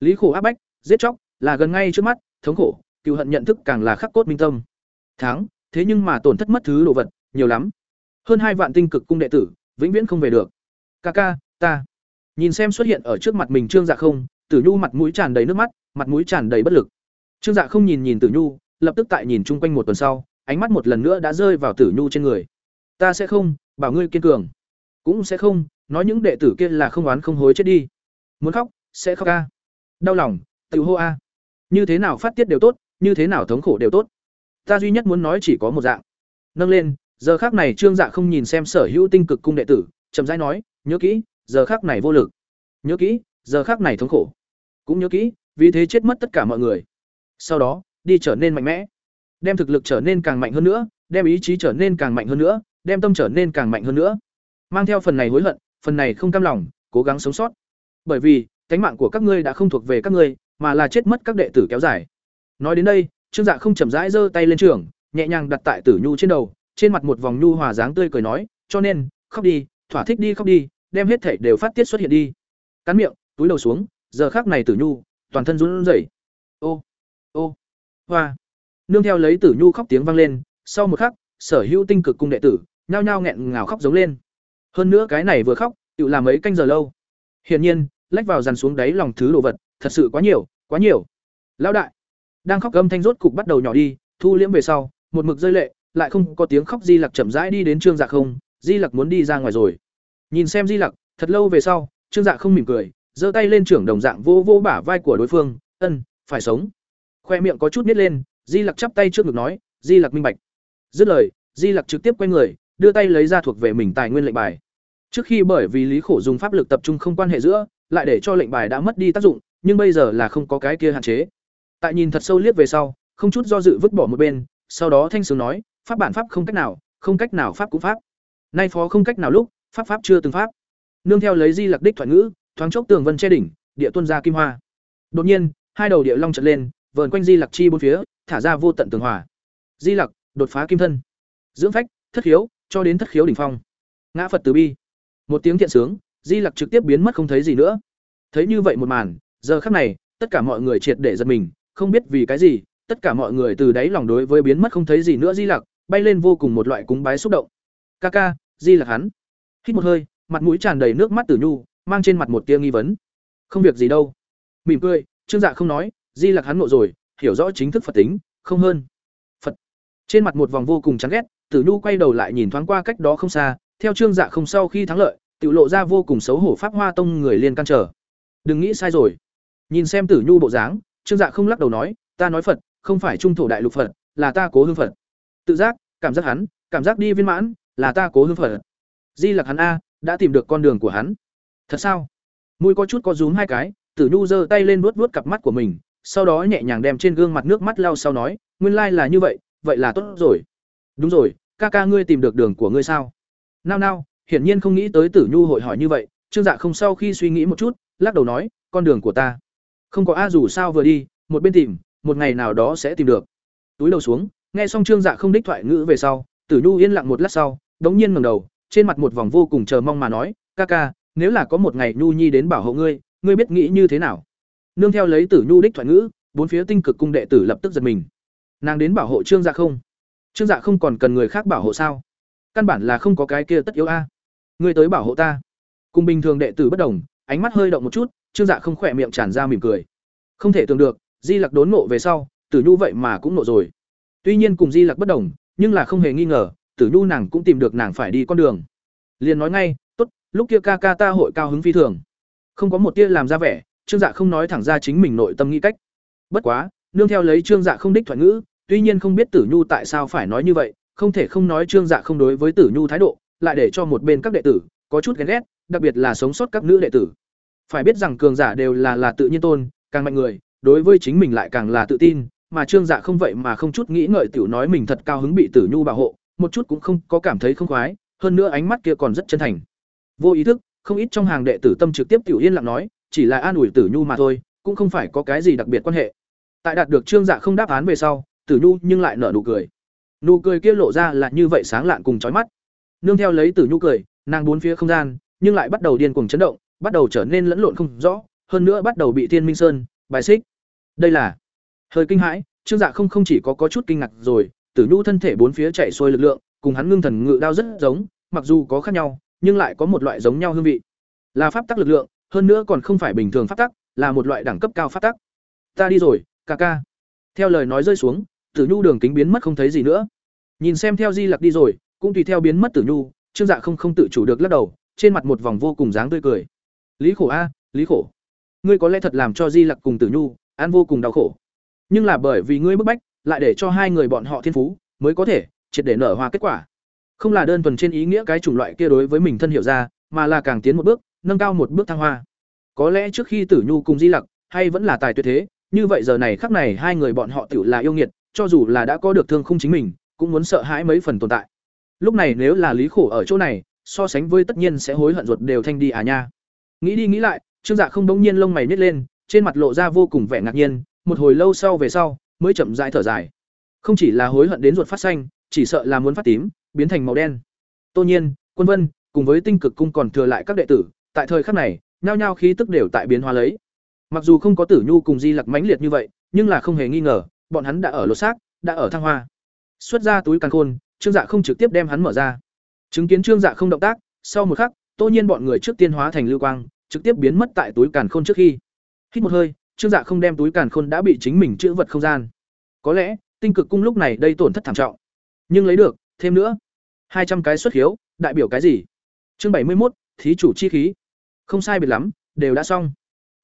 [SPEAKER 1] Lý khổ áp bách, giết chóc, là gần ngay trước mắt, thống khổ, cựu hận nhận thức càng là khắc cốt minh tâm. Thắng thế nhưng mà tổn thất mất thứ đồ vật, nhiều lắm. Hơn hai vạn tinh cực cung đệ tử, vĩnh viễn không về được. Ca ca, ta. Nhìn xem xuất hiện ở trước mặt mình trương dạ không, tử nhu mặt mũi tràn đầy nước mắt, mặt mũi tràn đầy bất lực. Trương dạ không nhìn nhìn tử nhu, lập tức tại nhìn chung quanh một tuần sau, ánh mắt một lần nữa đã rơi vào tử nhu trên người. Ta sẽ không, bảo ngươi kiên cường. Cũng sẽ không, nói những đệ tử kia là không oán không hối chết đi. Muốn khóc, sẽ khóc a. Đau lòng, tự hô a. Như thế nào phát tiết đều tốt, như thế nào thống khổ đều tốt ta duy nhất muốn nói chỉ có một dạng. Nâng lên, giờ khác này trương dạ không nhìn xem sở hữu tinh cực cung đệ tử, chậm rãi nói, nhớ kỹ, giờ khác này vô lực. Nhớ kỹ, giờ khác này thống khổ. Cũng nhớ kỹ, vì thế chết mất tất cả mọi người. Sau đó, đi trở nên mạnh mẽ. Đem thực lực trở nên càng mạnh hơn nữa, đem ý chí trở nên càng mạnh hơn nữa, đem tâm trở nên càng mạnh hơn nữa. Mang theo phần này hối hận, phần này không cam lòng, cố gắng sống sót. Bởi vì, cánh mạng của các ngươi đã không thuộc về các ngươi, mà là chết mất các đệ tử kéo dài. Nói đến đây trương dạ không chậm rãi giơ tay lên trường, nhẹ nhàng đặt tại tử nhu trên đầu, trên mặt một vòng nhu hòa dáng tươi cười nói, cho nên, khóc đi, thỏa thích đi khóc đi, đem hết thể đều phát tiết xuất hiện đi. Cắn miệng, túi đầu xuống, giờ khác này tử nhu, toàn thân run rẩy. Ô ô, hoa. Nương theo lấy tử nhu khóc tiếng vang lên, sau một khắc, sở hữu tinh cực cung đệ tử, nhao nhao nghẹn ngào khóc giống lên. Hơn nữa cái này vừa khóc tự làm mấy canh giờ lâu. Hiển nhiên, lách vào dàn xuống đáy lòng thứ đồ vật, thật sự quá nhiều quá nhiều. Lão đại đang khóc gầm thanh rốt cục bắt đầu nhỏ đi, thu liễm về sau, một mực rơi lệ, lại không có tiếng khóc di lặc chậm rãi đi đến trương dạ không, di lặc muốn đi ra ngoài rồi. Nhìn xem di lặc, thật lâu về sau, trương dạ không mỉm cười, giơ tay lên trưởng đồng dạng vô vô bả vai của đối phương, ân, phải sống. Khoe miệng có chút nít lên, di lặc chắp tay trước ngực nói, di lặc minh bạch. Dứt lời, di lặc trực tiếp quay người, đưa tay lấy ra thuộc về mình tài nguyên lệnh bài. Trước khi bởi vì lý khổ dùng pháp lực tập trung không quan hệ giữa, lại để cho lệnh bài đã mất đi tác dụng, nhưng bây giờ là không có cái kia hạn chế tại nhìn thật sâu liếc về sau, không chút do dự vứt bỏ một bên, sau đó thanh sướng nói, pháp bản pháp không cách nào, không cách nào pháp cũng pháp. Nay phó không cách nào lúc, pháp pháp chưa từng pháp. Nương theo lấy di lạc đích thoại ngữ, thoáng chốc tường vân che đỉnh, địa tuân ra kim hoa. Đột nhiên, hai đầu địa long trật lên, vờn quanh di lạc chi bốn phía, thả ra vô tận tường hòa. Di lạc đột phá kim thân. Dưỡng phách, thất khiếu, cho đến thất khiếu đỉnh phong. Ngã phật từ bi. Một tiếng thiện sướng, di lặc trực tiếp biến mất không thấy gì nữa. Thấy như vậy một màn, giờ khắc này, tất cả mọi người triệt để giật mình không biết vì cái gì, tất cả mọi người từ đáy lòng đối với biến mất không thấy gì nữa di lặc bay lên vô cùng một loại cúng bái xúc động. Ca ca, di lặc hắn. Hít một hơi, mặt mũi tràn đầy nước mắt tử nhu, mang trên mặt một tia nghi vấn. Không việc gì đâu. Mỉm cười, trương dạ không nói, di lặc hắn ngộ rồi, hiểu rõ chính thức phật tính, không hơn. Phật. Trên mặt một vòng vô cùng chán ghét, tử nhu quay đầu lại nhìn thoáng qua cách đó không xa, theo trương dạ không sau khi thắng lợi, tự lộ ra vô cùng xấu hổ pháp hoa tông người liên can trở đừng nghĩ sai rồi. Nhìn xem tử nhu bộ dáng trương dạ không lắc đầu nói, ta nói phật, không phải trung thổ đại lục phật, là ta cố hương phật. Tự giác, cảm giác hắn, cảm giác đi viên mãn, là ta cố hương phật. Di lặc hắn a, đã tìm được con đường của hắn. Thật sao? Mũi có chút có rúm hai cái, tử nhu giơ tay lên vuốt vuốt cặp mắt của mình, sau đó nhẹ nhàng đem trên gương mặt nước mắt lau sau nói, nguyên lai là như vậy vậy là tốt rồi. Đúng rồi, ca ca ngươi tìm được đường của ngươi sao? Nao nao, hiển nhiên không nghĩ tới tử nhu hội hỏi như vậy. Trương dạ không, sau khi suy nghĩ một chút, lắc đầu nói, con đường của ta không có a dù sao vừa đi, một bên tìm, một ngày nào đó sẽ tìm được. Túi đầu xuống, nghe xong trương dạ không đích thoại ngữ về sau, tử nhu yên lặng một lát sau, đống nhiên ngẩng đầu, trên mặt một vòng vô cùng chờ mong mà nói, ca ca, nếu là có một ngày nhu nhi đến bảo hộ ngươi ngươi biết nghĩ như thế nào? Nương theo lấy tử nhu đích thoại ngữ, bốn phía tinh cực cung đệ tử lập tức giật mình. Nàng đến bảo hộ trương dạ không? Trương dạ không còn cần người khác bảo hộ sao? Căn bản là không có cái kia tất yếu a. Ngươi tới bảo hộ ta. Cùng bình thường đệ tử bất đồng, ánh mắt hơi động một chút trương dạ không khỏe miệng tràn ra mỉm cười. Không thể tưởng được, di lặc đốn nộ về sau, tử nhu vậy mà cũng nộ rồi. Tuy nhiên cùng di lặc bất đồng, nhưng là không hề nghi ngờ, tử nhu nàng cũng tìm được nàng phải đi con đường. Liền nói ngay, tốt, lúc kia ca ca ta hội cao hứng phi thường. Không có một tia làm ra vẻ, trương dạ không nói thẳng ra chính mình nội tâm nghĩ cách. Bất quá, nương theo lấy trương dạ không đích thoại ngữ, tuy nhiên không biết tử nhu tại sao phải nói như vậy, không thể không nói trương dạ không đối với tử nhu thái độ, lại để cho một bên các đệ tử có chút ghen ghét, đặc biệt là sống sót các nữ đệ tử phải biết rằng cường giả đều là là tự nhiên tôn, càng mạnh người, đối với chính mình lại càng là tự tin, mà trương dạ không vậy mà không chút nghĩ ngợi tiểu nói mình thật cao hứng bị tử nhu bảo hộ, một chút cũng không có cảm thấy không khoái, hơn nữa ánh mắt kia còn rất chân thành. Vô ý thức, không ít trong hàng đệ tử tâm trực tiếp tiểu yên lặng nói, chỉ là an ủi tử nhu mà thôi, cũng không phải có cái gì đặc biệt quan hệ. Tại đạt được trương dạ không đáp án về sau, tử nhu nhưng lại nở nụ cười. Nụ cười kia lộ ra là như vậy sáng lạn cùng chói mắt. Nương theo lấy tử nhu cười, nàng bốn phía không gian, nhưng lại bắt đầu điên cuồng chấn động bắt đầu trở nên lẫn lộn không rõ, hơn nữa bắt đầu bị thiên minh sơn bài xích. Đây là hơi kinh hãi, trương dạ không không chỉ có có chút kinh ngạc rồi, tử nhu thân thể bốn phía chạy xuôi lực lượng, cùng hắn ngưng thần ngự đao rất giống, mặc dù có khác nhau, nhưng lại có một loại giống nhau hương vị. Là pháp tắc lực lượng, hơn nữa còn không phải bình thường pháp tắc, là một loại đẳng cấp cao pháp tắc. Ta đi rồi, ca ca. Theo lời nói rơi xuống, tử nhu đường kính biến mất không thấy gì nữa. Nhìn xem theo di lặc đi rồi, cũng tùy theo biến mất tử nhu, trương dạ không không tự chủ được lắc đầu, trên mặt một vòng vô cùng dáng tươi cười lý khổ a, lý khổ. Ngươi có lẽ thật làm cho di lặc cùng tử nhu ăn vô cùng đau khổ. Nhưng là bởi vì ngươi bức bách, lại để cho hai người bọn họ thiên phú mới có thể triệt để nở hoa kết quả. Không là đơn thuần trên ý nghĩa cái chủng loại kia đối với mình thân hiểu ra, mà là càng tiến một bước, nâng cao một bước thăng hoa. Có lẽ trước khi tử nhu cùng di lặc, hay vẫn là tài tuyệt thế, như vậy giờ này khắc này hai người bọn họ tự là yêu nghiệt, cho dù là đã có được thương không chính mình, cũng muốn sợ hãi mấy phần tồn tại. Lúc này nếu là lý khổ ở chỗ này, so sánh với tất nhiên sẽ hối hận ruột đều thanh đi à nha nghĩ đi nghĩ lại, trương dạ không đống nhiên lông mày nít lên, trên mặt lộ ra vô cùng vẻ ngạc nhiên, một hồi lâu sau về sau, mới chậm rãi thở dài. Không chỉ là hối hận đến ruột phát xanh, chỉ sợ là muốn phát tím, biến thành màu đen. Tô nhiên, quân vân, cùng với tinh cực cung còn thừa lại các đệ tử, tại thời khắc này, nhao nhao khí tức đều tại biến hóa lấy. Mặc dù không có tử nhu cùng di lặc mãnh liệt như vậy, nhưng là không hề nghi ngờ, bọn hắn đã ở lột xác, đã ở thăng hoa. Xuất ra túi càng khôn, trương dạ không trực tiếp đem hắn mở ra. Chứng kiến trương dạ không động tác, sau một khắc, tô nhiên bọn người trước tiên hóa thành lưu quang trực tiếp biến mất tại túi càn khôn trước khi. Hít một hơi, trương dạ không đem túi càn khôn đã bị chính mình chữ vật không gian. Có lẽ, tinh cực cung lúc này đây tổn thất thảm trọng. Nhưng lấy được, thêm nữa. Hai trăm cái xuất hiếu đại biểu cái gì? Chương bảy mươi một thí chủ chi khí. Không sai biệt lắm, đều đã xong.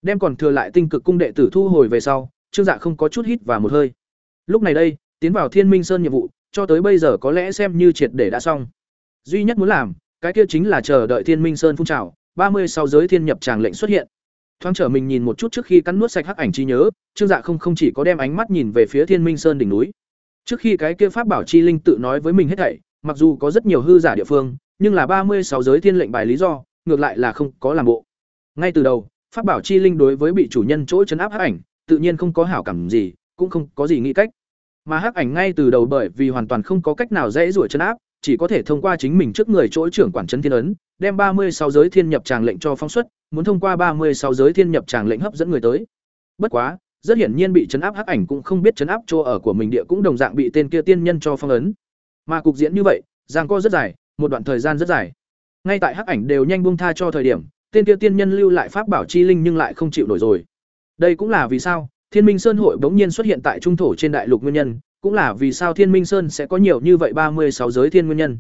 [SPEAKER 1] Đem còn thừa lại tinh cực cung đệ tử thu hồi về sau, trương dạ không có chút hít và một hơi. Lúc này đây, tiến vào thiên minh sơn nhiệm vụ, cho tới bây giờ có lẽ xem như triệt để đã xong. Duy nhất muốn làm, cái kia chính là chờ đợi thiên minh sơn phun trào ba mươi sau giới thiên nhập tràng lệnh xuất hiện. Thoáng trở mình nhìn một chút trước khi cắn nuốt sạch hắc ảnh chi nhớ, trương dạ không không chỉ có đem ánh mắt nhìn về phía thiên minh sơn đỉnh núi. Trước khi cái kia pháp bảo chi linh tự nói với mình hết thảy, mặc dù có rất nhiều hư giả địa phương, nhưng là ba mươi sáu giới thiên lệnh bài lý do, ngược lại là không có làm bộ. Ngay từ đầu, pháp bảo chi linh đối với bị chủ nhân chỗ chấn áp hắc ảnh, tự nhiên không có hảo cảm gì, cũng không có gì nghĩ cách. Mà hắc ảnh ngay từ đầu bởi vì hoàn toàn không có cách nào dễ rủa chấn áp chỉ có thể thông qua chính mình trước người chỗ trưởng quản trấn thiên ấn, đem ba mươi sáu giới thiên nhập tràng lệnh cho phóng xuất, muốn thông qua ba mươi sáu giới thiên nhập tràng lệnh hấp dẫn người tới. Bất quá, rất hiển nhiên bị chấn áp hắc ảnh cũng không biết chấn áp chỗ ở của mình địa cũng đồng dạng bị tên kia tiên nhân cho phong ấn. Mà cục diễn như vậy, giang co rất dài, một đoạn thời gian rất dài. Ngay tại hắc ảnh đều nhanh buông tha cho thời điểm, tên kia tiên nhân lưu lại pháp bảo chi linh nhưng lại không chịu nổi rồi. Đây cũng là vì sao, thiên minh sơn hội bỗng nhiên xuất hiện tại trung thổ trên đại lục nguyên nhân cũng là vì sao thiên minh sơn sẽ có nhiều như vậy ba mươi sáu giới thiên nguyên nhân.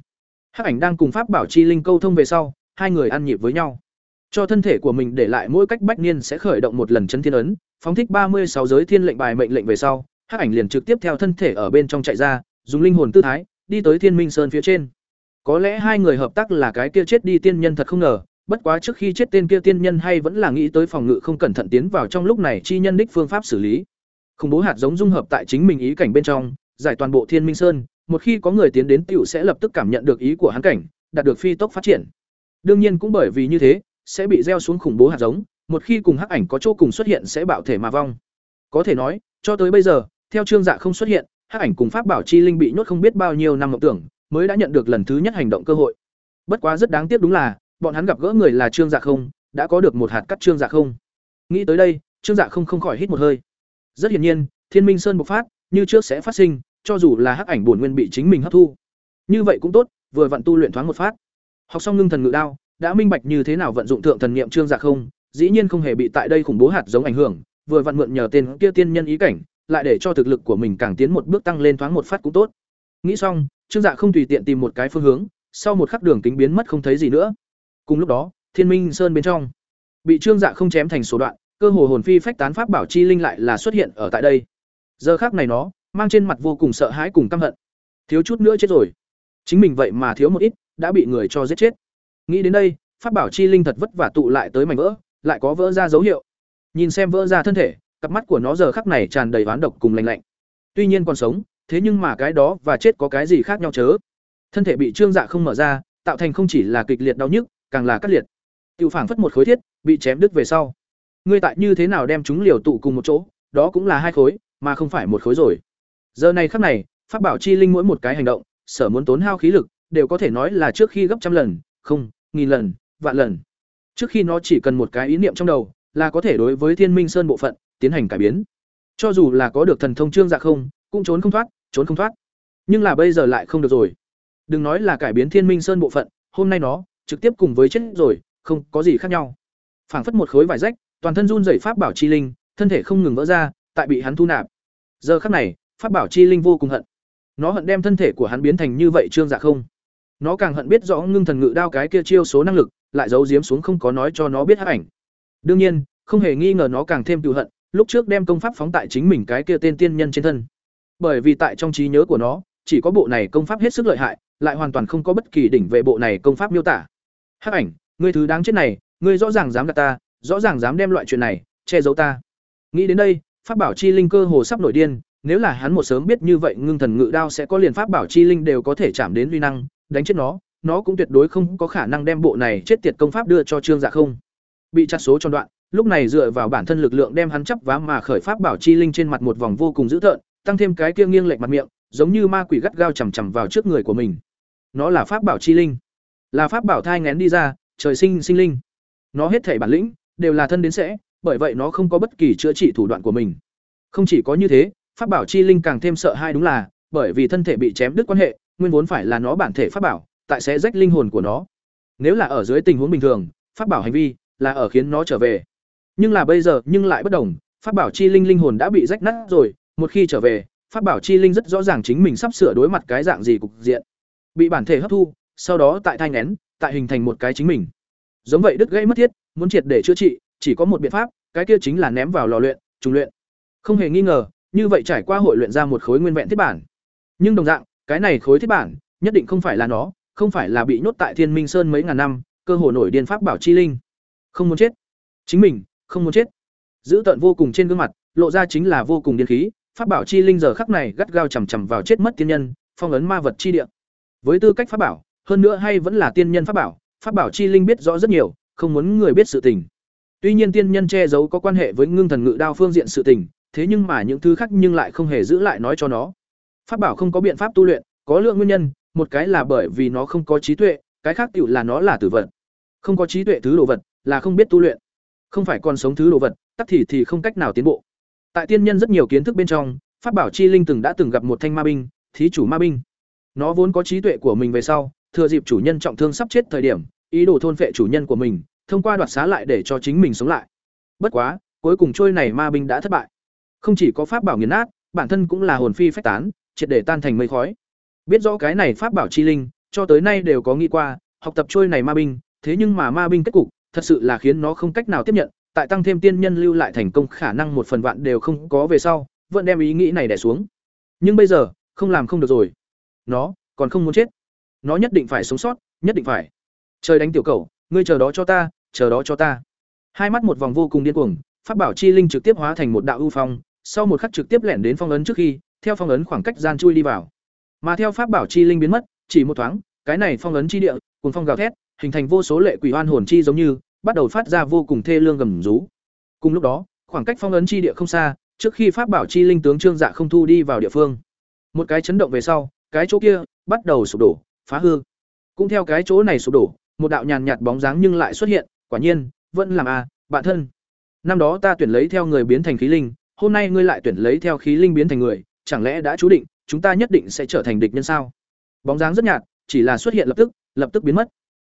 [SPEAKER 1] Hắc ảnh đang cùng pháp bảo chi linh câu thông về sau, hai người ăn nhịp với nhau. Cho thân thể của mình để lại mỗi cách bách niên sẽ khởi động một lần chân thiên ấn, phóng thích ba mươi sáu giới thiên lệnh bài mệnh lệnh về sau, hắc ảnh liền trực tiếp theo thân thể ở bên trong chạy ra, dùng linh hồn tư thái, đi tới thiên minh sơn phía trên. Có lẽ hai người hợp tác là cái kia chết đi tiên nhân thật không ngờ, bất quá trước khi chết tên kia tiên nhân hay vẫn là nghĩ tới phòng ngự không cẩn thận tiến vào trong lúc này chi nhân đích phương pháp xử lý khủng bố hạt giống dung hợp tại chính mình ý cảnh bên trong, giải toàn bộ thiên minh sơn. Một khi có người tiến đến tiểu sẽ lập tức cảm nhận được ý của hắn cảnh, đạt được phi tốc phát triển. Đương nhiên cũng bởi vì như thế, sẽ bị gieo xuống khủng bố hạt giống, một khi cùng hắc ảnh có chỗ cùng xuất hiện sẽ bạo thể mà vong. Có thể nói, cho tới bây giờ, theo trương dạ không xuất hiện, hắc ảnh cùng pháp bảo chi linh bị nhốt không biết bao nhiêu năm mộng tưởng, mới đã nhận được lần thứ nhất hành động cơ hội. Bất quá rất đáng tiếc đúng là, bọn hắn gặp gỡ người là trương dạ không, đã có được một hạt cắt trương dạ không. Nghĩ tới đây, trương dạ không không khỏi hít một hơi rất hiển nhiên, thiên minh sơn bộc phát, như trước sẽ phát sinh, cho dù là hắc ảnh bổn nguyên bị chính mình hấp thu. Như vậy cũng tốt, vừa vận tu luyện thoáng một phát. Học xong ngưng thần ngự đao, đã minh bạch như thế nào vận dụng thượng thần niệm trương dạ không, dĩ nhiên không hề bị tại đây khủng bố hạt giống ảnh hưởng, vừa vận mượn nhờ tên kia tiên nhân ý cảnh, lại để cho thực lực của mình càng tiến một bước tăng lên thoáng một phát cũng tốt. Nghĩ xong, trương dạ không tùy tiện tìm một cái phương hướng, sau một khắc đường kính biến mất không thấy gì nữa. Cùng lúc đó, thiên minh sơn bên trong, bị trương dạ không chém thành số đoạn cơ hồ hồn phi phách tán pháp bảo chi linh lại là xuất hiện ở tại đây. Giờ khác này nó mang trên mặt vô cùng sợ hãi cùng căm hận. Thiếu chút nữa chết rồi. Chính mình vậy mà thiếu một ít, đã bị người cho giết chết. Nghĩ đến đây, pháp bảo chi linh thật vất vả tụ lại tới mảnh vỡ, lại có vỡ ra dấu hiệu. Nhìn xem vỡ ra thân thể, cặp mắt của nó giờ khắc này tràn đầy oán độc cùng lạnh lạnh. Tuy nhiên còn sống, thế nhưng mà cái đó và chết có cái gì khác nhau chớ? Thân thể bị trương dạ không mở ra, tạo thành không chỉ là kịch liệt đau nhức, càng là cắt liệt. Tự phảng phất một khối thiết, bị chém đứt về sau ngươi tại như thế nào đem chúng liều tụ cùng một chỗ, đó cũng là hai khối, mà không phải một khối rồi. Giờ này khắc này, pháp bảo chi linh mỗi một cái hành động, sở muốn tốn hao khí lực, đều có thể nói là trước khi gấp trăm lần, không, nghìn lần, vạn lần. Trước khi nó chỉ cần một cái ý niệm trong đầu, là có thể đối với thiên minh sơn bộ phận tiến hành cải biến. Cho dù là có được thần thông trương dạ không, cũng trốn không thoát, trốn không thoát. Nhưng là bây giờ lại không được rồi. Đừng nói là cải biến thiên minh sơn bộ phận, hôm nay nó trực tiếp cùng với chết rồi, không có gì khác nhau. Phảng phất một khối vải rách toàn thân run rẩy pháp bảo chi linh, thân thể không ngừng vỡ ra, tại bị hắn thu nạp. Giờ khắc này, pháp bảo chi linh vô cùng hận. Nó hận đem thân thể của hắn biến thành như vậy trương dạ không? Nó càng hận biết rõ ngưng thần ngự đao cái kia chiêu số năng lực, lại giấu giếm xuống không có nói cho nó biết hắc ảnh. Đương nhiên, không hề nghi ngờ nó càng thêm tự hận, lúc trước đem công pháp phóng tại chính mình cái kia tên tiên nhân trên thân. Bởi vì tại trong trí nhớ của nó, chỉ có bộ này công pháp hết sức lợi hại, lại hoàn toàn không có bất kỳ đỉnh về bộ này công pháp miêu tả. Hắc ảnh, ngươi thứ đáng chết này, ngươi rõ ràng dám gạt ta rõ ràng dám đem loại chuyện này che giấu ta. Nghĩ đến đây, pháp bảo chi linh cơ hồ sắp nổi điên, nếu là hắn một sớm biết như vậy, ngưng thần ngự đao sẽ có liền pháp bảo chi linh đều có thể chạm đến uy năng, đánh chết nó nó cũng tuyệt đối không có khả năng đem bộ này chết tiệt công pháp đưa cho trương dạ không. Bị chặt số tròn đoạn, lúc này dựa vào bản thân lực lượng đem hắn chấp vá mà khởi pháp bảo chi linh trên mặt một vòng vô cùng dữ tợn, tăng thêm cái kia nghiêng lệch mặt miệng, giống như ma quỷ gắt gao chằm chằm vào trước người của mình. Nó là pháp bảo chi linh. Là pháp bảo thai ngén đi ra, trời sinh sinh linh. Nó hết thể bản lĩnh đều là thân đến sẽ, bởi vậy nó không có bất kỳ chữa trị thủ đoạn của mình. Không chỉ có như thế, pháp bảo chi linh càng thêm sợ hai đúng là, bởi vì thân thể bị chém đứt quan hệ, nguyên vốn phải là nó bản thể pháp bảo, tại sẽ rách linh hồn của nó. Nếu là ở dưới tình huống bình thường, pháp bảo hành vi là ở khiến nó trở về. Nhưng là bây giờ, nhưng lại bất đồng, pháp bảo chi linh linh hồn đã bị rách nát rồi, một khi trở về, pháp bảo chi linh rất rõ ràng chính mình sắp sửa đối mặt cái dạng gì cục diện. Bị bản thể hấp thu, sau đó tại thai ngén, tại hình thành một cái chính mình. Giống vậy đứt gãy mất thiết muốn triệt để chữa trị, chỉ có một biện pháp, cái kia chính là ném vào lò luyện, trùng luyện. Không hề nghi ngờ, như vậy trải qua hội luyện ra một khối nguyên vẹn thiết bản. Nhưng đồng dạng, cái này khối thiết bản, nhất định không phải là nó, không phải là bị nhốt tại thiên minh sơn mấy ngàn năm, cơ hồ nổi điên pháp bảo chi linh. Không muốn chết. Chính mình, không muốn chết. Giữ tận vô cùng trên gương mặt, lộ ra chính là vô cùng điên khí, pháp bảo chi linh giờ khắc này gắt gao chầm chầm vào chết mất tiên nhân, phong ấn ma vật chi địa. Với tư cách pháp bảo, hơn nữa hay vẫn là tiên nhân pháp bảo pháp bảo chi linh biết rõ rất nhiều không muốn người biết sự tình. Tuy nhiên tiên nhân che giấu có quan hệ với ngưng thần ngự đao phương diện sự tình, thế nhưng mà những thứ khác nhưng lại không hề giữ lại nói cho nó. Pháp bảo không có biện pháp tu luyện, có lượng nguyên nhân, một cái là bởi vì nó không có trí tuệ, cái khác tiểu là nó là tử vật. Không có trí tuệ thứ đồ vật, là không biết tu luyện. Không phải còn sống thứ đồ vật, tắc thì thì không cách nào tiến bộ. Tại tiên nhân rất nhiều kiến thức bên trong, pháp bảo chi linh từng đã từng gặp một thanh ma binh, thí chủ ma binh. Nó vốn có trí tuệ của mình về sau, thừa dịp chủ nhân trọng thương sắp chết thời điểm, ý đồ thôn phệ chủ nhân của mình thông qua đoạt xá lại để cho chính mình sống lại. Bất quá, cuối cùng trôi này ma binh đã thất bại. Không chỉ có pháp bảo nghiền nát, bản thân cũng là hồn phi phách tán, triệt để tan thành mây khói. Biết rõ cái này pháp bảo chi linh, cho tới nay đều có nghĩ qua, học tập trôi này ma binh, thế nhưng mà ma binh kết cục, thật sự là khiến nó không cách nào tiếp nhận, tại tăng thêm tiên nhân lưu lại thành công khả năng một phần vạn đều không có về sau, vẫn đem ý nghĩ này đè xuống. Nhưng bây giờ, không làm không được rồi. Nó, còn không muốn chết. Nó nhất định phải sống sót, nhất định phải. Trời đánh tiểu cầu, ngươi chờ đó cho ta chờ đó cho ta. Hai mắt một vòng vô cùng điên cuồng, pháp bảo chi linh trực tiếp hóa thành một đạo ưu phong, sau một khắc trực tiếp lẻn đến phong ấn trước khi, theo phong ấn khoảng cách gian chui đi vào. Mà theo pháp bảo chi linh biến mất, chỉ một thoáng, cái này phong ấn chi địa cùng phong gào thét, hình thành vô số lệ quỷ oan hồn chi giống như, bắt đầu phát ra vô cùng thê lương gầm rú. Cùng lúc đó, khoảng cách phong ấn chi địa không xa, trước khi pháp bảo chi linh tướng trương dạ không thu đi vào địa phương. Một cái chấn động về sau, cái chỗ kia bắt đầu sụp đổ, phá hư. Cũng theo cái chỗ này sụp đổ, một đạo nhàn nhạt bóng dáng nhưng lại xuất hiện quả nhiên vẫn làm a à, bạn thân. Năm đó ta tuyển lấy theo người biến thành khí linh hôm nay ngươi lại tuyển lấy theo khí linh biến thành người chẳng lẽ đã chú định chúng ta nhất định sẽ trở thành địch nhân sao? Bóng dáng rất nhạt chỉ là xuất hiện lập tức lập tức biến mất.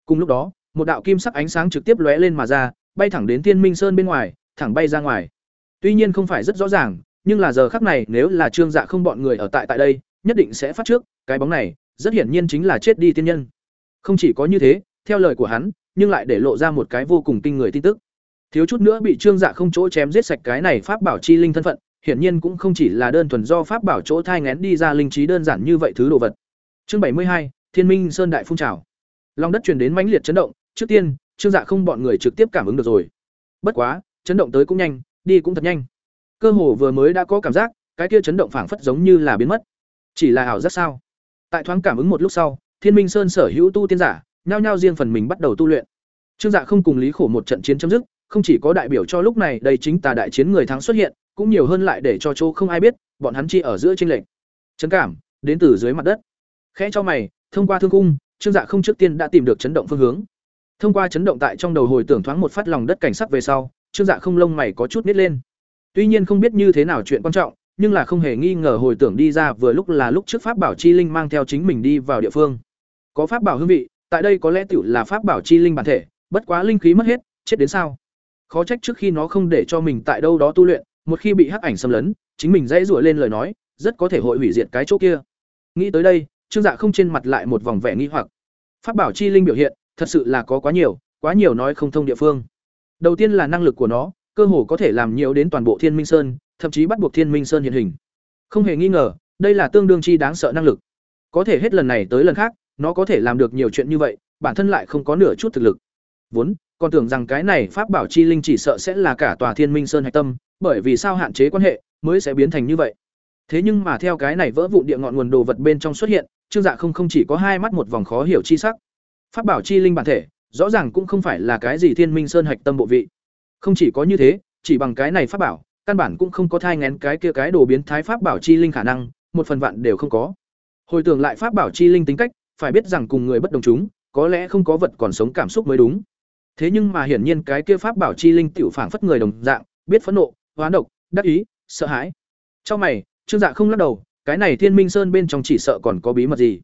[SPEAKER 1] Cùng lúc đó một đạo kim sắc ánh sáng trực tiếp lóe lên mà ra bay thẳng đến thiên minh sơn bên ngoài thẳng bay ra ngoài. Tuy nhiên không phải rất rõ ràng nhưng là giờ khắc này nếu là trương dạ không bọn người ở tại tại đây nhất định sẽ phát trước. Cái bóng này rất hiển nhiên chính là chết đi tiên nhân. Không chỉ có như thế theo lời của hắn nhưng lại để lộ ra một cái vô cùng kinh người tin tức. Thiếu chút nữa bị trương dạ không chỗ chém giết sạch cái này pháp bảo chi linh thân phận, hiển nhiên cũng không chỉ là đơn thuần do pháp bảo chỗ thai ngén đi ra linh trí đơn giản như vậy thứ đồ vật. Chương bảy mươi hai, thiên minh sơn đại phun trào. Lòng đất truyền đến mãnh liệt chấn động, trước tiên, trương dạ không bọn người trực tiếp cảm ứng được rồi. Bất quá, chấn động tới cũng nhanh, đi cũng thật nhanh. Cơ hồ vừa mới đã có cảm giác, cái kia chấn động phảng phất giống như là biến mất. Chỉ là ảo giác sao? Tại thoáng cảm ứng một lúc sau, thiên minh sơn sở hữu tu tiên giả nhao nhao riêng phần mình bắt đầu tu luyện. Trương dạ không cùng lý khổ một trận chiến chấm dứt, không chỉ có đại biểu cho lúc này đây chính tà đại chiến người thắng xuất hiện, cũng nhiều hơn lại để cho chỗ không ai biết, bọn hắn chi ở giữa chênh lệch. Chấn cảm, đến từ dưới mặt đất. Khẽ cho mày, thông qua thương cung trương dạ không trước tiên đã tìm được chấn động phương hướng. Thông qua chấn động tại trong đầu hồi tưởng thoáng một phát lòng đất cảnh sắc về sau, trương dạ không lông mày có chút nít lên. Tuy nhiên không biết như thế nào chuyện quan trọng, nhưng là không hề nghi ngờ hồi tưởng đi ra vừa lúc là lúc trước pháp bảo chi linh mang theo chính mình đi vào địa phương. Có pháp bảo hương vị tại đây có lẽ tiểu là pháp bảo chi linh bản thể, bất quá linh khí mất hết, chết đến sao? Khó trách trước khi nó không để cho mình tại đâu đó tu luyện, một khi bị hắc ảnh xâm lấn, chính mình dãy rủa lên lời nói, rất có thể hội hủy diệt cái chỗ kia. Nghĩ tới đây, trương dạ không trên mặt lại một vòng vẻ nghi hoặc. Pháp bảo chi linh biểu hiện, thật sự là có quá nhiều quá nhiều nói không thông địa phương. Đầu tiên là năng lực của nó, cơ hồ có thể làm nhiều đến toàn bộ thiên minh sơn, thậm chí bắt buộc thiên minh sơn hiện hình. Không hề nghi ngờ, đây là tương đương chi đáng sợ năng lực. Có thể hết lần này tới lần khác nó có thể làm được nhiều chuyện như vậy, bản thân lại không có nửa chút thực lực. Vốn, còn tưởng rằng cái này pháp bảo chi linh chỉ sợ sẽ là cả tòa thiên minh sơn hạch tâm, bởi vì sao hạn chế quan hệ mới sẽ biến thành như vậy. Thế nhưng mà theo cái này vỡ vụn địa ngọn nguồn đồ vật bên trong xuất hiện, trương dạ không không chỉ có hai mắt một vòng khó hiểu chi sắc. Pháp bảo chi linh bản thể, rõ ràng cũng không phải là cái gì thiên minh sơn hạch tâm bộ vị. Không chỉ có như thế, chỉ bằng cái này pháp bảo, căn bản cũng không có thai ngén cái kia cái đồ biến thái pháp bảo chi linh khả năng, một phần vạn đều không có. Hồi tưởng lại pháp bảo chi linh tính cách phải biết rằng cùng người bất đồng chúng, có lẽ không có vật còn sống cảm xúc mới đúng. Thế nhưng mà hiển nhiên cái kia pháp bảo chi linh tiểu phảng phất người đồng dạng, biết phẫn nộ hoán độc, đắc ý, sợ hãi. Trong mày, trương dạ không lắc đầu, cái này thiên minh sơn bên trong chỉ sợ còn có bí mật gì?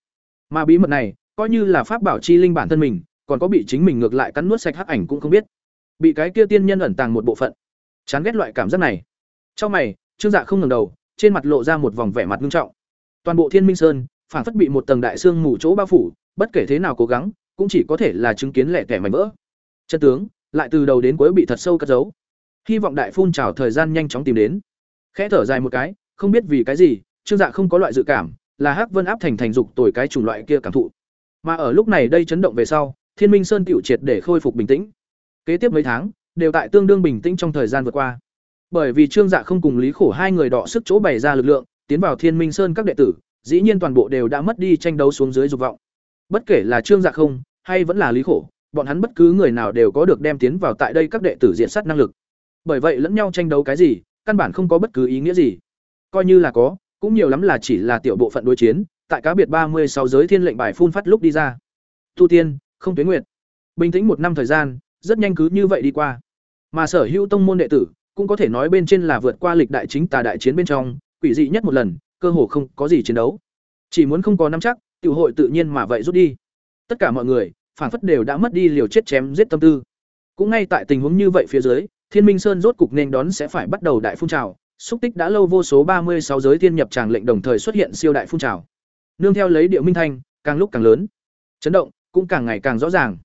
[SPEAKER 1] Mà bí mật này, coi như là pháp bảo chi linh bản thân mình, còn có bị chính mình ngược lại cắn nuốt sạch hắc ảnh cũng không biết. Bị cái kia tiên nhân ẩn tàng một bộ phận. Chán ghét loại cảm giác này. Trong mày, trương dạ không ngẩng đầu, trên mặt lộ ra một vòng vẻ mặt nghiêm trọng. Toàn bộ thiên minh sơn phản phất bị một tầng đại xương mù chỗ bao phủ, bất kể thế nào cố gắng, cũng chỉ có thể là chứng kiến lẻ tẻ mảnh vỡ. Chân tướng, lại từ đầu đến cuối bị thật sâu cất giấu. Hy vọng đại phun trào thời gian nhanh chóng tìm đến. Khẽ thở dài một cái, không biết vì cái gì, trương dạ không có loại dự cảm, là hắc vân áp thành thành dục tồi cái chủng loại kia cảm thụ. Mà ở lúc này đây chấn động về sau, thiên minh sơn tiểu triệt để khôi phục bình tĩnh. Kế tiếp mấy tháng, đều tại tương đương bình tĩnh trong thời gian vượt qua. Bởi vì trương dạ không cùng lý khổ hai người đọ sức chỗ bày ra lực lượng, tiến vào thiên minh sơn các đệ tử dĩ nhiên toàn bộ đều đã mất đi tranh đấu xuống dưới dục vọng. Bất kể là trương dạ không, hay vẫn là lý khổ, bọn hắn bất cứ người nào đều có được đem tiến vào tại đây các đệ tử diện sát năng lực. Bởi vậy lẫn nhau tranh đấu cái gì, căn bản không có bất cứ ý nghĩa gì. Coi như là có, cũng nhiều lắm là chỉ là tiểu bộ phận đối chiến, tại cá biệt ba mươi sáu giới thiên lệnh bài phun phát lúc đi ra. Tu tiên, không tuyến nguyệt. Bình tĩnh một năm thời gian, rất nhanh cứ như vậy đi qua. Mà sở hữu tông môn đệ tử, cũng có thể nói bên trên là vượt qua lịch đại chính tà đại chiến bên trong, quỷ dị nhất một lần cơ hồ không có gì chiến đấu. Chỉ muốn không có nắm chắc, tiểu hội tự nhiên mà vậy rút đi. Tất cả mọi người phản phất đều đã mất đi liều chết chém giết tâm tư. Cũng ngay tại tình huống như vậy phía dưới, thiên minh sơn rốt cục nên đón sẽ phải bắt đầu đại phun trào. Xúc tích đã lâu vô số ba mươi sáu giới thiên nhập tràng lệnh đồng thời xuất hiện siêu đại phun trào. Nương theo lấy địa minh thanh, càng lúc càng lớn. Chấn động cũng càng ngày càng rõ ràng.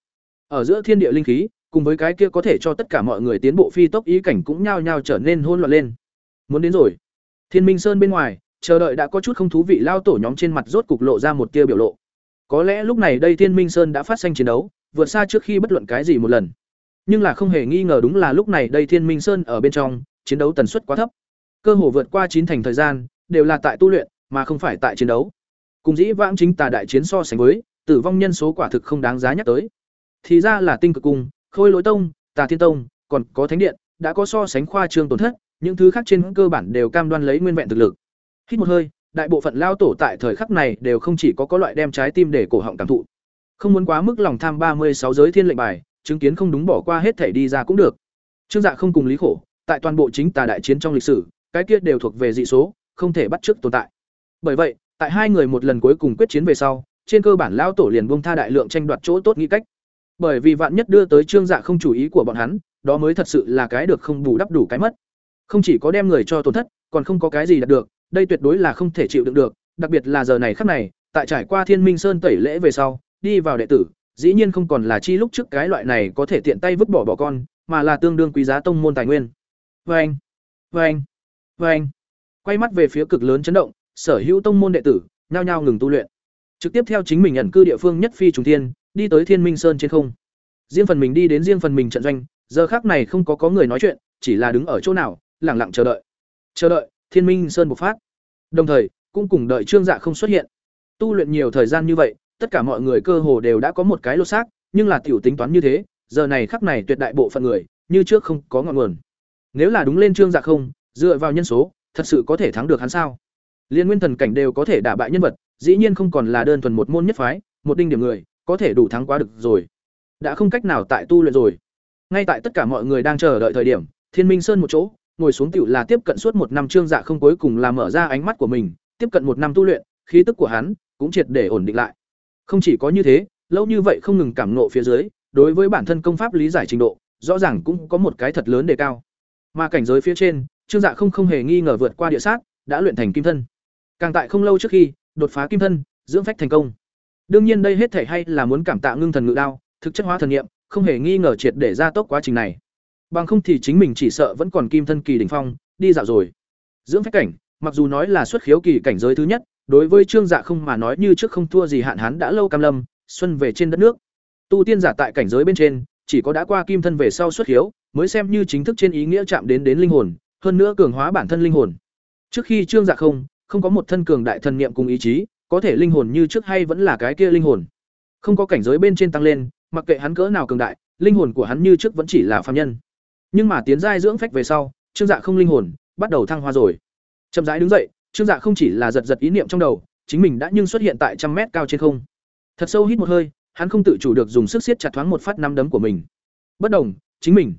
[SPEAKER 1] Ở giữa thiên địa linh khí, cùng với cái kia có thể cho tất cả mọi người tiến bộ phi tốc ý cảnh cũng nhao nhao trở nên hôn loạn lên. Muốn đến rồi. Thiên minh sơn bên ngoài chờ đợi đã có chút không thú vị, lao tổ nhóm trên mặt rốt cục lộ ra một tia biểu lộ. Có lẽ lúc này đây thiên minh sơn đã phát sinh chiến đấu, vượt xa trước khi bất luận cái gì một lần. Nhưng là không hề nghi ngờ đúng là lúc này đây thiên minh sơn ở bên trong, chiến đấu tần suất quá thấp. Cơ hồ vượt qua chín thành thời gian, đều là tại tu luyện, mà không phải tại chiến đấu. Cùng dĩ vãng chính tà đại chiến so sánh với, tử vong nhân số quả thực không đáng giá nhắc tới. Thì ra là tinh cực cung, khôi lỗi tông, tà thiên tông, còn có thánh điện, đã có so sánh khoa trương tổn thất, những thứ khác trên cơ bản đều cam đoan lấy nguyên vẹn thực lực hít một hơi, đại bộ phận lao tổ tại thời khắc này đều không chỉ có có loại đem trái tim để cổ họng cảm thụ. Không muốn quá mức lòng tham ba mươi sáu giới thiên lệnh bài, chứng kiến không đúng bỏ qua hết thể đi ra cũng được. Trương dạ không cùng lý khổ, tại toàn bộ chính tà đại chiến trong lịch sử, cái kia đều thuộc về dị số, không thể bắt chước tồn tại. Bởi vậy, tại hai người một lần cuối cùng quyết chiến về sau, trên cơ bản lao tổ liền buông tha đại lượng tranh đoạt chỗ tốt nghĩ cách. Bởi vì vạn nhất đưa tới trương dạ không chủ ý của bọn hắn, đó mới thật sự là cái được không bù đắp đủ cái mất. Không chỉ có đem người cho tổn thất, còn không có cái gì đạt được đây tuyệt đối là không thể chịu đựng được, đặc biệt là giờ này khắc này, tại trải qua thiên minh sơn tẩy lễ về sau, đi vào đệ tử, dĩ nhiên không còn là chi lúc trước cái loại này có thể tiện tay vứt bỏ bỏ con, mà là tương đương quý giá tông môn tài nguyên. Vê anh vê quay mắt về phía cực lớn chấn động, sở hữu tông môn đệ tử, nhao nhao ngừng tu luyện. Trực tiếp theo chính mình ẩn cư địa phương nhất phi trùng thiên, đi tới thiên minh sơn trên không. Riêng phần mình đi đến riêng phần mình trận doanh, giờ khác này không có có người nói chuyện, chỉ là đứng ở chỗ nào, lặng lặng chờ đợi. Chờ đợi thiên minh sơn bộc phát. Đồng thời, cũng cùng đợi trương dạ không xuất hiện. Tu luyện nhiều thời gian như vậy, tất cả mọi người cơ hồ đều đã có một cái lô xác, nhưng là tiểu tính toán như thế, giờ này khắc này tuyệt đại bộ phận người, như trước không có ngọn nguồn. Nếu là đúng lên trương dạ không, dựa vào nhân số, thật sự có thể thắng được hắn sao? Liên nguyên thần cảnh đều có thể đả bại nhân vật, dĩ nhiên không còn là đơn thuần một môn nhất phái, một đinh điểm người, có thể đủ thắng quá được rồi. Đã không cách nào tại tu luyện rồi. Ngay tại tất cả mọi người đang chờ đợi thời điểm, thiên minh sơn một chỗ ngồi xuống tiểu là tiếp cận suốt một năm trương dạ không cuối cùng là mở ra ánh mắt của mình, tiếp cận một năm tu luyện, khí tức của hắn cũng triệt để ổn định lại. Không chỉ có như thế, lâu như vậy không ngừng cảm nộ phía dưới, đối với bản thân công pháp lý giải trình độ, rõ ràng cũng có một cái thật lớn đề cao. Mà cảnh giới phía trên, trương dạ không không hề nghi ngờ vượt qua địa sát, đã luyện thành kim thân. Càng tại không lâu trước khi, đột phá kim thân, dưỡng phách thành công. Đương nhiên đây hết thể hay là muốn cảm tạ ngưng thần ngự đao, thực chất hóa thần nghiệm không hề nghi ngờ triệt để ra tốc quá trình này bằng không thì chính mình chỉ sợ vẫn còn kim thân kỳ đỉnh phong, đi dạo rồi. Dưỡng phách cảnh, mặc dù nói là xuất khiếu kỳ cảnh giới thứ nhất, đối với trương dạ không mà nói như trước không thua gì hạn hán đã lâu cam lâm, xuân về trên đất nước. Tu tiên giả tại cảnh giới bên trên, chỉ có đã qua kim thân về sau xuất khiếu, mới xem như chính thức trên ý nghĩa chạm đến đến linh hồn, hơn nữa cường hóa bản thân linh hồn. Trước khi trương dạ không không có một thân cường đại thần niệm cùng ý chí, có thể linh hồn như trước hay vẫn là cái kia linh hồn. Không có cảnh giới bên trên tăng lên, mặc kệ hắn cỡ nào cường đại, linh hồn của hắn như trước vẫn chỉ là phàm nhân nhưng mà tiến giai dưỡng phách về sau, trương dạ không linh hồn, bắt đầu thăng hoa rồi. Chậm rãi đứng dậy, trương dạ không chỉ là giật giật ý niệm trong đầu, chính mình đã nhưng xuất hiện tại trăm mét cao trên không. Thật sâu hít một hơi, hắn không tự chủ được dùng sức siết chặt thoáng một phát năm đấm của mình. Bất đồng, chính mình.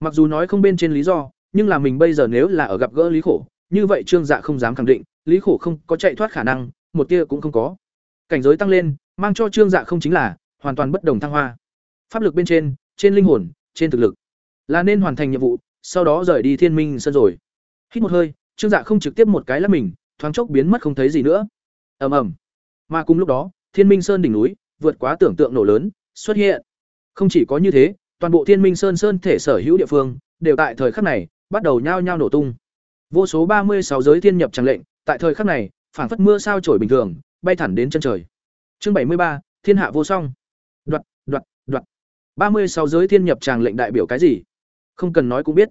[SPEAKER 1] Mặc dù nói không bên trên lý do, nhưng là mình bây giờ nếu là ở gặp gỡ lý khổ, như vậy trương dạ không dám khẳng định, lý khổ không có chạy thoát khả năng, một tia cũng không có. Cảnh giới tăng lên, mang cho trương dạ không chính là hoàn toàn bất đồng thăng hoa. Pháp lực bên trên trên linh hồn, trên thực lực là nên hoàn thành nhiệm vụ, sau đó rời đi thiên minh sân rồi. Hít một hơi, trương dạ không trực tiếp một cái lắp mình, thoáng chốc biến mất không thấy gì nữa. Ầm ầm. Mà cùng lúc đó, thiên minh sơn đỉnh núi, vượt quá tưởng tượng nổ lớn, xuất hiện. Không chỉ có như thế, toàn bộ thiên minh sơn sơn thể sở hữu địa phương, đều tại thời khắc này, bắt đầu nhao nhao nổ tung. Vô số ba mươi sáu giới thiên nhập tràng lệnh, tại thời khắc này, phảng phất mưa sao trổi bình thường, bay thẳng đến chân trời. Chương bảy mươi ba, thiên hạ vô song. Đoạt đoạt đoạt. ba mươi sáu giới thiên nhập tràng lệnh đại biểu cái gì? Không cần nói cũng biết.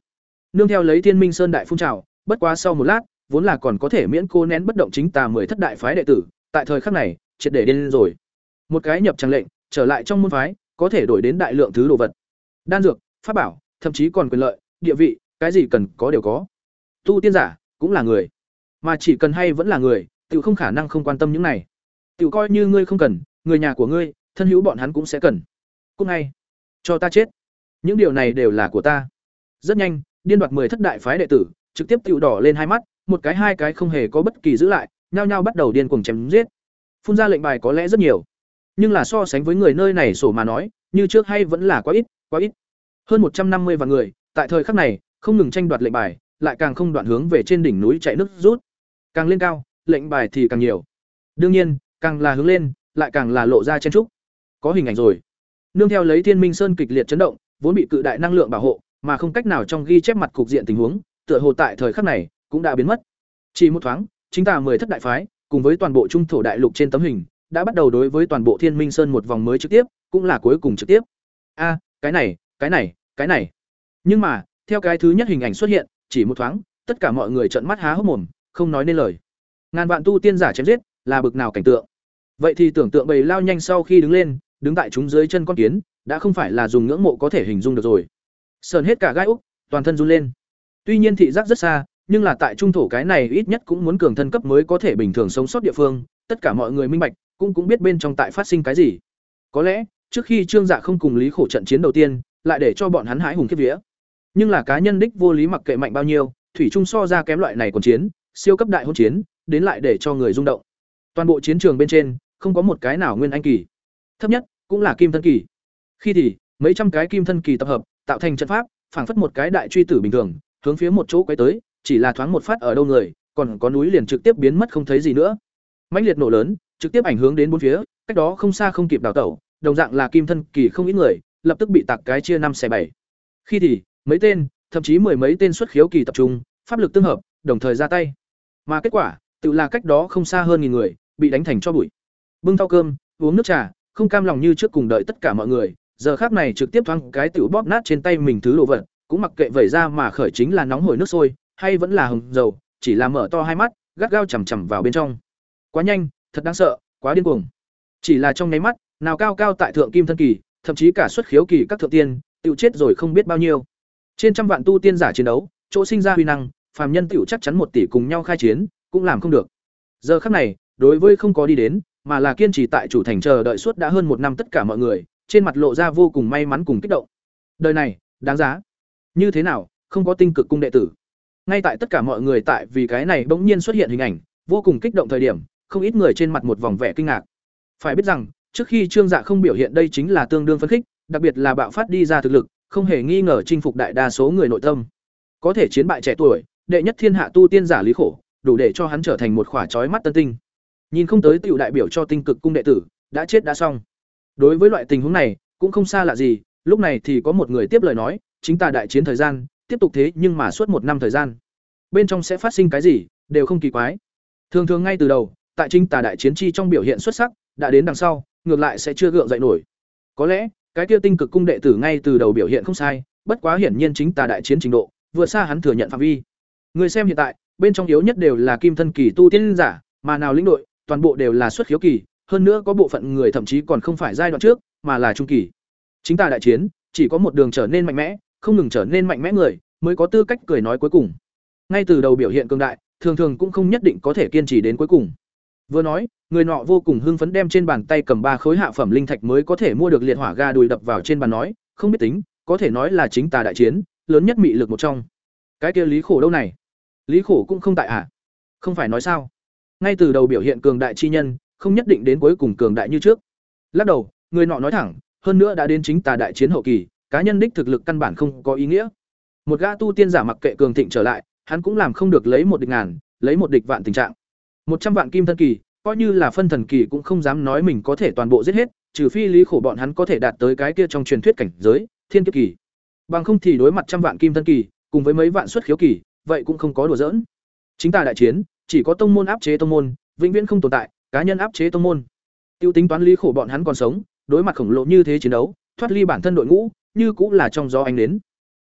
[SPEAKER 1] Nương theo lấy thiên minh sơn đại phun trào, bất quá sau một lát, vốn là còn có thể miễn cô nén bất động chính tà mười thất đại phái đệ tử, tại thời khắc này, triệt để điên rồi. Một cái nhập tràng lệnh, trở lại trong môn phái, có thể đổi đến đại lượng thứ đồ vật. Đan dược, pháp bảo, thậm chí còn quyền lợi, địa vị, cái gì cần có đều có. Tu tiên giả, cũng là người. Mà chỉ cần hay vẫn là người tự không khả năng không quan tâm những này. Tự coi như ngươi không cần, người nhà của ngươi, thân hữu bọn hắn cũng sẽ cần. Cũng ngay. Cho ta chết. Những điều này đều là của ta rất nhanh, điên đoạt mười thất đại phái đệ tử, trực tiếp tự đỏ lên hai mắt, một cái hai cái không hề có bất kỳ giữ lại, nhao nhao bắt đầu điên cuồng chém giết. Phun ra lệnh bài có lẽ rất nhiều, nhưng là so sánh với người nơi này sổ mà nói, như trước hay vẫn là quá ít quá ít. Hơn một trăm năm mươi vạn người, tại thời khắc này, không ngừng tranh đoạt lệnh bài, lại càng không đoạn hướng về trên đỉnh núi chạy nước rút. Càng lên cao, lệnh bài thì càng nhiều. Đương nhiên, càng là hướng lên, lại càng là lộ ra chen trúc. Có hình ảnh rồi. Nương theo lấy thiên minh sơn kịch liệt chấn động, vốn bị cự đại năng lượng bảo hộ mà không cách nào trong ghi chép mặt cục diện tình huống, tựa hồ tại thời khắc này cũng đã biến mất. Chỉ một thoáng, chính tà mười thất đại phái, cùng với toàn bộ trung thổ đại lục trên tấm hình, đã bắt đầu đối với toàn bộ thiên minh sơn một vòng mới trực tiếp, cũng là cuối cùng trực tiếp. A, cái này cái này cái này. Nhưng mà, theo cái thứ nhất hình ảnh xuất hiện, chỉ một thoáng, tất cả mọi người trợn mắt há hốc mồm, không nói nên lời. Ngàn vạn tu tiên giả chém giết, là bực nào cảnh tượng. Vậy thì tưởng tượng bầy lao nhanh sau khi đứng lên, đứng tại chúng dưới chân con kiến, đã không phải là dùng ngưỡng mộ có thể hình dung được rồi sờn hết cả gai úc toàn thân run lên Tuy nhiên thị giác rất xa, nhưng là tại trung thổ cái này ít nhất cũng muốn cường thân cấp mới có thể bình thường sống sót địa phương, tất cả mọi người minh bạch, cũng cũng biết bên trong tại phát sinh cái gì. Có lẽ, trước khi Trương Dạ không cùng Lý Khổ trận chiến đầu tiên, lại để cho bọn hắn hãi hùng kiếp vía. Nhưng là cá nhân đích vô lý mặc kệ mạnh bao nhiêu, thủy trung so ra kém loại này còn chiến, siêu cấp đại hôn chiến, đến lại để cho người rung động. Toàn bộ chiến trường bên trên, không có một cái nào nguyên anh kỳ. Thấp nhất cũng là kim thân kỳ. Khi thì, mấy trăm cái kim thân kỳ tập hợp, tạo thành trận pháp, phảng phất một cái đại truy tử bình thường, hướng phía một chỗ quấy tới, chỉ là thoáng một phát ở đâu người, còn có núi liền trực tiếp biến mất không thấy gì nữa. Mãnh liệt nổ lớn, trực tiếp ảnh hưởng đến bốn phía, cách đó không xa không kịp đào tẩu, đồng dạng là kim thân kỳ không ít người, lập tức bị tạc cái chia năm xẻ bảy. Khi thì, mấy tên, thậm chí mười mấy tên xuất khiếu kỳ tập trung, pháp lực tương hợp, đồng thời ra tay. Mà kết quả, tự là cách đó không xa hơn nghìn người, bị đánh thành cho bụi. Bưng thau cơm, uống nước trà, không cam lòng như trước cùng đợi tất cả mọi người, giờ khác này trực tiếp thoáng cái tiểu bóp nát trên tay mình thứ đồ vật, cũng mặc kệ vẩy ra mà khởi chính là nóng hổi nước sôi, hay vẫn là hồng dầu, chỉ là mở to hai mắt, gắt gao chằm chằm vào bên trong. Quá nhanh, thật đáng sợ, quá điên cuồng. Chỉ là trong nháy mắt, nào cao cao tại thượng kim thân kỳ, thậm chí cả xuất khiếu kỳ các thượng tiên, tiểu chết rồi không biết bao nhiêu. Trên trăm vạn tu tiên giả chiến đấu, chỗ sinh ra huy năng, phàm nhân tiểu chắc chắn một tỷ cùng nhau khai chiến, cũng làm không được. Giờ khắc này, đối với không có đi đến, mà là kiên trì tại chủ thành chờ đợi suốt đã hơn một năm tất cả mọi người, trên mặt lộ ra vô cùng may mắn cùng kích động. Đời này, đáng giá. Như thế nào, không có tinh cực cung đệ tử. Ngay tại tất cả mọi người tại vì cái này bỗng nhiên xuất hiện hình ảnh, vô cùng kích động thời điểm, không ít người trên mặt một vòng vẻ kinh ngạc. Phải biết rằng, trước khi Trương Dạ không biểu hiện đây chính là tương đương phấn khích, đặc biệt là bạo phát đi ra thực lực, không hề nghi ngờ chinh phục đại đa số người nội tâm. Có thể chiến bại trẻ tuổi, đệ nhất thiên hạ tu tiên giả lý khổ, đủ để cho hắn trở thành một khỏa chói mắt tân tinh. Nhìn không tới tiểu đại biểu cho tinh cực cung đệ tử, đã chết đã xong. Đối với loại tình huống này, cũng không xa lạ gì, lúc này thì có một người tiếp lời nói, chính ta đại chiến thời gian, tiếp tục thế nhưng mà suốt một năm thời gian. Bên trong sẽ phát sinh cái gì, đều không kỳ quái. Thường thường ngay từ đầu, tại chính tà đại chiến chi trong biểu hiện xuất sắc, đã đến đằng sau, ngược lại sẽ chưa gượng dậy nổi. Có lẽ, cái kia tinh cực cung đệ tử ngay từ đầu biểu hiện không sai, bất quá hiển nhiên chính tà đại chiến trình độ, vượt xa hắn thừa nhận phạm vi. Người xem hiện tại, bên trong yếu nhất đều là kim thân kỳ tu tiên giả, mà nào lĩnh đội, toàn bộ đều là xuất khiếu kỳ, hơn nữa có bộ phận người thậm chí còn không phải giai đoạn trước, mà là trung kỳ. Chính ta đại chiến, chỉ có một đường trở nên mạnh mẽ, không ngừng trở nên mạnh mẽ người, mới có tư cách cười nói cuối cùng. Ngay từ đầu biểu hiện cường đại, thường thường cũng không nhất định có thể kiên trì đến cuối cùng. Vừa nói, người nọ vô cùng hưng phấn đem trên bàn tay cầm ba khối hạ phẩm linh thạch mới có thể mua được liệt hỏa ga đùi đập vào trên bàn nói, không biết tính, có thể nói là chính tà đại chiến, lớn nhất mị lực một trong. Cái kia Lý Khổ đâu này? Lý Khổ cũng không tại à? Không phải nói sao? Ngay từ đầu biểu hiện cường đại chi nhân, không nhất định đến cuối cùng cường đại như trước. Lắc đầu, người nọ nói thẳng, hơn nữa đã đến chính tà đại chiến hậu kỳ, cá nhân đích thực lực căn bản không có ý nghĩa. Một gã tu tiên giả mặc kệ cường thịnh trở lại, hắn cũng làm không được lấy một địch ngàn, lấy một địch vạn tình trạng. một trăm vạn kim thân kỳ, coi như là phân thần kỳ cũng không dám nói mình có thể toàn bộ giết hết, trừ phi lý khổ bọn hắn có thể đạt tới cái kia trong truyền thuyết cảnh giới, thiên kiếp kỳ. Bằng không thì đối mặt trăm vạn kim thân kỳ, cùng với mấy vạn xuất khiếu kỳ, vậy cũng không có đùa giỡn. Chính ta đại chiến, chỉ có tông môn áp chế tông môn, vĩnh viễn không tồn tại, cá nhân áp chế tông môn. Tiêu tính toán lý khổ bọn hắn còn sống, đối mặt khổng lồ như thế chiến đấu, thoát ly bản thân đội ngũ, như cũng là trong gió ánh đến.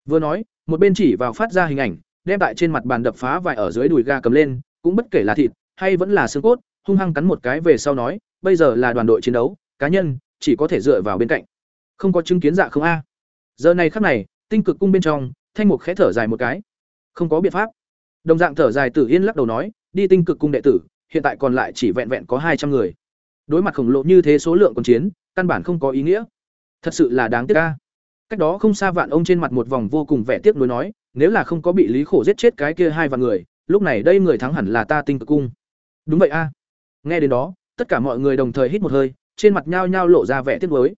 [SPEAKER 1] Vừa nói, một bên chỉ vào phát ra hình ảnh, đem tại trên mặt bàn đập phá vài ở dưới đùi ga cầm lên, cũng bất kể là thịt hay vẫn là xương cốt, hung hăng cắn một cái về sau nói, bây giờ là đoàn đội chiến đấu, cá nhân chỉ có thể dựa vào bên cạnh. Không có chứng kiến dạ không a. Giờ này khắc này, tinh cực cung bên trong, thanh mục khẽ thở dài một cái. Không có biện pháp. Đồng dạng thở dài Tử Yên lắc đầu nói, đi tinh cực cung đệ tử, hiện tại còn lại chỉ vẹn vẹn có hai trăm người. Đối mặt khổng lồ như thế số lượng quân chiến, căn bản không có ý nghĩa. Thật sự là đáng tiếc a. Cách đó không xa vạn ông trên mặt một vòng vô cùng vẻ tiếc nuối nói, nếu là không có bị Lý Khổ giết chết cái kia hai vạn người, lúc này đây người thắng hẳn là ta tinh cực cung. Đúng vậy a. Nghe đến đó, tất cả mọi người đồng thời hít một hơi, trên mặt nhao nhao lộ ra vẻ tiếc nuối.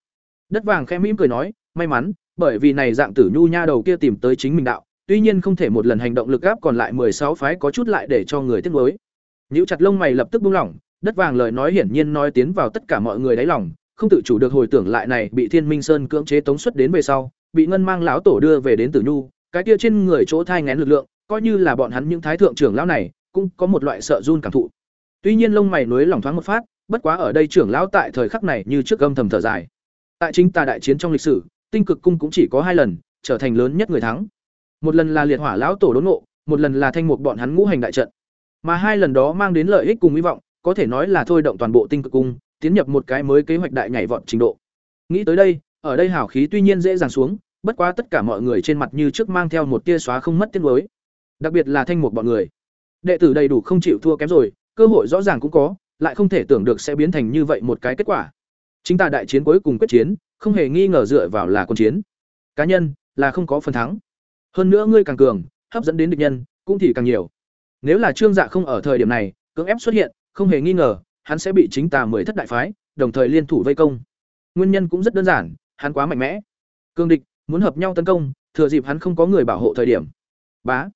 [SPEAKER 1] Đất vàng khẽ mỉm cười nói, may mắn, bởi vì này dạng tử nhu nha đầu kia tìm tới chính mình đạo, tuy nhiên không thể một lần hành động lực gáp còn lại sáu phái có chút lại để cho người tiếc nuối. Nhíu chặt lông mày lập tức buông lỏng, đất vàng lời nói hiển nhiên nói tiến vào tất cả mọi người đáy lòng, không tự chủ được hồi tưởng lại này bị Thiên Minh Sơn cưỡng chế tống xuất đến về sau, bị ngân mang lão tổ đưa về đến Tử Nhu, cái kia trên người chỗ thai ngén lực lượng, coi như là bọn hắn những thái thượng trưởng lão này, cũng có một loại sợ run cảm thụ. Tuy nhiên lông mày núi lỏng thoáng một phát, bất quá ở đây trưởng lão tại thời khắc này như trước âm thầm thở dài. Tại chính ta đại chiến trong lịch sử, Tinh Cực cung cũng chỉ có hai lần trở thành lớn nhất người thắng. Một lần là liệt hỏa lão tổ đốn ngộ, một lần là thanh mục bọn hắn ngũ hành đại trận. Mà hai lần đó mang đến lợi ích cùng hy vọng, có thể nói là thôi động toàn bộ Tinh Cực cung, tiến nhập một cái mới kế hoạch đại nhảy vọt trình độ. Nghĩ tới đây, ở đây hào khí tuy nhiên dễ dàng xuống, bất quá tất cả mọi người trên mặt như trước mang theo một tia xóa không mất tiếng nuối. đặc biệt là thanh mục bọn người. Đệ tử đầy đủ không chịu thua kém rồi cơ hội rõ ràng cũng có lại không thể tưởng được sẽ biến thành như vậy một cái kết quả. Chính ta đại chiến cuối cùng quyết chiến không hề nghi ngờ dựa vào là quân chiến. Cá nhân là không có phần thắng. Hơn nữa ngươi càng cường hấp dẫn đến địch nhân cũng thì càng nhiều nếu là trương dạ không ở thời điểm này, cưỡng ép xuất hiện, không hề nghi ngờ, hắn sẽ bị chính tà mười thất đại phái, đồng thời liên thủ vây công. Nguyên nhân cũng rất đơn giản, hắn quá mạnh mẽ. Cương địch, muốn hợp nhau tấn công, thừa dịp hắn không có người bảo hộ thời điểm. Bá.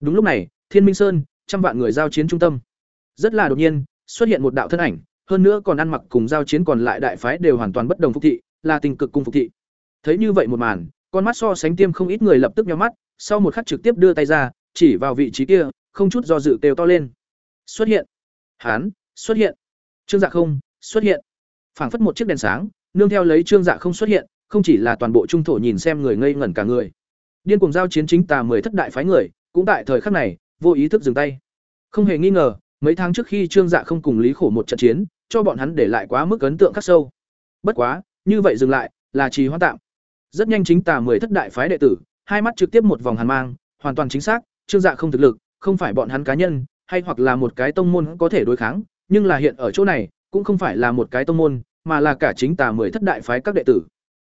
[SPEAKER 1] Đúng lúc này, thiên minh sơn, trăm vạn người giao chiến trung tâm. Rất là đột nhiên, xuất hiện một đạo thân ảnh, hơn nữa còn ăn mặc cùng giao chiến còn lại đại phái đều hoàn toàn bất đồng phục thị, là tình cực cung phục thị. Thấy như vậy một màn, con mắt so sánh tiêm không ít người lập tức nhắm mắt, sau một khắc trực tiếp đưa tay ra chỉ vào vị trí kia, không chút do dự kêu to lên. Xuất hiện. Hán, xuất hiện. Trương dạ không, xuất hiện. Phảng phất một chiếc đèn sáng, nương theo lấy trương dạ không xuất hiện, không chỉ là toàn bộ trung thổ nhìn xem người ngây ngẩn cả người. Điên cuồng giao chiến chính tà mười thất đại phái người, cũng tại thời khắc này, vô ý thức dừng tay. Không hề nghi ngờ, mấy tháng trước khi trương dạ không cùng lý khổ một trận chiến, cho bọn hắn để lại quá mức ấn tượng khắc sâu. Bất quá, như vậy dừng lại, là trì hoãn tạm. Rất nhanh chính tà mười thất đại phái đệ tử, hai mắt trực tiếp một vòng hàn mang, hoàn toàn chính xác trương dạ không thực lực, không phải bọn hắn cá nhân, hay hoặc là một cái tông môn có thể đối kháng, nhưng là hiện ở chỗ này, cũng không phải là một cái tông môn, mà là cả chính tà mười thất đại phái các đệ tử.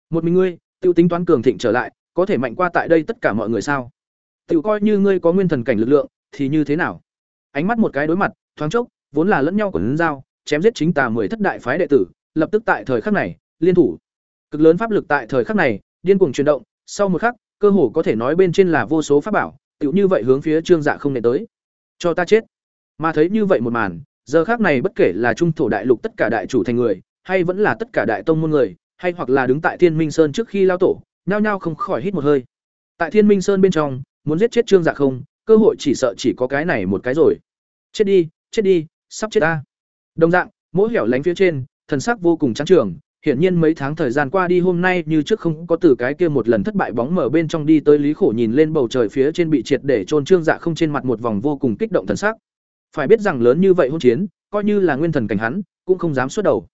[SPEAKER 1] Một mình ngươi, tiêu tính toán cường thịnh trở lại, có thể mạnh qua tại đây tất cả mọi người sao? Tiểu coi như ngươi có nguyên thần cảnh lực lượng, thì như thế nào? Ánh mắt một cái đối mặt, thoáng chốc, vốn là lẫn nhau của lẫn dao chém giết chính tà mười thất đại phái đệ tử, lập tức tại thời khắc này, liên thủ. Cực lớn pháp lực tại thời khắc này, điên cuồng chuyển động, sau một khắc, cơ hồ có thể nói bên trên là vô số pháp bảo tựu như vậy hướng phía trương dạ không nệ tới. Cho ta chết. Mà thấy như vậy một màn, giờ khác này bất kể là trung thổ đại lục tất cả đại chủ thành người, hay vẫn là tất cả đại tông môn người, hay hoặc là đứng tại thiên minh sơn trước khi lao tổ, nhao nhao không khỏi hít một hơi. Tại thiên minh sơn bên trong, muốn giết chết trương dạ không, cơ hội chỉ sợ chỉ có cái này một cái rồi. Chết đi chết đi, sắp chết ta. Đồng dạng, mỗi hẻo lánh phía trên, thần sắc vô cùng trắng trường hiển nhiên mấy tháng thời gian qua đi hôm nay như trước không có từ cái kia một lần thất bại bóng mở bên trong đi tới lý khổ nhìn lên bầu trời phía trên bị triệt để trôn trương dạ không trên mặt một vòng vô cùng kích động thần sắc. Phải biết rằng lớn như vậy hôn chiến, coi như là nguyên thần cảnh hắn, cũng không dám xuất đầu.